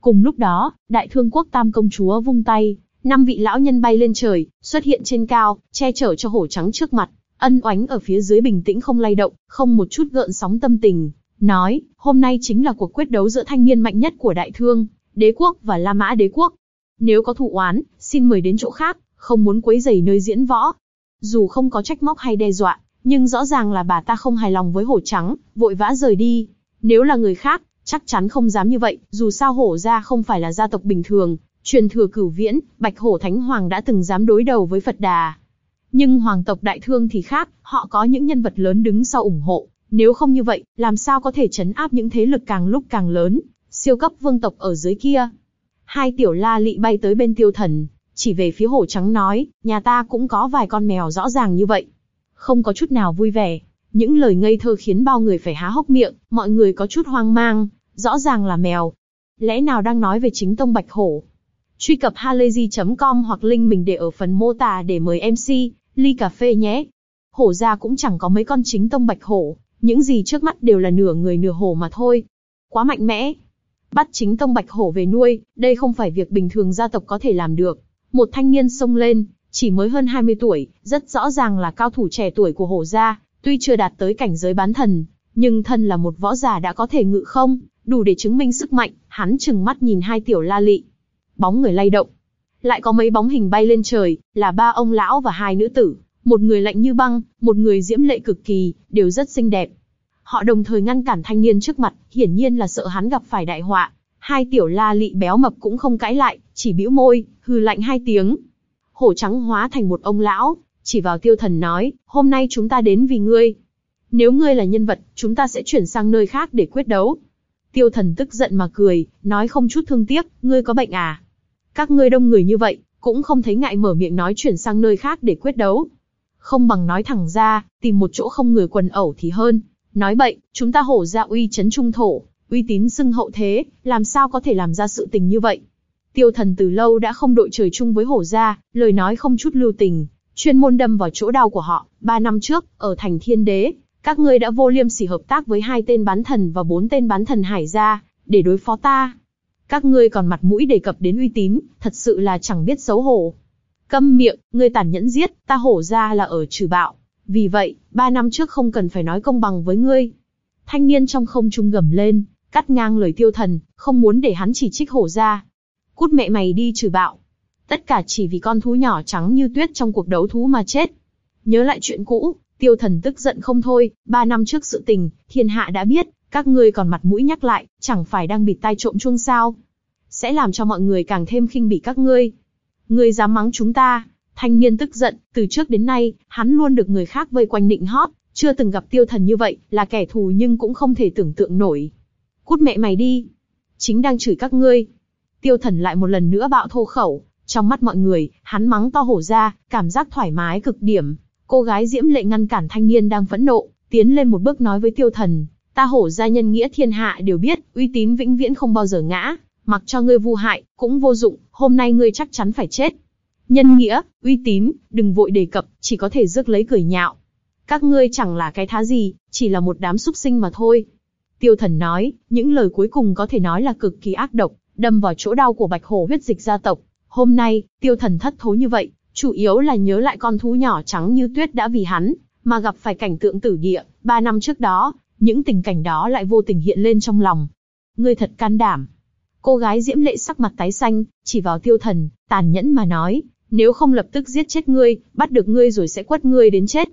Cùng lúc đó, đại thương quốc tam công chúa vung tay, năm vị lão nhân bay lên trời, xuất hiện trên cao, che chở cho hổ trắng trước mặt, ân oánh ở phía dưới bình tĩnh không lay động, không một chút gợn sóng tâm tình, nói, hôm nay chính là cuộc quyết đấu giữa thanh niên mạnh nhất của đại thương, đế quốc và La Mã đế quốc. Nếu có thụ oán, xin mời đến chỗ khác, không muốn quấy rầy nơi diễn võ. Dù không có trách móc hay đe dọa, nhưng rõ ràng là bà ta không hài lòng với hổ trắng, vội vã rời đi. Nếu là người khác, chắc chắn không dám như vậy, dù sao hổ gia không phải là gia tộc bình thường, truyền thừa cửu viễn, bạch hổ thánh hoàng đã từng dám đối đầu với Phật đà. Nhưng hoàng tộc đại thương thì khác, họ có những nhân vật lớn đứng sau ủng hộ, nếu không như vậy, làm sao có thể chấn áp những thế lực càng lúc càng lớn, siêu cấp vương tộc ở dưới kia. Hai tiểu la lị bay tới bên tiêu thần, chỉ về phía hổ trắng nói, nhà ta cũng có vài con mèo rõ ràng như vậy. Không có chút nào vui vẻ, những lời ngây thơ khiến bao người phải há hốc miệng, mọi người có chút hoang mang, rõ ràng là mèo. Lẽ nào đang nói về chính tông bạch hổ? Truy cập halayzi.com hoặc link mình để ở phần mô tả để mời MC, ly cà phê nhé. Hổ ra cũng chẳng có mấy con chính tông bạch hổ, những gì trước mắt đều là nửa người nửa hổ mà thôi. Quá mạnh mẽ. Bắt chính tông bạch hổ về nuôi, đây không phải việc bình thường gia tộc có thể làm được. Một thanh niên xông lên, chỉ mới hơn 20 tuổi, rất rõ ràng là cao thủ trẻ tuổi của hổ gia, tuy chưa đạt tới cảnh giới bán thần, nhưng thân là một võ giả đã có thể ngự không, đủ để chứng minh sức mạnh, hắn chừng mắt nhìn hai tiểu la lị. Bóng người lay động. Lại có mấy bóng hình bay lên trời, là ba ông lão và hai nữ tử, một người lạnh như băng, một người diễm lệ cực kỳ, đều rất xinh đẹp. Họ đồng thời ngăn cản thanh niên trước mặt, hiển nhiên là sợ hắn gặp phải đại họa. Hai tiểu la lị béo mập cũng không cãi lại, chỉ bĩu môi, hừ lạnh hai tiếng. Hổ trắng hóa thành một ông lão, chỉ vào tiêu thần nói, hôm nay chúng ta đến vì ngươi. Nếu ngươi là nhân vật, chúng ta sẽ chuyển sang nơi khác để quyết đấu. Tiêu thần tức giận mà cười, nói không chút thương tiếc, ngươi có bệnh à? Các ngươi đông người như vậy, cũng không thấy ngại mở miệng nói chuyển sang nơi khác để quyết đấu. Không bằng nói thẳng ra, tìm một chỗ không người quần ẩu thì hơn. Nói bậy, chúng ta hổ ra uy chấn trung thổ, uy tín xưng hậu thế, làm sao có thể làm ra sự tình như vậy? Tiêu thần từ lâu đã không đội trời chung với hổ gia, lời nói không chút lưu tình, chuyên môn đâm vào chỗ đau của họ. Ba năm trước, ở thành thiên đế, các ngươi đã vô liêm sỉ hợp tác với hai tên bán thần và bốn tên bán thần hải gia, để đối phó ta. Các ngươi còn mặt mũi đề cập đến uy tín, thật sự là chẳng biết xấu hổ. Câm miệng, ngươi tàn nhẫn giết, ta hổ ra là ở trừ bạo. Vì vậy, ba năm trước không cần phải nói công bằng với ngươi. Thanh niên trong không trung gầm lên, cắt ngang lời tiêu thần, không muốn để hắn chỉ trích hổ ra. Cút mẹ mày đi trừ bạo. Tất cả chỉ vì con thú nhỏ trắng như tuyết trong cuộc đấu thú mà chết. Nhớ lại chuyện cũ, tiêu thần tức giận không thôi, ba năm trước sự tình, thiên hạ đã biết, các ngươi còn mặt mũi nhắc lại, chẳng phải đang bịt tai trộm chuông sao. Sẽ làm cho mọi người càng thêm khinh bỉ các ngươi. Ngươi dám mắng chúng ta, thanh niên tức giận, từ trước đến nay, hắn luôn được người khác vây quanh nịnh hót, chưa từng gặp tiêu thần như vậy, là kẻ thù nhưng cũng không thể tưởng tượng nổi. Cút mẹ mày đi. Chính đang chửi các ngươi. Tiêu thần lại một lần nữa bạo thô khẩu, trong mắt mọi người, hắn mắng to hổ ra, cảm giác thoải mái cực điểm. Cô gái diễm lệ ngăn cản thanh niên đang phẫn nộ, tiến lên một bước nói với tiêu thần, ta hổ gia nhân nghĩa thiên hạ đều biết, uy tín vĩnh viễn không bao giờ ngã, mặc cho ngươi vu hại, cũng vô dụng, hôm nay ngươi chắc chắn phải chết. Nhân nghĩa, uy tín, đừng vội đề cập, chỉ có thể rước lấy cười nhạo. Các ngươi chẳng là cái thá gì, chỉ là một đám súc sinh mà thôi. Tiêu thần nói, những lời cuối cùng có thể nói là cực kỳ ác độc, đâm vào chỗ đau của bạch hổ huyết dịch gia tộc. Hôm nay, tiêu thần thất thố như vậy, chủ yếu là nhớ lại con thú nhỏ trắng như tuyết đã vì hắn, mà gặp phải cảnh tượng tử địa, ba năm trước đó, những tình cảnh đó lại vô tình hiện lên trong lòng. ngươi thật can đảm. Cô gái diễm lệ sắc mặt tái xanh, chỉ vào tiêu thần, tàn nhẫn mà nói, nếu không lập tức giết chết ngươi, bắt được ngươi rồi sẽ quất ngươi đến chết.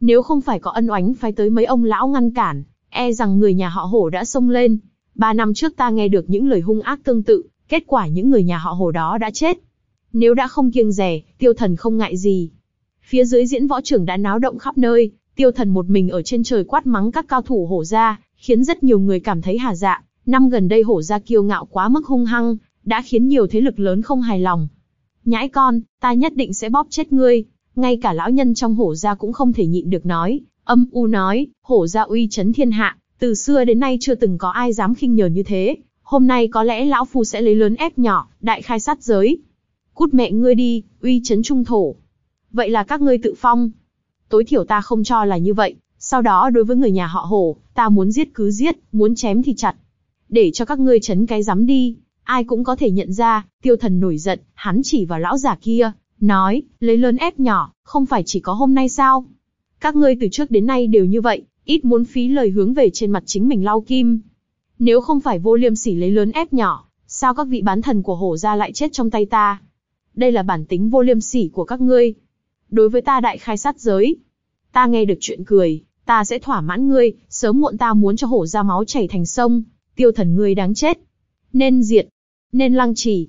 Nếu không phải có ân oánh phái tới mấy ông lão ngăn cản, e rằng người nhà họ hổ đã xông lên. Ba năm trước ta nghe được những lời hung ác tương tự, kết quả những người nhà họ hổ đó đã chết. Nếu đã không kiêng rẻ, tiêu thần không ngại gì. Phía dưới diễn võ trưởng đã náo động khắp nơi, tiêu thần một mình ở trên trời quát mắng các cao thủ hổ gia, khiến rất nhiều người cảm thấy hà dạ. Năm gần đây hổ gia kiêu ngạo quá mức hung hăng, đã khiến nhiều thế lực lớn không hài lòng. Nhãi con, ta nhất định sẽ bóp chết ngươi. Ngay cả lão nhân trong hổ gia cũng không thể nhịn được nói, âm u nói, hổ gia uy chấn thiên hạ, từ xưa đến nay chưa từng có ai dám khinh nhờn như thế. Hôm nay có lẽ lão phu sẽ lấy lớn ép nhỏ, đại khai sát giới. Cút mẹ ngươi đi, uy chấn trung thổ. Vậy là các ngươi tự phong. Tối thiểu ta không cho là như vậy. Sau đó đối với người nhà họ hổ, ta muốn giết cứ giết, muốn chém thì chặt. Để cho các ngươi chấn cái dám đi. Ai cũng có thể nhận ra, tiêu thần nổi giận, hắn chỉ vào lão già kia, nói, lấy lớn ép nhỏ, không phải chỉ có hôm nay sao? Các ngươi từ trước đến nay đều như vậy, ít muốn phí lời hướng về trên mặt chính mình lau kim. Nếu không phải vô liêm sỉ lấy lớn ép nhỏ, sao các vị bán thần của hổ gia lại chết trong tay ta? Đây là bản tính vô liêm sỉ của các ngươi. Đối với ta đại khai sát giới. Ta nghe được chuyện cười, ta sẽ thỏa mãn ngươi, sớm muộn ta muốn cho hổ ra máu chảy thành sông, tiêu thần ngươi đáng chết. Nên diệt, nên lăng trì.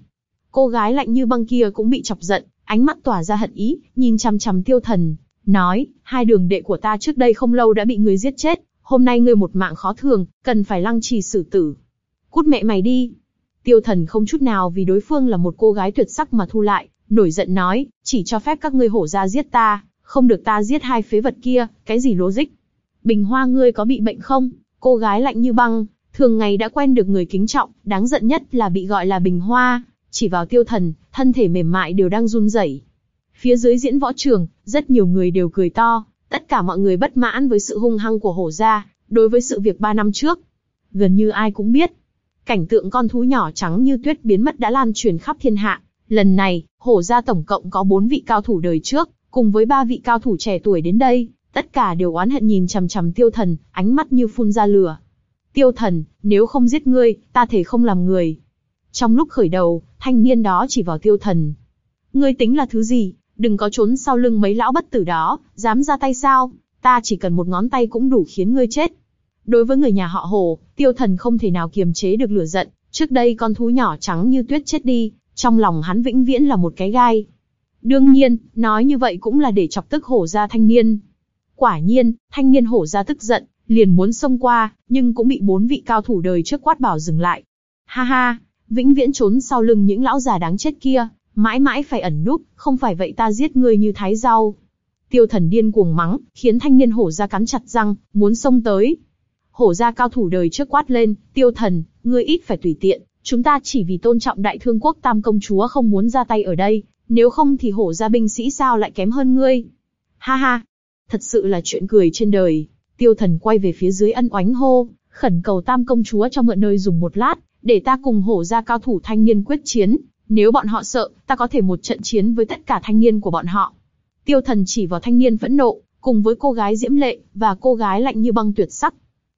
Cô gái lạnh như băng kia cũng bị chọc giận, ánh mắt tỏa ra hận ý, nhìn chằm chằm tiêu thần, nói, hai đường đệ của ta trước đây không lâu đã bị ngươi giết chết, hôm nay ngươi một mạng khó thường, cần phải lăng trì xử tử. Cút mẹ mày đi. Tiêu thần không chút nào vì đối phương là một cô gái tuyệt sắc mà thu lại, nổi giận nói, chỉ cho phép các ngươi hổ ra giết ta, không được ta giết hai phế vật kia, cái gì logic. Bình hoa ngươi có bị bệnh không? Cô gái lạnh như băng, thường ngày đã quen được người kính trọng, đáng giận nhất là bị gọi là bình hoa, chỉ vào tiêu thần, thân thể mềm mại đều đang run rẩy. Phía dưới diễn võ trường, rất nhiều người đều cười to, tất cả mọi người bất mãn với sự hung hăng của hổ gia, đối với sự việc ba năm trước. Gần như ai cũng biết, cảnh tượng con thú nhỏ trắng như tuyết biến mất đã lan truyền khắp thiên hạ. Lần này, hổ gia tổng cộng có bốn vị cao thủ đời trước, cùng với ba vị cao thủ trẻ tuổi đến đây, tất cả đều oán hận nhìn chằm chằm tiêu thần, ánh mắt như phun ra lửa. Tiêu thần, nếu không giết ngươi, ta thể không làm người. Trong lúc khởi đầu, thanh niên đó chỉ vào tiêu thần. Ngươi tính là thứ gì, đừng có trốn sau lưng mấy lão bất tử đó, dám ra tay sao, ta chỉ cần một ngón tay cũng đủ khiến ngươi chết. Đối với người nhà họ Hồ, tiêu thần không thể nào kiềm chế được lửa giận, trước đây con thú nhỏ trắng như tuyết chết đi, trong lòng hắn vĩnh viễn là một cái gai. Đương nhiên, nói như vậy cũng là để chọc tức hổ ra thanh niên. Quả nhiên, thanh niên hổ ra tức giận, liền muốn xông qua, nhưng cũng bị bốn vị cao thủ đời trước quát bảo dừng lại. Ha ha, vĩnh viễn trốn sau lưng những lão già đáng chết kia, mãi mãi phải ẩn núp, không phải vậy ta giết ngươi như thái rau. Tiêu thần điên cuồng mắng, khiến thanh niên hổ ra cắn chặt răng, muốn xông tới. Hổ ra cao thủ đời trước quát lên, tiêu thần, ngươi ít phải tùy tiện, chúng ta chỉ vì tôn trọng đại thương quốc tam công chúa không muốn ra tay ở đây, nếu không thì hổ ra binh sĩ sao lại kém hơn ngươi. Ha ha, thật sự là chuyện cười trên đời. Tiêu thần quay về phía dưới ân oánh hô, khẩn cầu tam công chúa cho mượn nơi dùng một lát, để ta cùng hổ ra cao thủ thanh niên quyết chiến. Nếu bọn họ sợ, ta có thể một trận chiến với tất cả thanh niên của bọn họ. Tiêu thần chỉ vào thanh niên phẫn nộ, cùng với cô gái diễm lệ, và cô gái lạnh như băng tuyệt sắc.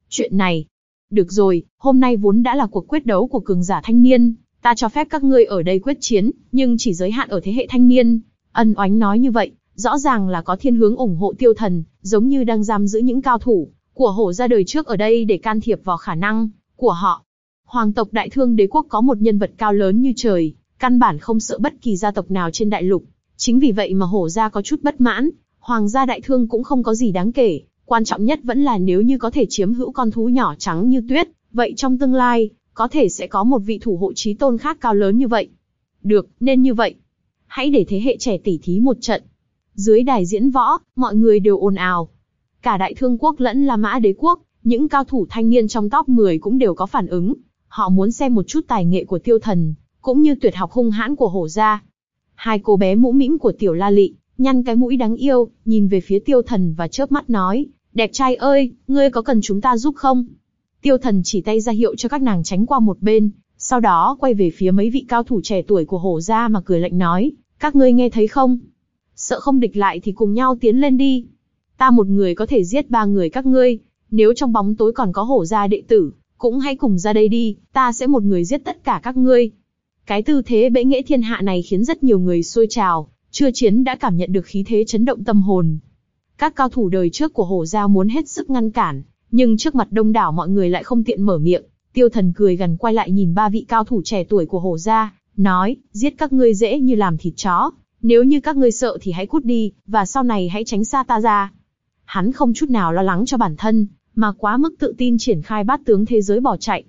Chuyện này, được rồi, hôm nay vốn đã là cuộc quyết đấu của cường giả thanh niên, ta cho phép các ngươi ở đây quyết chiến, nhưng chỉ giới hạn ở thế hệ thanh niên. Ân oánh nói như vậy, rõ ràng là có thiên hướng ủng hộ tiêu thần, giống như đang giam giữ những cao thủ của hổ ra đời trước ở đây để can thiệp vào khả năng của họ. Hoàng tộc đại thương đế quốc có một nhân vật cao lớn như trời, căn bản không sợ bất kỳ gia tộc nào trên đại lục. Chính vì vậy mà hổ gia có chút bất mãn, hoàng gia đại thương cũng không có gì đáng kể, quan trọng nhất vẫn là nếu như có thể chiếm hữu con thú nhỏ trắng như tuyết, vậy trong tương lai, có thể sẽ có một vị thủ hộ trí tôn khác cao lớn như vậy. Được, nên như vậy. Hãy để thế hệ trẻ tỉ thí một trận. Dưới đài diễn võ, mọi người đều ồn ào. Cả đại thương quốc lẫn La Mã đế quốc, những cao thủ thanh niên trong top 10 cũng đều có phản ứng. Họ muốn xem một chút tài nghệ của tiêu thần, cũng như tuyệt học hung hãn của hổ gia. Hai cô bé mũ mĩm của tiểu la lị, nhăn cái mũi đáng yêu, nhìn về phía tiêu thần và chớp mắt nói, đẹp trai ơi, ngươi có cần chúng ta giúp không? Tiêu thần chỉ tay ra hiệu cho các nàng tránh qua một bên, sau đó quay về phía mấy vị cao thủ trẻ tuổi của hổ gia mà cười lạnh nói, các ngươi nghe thấy không? Sợ không địch lại thì cùng nhau tiến lên đi. Ta một người có thể giết ba người các ngươi, nếu trong bóng tối còn có hổ gia đệ tử, cũng hãy cùng ra đây đi, ta sẽ một người giết tất cả các ngươi. Cái tư thế bệ nghệ thiên hạ này khiến rất nhiều người sôi trào, chưa chiến đã cảm nhận được khí thế chấn động tâm hồn. Các cao thủ đời trước của hổ gia muốn hết sức ngăn cản, nhưng trước mặt đông đảo mọi người lại không tiện mở miệng. Tiêu thần cười gần quay lại nhìn ba vị cao thủ trẻ tuổi của hổ gia, nói, giết các ngươi dễ như làm thịt chó. Nếu như các ngươi sợ thì hãy cút đi, và sau này hãy tránh xa ta ra. Hắn không chút nào lo lắng cho bản thân, mà quá mức tự tin triển khai bát tướng thế giới bỏ chạy.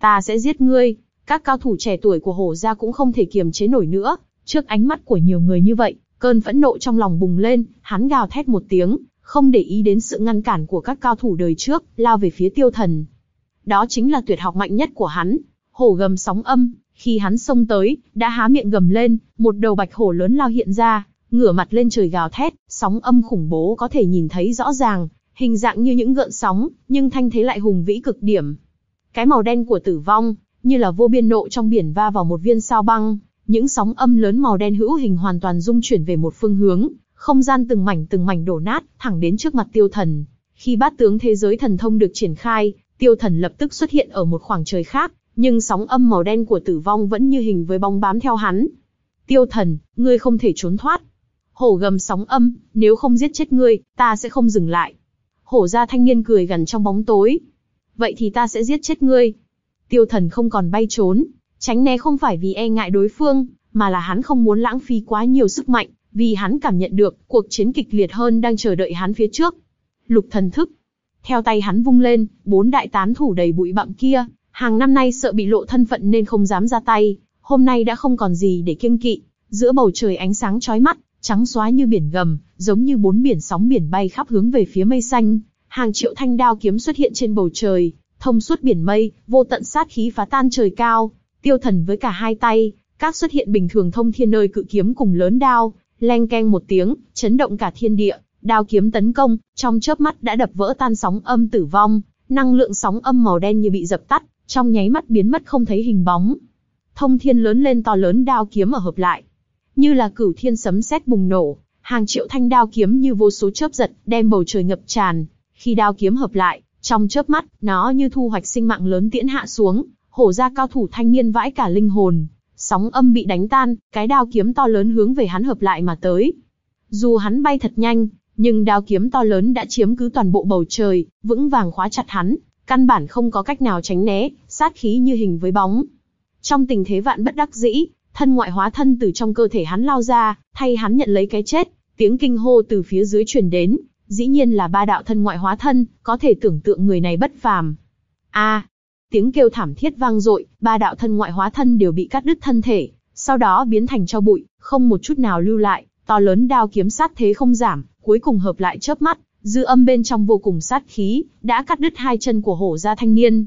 Ta sẽ giết ngươi. Các cao thủ trẻ tuổi của hổ gia cũng không thể kiềm chế nổi nữa, trước ánh mắt của nhiều người như vậy, cơn phẫn nộ trong lòng bùng lên, hắn gào thét một tiếng, không để ý đến sự ngăn cản của các cao thủ đời trước, lao về phía tiêu thần. Đó chính là tuyệt học mạnh nhất của hắn, hổ gầm sóng âm, khi hắn xông tới, đã há miệng gầm lên, một đầu bạch hổ lớn lao hiện ra, ngửa mặt lên trời gào thét, sóng âm khủng bố có thể nhìn thấy rõ ràng, hình dạng như những gợn sóng, nhưng thanh thế lại hùng vĩ cực điểm. Cái màu đen của tử vong, như là vô biên nộ trong biển va vào một viên sao băng, những sóng âm lớn màu đen hữu hình hoàn toàn dung chuyển về một phương hướng, không gian từng mảnh từng mảnh đổ nát, thẳng đến trước mặt tiêu thần. Khi bát tướng thế giới thần thông được triển khai, tiêu thần lập tức xuất hiện ở một khoảng trời khác, nhưng sóng âm màu đen của tử vong vẫn như hình với bóng bám theo hắn. Tiêu thần, ngươi không thể trốn thoát. Hổ gầm sóng âm, nếu không giết chết ngươi, ta sẽ không dừng lại. Hổ ra thanh niên cười gần trong bóng tối. Vậy thì ta sẽ giết chết ngươi. Tiêu thần không còn bay trốn, tránh né không phải vì e ngại đối phương, mà là hắn không muốn lãng phí quá nhiều sức mạnh, vì hắn cảm nhận được cuộc chiến kịch liệt hơn đang chờ đợi hắn phía trước. Lục thần thức. Theo tay hắn vung lên, bốn đại tán thủ đầy bụi bặm kia, hàng năm nay sợ bị lộ thân phận nên không dám ra tay, hôm nay đã không còn gì để kiêng kỵ. Giữa bầu trời ánh sáng chói mắt, trắng xóa như biển gầm, giống như bốn biển sóng biển bay khắp hướng về phía mây xanh. Hàng triệu thanh đao kiếm xuất hiện trên bầu trời, thông suốt biển mây, vô tận sát khí phá tan trời cao. Tiêu thần với cả hai tay, các xuất hiện bình thường thông thiên nơi cự kiếm cùng lớn đao, leng keng một tiếng, chấn động cả thiên địa, đao kiếm tấn công, trong chớp mắt đã đập vỡ tan sóng âm tử vong, năng lượng sóng âm màu đen như bị dập tắt, trong nháy mắt biến mất không thấy hình bóng. Thông thiên lớn lên to lớn đao kiếm ở hợp lại, như là cửu thiên sấm sét bùng nổ, hàng triệu thanh đao kiếm như vô số chớp giật, đem bầu trời ngập tràn. Khi đao kiếm hợp lại, trong chớp mắt, nó như thu hoạch sinh mạng lớn tiễn hạ xuống, hổ ra cao thủ thanh niên vãi cả linh hồn. Sóng âm bị đánh tan, cái đao kiếm to lớn hướng về hắn hợp lại mà tới. Dù hắn bay thật nhanh, nhưng đao kiếm to lớn đã chiếm cứ toàn bộ bầu trời, vững vàng khóa chặt hắn, căn bản không có cách nào tránh né, sát khí như hình với bóng. Trong tình thế vạn bất đắc dĩ, thân ngoại hóa thân từ trong cơ thể hắn lao ra, thay hắn nhận lấy cái chết, tiếng kinh hô từ phía dưới truyền đến, dĩ nhiên là ba đạo thân ngoại hóa thân, có thể tưởng tượng người này bất phàm. A, tiếng kêu thảm thiết vang dội, ba đạo thân ngoại hóa thân đều bị cắt đứt thân thể, sau đó biến thành cho bụi, không một chút nào lưu lại, to lớn đao kiếm sát thế không giảm, cuối cùng hợp lại chớp mắt, dư âm bên trong vô cùng sát khí, đã cắt đứt hai chân của hổ gia thanh niên.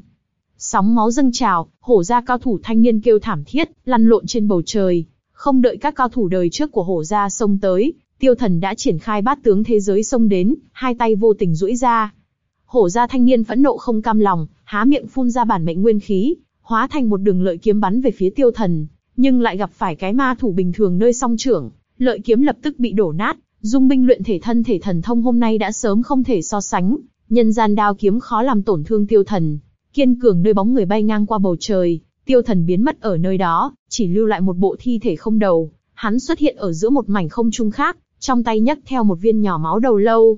Sóng máu dâng trào, hổ gia cao thủ thanh niên kêu thảm thiết, lăn lộn trên bầu trời. Không đợi các cao thủ đời trước của hổ gia xông tới, tiêu thần đã triển khai bát tướng thế giới xông đến, hai tay vô tình duỗi ra. Hổ gia thanh niên phẫn nộ không cam lòng, há miệng phun ra bản mệnh nguyên khí, hóa thành một đường lợi kiếm bắn về phía tiêu thần, nhưng lại gặp phải cái ma thủ bình thường nơi song trưởng, lợi kiếm lập tức bị đổ nát, dung binh luyện thể thân thể thần thông hôm nay đã sớm không thể so sánh, nhân gian đao kiếm khó làm tổn thương tiêu thần, kiên cường nơi bóng người bay ngang qua bầu trời, tiêu thần biến mất ở nơi đó, chỉ lưu lại một bộ thi thể không đầu, hắn xuất hiện ở giữa một mảnh không trung khác, trong tay nhấc theo một viên nhỏ máu đầu lâu.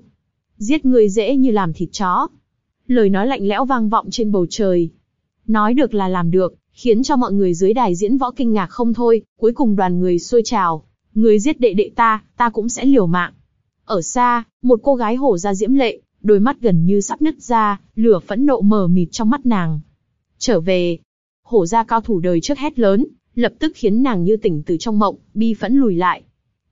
Giết người dễ như làm thịt chó. Lời nói lạnh lẽo vang vọng trên bầu trời. Nói được là làm được, khiến cho mọi người dưới đài diễn võ kinh ngạc không thôi, cuối cùng đoàn người xôi trào. Người giết đệ đệ ta, ta cũng sẽ liều mạng. Ở xa, một cô gái hổ ra diễm lệ, đôi mắt gần như sắp nứt ra, lửa phẫn nộ mờ mịt trong mắt nàng. Trở về, hổ ra cao thủ đời trước hét lớn, lập tức khiến nàng như tỉnh từ trong mộng, bi phẫn lùi lại.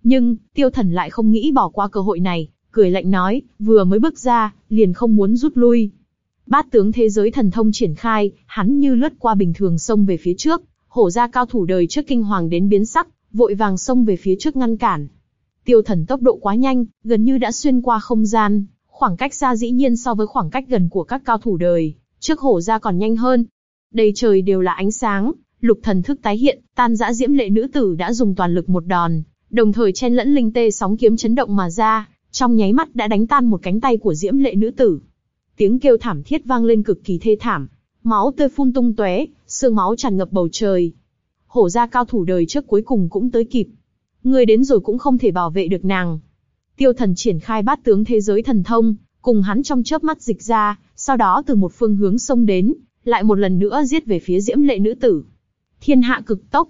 Nhưng, tiêu thần lại không nghĩ bỏ qua cơ hội này, cười lạnh nói, vừa mới bước ra, liền không muốn rút lui. Bát tướng thế giới thần thông triển khai, hắn như lướt qua bình thường xông về phía trước, hổ gia cao thủ đời trước kinh hoàng đến biến sắc, vội vàng xông về phía trước ngăn cản. Tiêu thần tốc độ quá nhanh, gần như đã xuyên qua không gian, Khoảng cách xa dĩ nhiên so với khoảng cách gần của các cao thủ đời, trước hổ ra còn nhanh hơn. Đầy trời đều là ánh sáng, lục thần thức tái hiện, tan dã diễm lệ nữ tử đã dùng toàn lực một đòn, đồng thời chen lẫn linh tê sóng kiếm chấn động mà ra, trong nháy mắt đã đánh tan một cánh tay của diễm lệ nữ tử. Tiếng kêu thảm thiết vang lên cực kỳ thê thảm, máu tươi phun tung tóe, xương máu tràn ngập bầu trời. Hổ gia cao thủ đời trước cuối cùng cũng tới kịp. Người đến rồi cũng không thể bảo vệ được nàng. Tiêu thần triển khai bát tướng thế giới thần thông, cùng hắn trong chớp mắt dịch ra, sau đó từ một phương hướng xông đến, lại một lần nữa giết về phía diễm lệ nữ tử. Thiên hạ cực tốc.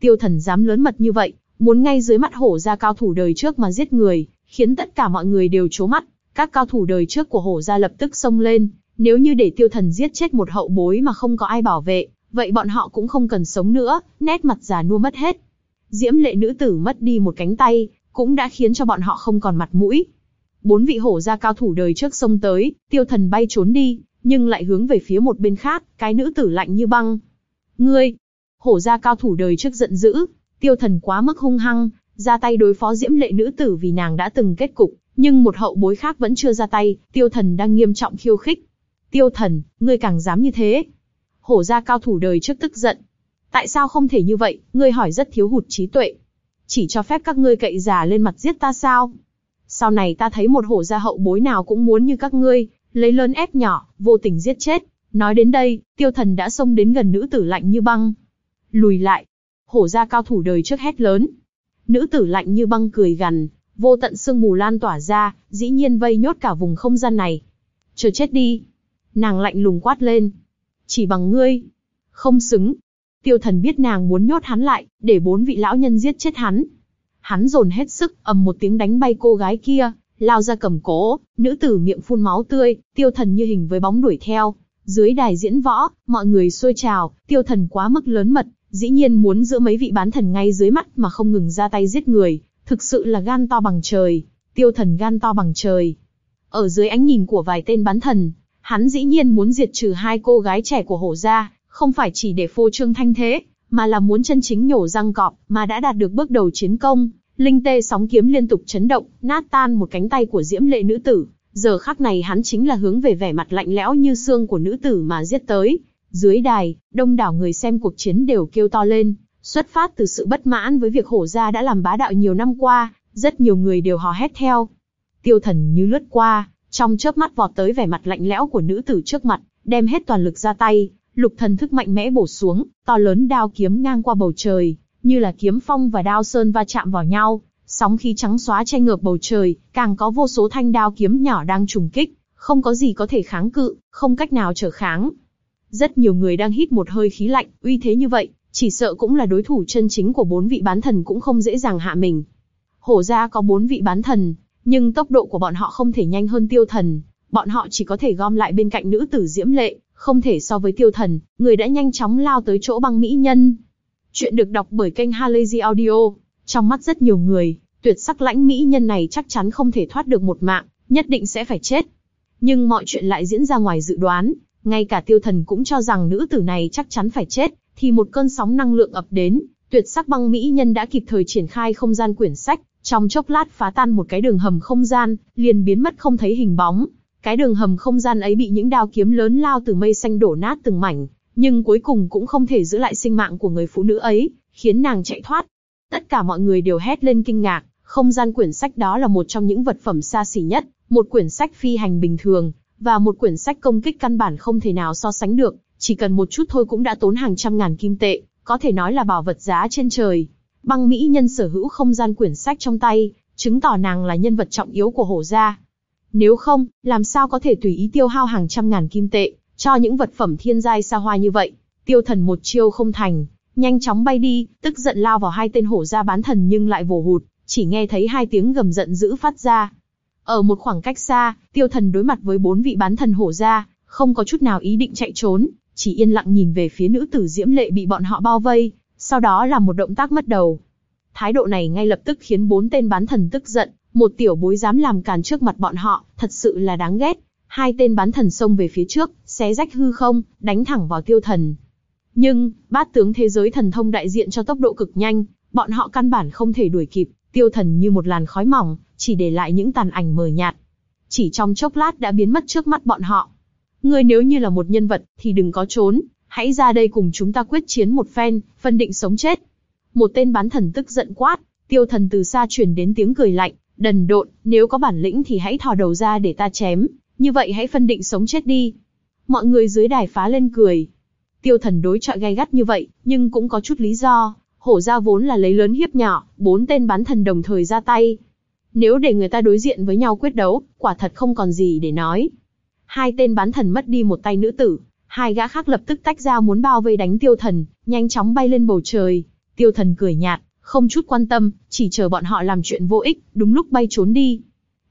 Tiêu thần dám lớn mật như vậy, muốn ngay dưới mắt hổ gia cao thủ đời trước mà giết người, khiến tất cả mọi người đều chố mắt. Các cao thủ đời trước của hổ gia lập tức xông lên, nếu như để tiêu thần giết chết một hậu bối mà không có ai bảo vệ, vậy bọn họ cũng không cần sống nữa, nét mặt già nua mất hết. Diễm lệ nữ tử mất đi một cánh tay, cũng đã khiến cho bọn họ không còn mặt mũi. Bốn vị hổ gia cao thủ đời trước xông tới, tiêu thần bay trốn đi, nhưng lại hướng về phía một bên khác, cái nữ tử lạnh như băng. Ngươi! Hổ gia cao thủ đời trước giận dữ, tiêu thần quá mức hung hăng, ra tay đối phó diễm lệ nữ tử vì nàng đã từng kết cục, nhưng một hậu bối khác vẫn chưa ra tay, tiêu thần đang nghiêm trọng khiêu khích. Tiêu thần, ngươi càng dám như thế. Hổ gia cao thủ đời trước tức giận. Tại sao không thể như vậy, ngươi hỏi rất thiếu hụt trí tuệ. Chỉ cho phép các ngươi cậy già lên mặt giết ta sao? Sau này ta thấy một hổ gia hậu bối nào cũng muốn như các ngươi, lấy lớn ép nhỏ, vô tình giết chết. Nói đến đây, tiêu thần đã xông đến gần nữ tử lạnh như băng. Lùi lại. Hổ gia cao thủ đời trước hét lớn. Nữ tử lạnh như băng cười gằn, vô tận sương mù lan tỏa ra, dĩ nhiên vây nhốt cả vùng không gian này. Chờ chết đi. Nàng lạnh lùng quát lên. Chỉ bằng ngươi. Không xứng. Tiêu thần biết nàng muốn nhốt hắn lại, để bốn vị lão nhân giết chết hắn. Hắn dồn hết sức, ầm một tiếng đánh bay cô gái kia, lao ra cầm cố, nữ tử miệng phun máu tươi, tiêu thần như hình với bóng đuổi theo. Dưới đài diễn võ, mọi người xôi trào, tiêu thần quá mức lớn mật, dĩ nhiên muốn giữa mấy vị bán thần ngay dưới mắt mà không ngừng ra tay giết người, thực sự là gan to bằng trời, tiêu thần gan to bằng trời. Ở dưới ánh nhìn của vài tên bán thần, hắn dĩ nhiên muốn diệt trừ hai cô gái trẻ của hổ gia, không phải chỉ để phô trương thanh thế, mà là muốn chân chính nhổ răng cọp, mà đã đạt được bước đầu chiến công. Linh tê sóng kiếm liên tục chấn động, nát tan một cánh tay của diễm lệ nữ tử. Giờ khắc này hắn chính là hướng về vẻ mặt lạnh lẽo như xương của nữ tử mà giết tới. Dưới đài, đông đảo người xem cuộc chiến đều kêu to lên, xuất phát từ sự bất mãn với việc hổ gia đã làm bá đạo nhiều năm qua, rất nhiều người đều hò hét theo. Tiêu thần như lướt qua, trong chớp mắt vọt tới vẻ mặt lạnh lẽo của nữ tử trước mặt, đem hết toàn lực ra tay, lục thần thức mạnh mẽ bổ xuống, to lớn đao kiếm ngang qua bầu trời, như là kiếm phong và đao sơn va chạm vào nhau, sóng khí trắng xóa che ngược bầu trời, càng có vô số thanh đao kiếm nhỏ đang trùng kích, không có gì có thể kháng cự, không cách nào trở kháng. Rất nhiều người đang hít một hơi khí lạnh, uy thế như vậy, chỉ sợ cũng là đối thủ chân chính của bốn vị bán thần cũng không dễ dàng hạ mình. Hổ gia có bốn vị bán thần, nhưng tốc độ của bọn họ không thể nhanh hơn tiêu thần, bọn họ chỉ có thể gom lại bên cạnh nữ tử diễm lệ, không thể so với tiêu thần, người đã nhanh chóng lao tới chỗ băng mỹ nhân. Chuyện được đọc bởi kênh Halazy Audio. Trong mắt rất nhiều người, tuyệt sắc lãnh mỹ nhân này chắc chắn không thể thoát được một mạng, nhất định sẽ phải chết. Nhưng mọi chuyện lại diễn ra ngoài dự đoán, ngay cả tiêu thần cũng cho rằng nữ tử này chắc chắn phải chết, thì một cơn sóng năng lượng ập đến, tuyệt sắc băng mỹ nhân đã kịp thời triển khai không gian quyển sách, trong chốc lát phá tan một cái đường hầm không gian, liền biến mất không thấy hình bóng. Cái đường hầm không gian ấy bị những đao kiếm lớn lao từ mây xanh đổ nát từng mảnh, nhưng cuối cùng cũng không thể giữ lại sinh mạng của người phụ nữ ấy, khiến nàng chạy thoát. Tất cả mọi người đều hét lên kinh ngạc, không gian quyển sách đó là một trong những vật phẩm xa xỉ nhất, một quyển sách phi hành bình thường, và một quyển sách công kích căn bản không thể nào so sánh được, chỉ cần một chút thôi cũng đã tốn hàng trăm ngàn kim tệ, có thể nói là bảo vật giá trên trời. Băng Mỹ nhân sở hữu không gian quyển sách trong tay, chứng tỏ nàng là nhân vật trọng yếu của hổ gia. Nếu không, làm sao có thể tùy ý tiêu hao hàng trăm ngàn kim tệ, cho những vật phẩm thiên giai xa hoa như vậy. Tiêu thần một chiêu không thành, nhanh chóng bay đi, tức giận lao vào hai tên hổ gia bán thần nhưng lại vồ hụt, chỉ nghe thấy hai tiếng gầm giận dữ phát ra. Ở một khoảng cách xa, tiêu thần đối mặt với bốn vị bán thần hổ ra, không có chút nào ý định chạy trốn, chỉ yên lặng nhìn về phía nữ tử diễm lệ bị bọn họ bao vây, sau đó là một động tác mất đầu. Thái độ này ngay lập tức khiến bốn tên bán thần tức giận, một tiểu bối dám làm càn trước mặt bọn họ, thật sự là đáng ghét. Hai tên bán thần xông về phía trước, xé rách hư không, đánh thẳng vào tiêu thần. Nhưng, bát tướng thế giới thần thông đại diện cho tốc độ cực nhanh, bọn họ căn bản không thể đuổi kịp, tiêu thần như một làn khói mỏng, chỉ để lại những tàn ảnh mờ nhạt. Chỉ trong chốc lát đã biến mất trước mắt bọn họ. Ngươi nếu như là một nhân vật, thì đừng có trốn, hãy ra đây cùng chúng ta quyết chiến một phen, phân định sống chết. Một tên bán thần tức giận quát, tiêu thần từ xa truyền đến tiếng cười lạnh, đần độn, nếu có bản lĩnh thì hãy thò đầu ra để ta chém, như vậy hãy phân định sống chết đi. Mọi người dưới đài phá lên cười. Tiêu thần đối trọi gay gắt như vậy, nhưng cũng có chút lý do. Hổ ra vốn là lấy lớn hiếp nhỏ, bốn tên bán thần đồng thời ra tay. Nếu để người ta đối diện với nhau quyết đấu, quả thật không còn gì để nói. Hai tên bán thần mất đi một tay nữ tử, hai gã khác lập tức tách ra muốn bao vây đánh tiêu thần, nhanh chóng bay lên bầu trời. Tiêu thần cười nhạt, không chút quan tâm, chỉ chờ bọn họ làm chuyện vô ích, đúng lúc bay trốn đi.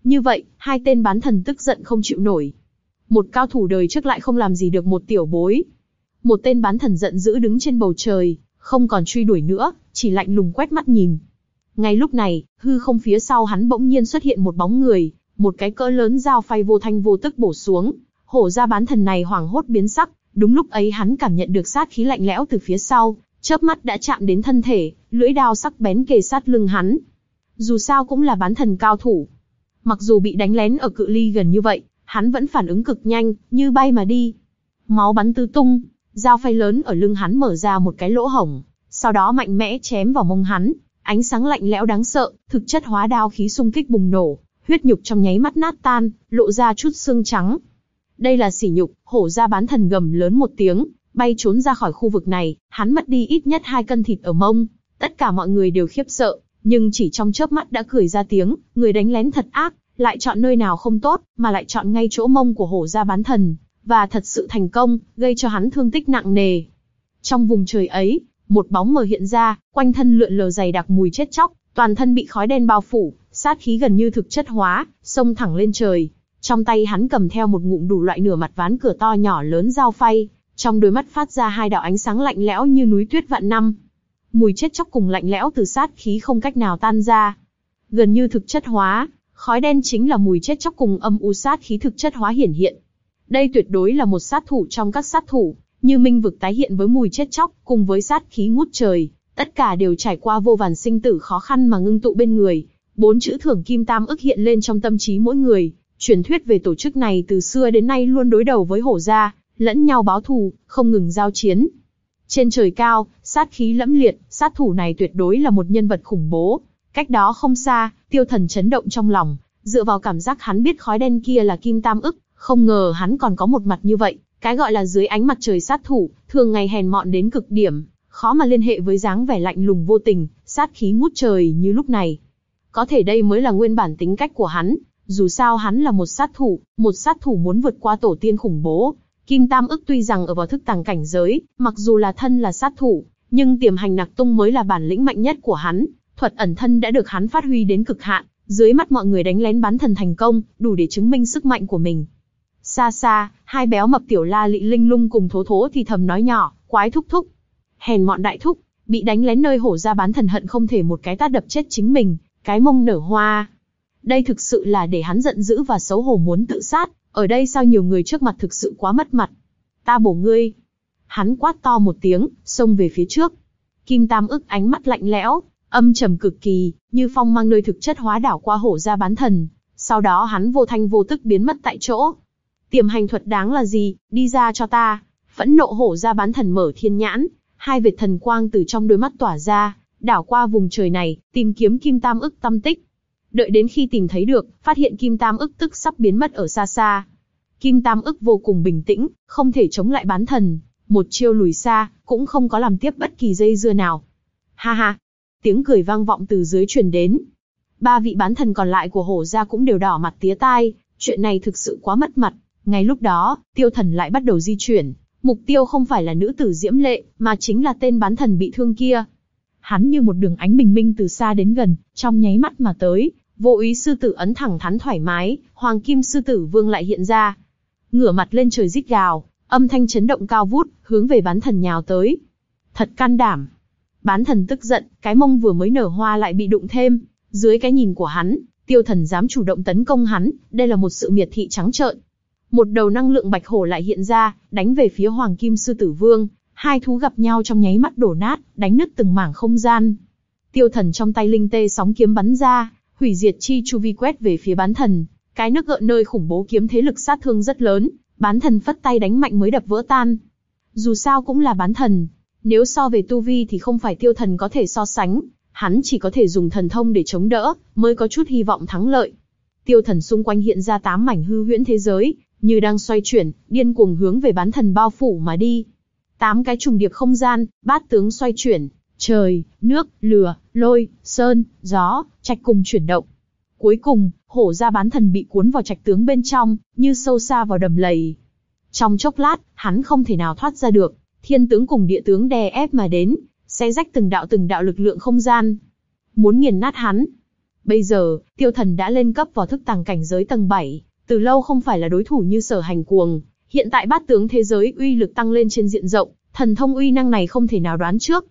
Như vậy, hai tên bán thần tức giận không chịu nổi. Một cao thủ đời trước lại không làm gì được một tiểu bối. Một tên bán thần giận dữ đứng trên bầu trời, không còn truy đuổi nữa, chỉ lạnh lùng quét mắt nhìn. Ngay lúc này, hư không phía sau hắn bỗng nhiên xuất hiện một bóng người, một cái cỡ lớn dao phay vô thanh vô tức bổ xuống. Hổ ra bán thần này hoảng hốt biến sắc, đúng lúc ấy hắn cảm nhận được sát khí lạnh lẽo từ phía sau, chớp mắt đã chạm đến thân thể, lưỡi đao sắc bén kề sát lưng hắn. Dù sao cũng là bán thần cao thủ. Mặc dù bị đánh lén ở cự ly gần như vậy, hắn vẫn phản ứng cực nhanh, như bay mà đi. Máu bắn tứ tung, dao phay lớn ở lưng hắn mở ra một cái lỗ hổng, sau đó mạnh mẽ chém vào mông hắn, ánh sáng lạnh lẽo đáng sợ, thực chất hóa đao khí xung kích bùng nổ, huyết nhục trong nháy mắt nát tan, lộ ra chút xương trắng. Đây là sỉ nhục, hổ ra bán thần gầm lớn một tiếng, bay trốn ra khỏi khu vực này, hắn mất đi ít nhất hai cân thịt ở mông. Tất cả mọi người đều khiếp sợ, nhưng chỉ trong chớp mắt đã cười ra tiếng, người đánh lén thật ác, lại chọn nơi nào không tốt, mà lại chọn ngay chỗ mông của hổ ra bán thần, và thật sự thành công, gây cho hắn thương tích nặng nề. Trong vùng trời ấy, một bóng mờ hiện ra, quanh thân lượn lờ dày đặc mùi chết chóc, toàn thân bị khói đen bao phủ, sát khí gần như thực chất hóa, xông thẳng lên trời. Trong tay hắn cầm theo một ngụm đủ loại nửa mặt ván cửa to nhỏ lớn dao phay, trong đôi mắt phát ra hai đạo ánh sáng lạnh lẽo như núi tuyết vạn năm. Mùi chết chóc cùng lạnh lẽo từ sát khí không cách nào tan ra. Gần như thực chất hóa, khói đen chính là mùi chết chóc cùng âm u sát khí thực chất hóa hiển hiện. Đây tuyệt đối là một sát thủ trong các sát thủ, như minh vực tái hiện với mùi chết chóc, cùng với sát khí ngút trời, tất cả đều trải qua vô vàn sinh tử khó khăn mà ngưng tụ bên người. Bốn chữ thưởng kim tam ức hiện lên trong tâm trí mỗi người, truyền thuyết về tổ chức này từ xưa đến nay luôn đối đầu với hổ gia, lẫn nhau báo thù, không ngừng giao chiến. Trên trời cao, sát khí lẫm liệt, sát thủ này tuyệt đối là một nhân vật khủng bố. Cách đó không xa, tiêu thần chấn động trong lòng, dựa vào cảm giác hắn biết khói đen kia là kim tam ức, không ngờ hắn còn có một mặt như vậy, cái gọi là dưới ánh mặt trời sát thủ, thường ngày hèn mọn đến cực điểm, khó mà liên hệ với dáng vẻ lạnh lùng vô tình, sát khí ngút trời như lúc này. Có thể đây mới là nguyên bản tính cách của hắn, dù sao hắn là một sát thủ, một sát thủ muốn vượt qua tổ tiên khủng bố, Kim Tam ức tuy rằng ở vào thức tàng cảnh giới, mặc dù là thân là sát thủ, nhưng tiềm hành nặc tung mới là bản lĩnh mạnh nhất của hắn. Thuật ẩn thân đã được hắn phát huy đến cực hạn, dưới mắt mọi người đánh lén bán thần thành công, đủ để chứng minh sức mạnh của mình. Xa xa, hai béo mập tiểu la lị linh lung cùng thố thố thì thầm nói nhỏ, quái thúc thúc. Hèn mọn đại thúc, bị đánh lén nơi hổ ra bán thần hận không thể một cái tát đập chết chính mình, cái mông nở hoa. Đây thực sự là để hắn giận dữ và xấu hổ muốn tự sát, ở đây sao nhiều người trước mặt thực sự quá mất mặt. Ta bổ ngươi. Hắn quát to một tiếng, xông về phía trước. Kim Tam ức ánh mắt lạnh lẽo, âm trầm cực kỳ, như phong mang nơi thực chất hóa đảo qua hổ ra bán thần. Sau đó hắn vô thanh vô tức biến mất tại chỗ. Tiềm hành thuật đáng là gì, đi ra cho ta. Phẫn nộ hổ ra bán thần mở thiên nhãn, hai vệt thần quang từ trong đôi mắt tỏa ra, đảo qua vùng trời này, tìm kiếm kim tam ức tâm tích. Đợi đến khi tìm thấy được, phát hiện Kim Tam ức tức sắp biến mất ở xa xa. Kim Tam ức vô cùng bình tĩnh, không thể chống lại bán thần, một chiêu lùi xa, cũng không có làm tiếp bất kỳ dây dưa nào. Ha ha! Tiếng cười vang vọng từ dưới truyền đến. Ba vị bán thần còn lại của hổ gia cũng đều đỏ mặt tía tai, chuyện này thực sự quá mất mặt. Ngay lúc đó, tiêu thần lại bắt đầu di chuyển. Mục tiêu không phải là nữ tử diễm lệ, mà chính là tên bán thần bị thương kia. Hắn như một đường ánh bình minh từ xa đến gần, trong nháy mắt mà tới, Vô ý sư tử ấn thẳng thắn thoải mái, hoàng kim sư tử vương lại hiện ra. Ngửa mặt lên trời rít gào, âm thanh chấn động cao vút, hướng về bán thần nhào tới. Thật can đảm. Bán thần tức giận, cái mông vừa mới nở hoa lại bị đụng thêm. Dưới cái nhìn của hắn, tiêu thần dám chủ động tấn công hắn, đây là một sự miệt thị trắng trợn. Một đầu năng lượng bạch hổ lại hiện ra, đánh về phía hoàng kim sư tử vương. Hai thú gặp nhau trong nháy mắt đổ nát, đánh nứt từng mảng không gian. Tiêu thần trong tay linh tê sóng kiếm bắn ra, hủy diệt chi chu vi quét về phía bán thần. Cái nước gợn nơi khủng bố kiếm thế lực sát thương rất lớn, bán thần phất tay đánh mạnh mới đập vỡ tan. Dù sao cũng là bán thần, nếu so về tu vi thì không phải tiêu thần có thể so sánh, hắn chỉ có thể dùng thần thông để chống đỡ, mới có chút hy vọng thắng lợi. Tiêu thần xung quanh hiện ra tám mảnh hư huyễn thế giới, như đang xoay chuyển, điên cuồng hướng về bán thần bao phủ mà đi. Tám cái trùng điệp không gian, bát tướng xoay chuyển, trời, nước, lửa, lôi, sơn, gió, trạch cùng chuyển động. Cuối cùng, hổ ra bán thần bị cuốn vào trạch tướng bên trong, như sâu xa vào đầm lầy. Trong chốc lát, hắn không thể nào thoát ra được, thiên tướng cùng địa tướng đè ép mà đến, xé rách từng đạo từng đạo lực lượng không gian. Muốn nghiền nát hắn. Bây giờ, tiêu thần đã lên cấp vào thức tàng cảnh giới tầng 7, từ lâu không phải là đối thủ như sở hành cuồng. Hiện tại bát tướng thế giới uy lực tăng lên trên diện rộng, thần thông uy năng này không thể nào đoán trước.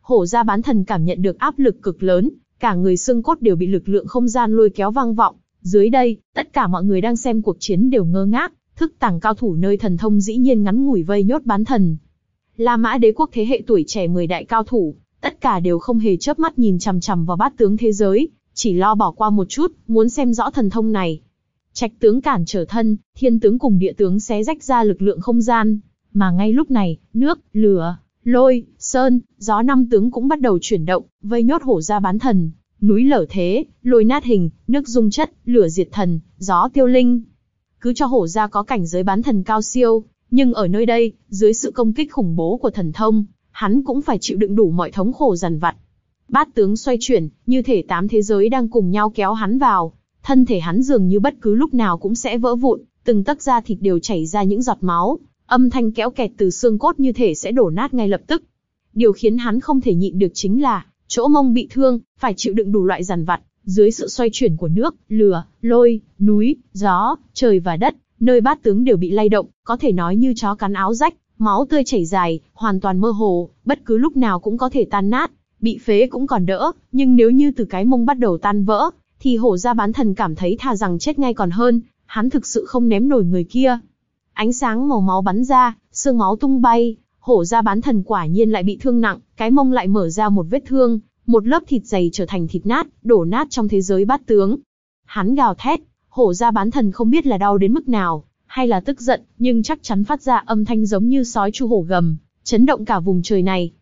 Hổ ra bán thần cảm nhận được áp lực cực lớn, cả người xương cốt đều bị lực lượng không gian lôi kéo vang vọng. Dưới đây, tất cả mọi người đang xem cuộc chiến đều ngơ ngác, thức tàng cao thủ nơi thần thông dĩ nhiên ngắn ngủi vây nhốt bán thần. La Mã đế quốc thế hệ tuổi trẻ 10 đại cao thủ, tất cả đều không hề chớp mắt nhìn chằm chằm vào bát tướng thế giới, chỉ lo bỏ qua một chút, muốn xem rõ thần thông này. Trạch tướng cản trở thân, thiên tướng cùng địa tướng xé rách ra lực lượng không gian, mà ngay lúc này, nước, lửa, lôi, sơn, gió năm tướng cũng bắt đầu chuyển động, vây nhốt hổ ra bán thần, núi lở thế, lôi nát hình, nước dung chất, lửa diệt thần, gió tiêu linh. Cứ cho hổ ra có cảnh giới bán thần cao siêu, nhưng ở nơi đây, dưới sự công kích khủng bố của thần thông, hắn cũng phải chịu đựng đủ mọi thống khổ dằn vặt. Bát tướng xoay chuyển, như thể tám thế giới đang cùng nhau kéo hắn vào, thân thể hắn dường như bất cứ lúc nào cũng sẽ vỡ vụn, từng tấc da thịt đều chảy ra những giọt máu, âm thanh kéo kẹt từ xương cốt như thể sẽ đổ nát ngay lập tức. Điều khiến hắn không thể nhịn được chính là, chỗ mông bị thương, phải chịu đựng đủ loại giàn vặt, dưới sự xoay chuyển của nước, lửa, lôi, núi, gió, trời và đất, nơi bát tướng đều bị lay động, có thể nói như chó cắn áo rách, máu tươi chảy dài, hoàn toàn mơ hồ, bất cứ lúc nào cũng có thể tan nát, bị phế cũng còn đỡ, nhưng nếu như từ cái mông bắt đầu tan vỡ, thì hổ ra bán thần cảm thấy thà rằng chết ngay còn hơn, hắn thực sự không ném nổi người kia. Ánh sáng màu máu bắn ra, xương máu tung bay, hổ ra bán thần quả nhiên lại bị thương nặng, cái mông lại mở ra một vết thương, một lớp thịt dày trở thành thịt nát, đổ nát trong thế giới bát tướng. Hắn gào thét, hổ ra bán thần không biết là đau đến mức nào, hay là tức giận, nhưng chắc chắn phát ra âm thanh giống như sói chu hổ gầm, chấn động cả vùng trời này.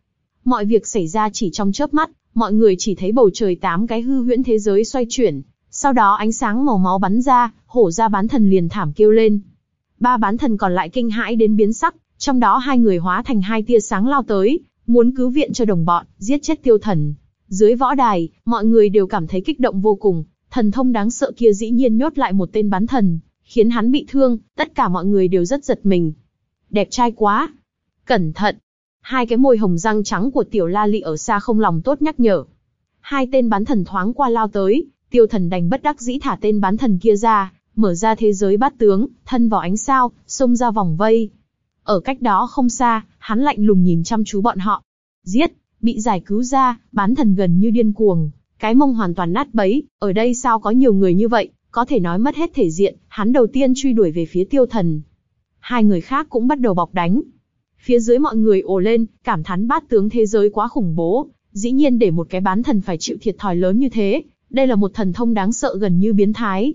Mọi việc xảy ra chỉ trong chớp mắt, mọi người chỉ thấy bầu trời tám cái hư huyễn thế giới xoay chuyển, sau đó ánh sáng màu máu bắn ra, hổ ra bán thần liền thảm kêu lên. Ba bán thần còn lại kinh hãi đến biến sắc, trong đó hai người hóa thành hai tia sáng lao tới, muốn cứu viện cho đồng bọn, giết chết tiêu thần. Dưới võ đài, mọi người đều cảm thấy kích động vô cùng, thần thông đáng sợ kia dĩ nhiên nhốt lại một tên bán thần, khiến hắn bị thương, tất cả mọi người đều rất giật mình. Đẹp trai quá! Cẩn thận! Hai cái môi hồng răng trắng của tiểu la lị ở xa không lòng tốt nhắc nhở. Hai tên bán thần thoáng qua lao tới, tiêu thần đành bất đắc dĩ thả tên bán thần kia ra, mở ra thế giới bát tướng, thân vào ánh sao, xông ra vòng vây. Ở cách đó không xa, hắn lạnh lùng nhìn chăm chú bọn họ. Giết, bị giải cứu ra, bán thần gần như điên cuồng, cái mông hoàn toàn nát bấy, ở đây sao có nhiều người như vậy, có thể nói mất hết thể diện, hắn đầu tiên truy đuổi về phía tiêu thần. Hai người khác cũng bắt đầu bọc đánh. Phía dưới mọi người ồ lên, cảm thán bát tướng thế giới quá khủng bố, dĩ nhiên để một cái bán thần phải chịu thiệt thòi lớn như thế, đây là một thần thông đáng sợ gần như biến thái.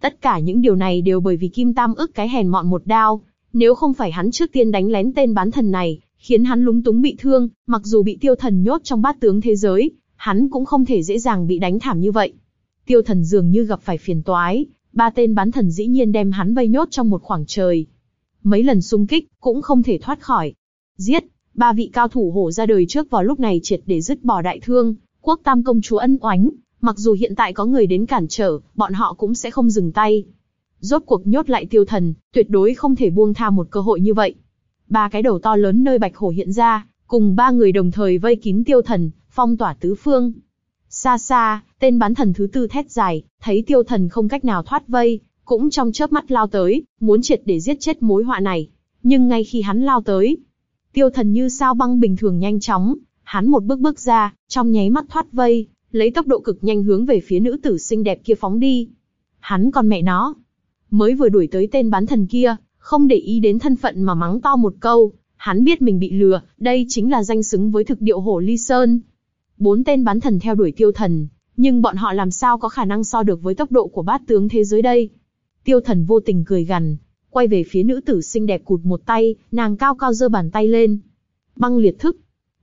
Tất cả những điều này đều bởi vì Kim Tam ức cái hèn mọn một đao, nếu không phải hắn trước tiên đánh lén tên bán thần này, khiến hắn lúng túng bị thương, mặc dù bị tiêu thần nhốt trong bát tướng thế giới, hắn cũng không thể dễ dàng bị đánh thảm như vậy. Tiêu thần dường như gặp phải phiền toái, ba tên bán thần dĩ nhiên đem hắn vây nhốt trong một khoảng trời. Mấy lần xung kích, cũng không thể thoát khỏi. Giết, ba vị cao thủ hổ ra đời trước vào lúc này triệt để dứt bỏ đại thương, quốc tam công chúa ân oánh, mặc dù hiện tại có người đến cản trở, bọn họ cũng sẽ không dừng tay. Rốt cuộc nhốt lại tiêu thần, tuyệt đối không thể buông tha một cơ hội như vậy. Ba cái đầu to lớn nơi bạch hổ hiện ra, cùng ba người đồng thời vây kín tiêu thần, phong tỏa tứ phương. Xa xa, tên bán thần thứ tư thét dài, thấy tiêu thần không cách nào thoát vây, cũng trong chớp mắt lao tới, muốn triệt để giết chết mối họa này. Nhưng ngay khi hắn lao tới, tiêu thần như sao băng bình thường nhanh chóng, hắn một bước bước ra, trong nháy mắt thoát vây, lấy tốc độ cực nhanh hướng về phía nữ tử xinh đẹp kia phóng đi. Hắn còn mẹ nó, mới vừa đuổi tới tên bán thần kia, không để ý đến thân phận mà mắng to một câu, hắn biết mình bị lừa, đây chính là danh xứng với thực điệu hổ ly sơn. Bốn tên bán thần theo đuổi tiêu thần, nhưng bọn họ làm sao có khả năng so được với tốc độ của bát tướng thế giới đây. Tiêu thần vô tình cười gằn, quay về phía nữ tử xinh đẹp cụt một tay, nàng cao cao giơ bàn tay lên. Băng liệt thức.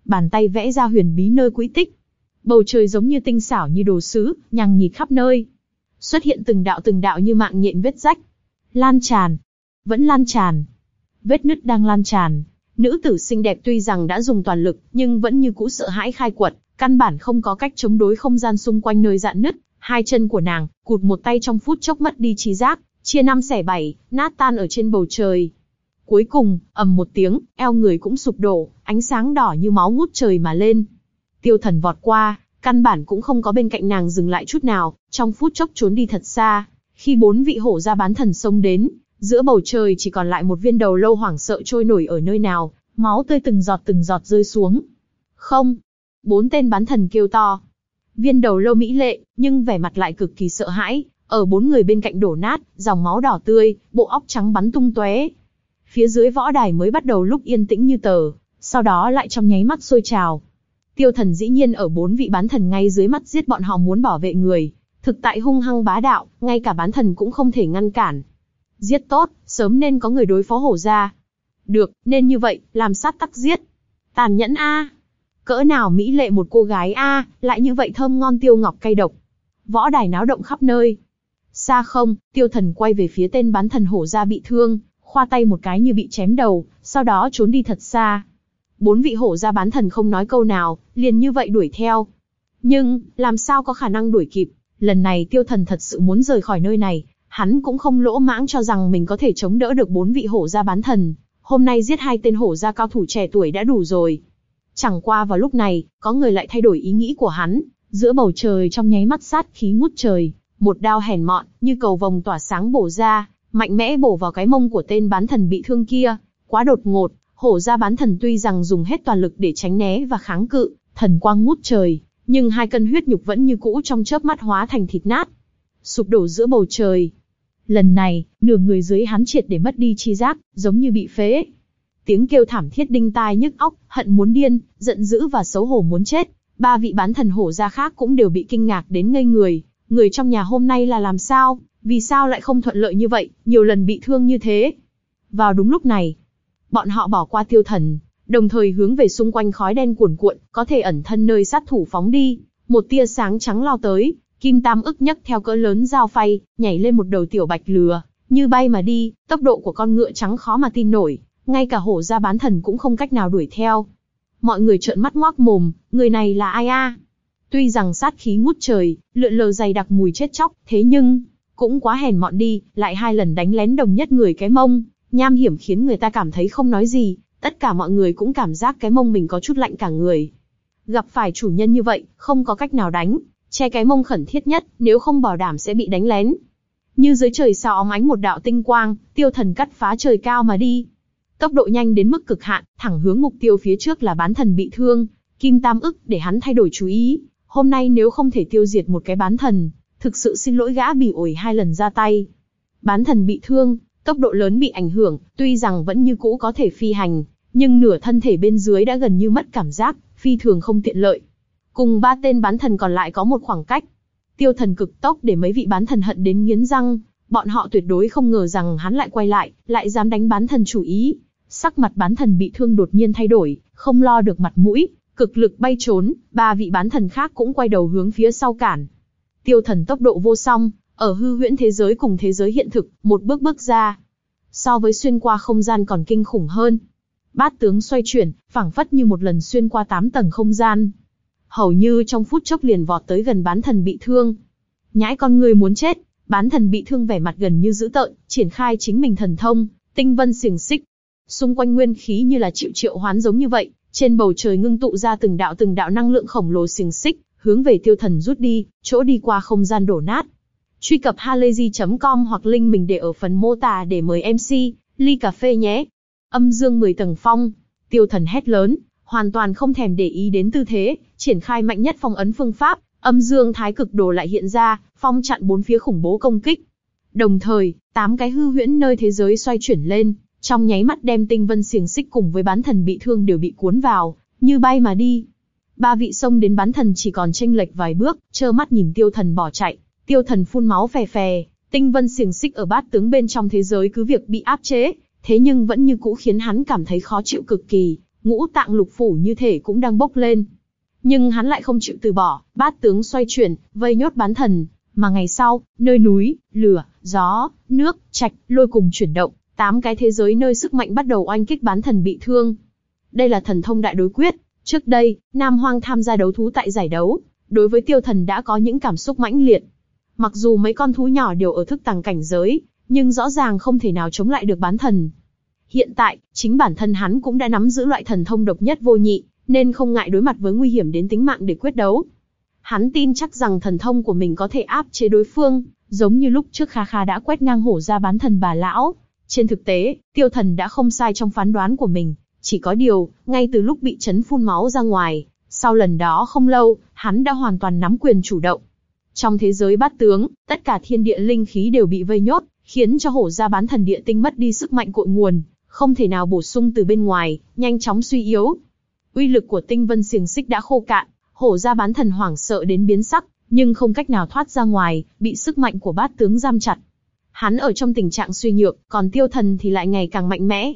Bàn tay vẽ ra huyền bí nơi quỹ tích. Bầu trời giống như tinh xảo như đồ sứ, nhằng nhịt khắp nơi. Xuất hiện từng đạo từng đạo như mạng nhện vết rách. Lan tràn. vẫn lan tràn. Vết nứt đang lan tràn. Nữ tử xinh đẹp tuy rằng đã dùng toàn lực, nhưng vẫn như cũ sợ hãi khai quật, căn bản không có cách chống đối không gian xung quanh nơi dạn nứt. Hai chân của nàng, cụt một tay trong phút chốc mất đi trí giác, chia năm xẻ bảy, nát tan ở trên bầu trời. Cuối cùng, ầm một tiếng, eo người cũng sụp đổ, ánh sáng đỏ như máu ngút trời mà lên. Tiêu thần vọt qua, căn bản cũng không có bên cạnh nàng dừng lại chút nào, trong phút chốc trốn đi thật xa. Khi bốn vị hổ ra bán thần xông đến, giữa bầu trời chỉ còn lại một viên đầu lâu hoảng sợ trôi nổi ở nơi nào, máu tươi từng giọt từng giọt rơi xuống. Không! Bốn tên bán thần kêu to. Viên đầu lâu mỹ lệ, nhưng vẻ mặt lại cực kỳ sợ hãi, ở bốn người bên cạnh đổ nát, dòng máu đỏ tươi, bộ óc trắng bắn tung tóe. Phía dưới võ đài mới bắt đầu lúc yên tĩnh như tờ, sau đó lại trong nháy mắt sôi trào. Tiêu thần dĩ nhiên ở bốn vị bán thần ngay dưới mắt giết bọn họ muốn bảo vệ người. Thực tại hung hăng bá đạo, ngay cả bán thần cũng không thể ngăn cản. Giết tốt, sớm nên có người đối phó hổ ra. Được, nên như vậy, làm sát tắc giết. Tàn nhẫn a, Cỡ nào mỹ lệ một cô gái a, lại như vậy thơm ngon tiêu ngọc cay độc. Võ đài náo động khắp nơi. Xa không, tiêu thần quay về phía tên bán thần hổ ra bị thương, khoa tay một cái như bị chém đầu, sau đó trốn đi thật xa. Bốn vị hổ ra bán thần không nói câu nào, liền như vậy đuổi theo. Nhưng, làm sao có khả năng đuổi kịp, lần này tiêu thần thật sự muốn rời khỏi nơi này, hắn cũng không lỗ mãng cho rằng mình có thể chống đỡ được bốn vị hổ ra bán thần. Hôm nay giết hai tên hổ ra cao thủ trẻ tuổi đã đủ rồi. Chẳng qua vào lúc này, có người lại thay đổi ý nghĩ của hắn, giữa bầu trời trong nháy mắt sát khí ngút trời, một đao hèn mọn, như cầu vồng tỏa sáng bổ ra, mạnh mẽ bổ vào cái mông của tên bán thần bị thương kia, quá đột ngột, hổ gia bán thần tuy rằng dùng hết toàn lực để tránh né và kháng cự, thần quang ngút trời, nhưng hai cân huyết nhục vẫn như cũ trong chớp mắt hóa thành thịt nát, sụp đổ giữa bầu trời. Lần này, nửa người dưới hắn triệt để mất đi chi giác, giống như bị phế. Tiếng kêu thảm thiết đinh tai nhức óc, hận muốn điên, giận dữ và xấu hổ muốn chết. Ba vị bán thần hổ gia khác cũng đều bị kinh ngạc đến ngây người. Người trong nhà hôm nay là làm sao? Vì sao lại không thuận lợi như vậy, nhiều lần bị thương như thế? Vào đúng lúc này, bọn họ bỏ qua tiêu thần, đồng thời hướng về xung quanh khói đen cuồn cuộn, có thể ẩn thân nơi sát thủ phóng đi. Một tia sáng trắng lao tới, kim tam ức nhấc theo cỡ lớn dao phay, nhảy lên một đầu tiểu bạch lừa, như bay mà đi, tốc độ của con ngựa trắng khó mà tin nổi, ngay cả hổ ra bán thần cũng không cách nào đuổi theo. Mọi người trợn mắt ngoác mồm, người này là ai a? Tuy rằng sát khí ngút trời, lượn lờ dày đặc mùi chết chóc, thế nhưng, cũng quá hèn mọn đi, lại hai lần đánh lén đồng nhất người cái mông, nham hiểm khiến người ta cảm thấy không nói gì, tất cả mọi người cũng cảm giác cái mông mình có chút lạnh cả người. Gặp phải chủ nhân như vậy, không có cách nào đánh, che cái mông khẩn thiết nhất, nếu không bảo đảm sẽ bị đánh lén. Như dưới trời sao óng ánh một đạo tinh quang, tiêu thần cắt phá trời cao mà đi. Tốc độ nhanh đến mức cực hạn, thẳng hướng mục tiêu phía trước là bán thần bị thương, kim tam ức để hắn thay đổi chú ý. Hôm nay nếu không thể tiêu diệt một cái bán thần, thực sự xin lỗi gã bị ổi hai lần ra tay. Bán thần bị thương, tốc độ lớn bị ảnh hưởng, tuy rằng vẫn như cũ có thể phi hành, nhưng nửa thân thể bên dưới đã gần như mất cảm giác, phi thường không tiện lợi. Cùng ba tên bán thần còn lại có một khoảng cách. Tiêu thần cực tốc để mấy vị bán thần hận đến nghiến răng, bọn họ tuyệt đối không ngờ rằng hắn lại quay lại, lại dám đánh bán thần chủ ý. Sắc mặt bán thần bị thương đột nhiên thay đổi, không lo được mặt mũi, cực lực bay trốn, ba vị bán thần khác cũng quay đầu hướng phía sau cản. Tiêu thần tốc độ vô song, ở hư huyễn thế giới cùng thế giới hiện thực, một bước bước ra. So với xuyên qua không gian còn kinh khủng hơn. Bát tướng xoay chuyển, phảng phất như một lần xuyên qua tám tầng không gian. Hầu như trong phút chốc liền vọt tới gần bán thần bị thương. Nhãi con người muốn chết, bán thần bị thương vẻ mặt gần như dữ tợn, triển khai chính mình thần thông, tinh vân xiềng xích. Xung quanh nguyên khí như là triệu triệu hoán giống như vậy, trên bầu trời ngưng tụ ra từng đạo từng đạo năng lượng khổng lồ xiềng xích, hướng về tiêu thần rút đi, chỗ đi qua không gian đổ nát. Truy cập halayzi.com hoặc link mình để ở phần mô tả để mời MC, ly cà phê nhé. Âm dương 10 tầng phong, tiêu thần hét lớn, hoàn toàn không thèm để ý đến tư thế, triển khai mạnh nhất phong ấn phương pháp, âm dương thái cực đồ lại hiện ra, phong chặn bốn phía khủng bố công kích. Đồng thời, tám cái hư huyễn nơi thế giới xoay chuyển lên, trong nháy mắt đem tinh vân xiềng xích cùng với bán thần bị thương đều bị cuốn vào, như bay mà đi. Ba vị xông đến bán thần chỉ còn tranh lệch vài bước, trơ mắt nhìn tiêu thần bỏ chạy, tiêu thần phun máu phè phè, tinh vân xiềng xích ở bát tướng bên trong thế giới cứ việc bị áp chế, thế nhưng vẫn như cũ khiến hắn cảm thấy khó chịu cực kỳ, ngũ tạng lục phủ như thể cũng đang bốc lên. Nhưng hắn lại không chịu từ bỏ, bát tướng xoay chuyển, vây nhốt bán thần, mà ngày sau, nơi núi, lửa, gió, nước, trạch, lôi cùng chuyển động, tám cái thế giới nơi sức mạnh bắt đầu oanh kích bán thần bị thương. Đây là thần thông đại đối quyết. Trước đây, Nam Hoang tham gia đấu thú tại giải đấu, đối với tiêu thần đã có những cảm xúc mãnh liệt. Mặc dù mấy con thú nhỏ đều ở thức tàng cảnh giới, nhưng rõ ràng không thể nào chống lại được bán thần. Hiện tại, chính bản thân hắn cũng đã nắm giữ loại thần thông độc nhất vô nhị, nên không ngại đối mặt với nguy hiểm đến tính mạng để quyết đấu. Hắn tin chắc rằng thần thông của mình có thể áp chế đối phương, giống như lúc trước Kha Kha đã quét ngang hổ ra bán thần bà lão. Trên thực tế, tiêu thần đã không sai trong phán đoán của mình, chỉ có điều, ngay từ lúc bị chấn phun máu ra ngoài, sau lần đó không lâu, hắn đã hoàn toàn nắm quyền chủ động. Trong thế giới bát tướng, tất cả thiên địa linh khí đều bị vây nhốt, khiến cho hổ gia bán thần địa tinh mất đi sức mạnh cội nguồn, không thể nào bổ sung từ bên ngoài, nhanh chóng suy yếu. Uy lực của tinh vân xiềng xích đã khô cạn, hổ gia bán thần hoảng sợ đến biến sắc, nhưng không cách nào thoát ra ngoài, bị sức mạnh của bát tướng giam chặt. Hắn ở trong tình trạng suy nhược, còn tiêu thần thì lại ngày càng mạnh mẽ.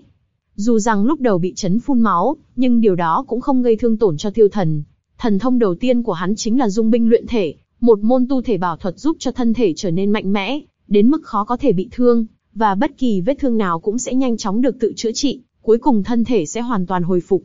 Dù rằng lúc đầu bị chấn phun máu, nhưng điều đó cũng không gây thương tổn cho tiêu thần. Thần thông đầu tiên của hắn chính là dung binh luyện thể, một môn tu thể bảo thuật giúp cho thân thể trở nên mạnh mẽ, đến mức khó có thể bị thương, và bất kỳ vết thương nào cũng sẽ nhanh chóng được tự chữa trị, cuối cùng thân thể sẽ hoàn toàn hồi phục.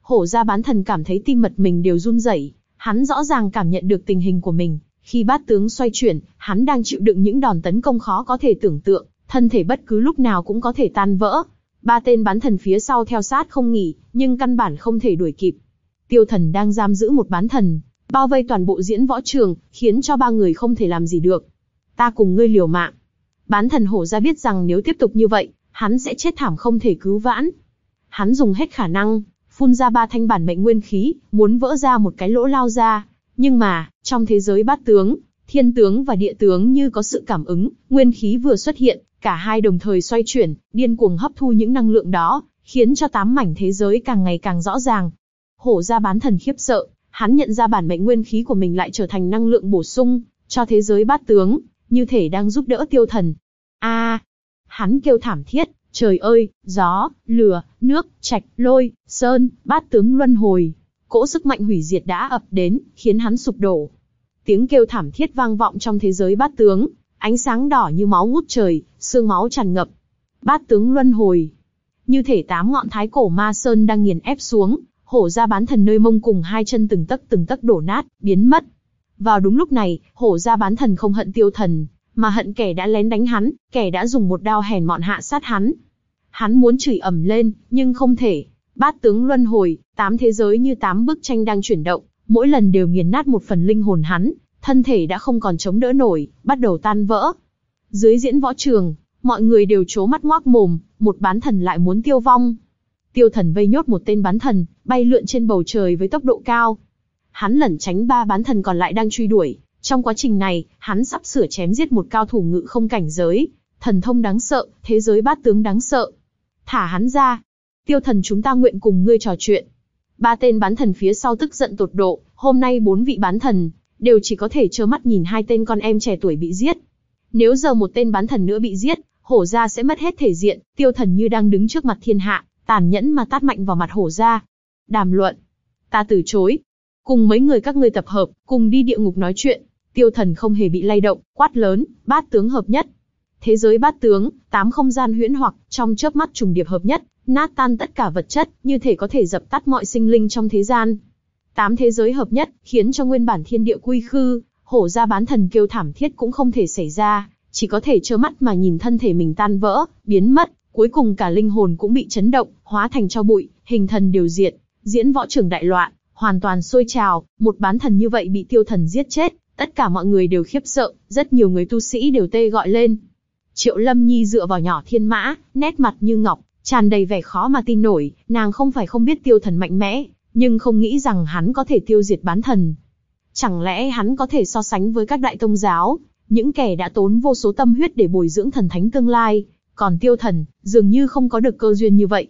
Hổ gia bán thần cảm thấy tim mật mình đều run rẩy, hắn rõ ràng cảm nhận được tình hình của mình. Khi bát tướng xoay chuyển, hắn đang chịu đựng những đòn tấn công khó có thể tưởng tượng, thân thể bất cứ lúc nào cũng có thể tan vỡ. Ba tên bán thần phía sau theo sát không nghỉ, nhưng căn bản không thể đuổi kịp. Tiêu thần đang giam giữ một bán thần, bao vây toàn bộ diễn võ trường, khiến cho ba người không thể làm gì được. Ta cùng ngươi liều mạng. Bán thần hổ ra biết rằng nếu tiếp tục như vậy, hắn sẽ chết thảm không thể cứu vãn. Hắn dùng hết khả năng, phun ra ba thanh bản mệnh nguyên khí, muốn vỡ ra một cái lỗ lao ra. Nhưng mà, trong thế giới bát tướng, thiên tướng và địa tướng như có sự cảm ứng, nguyên khí vừa xuất hiện, cả hai đồng thời xoay chuyển, điên cuồng hấp thu những năng lượng đó, khiến cho tám mảnh thế giới càng ngày càng rõ ràng. Hổ ra bán thần khiếp sợ, hắn nhận ra bản mệnh nguyên khí của mình lại trở thành năng lượng bổ sung cho thế giới bát tướng, như thể đang giúp đỡ tiêu thần. A! hắn kêu thảm thiết, trời ơi, gió, lửa, nước, trạch, lôi, sơn, bát tướng luân hồi. Cỗ sức mạnh hủy diệt đã ập đến, khiến hắn sụp đổ. Tiếng kêu thảm thiết vang vọng trong thế giới bát tướng, ánh sáng đỏ như máu ngút trời, xương máu tràn ngập. Bát tướng luân hồi. Như thể tám ngọn thái cổ ma sơn đang nghiền ép xuống, hổ ra bán thần nơi mông cùng hai chân từng tấc từng tấc đổ nát, biến mất. Vào đúng lúc này, hổ ra bán thần không hận tiêu thần, mà hận kẻ đã lén đánh hắn, kẻ đã dùng một đao hèn mọn hạ sát hắn. Hắn muốn chửi ẩm lên, nhưng không thể. Bát tướng luân hồi, tám thế giới như tám bức tranh đang chuyển động, mỗi lần đều nghiền nát một phần linh hồn hắn, thân thể đã không còn chống đỡ nổi, bắt đầu tan vỡ. Dưới diễn võ trường, mọi người đều chố mắt ngoác mồm, một bán thần lại muốn tiêu vong. Tiêu thần vây nhốt một tên bán thần, bay lượn trên bầu trời với tốc độ cao. Hắn lẩn tránh ba bán thần còn lại đang truy đuổi, trong quá trình này, hắn sắp sửa chém giết một cao thủ ngự không cảnh giới, thần thông đáng sợ, thế giới bát tướng đáng sợ. Thả hắn ra. Tiêu thần chúng ta nguyện cùng ngươi trò chuyện. Ba tên bán thần phía sau tức giận tột độ, hôm nay bốn vị bán thần, đều chỉ có thể trơ mắt nhìn hai tên con em trẻ tuổi bị giết. Nếu giờ một tên bán thần nữa bị giết, hổ gia sẽ mất hết thể diện, tiêu thần như đang đứng trước mặt thiên hạ, tàn nhẫn mà tát mạnh vào mặt hổ gia. Đàm luận. Ta từ chối. Cùng mấy người các ngươi tập hợp, cùng đi địa ngục nói chuyện. Tiêu thần không hề bị lay động, quát lớn, bát tướng hợp nhất. Thế giới bát tướng, tám không gian huyễn hoặc, trong chớp mắt trùng điệp hợp nhất, nát tan tất cả vật chất, như thể có thể dập tắt mọi sinh linh trong thế gian. Tám thế giới hợp nhất, khiến cho nguyên bản thiên địa quy khư, hổ ra bán thần kêu thảm thiết cũng không thể xảy ra, chỉ có thể trơ mắt mà nhìn thân thể mình tan vỡ, biến mất, cuối cùng cả linh hồn cũng bị chấn động, hóa thành cho bụi, hình thần đều diệt, diễn võ trưởng đại loạn, hoàn toàn sôi trào, một bán thần như vậy bị tiêu thần giết chết, Tất cả mọi người đều khiếp sợ, rất nhiều người tu sĩ đều tê gọi lên. Triệu Lâm Nhi dựa vào nhỏ thiên mã, nét mặt như ngọc, tràn đầy vẻ khó mà tin nổi, nàng không phải không biết tiêu thần mạnh mẽ, nhưng không nghĩ rằng hắn có thể tiêu diệt bán thần. Chẳng lẽ hắn có thể so sánh với các đại tông giáo, những kẻ đã tốn vô số tâm huyết để bồi dưỡng thần thánh tương lai, còn tiêu thần, dường như không có được cơ duyên như vậy.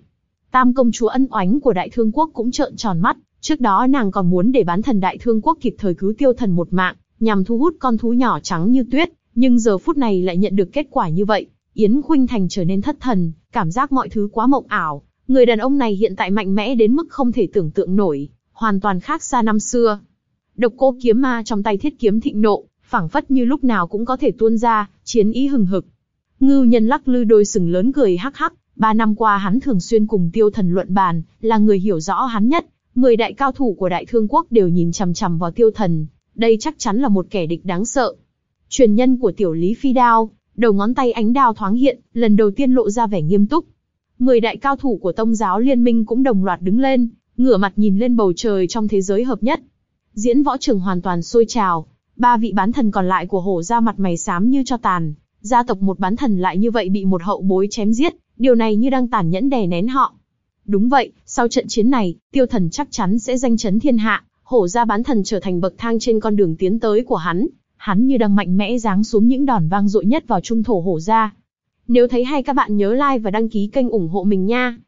Tam công chúa ân oánh của đại thương quốc cũng trợn tròn mắt, trước đó nàng còn muốn để bán thần đại thương quốc kịp thời cứu tiêu thần một mạng, nhằm thu hút con thú nhỏ trắng như tuyết, nhưng giờ phút này lại nhận được kết quả như vậy. Yến Khuynh Thành trở nên thất thần, cảm giác mọi thứ quá mộng ảo. Người đàn ông này hiện tại mạnh mẽ đến mức không thể tưởng tượng nổi, hoàn toàn khác xa năm xưa. Độc cô kiếm ma trong tay thiết kiếm thịnh nộ, phảng phất như lúc nào cũng có thể tuôn ra, chiến ý hừng hực. Ngưu nhân lắc lư đôi sừng lớn cười hắc hắc, ba năm qua hắn thường xuyên cùng tiêu thần luận bàn, là người hiểu rõ hắn nhất. Mười đại cao thủ của đại thương quốc đều nhìn chằm chằm vào tiêu thần, đây chắc chắn là một kẻ địch đáng sợ. Truyền nhân của tiểu lý phi đao, đầu ngón tay ánh đao thoáng hiện, lần đầu tiên lộ ra vẻ nghiêm túc. Mười đại cao thủ của tông giáo liên minh cũng đồng loạt đứng lên, ngửa mặt nhìn lên bầu trời trong thế giới hợp nhất. Diễn võ trường hoàn toàn sôi trào, ba vị bán thần còn lại của hổ ra mặt mày xám như cho tàn, gia tộc một bán thần lại như vậy bị một hậu bối chém giết, điều này như đang tàn nhẫn đè nén họ. Đúng vậy, sau trận chiến này, tiêu thần chắc chắn sẽ danh chấn thiên hạ, hổ ra bán thần trở thành bậc thang trên con đường tiến tới của hắn. Hắn như đang mạnh mẽ giáng xuống những đòn vang dội nhất vào trung thổ hổ ra. Nếu thấy hay các bạn nhớ like và đăng ký kênh ủng hộ mình nha.